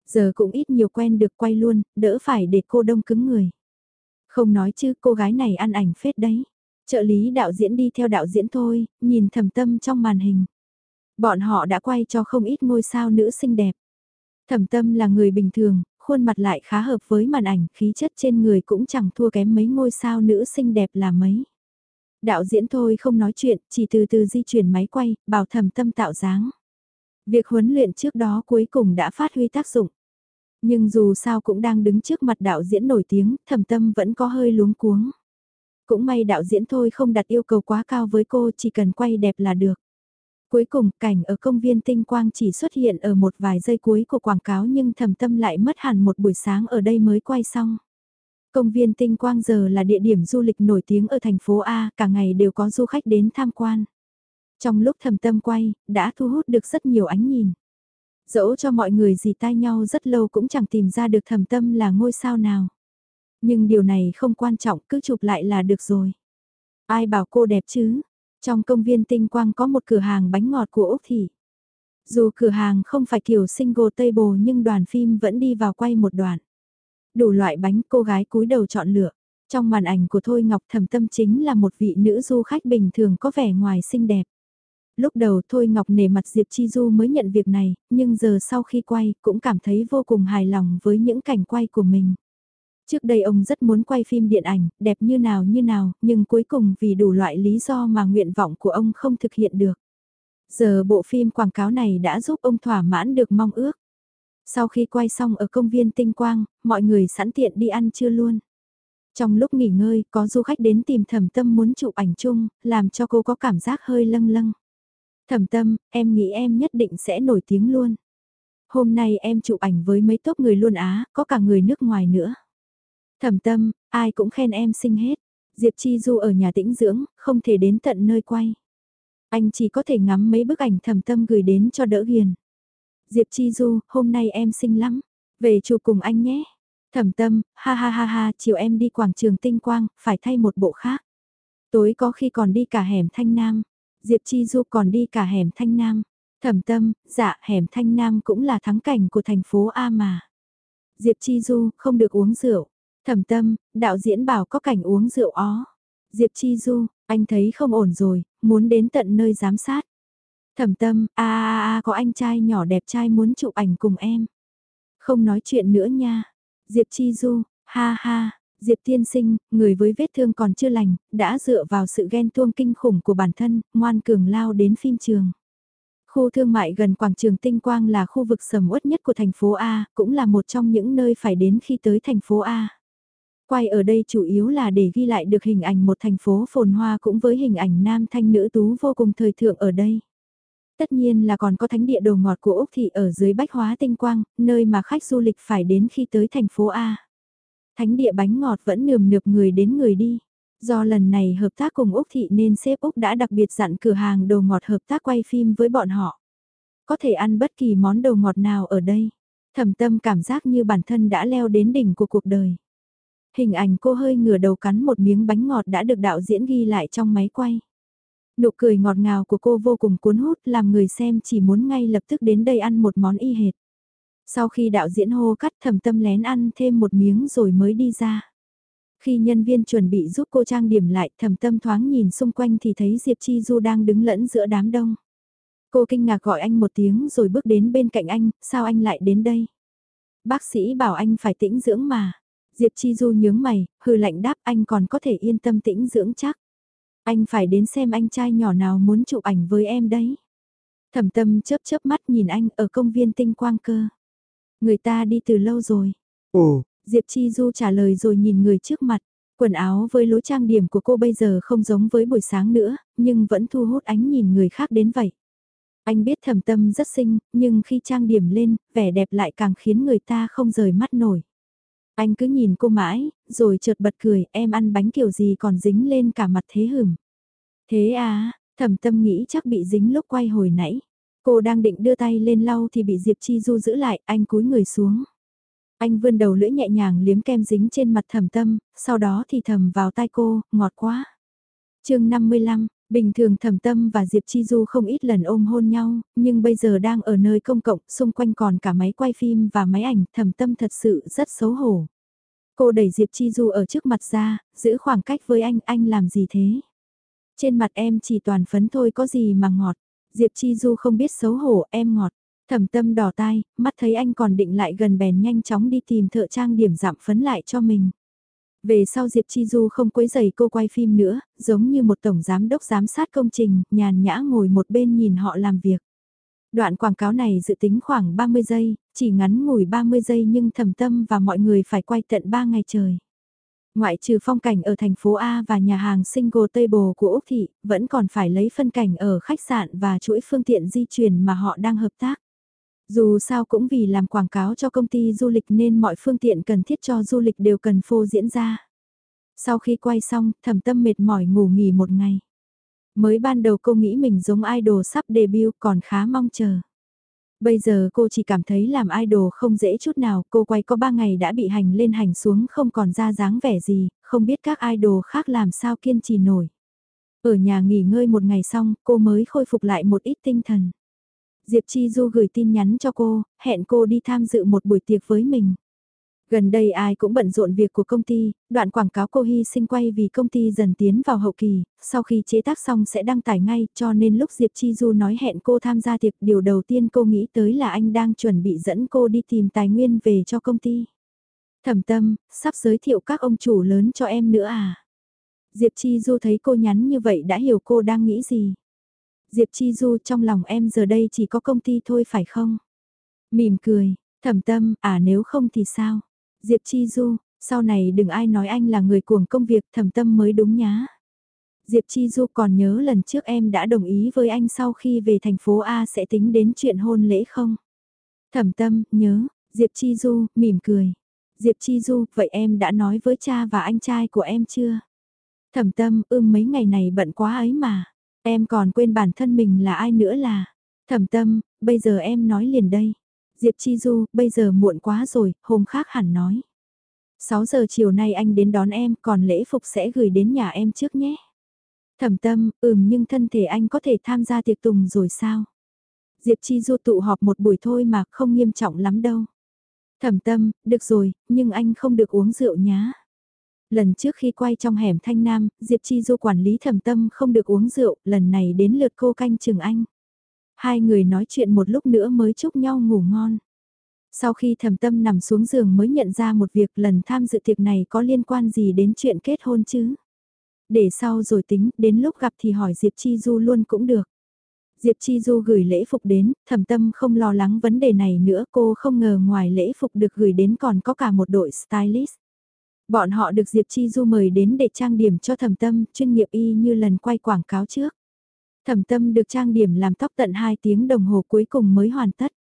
Giờ cũng ít nhiều quen được quay luôn, đỡ phải để cô đông cứng người. Không nói chứ cô gái này ăn ảnh phết đấy. Trợ lý đạo diễn đi theo đạo diễn thôi, nhìn thầm tâm trong màn hình. Bọn họ đã quay cho không ít ngôi sao nữ xinh đẹp. Thẩm tâm là người bình thường, khuôn mặt lại khá hợp với màn ảnh, khí chất trên người cũng chẳng thua kém mấy ngôi sao nữ xinh đẹp là mấy. Đạo diễn thôi không nói chuyện, chỉ từ từ di chuyển máy quay, bảo thẩm tâm tạo dáng. Việc huấn luyện trước đó cuối cùng đã phát huy tác dụng. Nhưng dù sao cũng đang đứng trước mặt đạo diễn nổi tiếng, thẩm tâm vẫn có hơi luống cuống. Cũng may đạo diễn thôi không đặt yêu cầu quá cao với cô, chỉ cần quay đẹp là được. Cuối cùng, cảnh ở công viên tinh quang chỉ xuất hiện ở một vài giây cuối của quảng cáo nhưng thẩm tâm lại mất hẳn một buổi sáng ở đây mới quay xong. Công viên tinh quang giờ là địa điểm du lịch nổi tiếng ở thành phố A, cả ngày đều có du khách đến tham quan. Trong lúc thầm tâm quay, đã thu hút được rất nhiều ánh nhìn. Dẫu cho mọi người dì tai nhau rất lâu cũng chẳng tìm ra được thầm tâm là ngôi sao nào. Nhưng điều này không quan trọng, cứ chụp lại là được rồi. Ai bảo cô đẹp chứ? Trong công viên tinh quang có một cửa hàng bánh ngọt của Úc Thị. Dù cửa hàng không phải kiểu single table nhưng đoàn phim vẫn đi vào quay một đoạn. Đủ loại bánh cô gái cúi đầu chọn lựa. Trong màn ảnh của Thôi Ngọc Thầm Tâm chính là một vị nữ du khách bình thường có vẻ ngoài xinh đẹp lúc đầu Thôi Ngọc nể mặt Diệp Chi Du mới nhận việc này, nhưng giờ sau khi quay cũng cảm thấy vô cùng hài lòng với những cảnh quay của mình. Trước đây ông rất muốn quay phim điện ảnh, đẹp như nào như nào, nhưng cuối cùng vì đủ loại lý do mà nguyện vọng của ông không thực hiện được. Giờ bộ phim quảng cáo này đã giúp ông thỏa mãn được mong ước. Sau khi quay xong ở công viên Tinh Quang, mọi người sẵn tiện đi ăn trưa luôn. Trong lúc nghỉ ngơi, có du khách đến tìm thẩm tâm muốn chụp ảnh chung, làm cho cô có cảm giác hơi lâng lâng. Thẩm tâm, em nghĩ em nhất định sẽ nổi tiếng luôn. Hôm nay em chụp ảnh với mấy tốt người luôn Á, có cả người nước ngoài nữa. Thẩm tâm, ai cũng khen em xinh hết. Diệp Chi Du ở nhà tĩnh dưỡng, không thể đến tận nơi quay. Anh chỉ có thể ngắm mấy bức ảnh thẩm tâm gửi đến cho đỡ hiền. Diệp Chi Du, hôm nay em xinh lắm. Về chụp cùng anh nhé. Thẩm tâm, ha ha ha ha, chiều em đi quảng trường tinh quang, phải thay một bộ khác. Tối có khi còn đi cả hẻm thanh nam. Diệp Chi Du còn đi cả hẻm Thanh Nam. Thẩm tâm, dạ hẻm Thanh Nam cũng là thắng cảnh của thành phố A mà. Diệp Chi Du, không được uống rượu. Thẩm tâm, đạo diễn bảo có cảnh uống rượu ó. Diệp Chi Du, anh thấy không ổn rồi, muốn đến tận nơi giám sát. Thẩm tâm, a a a có anh trai nhỏ đẹp trai muốn chụp ảnh cùng em. Không nói chuyện nữa nha. Diệp Chi Du, ha ha, Diệp tiên sinh, người với vết thương còn chưa lành, đã dựa vào sự ghen tuông kinh khủng của bản thân, ngoan cường lao đến phim trường. Khu thương mại gần quảng trường Tinh Quang là khu vực sầm uất nhất của thành phố A, cũng là một trong những nơi phải đến khi tới thành phố A. Quay ở đây chủ yếu là để ghi lại được hình ảnh một thành phố phồn hoa cũng với hình ảnh nam thanh nữ tú vô cùng thời thượng ở đây. Tất nhiên là còn có thánh địa đồ ngọt của Úc Thị ở dưới Bách Hóa Tinh Quang, nơi mà khách du lịch phải đến khi tới thành phố A. Thánh địa bánh ngọt vẫn nườm nượp người đến người đi. Do lần này hợp tác cùng Úc Thị nên sếp Úc đã đặc biệt dặn cửa hàng đồ ngọt hợp tác quay phim với bọn họ. Có thể ăn bất kỳ món đồ ngọt nào ở đây. Thẩm tâm cảm giác như bản thân đã leo đến đỉnh của cuộc đời. Hình ảnh cô hơi ngửa đầu cắn một miếng bánh ngọt đã được đạo diễn ghi lại trong máy quay. Nụ cười ngọt ngào của cô vô cùng cuốn hút, làm người xem chỉ muốn ngay lập tức đến đây ăn một món y hệt. Sau khi đạo diễn hô cắt thầm tâm lén ăn thêm một miếng rồi mới đi ra. Khi nhân viên chuẩn bị giúp cô trang điểm lại thầm tâm thoáng nhìn xung quanh thì thấy Diệp Chi Du đang đứng lẫn giữa đám đông. Cô kinh ngạc gọi anh một tiếng rồi bước đến bên cạnh anh, sao anh lại đến đây? Bác sĩ bảo anh phải tĩnh dưỡng mà. Diệp Chi Du nhướng mày, hư lạnh đáp anh còn có thể yên tâm tĩnh dưỡng chắc. Anh phải đến xem anh trai nhỏ nào muốn chụp ảnh với em đấy. Thẩm tâm chớp chớp mắt nhìn anh ở công viên tinh quang cơ. Người ta đi từ lâu rồi. Ồ, Diệp Chi Du trả lời rồi nhìn người trước mặt. Quần áo với lối trang điểm của cô bây giờ không giống với buổi sáng nữa, nhưng vẫn thu hút ánh nhìn người khác đến vậy. Anh biết thẩm tâm rất xinh, nhưng khi trang điểm lên, vẻ đẹp lại càng khiến người ta không rời mắt nổi. Anh cứ nhìn cô mãi, rồi chợt bật cười, em ăn bánh kiểu gì còn dính lên cả mặt thế hửm. Thế à, thẩm tâm nghĩ chắc bị dính lúc quay hồi nãy. Cô đang định đưa tay lên lau thì bị Diệp Chi Du giữ lại, anh cúi người xuống. Anh vươn đầu lưỡi nhẹ nhàng liếm kem dính trên mặt thẩm tâm, sau đó thì thầm vào tai cô, ngọt quá. chương 55, bình thường thẩm tâm và Diệp Chi Du không ít lần ôm hôn nhau, nhưng bây giờ đang ở nơi công cộng, xung quanh còn cả máy quay phim và máy ảnh, thẩm tâm thật sự rất xấu hổ. Cô đẩy Diệp Chi Du ở trước mặt ra, giữ khoảng cách với anh, anh làm gì thế? Trên mặt em chỉ toàn phấn thôi có gì mà ngọt. Diệp Chi Du không biết xấu hổ, em ngọt. Thẩm tâm đỏ tai, mắt thấy anh còn định lại gần bèn nhanh chóng đi tìm thợ trang điểm giảm phấn lại cho mình. Về sau Diệp Chi Du không quấy giày cô quay phim nữa, giống như một tổng giám đốc giám sát công trình, nhàn nhã ngồi một bên nhìn họ làm việc. Đoạn quảng cáo này dự tính khoảng 30 giây, chỉ ngắn ngủi 30 giây nhưng thầm tâm và mọi người phải quay tận 3 ngày trời. Ngoại trừ phong cảnh ở thành phố A và nhà hàng single table của Úc Thị, vẫn còn phải lấy phân cảnh ở khách sạn và chuỗi phương tiện di chuyển mà họ đang hợp tác. Dù sao cũng vì làm quảng cáo cho công ty du lịch nên mọi phương tiện cần thiết cho du lịch đều cần phô diễn ra. Sau khi quay xong, thẩm tâm mệt mỏi ngủ nghỉ một ngày. Mới ban đầu cô nghĩ mình giống idol sắp debut còn khá mong chờ. Bây giờ cô chỉ cảm thấy làm idol không dễ chút nào, cô quay có 3 ngày đã bị hành lên hành xuống không còn ra dáng vẻ gì, không biết các idol khác làm sao kiên trì nổi. Ở nhà nghỉ ngơi một ngày xong, cô mới khôi phục lại một ít tinh thần. Diệp Chi Du gửi tin nhắn cho cô, hẹn cô đi tham dự một buổi tiệc với mình. Gần đây ai cũng bận rộn việc của công ty, đoạn quảng cáo cô hy sinh quay vì công ty dần tiến vào hậu kỳ, sau khi chế tác xong sẽ đăng tải ngay, cho nên lúc Diệp Chi Du nói hẹn cô tham gia tiệc, điều đầu tiên cô nghĩ tới là anh đang chuẩn bị dẫn cô đi tìm tài nguyên về cho công ty. Thẩm tâm, sắp giới thiệu các ông chủ lớn cho em nữa à? Diệp Chi Du thấy cô nhắn như vậy đã hiểu cô đang nghĩ gì. Diệp Chi Du trong lòng em giờ đây chỉ có công ty thôi phải không? Mỉm cười, thẩm tâm, à nếu không thì sao? Diệp Chi Du, sau này đừng ai nói anh là người cuồng công việc thầm tâm mới đúng nhá. Diệp Chi Du còn nhớ lần trước em đã đồng ý với anh sau khi về thành phố A sẽ tính đến chuyện hôn lễ không? Thẩm tâm, nhớ, Diệp Chi Du, mỉm cười. Diệp Chi Du, vậy em đã nói với cha và anh trai của em chưa? Thẩm tâm, ưm mấy ngày này bận quá ấy mà. Em còn quên bản thân mình là ai nữa là. Thẩm tâm, bây giờ em nói liền đây. Diệp Chi Du, bây giờ muộn quá rồi, hôm khác hẳn nói. 6 giờ chiều nay anh đến đón em, còn lễ phục sẽ gửi đến nhà em trước nhé. Thẩm tâm, ừm nhưng thân thể anh có thể tham gia tiệc tùng rồi sao? Diệp Chi Du tụ họp một buổi thôi mà không nghiêm trọng lắm đâu. Thẩm tâm, được rồi, nhưng anh không được uống rượu nhá. Lần trước khi quay trong hẻm Thanh Nam, Diệp Chi Du quản lý thẩm tâm không được uống rượu, lần này đến lượt cô canh chừng anh. Hai người nói chuyện một lúc nữa mới chúc nhau ngủ ngon. Sau khi thầm tâm nằm xuống giường mới nhận ra một việc lần tham dự tiệc này có liên quan gì đến chuyện kết hôn chứ. Để sau rồi tính, đến lúc gặp thì hỏi Diệp Chi Du luôn cũng được. Diệp Chi Du gửi lễ phục đến, thầm tâm không lo lắng vấn đề này nữa cô không ngờ ngoài lễ phục được gửi đến còn có cả một đội stylist. Bọn họ được Diệp Chi Du mời đến để trang điểm cho thầm tâm, chuyên nghiệp y như lần quay quảng cáo trước. Thẩm tâm được trang điểm làm tóc tận 2 tiếng đồng hồ cuối cùng mới hoàn tất.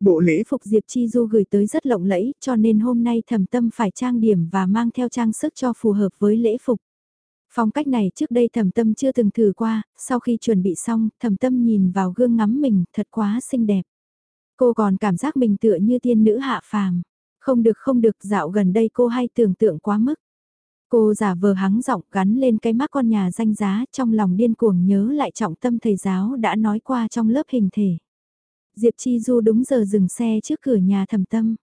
Bộ lễ phục Diệp Chi Du gửi tới rất lộng lẫy cho nên hôm nay thẩm tâm phải trang điểm và mang theo trang sức cho phù hợp với lễ phục. Phong cách này trước đây thẩm tâm chưa từng thử qua, sau khi chuẩn bị xong, thẩm tâm nhìn vào gương ngắm mình, thật quá xinh đẹp. Cô còn cảm giác mình tựa như tiên nữ hạ phàm. Không được không được dạo gần đây cô hay tưởng tượng quá mức. Cô giả vờ hắng giọng gắn lên cái mắt con nhà danh giá trong lòng điên cuồng nhớ lại trọng tâm thầy giáo đã nói qua trong lớp hình thể. Diệp Chi Du đúng giờ dừng xe trước cửa nhà thầm tâm.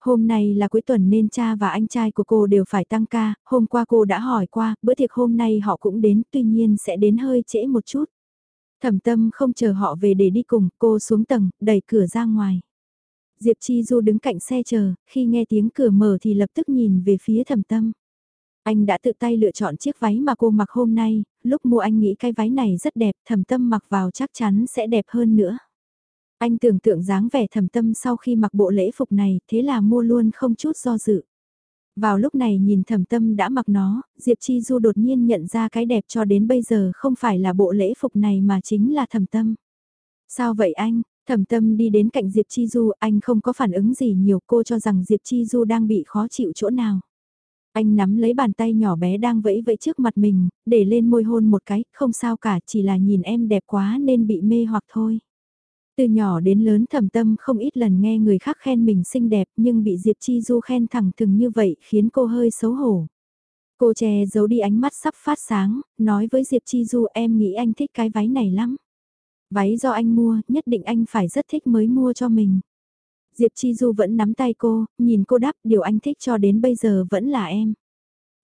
Hôm nay là cuối tuần nên cha và anh trai của cô đều phải tăng ca, hôm qua cô đã hỏi qua, bữa tiệc hôm nay họ cũng đến, tuy nhiên sẽ đến hơi trễ một chút. Thẩm tâm không chờ họ về để đi cùng, cô xuống tầng, đẩy cửa ra ngoài. Diệp Chi Du đứng cạnh xe chờ, khi nghe tiếng cửa mở thì lập tức nhìn về phía thẩm tâm. Anh đã tự tay lựa chọn chiếc váy mà cô mặc hôm nay, lúc mua anh nghĩ cái váy này rất đẹp, thẩm tâm mặc vào chắc chắn sẽ đẹp hơn nữa. Anh tưởng tượng dáng vẻ thẩm tâm sau khi mặc bộ lễ phục này, thế là mua luôn không chút do dự. Vào lúc này nhìn thẩm tâm đã mặc nó, Diệp Chi Du đột nhiên nhận ra cái đẹp cho đến bây giờ không phải là bộ lễ phục này mà chính là thẩm tâm. Sao vậy anh? Thẩm tâm đi đến cạnh Diệp Chi Du, anh không có phản ứng gì nhiều cô cho rằng Diệp Chi Du đang bị khó chịu chỗ nào. Anh nắm lấy bàn tay nhỏ bé đang vẫy vẫy trước mặt mình, để lên môi hôn một cái, không sao cả, chỉ là nhìn em đẹp quá nên bị mê hoặc thôi. Từ nhỏ đến lớn thầm tâm không ít lần nghe người khác khen mình xinh đẹp nhưng bị Diệp Chi Du khen thẳng thừng như vậy khiến cô hơi xấu hổ. Cô che giấu đi ánh mắt sắp phát sáng, nói với Diệp Chi Du em nghĩ anh thích cái váy này lắm. Váy do anh mua, nhất định anh phải rất thích mới mua cho mình. Diệp Chi Du vẫn nắm tay cô, nhìn cô đáp điều anh thích cho đến bây giờ vẫn là em.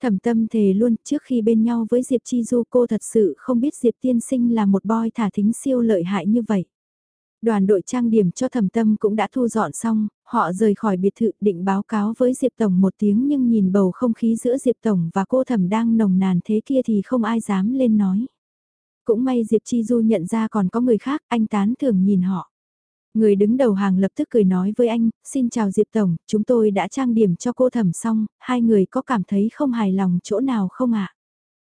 Thẩm tâm thề luôn trước khi bên nhau với Diệp Chi Du cô thật sự không biết Diệp tiên sinh là một boy thả thính siêu lợi hại như vậy. Đoàn đội trang điểm cho thẩm tâm cũng đã thu dọn xong, họ rời khỏi biệt thự định báo cáo với Diệp Tổng một tiếng nhưng nhìn bầu không khí giữa Diệp Tổng và cô thẩm đang nồng nàn thế kia thì không ai dám lên nói. Cũng may Diệp Chi Du nhận ra còn có người khác, anh tán thường nhìn họ. Người đứng đầu hàng lập tức cười nói với anh, xin chào Diệp Tổng, chúng tôi đã trang điểm cho cô thẩm xong, hai người có cảm thấy không hài lòng chỗ nào không ạ?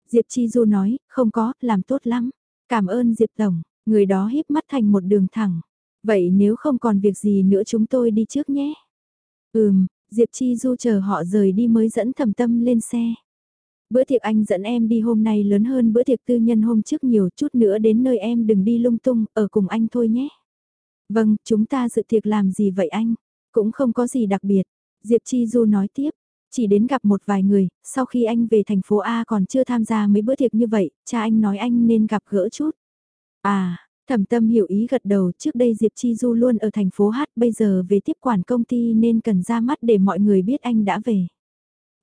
Diệp Chi Du nói, không có, làm tốt lắm. Cảm ơn Diệp Tổng, người đó híp mắt thành một đường thẳng. Vậy nếu không còn việc gì nữa chúng tôi đi trước nhé. Ừm, Diệp Chi Du chờ họ rời đi mới dẫn thầm tâm lên xe. Bữa tiệc anh dẫn em đi hôm nay lớn hơn bữa tiệc tư nhân hôm trước nhiều chút nữa đến nơi em đừng đi lung tung, ở cùng anh thôi nhé. Vâng, chúng ta dự tiệc làm gì vậy anh? Cũng không có gì đặc biệt. Diệp Chi Du nói tiếp, chỉ đến gặp một vài người, sau khi anh về thành phố A còn chưa tham gia mấy bữa tiệc như vậy, cha anh nói anh nên gặp gỡ chút. À, thẩm tâm hiểu ý gật đầu trước đây Diệp Chi Du luôn ở thành phố h bây giờ về tiếp quản công ty nên cần ra mắt để mọi người biết anh đã về.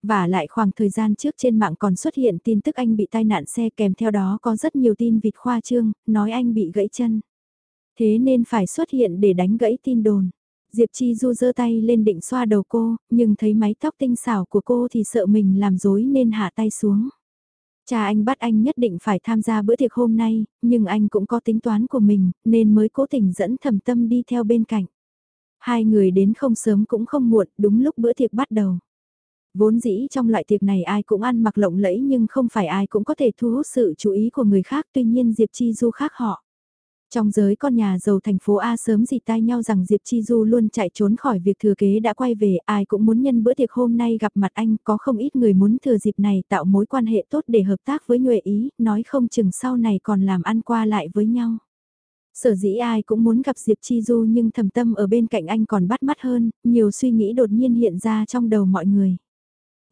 Và lại khoảng thời gian trước trên mạng còn xuất hiện tin tức anh bị tai nạn xe kèm theo đó có rất nhiều tin vịt khoa trương, nói anh bị gãy chân. Thế nên phải xuất hiện để đánh gãy tin đồn. Diệp Chi Du giơ tay lên định xoa đầu cô, nhưng thấy mái tóc tinh xảo của cô thì sợ mình làm dối nên hạ tay xuống. Cha anh bắt anh nhất định phải tham gia bữa tiệc hôm nay, nhưng anh cũng có tính toán của mình, nên mới cố tình dẫn thầm tâm đi theo bên cạnh. Hai người đến không sớm cũng không muộn, đúng lúc bữa tiệc bắt đầu. Vốn dĩ trong loại tiệc này ai cũng ăn mặc lộng lẫy nhưng không phải ai cũng có thể thu hút sự chú ý của người khác tuy nhiên Diệp Chi Du khác họ. Trong giới con nhà giàu thành phố A sớm dì tai nhau rằng Diệp Chi Du luôn chạy trốn khỏi việc thừa kế đã quay về, ai cũng muốn nhân bữa tiệc hôm nay gặp mặt anh, có không ít người muốn thừa dịp này tạo mối quan hệ tốt để hợp tác với Nhuệ Ý, nói không chừng sau này còn làm ăn qua lại với nhau. Sở dĩ ai cũng muốn gặp Diệp Chi Du nhưng thầm tâm ở bên cạnh anh còn bắt mắt hơn, nhiều suy nghĩ đột nhiên hiện ra trong đầu mọi người.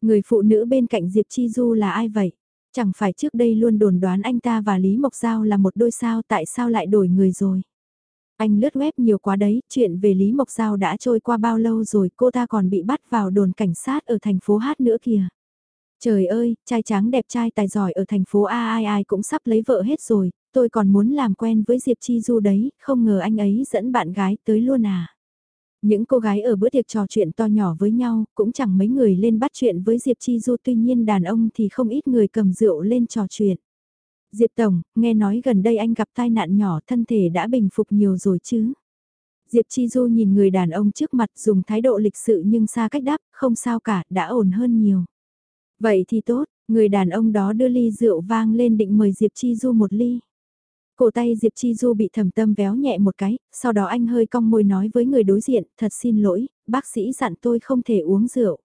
Người phụ nữ bên cạnh Diệp Chi Du là ai vậy? Chẳng phải trước đây luôn đồn đoán anh ta và Lý Mộc Giao là một đôi sao tại sao lại đổi người rồi. Anh lướt web nhiều quá đấy, chuyện về Lý Mộc Giao đã trôi qua bao lâu rồi cô ta còn bị bắt vào đồn cảnh sát ở thành phố Hát nữa kìa. Trời ơi, trai trắng đẹp trai tài giỏi ở thành phố A ai ai cũng sắp lấy vợ hết rồi, tôi còn muốn làm quen với Diệp Chi Du đấy, không ngờ anh ấy dẫn bạn gái tới luôn à. Những cô gái ở bữa tiệc trò chuyện to nhỏ với nhau, cũng chẳng mấy người lên bắt chuyện với Diệp Chi Du tuy nhiên đàn ông thì không ít người cầm rượu lên trò chuyện. Diệp Tổng, nghe nói gần đây anh gặp tai nạn nhỏ thân thể đã bình phục nhiều rồi chứ? Diệp Chi Du nhìn người đàn ông trước mặt dùng thái độ lịch sự nhưng xa cách đáp, không sao cả, đã ổn hơn nhiều. Vậy thì tốt, người đàn ông đó đưa ly rượu vang lên định mời Diệp Chi Du một ly. Cổ tay Diệp Chi Du bị thầm tâm véo nhẹ một cái, sau đó anh hơi cong môi nói với người đối diện, thật xin lỗi, bác sĩ dặn tôi không thể uống rượu.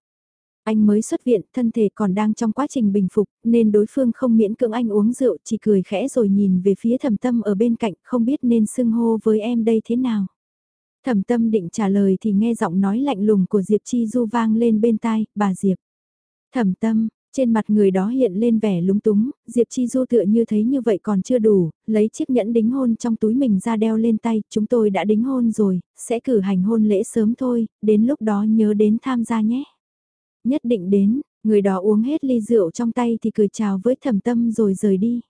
Anh mới xuất viện, thân thể còn đang trong quá trình bình phục, nên đối phương không miễn cưỡng anh uống rượu, chỉ cười khẽ rồi nhìn về phía thầm tâm ở bên cạnh, không biết nên xưng hô với em đây thế nào. Thẩm tâm định trả lời thì nghe giọng nói lạnh lùng của Diệp Chi Du vang lên bên tai, bà Diệp. Thẩm tâm, trên mặt người đó hiện lên vẻ lúng túng, Diệp Chi Du tựa như thấy như vậy còn chưa đủ, lấy chiếc nhẫn đính hôn trong túi mình ra đeo lên tay, chúng tôi đã đính hôn rồi, sẽ cử hành hôn lễ sớm thôi, đến lúc đó nhớ đến tham gia nhé. Nhất định đến, người đó uống hết ly rượu trong tay thì cười chào với thẩm tâm rồi rời đi.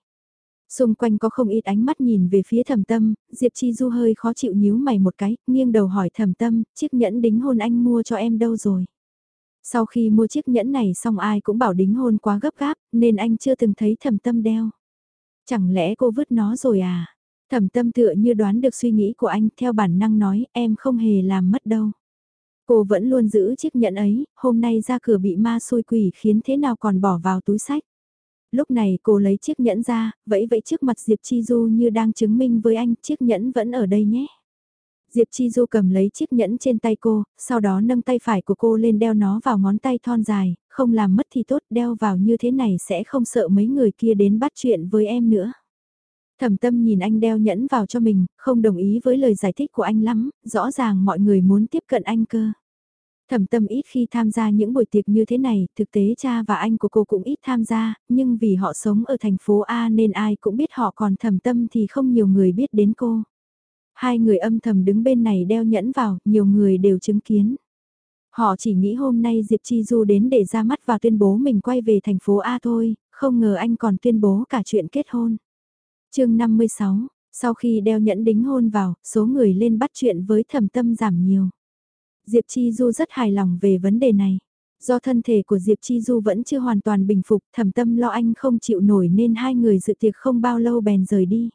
Xung quanh có không ít ánh mắt nhìn về phía thẩm tâm, Diệp Chi Du hơi khó chịu nhíu mày một cái, nghiêng đầu hỏi thẩm tâm, chiếc nhẫn đính hôn anh mua cho em đâu rồi? Sau khi mua chiếc nhẫn này xong ai cũng bảo đính hôn quá gấp gáp, nên anh chưa từng thấy thẩm tâm đeo. Chẳng lẽ cô vứt nó rồi à? Thẩm tâm tựa như đoán được suy nghĩ của anh theo bản năng nói em không hề làm mất đâu. Cô vẫn luôn giữ chiếc nhẫn ấy, hôm nay ra cửa bị ma xôi quỷ khiến thế nào còn bỏ vào túi sách. Lúc này cô lấy chiếc nhẫn ra, vẫy vẫy trước mặt Diệp Chi Du như đang chứng minh với anh chiếc nhẫn vẫn ở đây nhé. Diệp Chi Du cầm lấy chiếc nhẫn trên tay cô, sau đó nâng tay phải của cô lên đeo nó vào ngón tay thon dài, không làm mất thì tốt đeo vào như thế này sẽ không sợ mấy người kia đến bắt chuyện với em nữa. Thẩm tâm nhìn anh đeo nhẫn vào cho mình, không đồng ý với lời giải thích của anh lắm, rõ ràng mọi người muốn tiếp cận anh cơ. Thẩm tâm ít khi tham gia những buổi tiệc như thế này, thực tế cha và anh của cô cũng ít tham gia, nhưng vì họ sống ở thành phố A nên ai cũng biết họ còn thẩm tâm thì không nhiều người biết đến cô. Hai người âm thầm đứng bên này đeo nhẫn vào, nhiều người đều chứng kiến. Họ chỉ nghĩ hôm nay Diệp Chi Du đến để ra mắt và tuyên bố mình quay về thành phố A thôi, không ngờ anh còn tuyên bố cả chuyện kết hôn. chương 56, sau khi đeo nhẫn đính hôn vào, số người lên bắt chuyện với thẩm tâm giảm nhiều. Diệp Chi Du rất hài lòng về vấn đề này. Do thân thể của Diệp Chi Du vẫn chưa hoàn toàn bình phục, thẩm tâm lo anh không chịu nổi nên hai người dự tiệc không bao lâu bèn rời đi.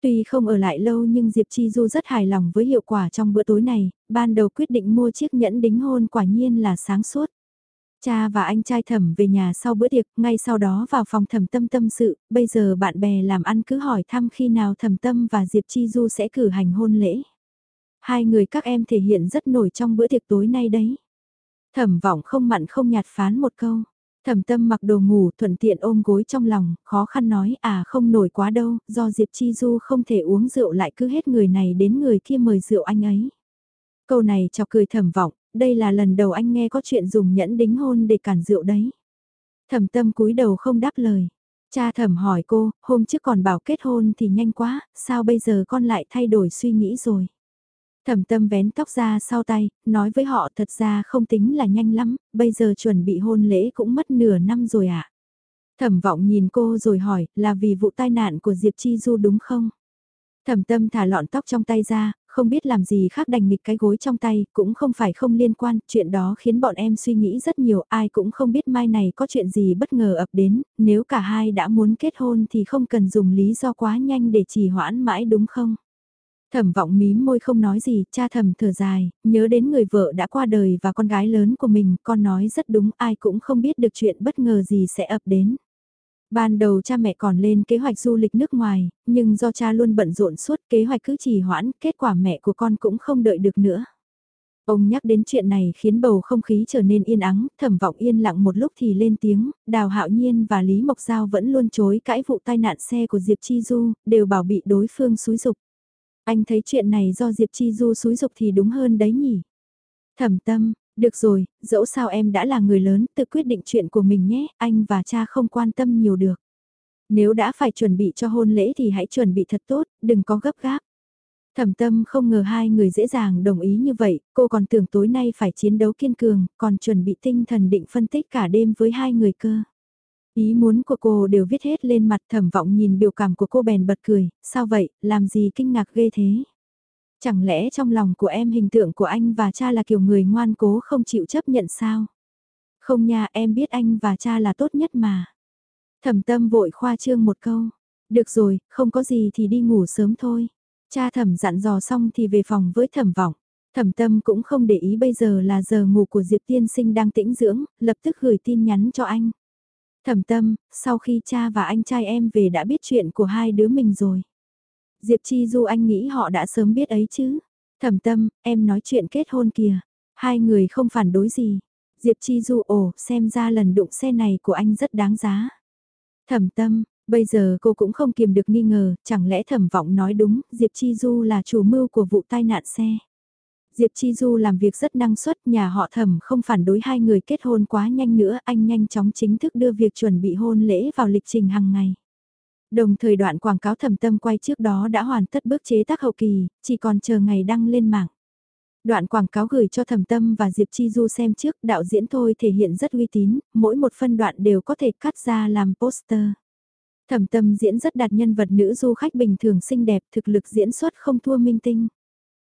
Tuy không ở lại lâu nhưng Diệp Chi Du rất hài lòng với hiệu quả trong bữa tối này, ban đầu quyết định mua chiếc nhẫn đính hôn quả nhiên là sáng suốt. Cha và anh trai thẩm về nhà sau bữa tiệc, ngay sau đó vào phòng thẩm tâm tâm sự, bây giờ bạn bè làm ăn cứ hỏi thăm khi nào thẩm tâm và Diệp Chi Du sẽ cử hành hôn lễ. Hai người các em thể hiện rất nổi trong bữa tiệc tối nay đấy. Thẩm vọng không mặn không nhạt phán một câu. Thẩm tâm mặc đồ ngủ thuận tiện ôm gối trong lòng, khó khăn nói à không nổi quá đâu, do Diệp Chi Du không thể uống rượu lại cứ hết người này đến người kia mời rượu anh ấy. Câu này cho cười thẩm vọng, đây là lần đầu anh nghe có chuyện dùng nhẫn đính hôn để cản rượu đấy. Thẩm tâm cúi đầu không đáp lời. Cha thẩm hỏi cô, hôm trước còn bảo kết hôn thì nhanh quá, sao bây giờ con lại thay đổi suy nghĩ rồi? Thẩm tâm vén tóc ra sau tay, nói với họ thật ra không tính là nhanh lắm, bây giờ chuẩn bị hôn lễ cũng mất nửa năm rồi ạ. À? Thẩm vọng nhìn cô rồi hỏi, là vì vụ tai nạn của Diệp Chi Du đúng không? Thẩm tâm thả lọn tóc trong tay ra, không biết làm gì khác đành nghịch cái gối trong tay, cũng không phải không liên quan, chuyện đó khiến bọn em suy nghĩ rất nhiều, ai cũng không biết mai này có chuyện gì bất ngờ ập đến, nếu cả hai đã muốn kết hôn thì không cần dùng lý do quá nhanh để trì hoãn mãi đúng không? Thẩm vọng mím môi không nói gì, cha thầm thở dài, nhớ đến người vợ đã qua đời và con gái lớn của mình, con nói rất đúng, ai cũng không biết được chuyện bất ngờ gì sẽ ập đến. Ban đầu cha mẹ còn lên kế hoạch du lịch nước ngoài, nhưng do cha luôn bận rộn suốt kế hoạch cứ trì hoãn, kết quả mẹ của con cũng không đợi được nữa. Ông nhắc đến chuyện này khiến bầu không khí trở nên yên ắng, thẩm vọng yên lặng một lúc thì lên tiếng, đào hạo nhiên và Lý Mộc Giao vẫn luôn chối cãi vụ tai nạn xe của Diệp Chi Du, đều bảo bị đối phương xúi dục. Anh thấy chuyện này do Diệp Chi Du xúi dục thì đúng hơn đấy nhỉ. Thẩm tâm, được rồi, dẫu sao em đã là người lớn tự quyết định chuyện của mình nhé, anh và cha không quan tâm nhiều được. Nếu đã phải chuẩn bị cho hôn lễ thì hãy chuẩn bị thật tốt, đừng có gấp gáp. Thẩm tâm không ngờ hai người dễ dàng đồng ý như vậy, cô còn tưởng tối nay phải chiến đấu kiên cường, còn chuẩn bị tinh thần định phân tích cả đêm với hai người cơ. Ý muốn của cô đều viết hết lên mặt thẩm vọng nhìn biểu cảm của cô bèn bật cười, sao vậy, làm gì kinh ngạc ghê thế. Chẳng lẽ trong lòng của em hình tượng của anh và cha là kiểu người ngoan cố không chịu chấp nhận sao? Không nha, em biết anh và cha là tốt nhất mà. Thẩm tâm vội khoa trương một câu. Được rồi, không có gì thì đi ngủ sớm thôi. Cha thẩm dặn dò xong thì về phòng với thẩm vọng. Thẩm tâm cũng không để ý bây giờ là giờ ngủ của Diệp tiên sinh đang tĩnh dưỡng, lập tức gửi tin nhắn cho anh. Thẩm tâm, sau khi cha và anh trai em về đã biết chuyện của hai đứa mình rồi. Diệp Chi Du anh nghĩ họ đã sớm biết ấy chứ. Thẩm tâm, em nói chuyện kết hôn kìa. Hai người không phản đối gì. Diệp Chi Du ồ, xem ra lần đụng xe này của anh rất đáng giá. Thẩm tâm, bây giờ cô cũng không kiềm được nghi ngờ, chẳng lẽ thẩm vọng nói đúng, Diệp Chi Du là chủ mưu của vụ tai nạn xe. Diệp Chi Du làm việc rất năng suất, nhà họ thẩm không phản đối hai người kết hôn quá nhanh nữa, anh nhanh chóng chính thức đưa việc chuẩn bị hôn lễ vào lịch trình hàng ngày. Đồng thời đoạn quảng cáo thẩm tâm quay trước đó đã hoàn tất bước chế tác hậu kỳ, chỉ còn chờ ngày đăng lên mạng. Đoạn quảng cáo gửi cho Thẩm Tâm và Diệp Chi Du xem trước, đạo diễn thôi thể hiện rất uy tín, mỗi một phân đoạn đều có thể cắt ra làm poster. Thẩm Tâm diễn rất đạt nhân vật nữ du khách bình thường xinh đẹp, thực lực diễn xuất không thua minh tinh.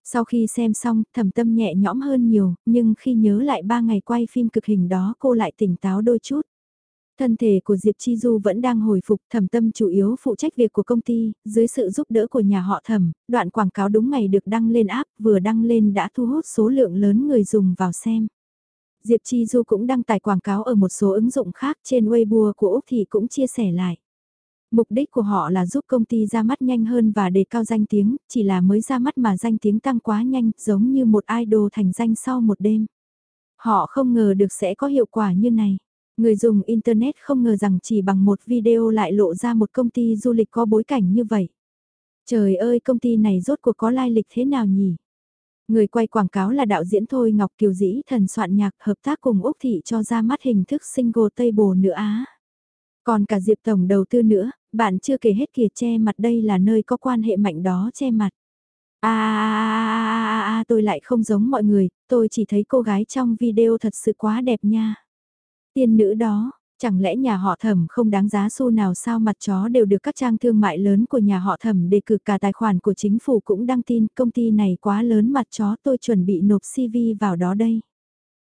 Sau khi xem xong, Thẩm Tâm nhẹ nhõm hơn nhiều, nhưng khi nhớ lại ba ngày quay phim cực hình đó cô lại tỉnh táo đôi chút. Thân thể của Diệp Chi Du vẫn đang hồi phục, thẩm tâm chủ yếu phụ trách việc của công ty, dưới sự giúp đỡ của nhà họ thẩm, đoạn quảng cáo đúng ngày được đăng lên app, vừa đăng lên đã thu hút số lượng lớn người dùng vào xem. Diệp Chi Du cũng đăng tải quảng cáo ở một số ứng dụng khác trên Weibo của Úc thì cũng chia sẻ lại. Mục đích của họ là giúp công ty ra mắt nhanh hơn và đề cao danh tiếng, chỉ là mới ra mắt mà danh tiếng tăng quá nhanh, giống như một idol thành danh sau một đêm. Họ không ngờ được sẽ có hiệu quả như này. Người dùng Internet không ngờ rằng chỉ bằng một video lại lộ ra một công ty du lịch có bối cảnh như vậy. Trời ơi công ty này rốt cuộc có lai lịch thế nào nhỉ? Người quay quảng cáo là đạo diễn Thôi Ngọc Kiều Dĩ thần soạn nhạc hợp tác cùng Úc Thị cho ra mắt hình thức single Tây Bồ nữa Á. Còn cả Diệp Tổng đầu tư nữa, bạn chưa kể hết kìa che mặt đây là nơi có quan hệ mạnh đó che mặt. À, à, à, à, tôi lại không giống mọi người, tôi chỉ thấy cô gái trong video thật sự quá đẹp nha. Tiên nữ đó, chẳng lẽ nhà họ thẩm không đáng giá xu nào sao mặt chó đều được các trang thương mại lớn của nhà họ thẩm đề cử cả tài khoản của chính phủ cũng đăng tin công ty này quá lớn mặt chó tôi chuẩn bị nộp CV vào đó đây.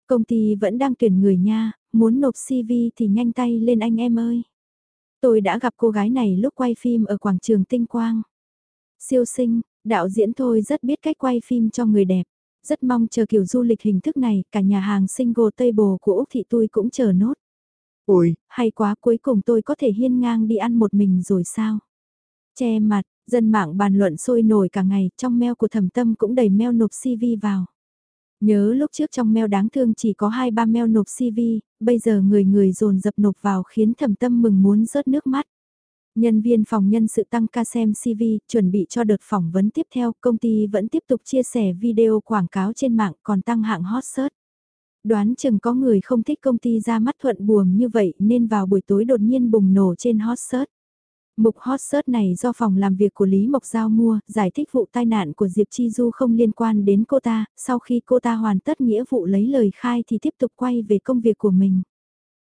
Công ty vẫn đang tuyển người nha, muốn nộp CV thì nhanh tay lên anh em ơi. Tôi đã gặp cô gái này lúc quay phim ở quảng trường Tinh Quang. Siêu sinh, đạo diễn thôi rất biết cách quay phim cho người đẹp. Rất mong chờ kiểu du lịch hình thức này, cả nhà hàng single table của Úc Thị tôi cũng chờ nốt. Ôi, hay quá cuối cùng tôi có thể hiên ngang đi ăn một mình rồi sao? Che mặt, dân mạng bàn luận sôi nổi cả ngày, trong mail của thẩm tâm cũng đầy mail nộp CV vào. Nhớ lúc trước trong mail đáng thương chỉ có 2-3 mail nộp CV, bây giờ người người dồn dập nộp vào khiến thẩm tâm mừng muốn rớt nước mắt. Nhân viên phòng nhân sự tăng ca xem CV, chuẩn bị cho đợt phỏng vấn tiếp theo, công ty vẫn tiếp tục chia sẻ video quảng cáo trên mạng còn tăng hạng hot search. Đoán chừng có người không thích công ty ra mắt thuận buồm như vậy nên vào buổi tối đột nhiên bùng nổ trên hot search. Mục hot search này do phòng làm việc của Lý Mộc Giao mua, giải thích vụ tai nạn của Diệp Chi Du không liên quan đến cô ta, sau khi cô ta hoàn tất nghĩa vụ lấy lời khai thì tiếp tục quay về công việc của mình.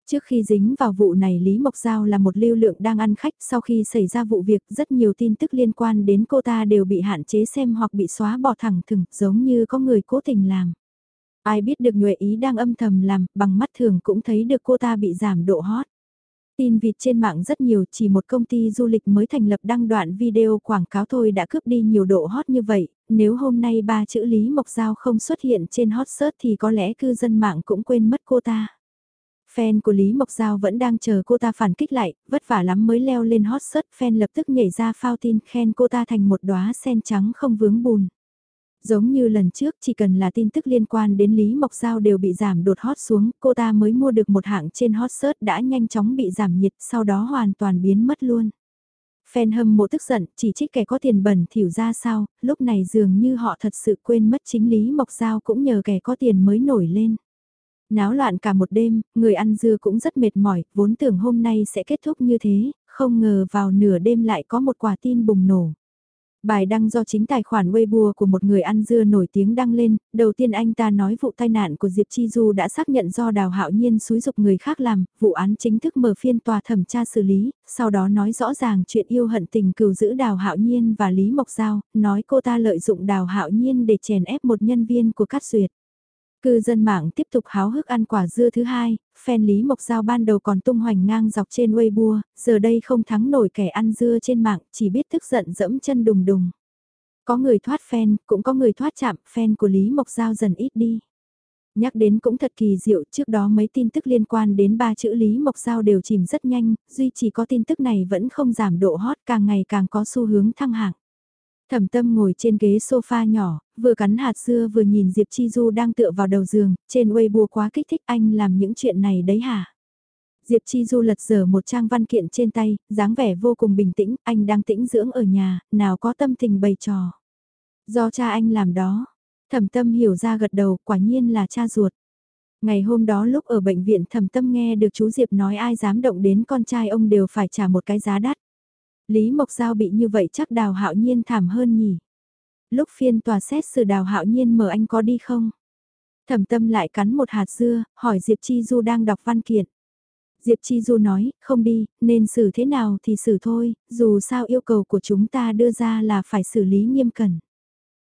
Trước khi dính vào vụ này Lý Mộc Giao là một lưu lượng đang ăn khách sau khi xảy ra vụ việc rất nhiều tin tức liên quan đến cô ta đều bị hạn chế xem hoặc bị xóa bỏ thẳng thừng giống như có người cố tình làm. Ai biết được nhuệ ý đang âm thầm làm, bằng mắt thường cũng thấy được cô ta bị giảm độ hot. Tin vịt trên mạng rất nhiều, chỉ một công ty du lịch mới thành lập đăng đoạn video quảng cáo thôi đã cướp đi nhiều độ hot như vậy, nếu hôm nay ba chữ Lý Mộc Giao không xuất hiện trên hot search thì có lẽ cư dân mạng cũng quên mất cô ta. Fan của Lý Mộc Giao vẫn đang chờ cô ta phản kích lại, vất vả lắm mới leo lên hot search, fan lập tức nhảy ra phao tin khen cô ta thành một đóa sen trắng không vướng bùn. Giống như lần trước chỉ cần là tin tức liên quan đến Lý Mộc Giao đều bị giảm đột hot xuống, cô ta mới mua được một hạng trên hot search đã nhanh chóng bị giảm nhiệt sau đó hoàn toàn biến mất luôn. Fan hâm mộ tức giận, chỉ trích kẻ có tiền bẩn thỉu ra sao, lúc này dường như họ thật sự quên mất chính Lý Mộc Giao cũng nhờ kẻ có tiền mới nổi lên. Náo loạn cả một đêm, người ăn dưa cũng rất mệt mỏi, vốn tưởng hôm nay sẽ kết thúc như thế, không ngờ vào nửa đêm lại có một quả tin bùng nổ. Bài đăng do chính tài khoản Weibo của một người ăn dưa nổi tiếng đăng lên, đầu tiên anh ta nói vụ tai nạn của Diệp Chi Du đã xác nhận do Đào Hạo Nhiên xúi dục người khác làm, vụ án chính thức mở phiên tòa thẩm tra xử lý, sau đó nói rõ ràng chuyện yêu hận tình cừu giữ Đào Hạo Nhiên và Lý Mộc Giao, nói cô ta lợi dụng Đào Hạo Nhiên để chèn ép một nhân viên của Cát Duyệt. Cư dân mạng tiếp tục háo hức ăn quả dưa thứ hai, fan Lý Mộc Giao ban đầu còn tung hoành ngang dọc trên Weibo, giờ đây không thắng nổi kẻ ăn dưa trên mạng, chỉ biết tức giận dẫm chân đùng đùng. Có người thoát fan, cũng có người thoát chạm, fan của Lý Mộc Giao dần ít đi. Nhắc đến cũng thật kỳ diệu, trước đó mấy tin tức liên quan đến ba chữ Lý Mộc Giao đều chìm rất nhanh, duy chỉ có tin tức này vẫn không giảm độ hot càng ngày càng có xu hướng thăng hạng. Thẩm tâm ngồi trên ghế sofa nhỏ, vừa cắn hạt dưa vừa nhìn Diệp Chi Du đang tựa vào đầu giường, trên Weibo quá kích thích anh làm những chuyện này đấy hả? Diệp Chi Du lật dở một trang văn kiện trên tay, dáng vẻ vô cùng bình tĩnh, anh đang tĩnh dưỡng ở nhà, nào có tâm tình bày trò. Do cha anh làm đó, thẩm tâm hiểu ra gật đầu, quả nhiên là cha ruột. Ngày hôm đó lúc ở bệnh viện thẩm tâm nghe được chú Diệp nói ai dám động đến con trai ông đều phải trả một cái giá đắt. Lý Mộc Giao bị như vậy chắc đào hạo nhiên thảm hơn nhỉ. Lúc phiên tòa xét xử đào hạo nhiên mở anh có đi không? Thẩm tâm lại cắn một hạt dưa, hỏi Diệp Chi Du đang đọc văn kiện. Diệp Chi Du nói, không đi, nên xử thế nào thì xử thôi, dù sao yêu cầu của chúng ta đưa ra là phải xử lý nghiêm cẩn.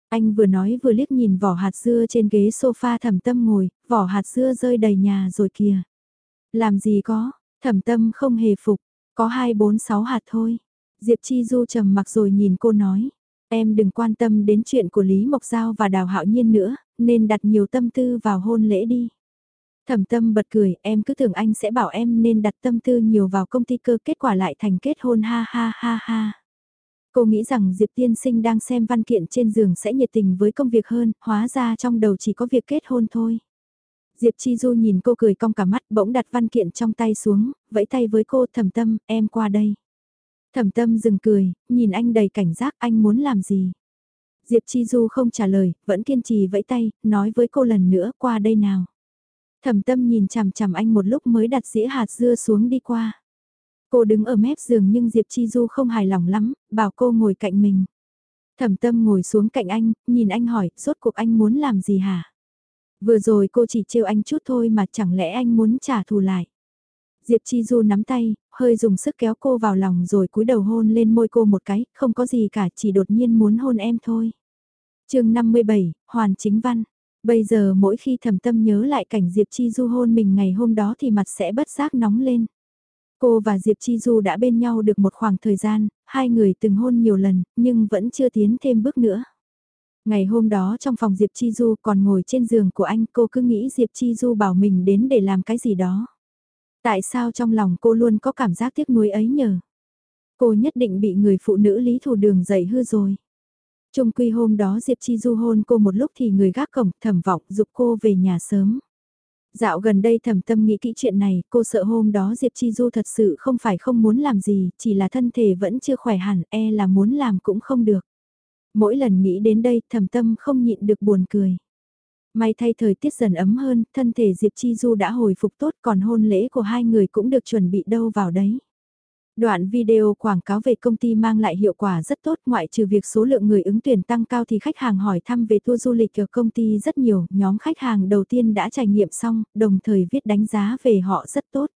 Anh vừa nói vừa liếc nhìn vỏ hạt dưa trên ghế sofa thẩm tâm ngồi, vỏ hạt dưa rơi đầy nhà rồi kìa. Làm gì có, thẩm tâm không hề phục, có 246 hạt thôi. Diệp Chi Du trầm mặc rồi nhìn cô nói, em đừng quan tâm đến chuyện của Lý Mộc Giao và Đào Hạo Nhiên nữa, nên đặt nhiều tâm tư vào hôn lễ đi. Thẩm tâm bật cười, em cứ tưởng anh sẽ bảo em nên đặt tâm tư nhiều vào công ty cơ kết quả lại thành kết hôn ha ha ha ha. Cô nghĩ rằng Diệp Tiên Sinh đang xem văn kiện trên giường sẽ nhiệt tình với công việc hơn, hóa ra trong đầu chỉ có việc kết hôn thôi. Diệp Chi Du nhìn cô cười cong cả mắt bỗng đặt văn kiện trong tay xuống, vẫy tay với cô thẩm tâm, em qua đây. Thẩm tâm dừng cười, nhìn anh đầy cảnh giác anh muốn làm gì. Diệp Chi Du không trả lời, vẫn kiên trì vẫy tay, nói với cô lần nữa qua đây nào. Thẩm tâm nhìn chằm chằm anh một lúc mới đặt dĩa hạt dưa xuống đi qua. Cô đứng ở mép giường nhưng Diệp Chi Du không hài lòng lắm, bảo cô ngồi cạnh mình. Thẩm tâm ngồi xuống cạnh anh, nhìn anh hỏi, rốt cuộc anh muốn làm gì hả? Vừa rồi cô chỉ trêu anh chút thôi mà chẳng lẽ anh muốn trả thù lại? Diệp Chi Du nắm tay, hơi dùng sức kéo cô vào lòng rồi cúi đầu hôn lên môi cô một cái, không có gì cả, chỉ đột nhiên muốn hôn em thôi. chương 57, Hoàn Chính Văn. Bây giờ mỗi khi thầm tâm nhớ lại cảnh Diệp Chi Du hôn mình ngày hôm đó thì mặt sẽ bất giác nóng lên. Cô và Diệp Chi Du đã bên nhau được một khoảng thời gian, hai người từng hôn nhiều lần, nhưng vẫn chưa tiến thêm bước nữa. Ngày hôm đó trong phòng Diệp Chi Du còn ngồi trên giường của anh cô cứ nghĩ Diệp Chi Du bảo mình đến để làm cái gì đó. Tại sao trong lòng cô luôn có cảm giác tiếc nuối ấy nhờ? Cô nhất định bị người phụ nữ lý thù đường dạy hư rồi. Trung quy hôm đó Diệp Chi Du hôn cô một lúc thì người gác cổng thẩm vọng dục cô về nhà sớm. Dạo gần đây thẩm tâm nghĩ kỹ chuyện này, cô sợ hôm đó Diệp Chi Du thật sự không phải không muốn làm gì, chỉ là thân thể vẫn chưa khỏe hẳn, e là muốn làm cũng không được. Mỗi lần nghĩ đến đây thẩm tâm không nhịn được buồn cười. May thay thời tiết dần ấm hơn, thân thể Diệp Chi Du đã hồi phục tốt còn hôn lễ của hai người cũng được chuẩn bị đâu vào đấy. Đoạn video quảng cáo về công ty mang lại hiệu quả rất tốt ngoại trừ việc số lượng người ứng tuyển tăng cao thì khách hàng hỏi thăm về tour du lịch ở công ty rất nhiều, nhóm khách hàng đầu tiên đã trải nghiệm xong, đồng thời viết đánh giá về họ rất tốt.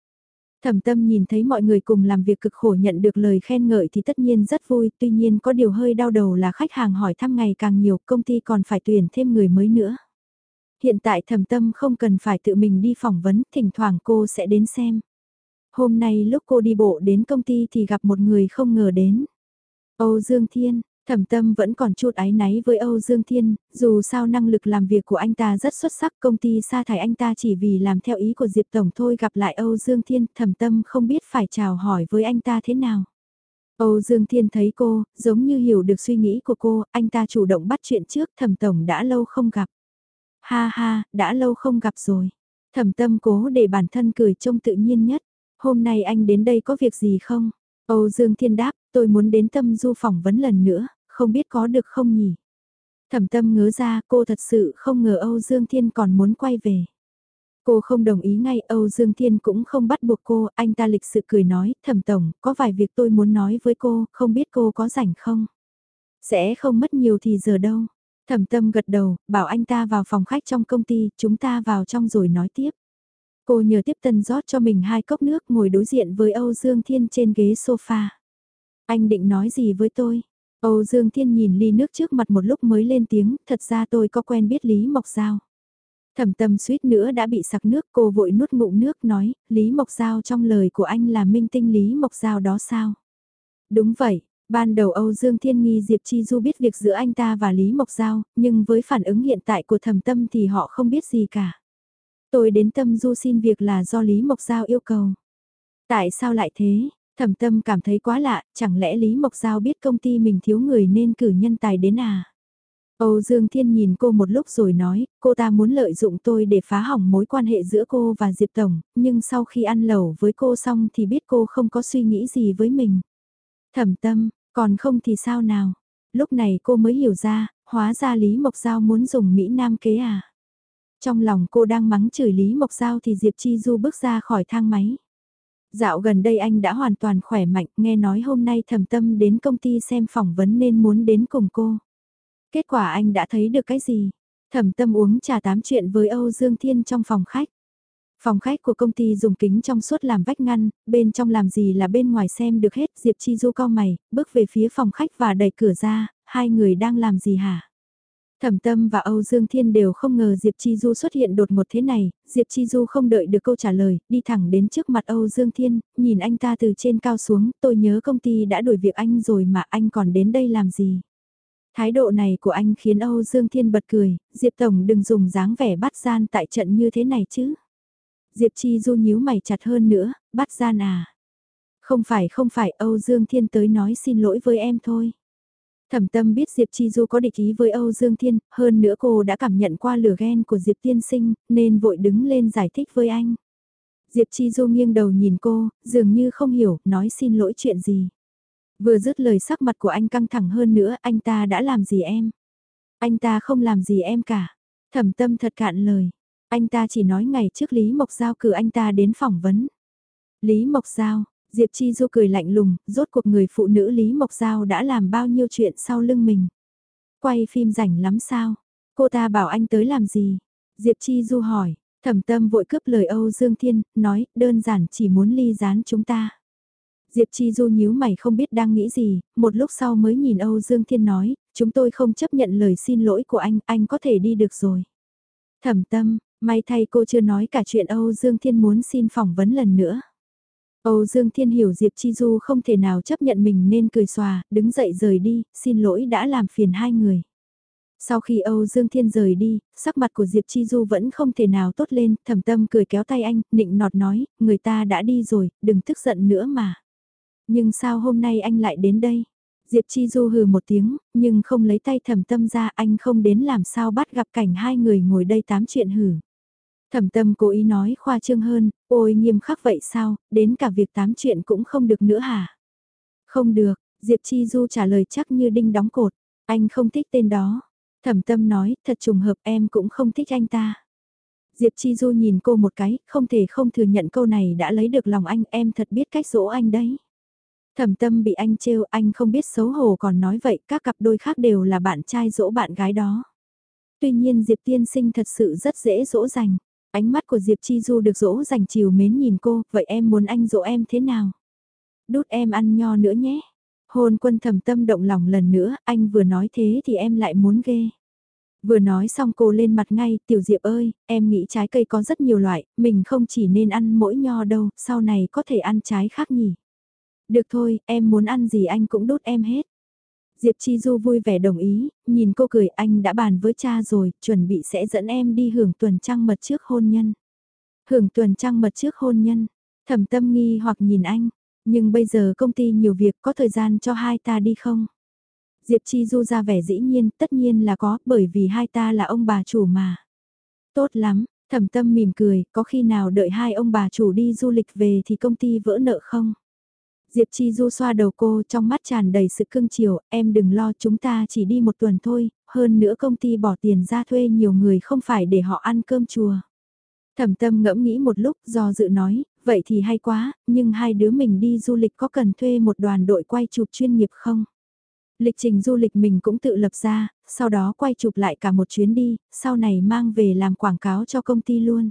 Thẩm tâm nhìn thấy mọi người cùng làm việc cực khổ nhận được lời khen ngợi thì tất nhiên rất vui, tuy nhiên có điều hơi đau đầu là khách hàng hỏi thăm ngày càng nhiều, công ty còn phải tuyển thêm người mới nữa. Hiện tại thầm tâm không cần phải tự mình đi phỏng vấn, thỉnh thoảng cô sẽ đến xem. Hôm nay lúc cô đi bộ đến công ty thì gặp một người không ngờ đến. Âu Dương Thiên, thẩm tâm vẫn còn chút áy náy với Âu Dương Thiên, dù sao năng lực làm việc của anh ta rất xuất sắc công ty sa thải anh ta chỉ vì làm theo ý của Diệp Tổng thôi gặp lại Âu Dương Thiên thẩm tâm không biết phải chào hỏi với anh ta thế nào. Âu Dương Thiên thấy cô, giống như hiểu được suy nghĩ của cô, anh ta chủ động bắt chuyện trước thẩm tổng đã lâu không gặp. Ha ha, đã lâu không gặp rồi. Thẩm tâm cố để bản thân cười trông tự nhiên nhất. Hôm nay anh đến đây có việc gì không? Âu Dương Thiên đáp, tôi muốn đến tâm du phỏng vấn lần nữa, không biết có được không nhỉ? Thẩm tâm ngớ ra cô thật sự không ngờ Âu Dương Thiên còn muốn quay về. Cô không đồng ý ngay Âu Dương Thiên cũng không bắt buộc cô, anh ta lịch sự cười nói, thẩm tổng, có vài việc tôi muốn nói với cô, không biết cô có rảnh không? Sẽ không mất nhiều thì giờ đâu. Thẩm tâm gật đầu, bảo anh ta vào phòng khách trong công ty, chúng ta vào trong rồi nói tiếp. Cô nhờ tiếp tân rót cho mình hai cốc nước ngồi đối diện với Âu Dương Thiên trên ghế sofa. Anh định nói gì với tôi? Âu Dương Thiên nhìn ly nước trước mặt một lúc mới lên tiếng, thật ra tôi có quen biết Lý Mộc Giao. Thẩm tâm suýt nữa đã bị sặc nước cô vội nuốt ngụm nước nói, Lý Mộc Giao trong lời của anh là minh tinh Lý Mộc Giao đó sao? Đúng vậy, ban đầu Âu Dương Thiên nghi Diệp Chi Du biết việc giữa anh ta và Lý Mộc Giao, nhưng với phản ứng hiện tại của thẩm tâm thì họ không biết gì cả. Tôi đến tâm du xin việc là do Lý Mộc Giao yêu cầu. Tại sao lại thế? Thẩm tâm cảm thấy quá lạ, chẳng lẽ Lý Mộc Giao biết công ty mình thiếu người nên cử nhân tài đến à? Âu Dương Thiên nhìn cô một lúc rồi nói, cô ta muốn lợi dụng tôi để phá hỏng mối quan hệ giữa cô và Diệp Tổng, nhưng sau khi ăn lẩu với cô xong thì biết cô không có suy nghĩ gì với mình. Thẩm tâm, còn không thì sao nào? Lúc này cô mới hiểu ra, hóa ra Lý Mộc Giao muốn dùng Mỹ Nam kế à? Trong lòng cô đang mắng chửi Lý Mộc Giao thì Diệp Chi Du bước ra khỏi thang máy. Dạo gần đây anh đã hoàn toàn khỏe mạnh, nghe nói hôm nay thẩm tâm đến công ty xem phỏng vấn nên muốn đến cùng cô. Kết quả anh đã thấy được cái gì? Thẩm tâm uống trà tám chuyện với Âu Dương Thiên trong phòng khách. Phòng khách của công ty dùng kính trong suốt làm vách ngăn, bên trong làm gì là bên ngoài xem được hết. Diệp Chi Du cao mày, bước về phía phòng khách và đẩy cửa ra, hai người đang làm gì hả? Thẩm Tâm và Âu Dương Thiên đều không ngờ Diệp Chi Du xuất hiện đột ngột thế này, Diệp Chi Du không đợi được câu trả lời, đi thẳng đến trước mặt Âu Dương Thiên, nhìn anh ta từ trên cao xuống, tôi nhớ công ty đã đuổi việc anh rồi mà anh còn đến đây làm gì. Thái độ này của anh khiến Âu Dương Thiên bật cười, Diệp Tổng đừng dùng dáng vẻ bắt gian tại trận như thế này chứ. Diệp Chi Du nhíu mày chặt hơn nữa, bắt gian à. Không phải không phải Âu Dương Thiên tới nói xin lỗi với em thôi. Thẩm tâm biết Diệp Chi Du có địch ý với Âu Dương Thiên, hơn nữa cô đã cảm nhận qua lửa ghen của Diệp Tiên Sinh, nên vội đứng lên giải thích với anh. Diệp Chi Du nghiêng đầu nhìn cô, dường như không hiểu, nói xin lỗi chuyện gì. Vừa dứt lời sắc mặt của anh căng thẳng hơn nữa, anh ta đã làm gì em? Anh ta không làm gì em cả. Thẩm tâm thật cạn lời. Anh ta chỉ nói ngày trước Lý Mộc Giao cử anh ta đến phỏng vấn. Lý Mộc Giao, Diệp Chi Du cười lạnh lùng, rốt cuộc người phụ nữ Lý Mộc Giao đã làm bao nhiêu chuyện sau lưng mình. Quay phim rảnh lắm sao? Cô ta bảo anh tới làm gì? Diệp Chi Du hỏi, thẩm tâm vội cướp lời Âu Dương Thiên, nói đơn giản chỉ muốn ly gián chúng ta. Diệp Chi Du nhíu mày không biết đang nghĩ gì, một lúc sau mới nhìn Âu Dương Thiên nói, chúng tôi không chấp nhận lời xin lỗi của anh, anh có thể đi được rồi. Thẩm tâm, may thay cô chưa nói cả chuyện Âu Dương Thiên muốn xin phỏng vấn lần nữa. Âu Dương Thiên hiểu Diệp Chi Du không thể nào chấp nhận mình nên cười xòa, đứng dậy rời đi, xin lỗi đã làm phiền hai người. Sau khi Âu Dương Thiên rời đi, sắc mặt của Diệp Chi Du vẫn không thể nào tốt lên, thầm tâm cười kéo tay anh, nịnh nọt nói, người ta đã đi rồi, đừng tức giận nữa mà. Nhưng sao hôm nay anh lại đến đây? Diệp Chi Du hừ một tiếng, nhưng không lấy tay thầm tâm ra anh không đến làm sao bắt gặp cảnh hai người ngồi đây tám chuyện hử. Thẩm tâm cố ý nói khoa trương hơn, ôi nghiêm khắc vậy sao, đến cả việc tám chuyện cũng không được nữa hả? Không được, Diệp Chi Du trả lời chắc như đinh đóng cột, anh không thích tên đó. Thẩm tâm nói, thật trùng hợp em cũng không thích anh ta. Diệp Chi Du nhìn cô một cái, không thể không thừa nhận câu này đã lấy được lòng anh, em thật biết cách dỗ anh đấy. Thẩm tâm bị anh trêu, anh không biết xấu hổ còn nói vậy, các cặp đôi khác đều là bạn trai dỗ bạn gái đó. Tuy nhiên Diệp tiên sinh thật sự rất dễ dỗ dành. Ánh mắt của Diệp Chi Du được dỗ dành chiều mến nhìn cô, vậy em muốn anh dỗ em thế nào? Đút em ăn nho nữa nhé. Hôn quân thầm tâm động lòng lần nữa, anh vừa nói thế thì em lại muốn ghê. Vừa nói xong cô lên mặt ngay, tiểu diệp ơi, em nghĩ trái cây có rất nhiều loại, mình không chỉ nên ăn mỗi nho đâu, sau này có thể ăn trái khác nhỉ. Được thôi, em muốn ăn gì anh cũng đút em hết. Diệp Chi Du vui vẻ đồng ý, nhìn cô cười anh đã bàn với cha rồi, chuẩn bị sẽ dẫn em đi hưởng tuần trăng mật trước hôn nhân. Hưởng tuần trăng mật trước hôn nhân, thẩm tâm nghi hoặc nhìn anh, nhưng bây giờ công ty nhiều việc có thời gian cho hai ta đi không? Diệp Chi Du ra vẻ dĩ nhiên, tất nhiên là có, bởi vì hai ta là ông bà chủ mà. Tốt lắm, thẩm tâm mỉm cười, có khi nào đợi hai ông bà chủ đi du lịch về thì công ty vỡ nợ không? Diệp Chi Du xoa đầu cô trong mắt tràn đầy sự cưng chiều, em đừng lo chúng ta chỉ đi một tuần thôi, hơn nữa công ty bỏ tiền ra thuê nhiều người không phải để họ ăn cơm chùa. Thẩm tâm ngẫm nghĩ một lúc do dự nói, vậy thì hay quá, nhưng hai đứa mình đi du lịch có cần thuê một đoàn đội quay chụp chuyên nghiệp không? Lịch trình du lịch mình cũng tự lập ra, sau đó quay chụp lại cả một chuyến đi, sau này mang về làm quảng cáo cho công ty luôn.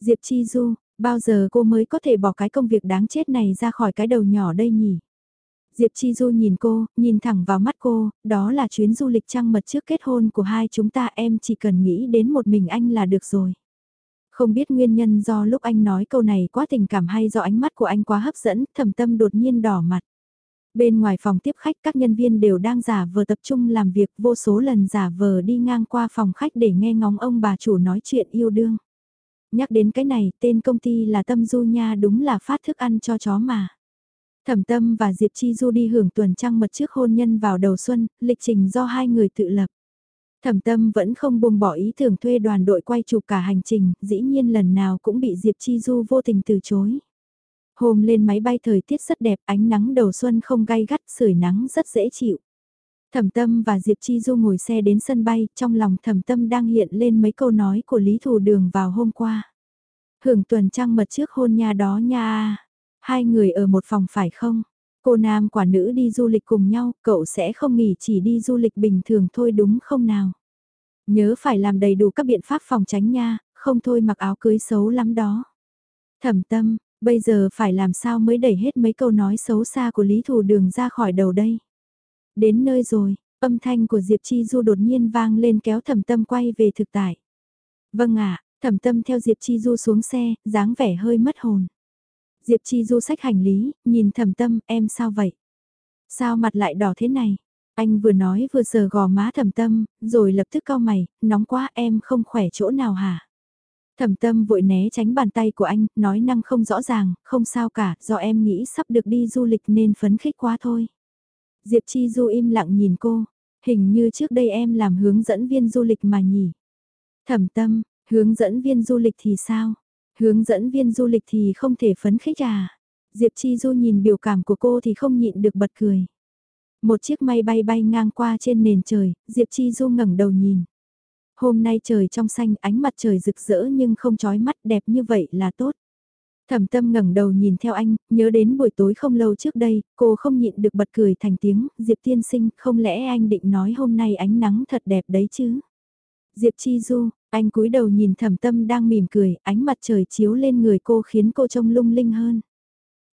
Diệp Chi Du, bao giờ cô mới có thể bỏ cái công việc đáng chết này ra khỏi cái đầu nhỏ đây nhỉ? Diệp Chi Du nhìn cô, nhìn thẳng vào mắt cô, đó là chuyến du lịch trăng mật trước kết hôn của hai chúng ta em chỉ cần nghĩ đến một mình anh là được rồi. Không biết nguyên nhân do lúc anh nói câu này quá tình cảm hay do ánh mắt của anh quá hấp dẫn, thầm tâm đột nhiên đỏ mặt. Bên ngoài phòng tiếp khách các nhân viên đều đang giả vờ tập trung làm việc vô số lần giả vờ đi ngang qua phòng khách để nghe ngóng ông bà chủ nói chuyện yêu đương. Nhắc đến cái này, tên công ty là Tâm Du Nha đúng là phát thức ăn cho chó mà. Thẩm Tâm và Diệp Chi Du đi hưởng tuần trăng mật trước hôn nhân vào đầu xuân, lịch trình do hai người tự lập. Thẩm Tâm vẫn không buông bỏ ý tưởng thuê đoàn đội quay chụp cả hành trình, dĩ nhiên lần nào cũng bị Diệp Chi Du vô tình từ chối. Hôm lên máy bay thời tiết rất đẹp, ánh nắng đầu xuân không gay gắt, sưởi nắng rất dễ chịu. Thẩm Tâm và Diệp Chi Du ngồi xe đến sân bay, trong lòng Thẩm Tâm đang hiện lên mấy câu nói của Lý Thù Đường vào hôm qua. Hưởng tuần trăng mật trước hôn nhà đó nha Hai người ở một phòng phải không? Cô nam quả nữ đi du lịch cùng nhau, cậu sẽ không nghỉ chỉ đi du lịch bình thường thôi đúng không nào? Nhớ phải làm đầy đủ các biện pháp phòng tránh nha, không thôi mặc áo cưới xấu lắm đó. Thẩm tâm, bây giờ phải làm sao mới đẩy hết mấy câu nói xấu xa của Lý Thù Đường ra khỏi đầu đây? Đến nơi rồi, âm thanh của Diệp Chi Du đột nhiên vang lên kéo thẩm tâm quay về thực tại. Vâng ạ, thẩm tâm theo Diệp Chi Du xuống xe, dáng vẻ hơi mất hồn. Diệp Chi Du sách hành lý, nhìn thẩm tâm, em sao vậy? Sao mặt lại đỏ thế này? Anh vừa nói vừa sờ gò má thẩm tâm, rồi lập tức cau mày, nóng quá em không khỏe chỗ nào hả? Thẩm tâm vội né tránh bàn tay của anh, nói năng không rõ ràng, không sao cả, do em nghĩ sắp được đi du lịch nên phấn khích quá thôi. Diệp Chi Du im lặng nhìn cô, hình như trước đây em làm hướng dẫn viên du lịch mà nhỉ. Thẩm tâm, hướng dẫn viên du lịch thì sao? Hướng dẫn viên du lịch thì không thể phấn khích à? Diệp Chi Du nhìn biểu cảm của cô thì không nhịn được bật cười. Một chiếc máy bay bay ngang qua trên nền trời, Diệp Chi Du ngẩng đầu nhìn. Hôm nay trời trong xanh ánh mặt trời rực rỡ nhưng không chói mắt đẹp như vậy là tốt. Thẩm tâm ngẩng đầu nhìn theo anh, nhớ đến buổi tối không lâu trước đây, cô không nhịn được bật cười thành tiếng, Diệp tiên sinh, không lẽ anh định nói hôm nay ánh nắng thật đẹp đấy chứ? Diệp Chi Du, anh cúi đầu nhìn thẩm tâm đang mỉm cười, ánh mặt trời chiếu lên người cô khiến cô trông lung linh hơn.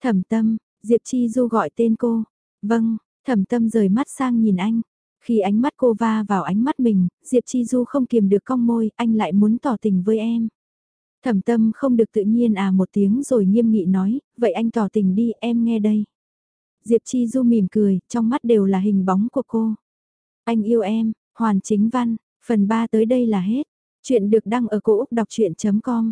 Thẩm tâm, Diệp Chi Du gọi tên cô. Vâng, thẩm tâm rời mắt sang nhìn anh. Khi ánh mắt cô va vào ánh mắt mình, Diệp Chi Du không kiềm được cong môi, anh lại muốn tỏ tình với em. Thẩm tâm không được tự nhiên à một tiếng rồi nghiêm nghị nói, vậy anh tỏ tình đi em nghe đây. Diệp Chi Du mỉm cười, trong mắt đều là hình bóng của cô. Anh yêu em, hoàn chính văn, phần 3 tới đây là hết. Chuyện được đăng ở cổ Úc đọc chuyện.com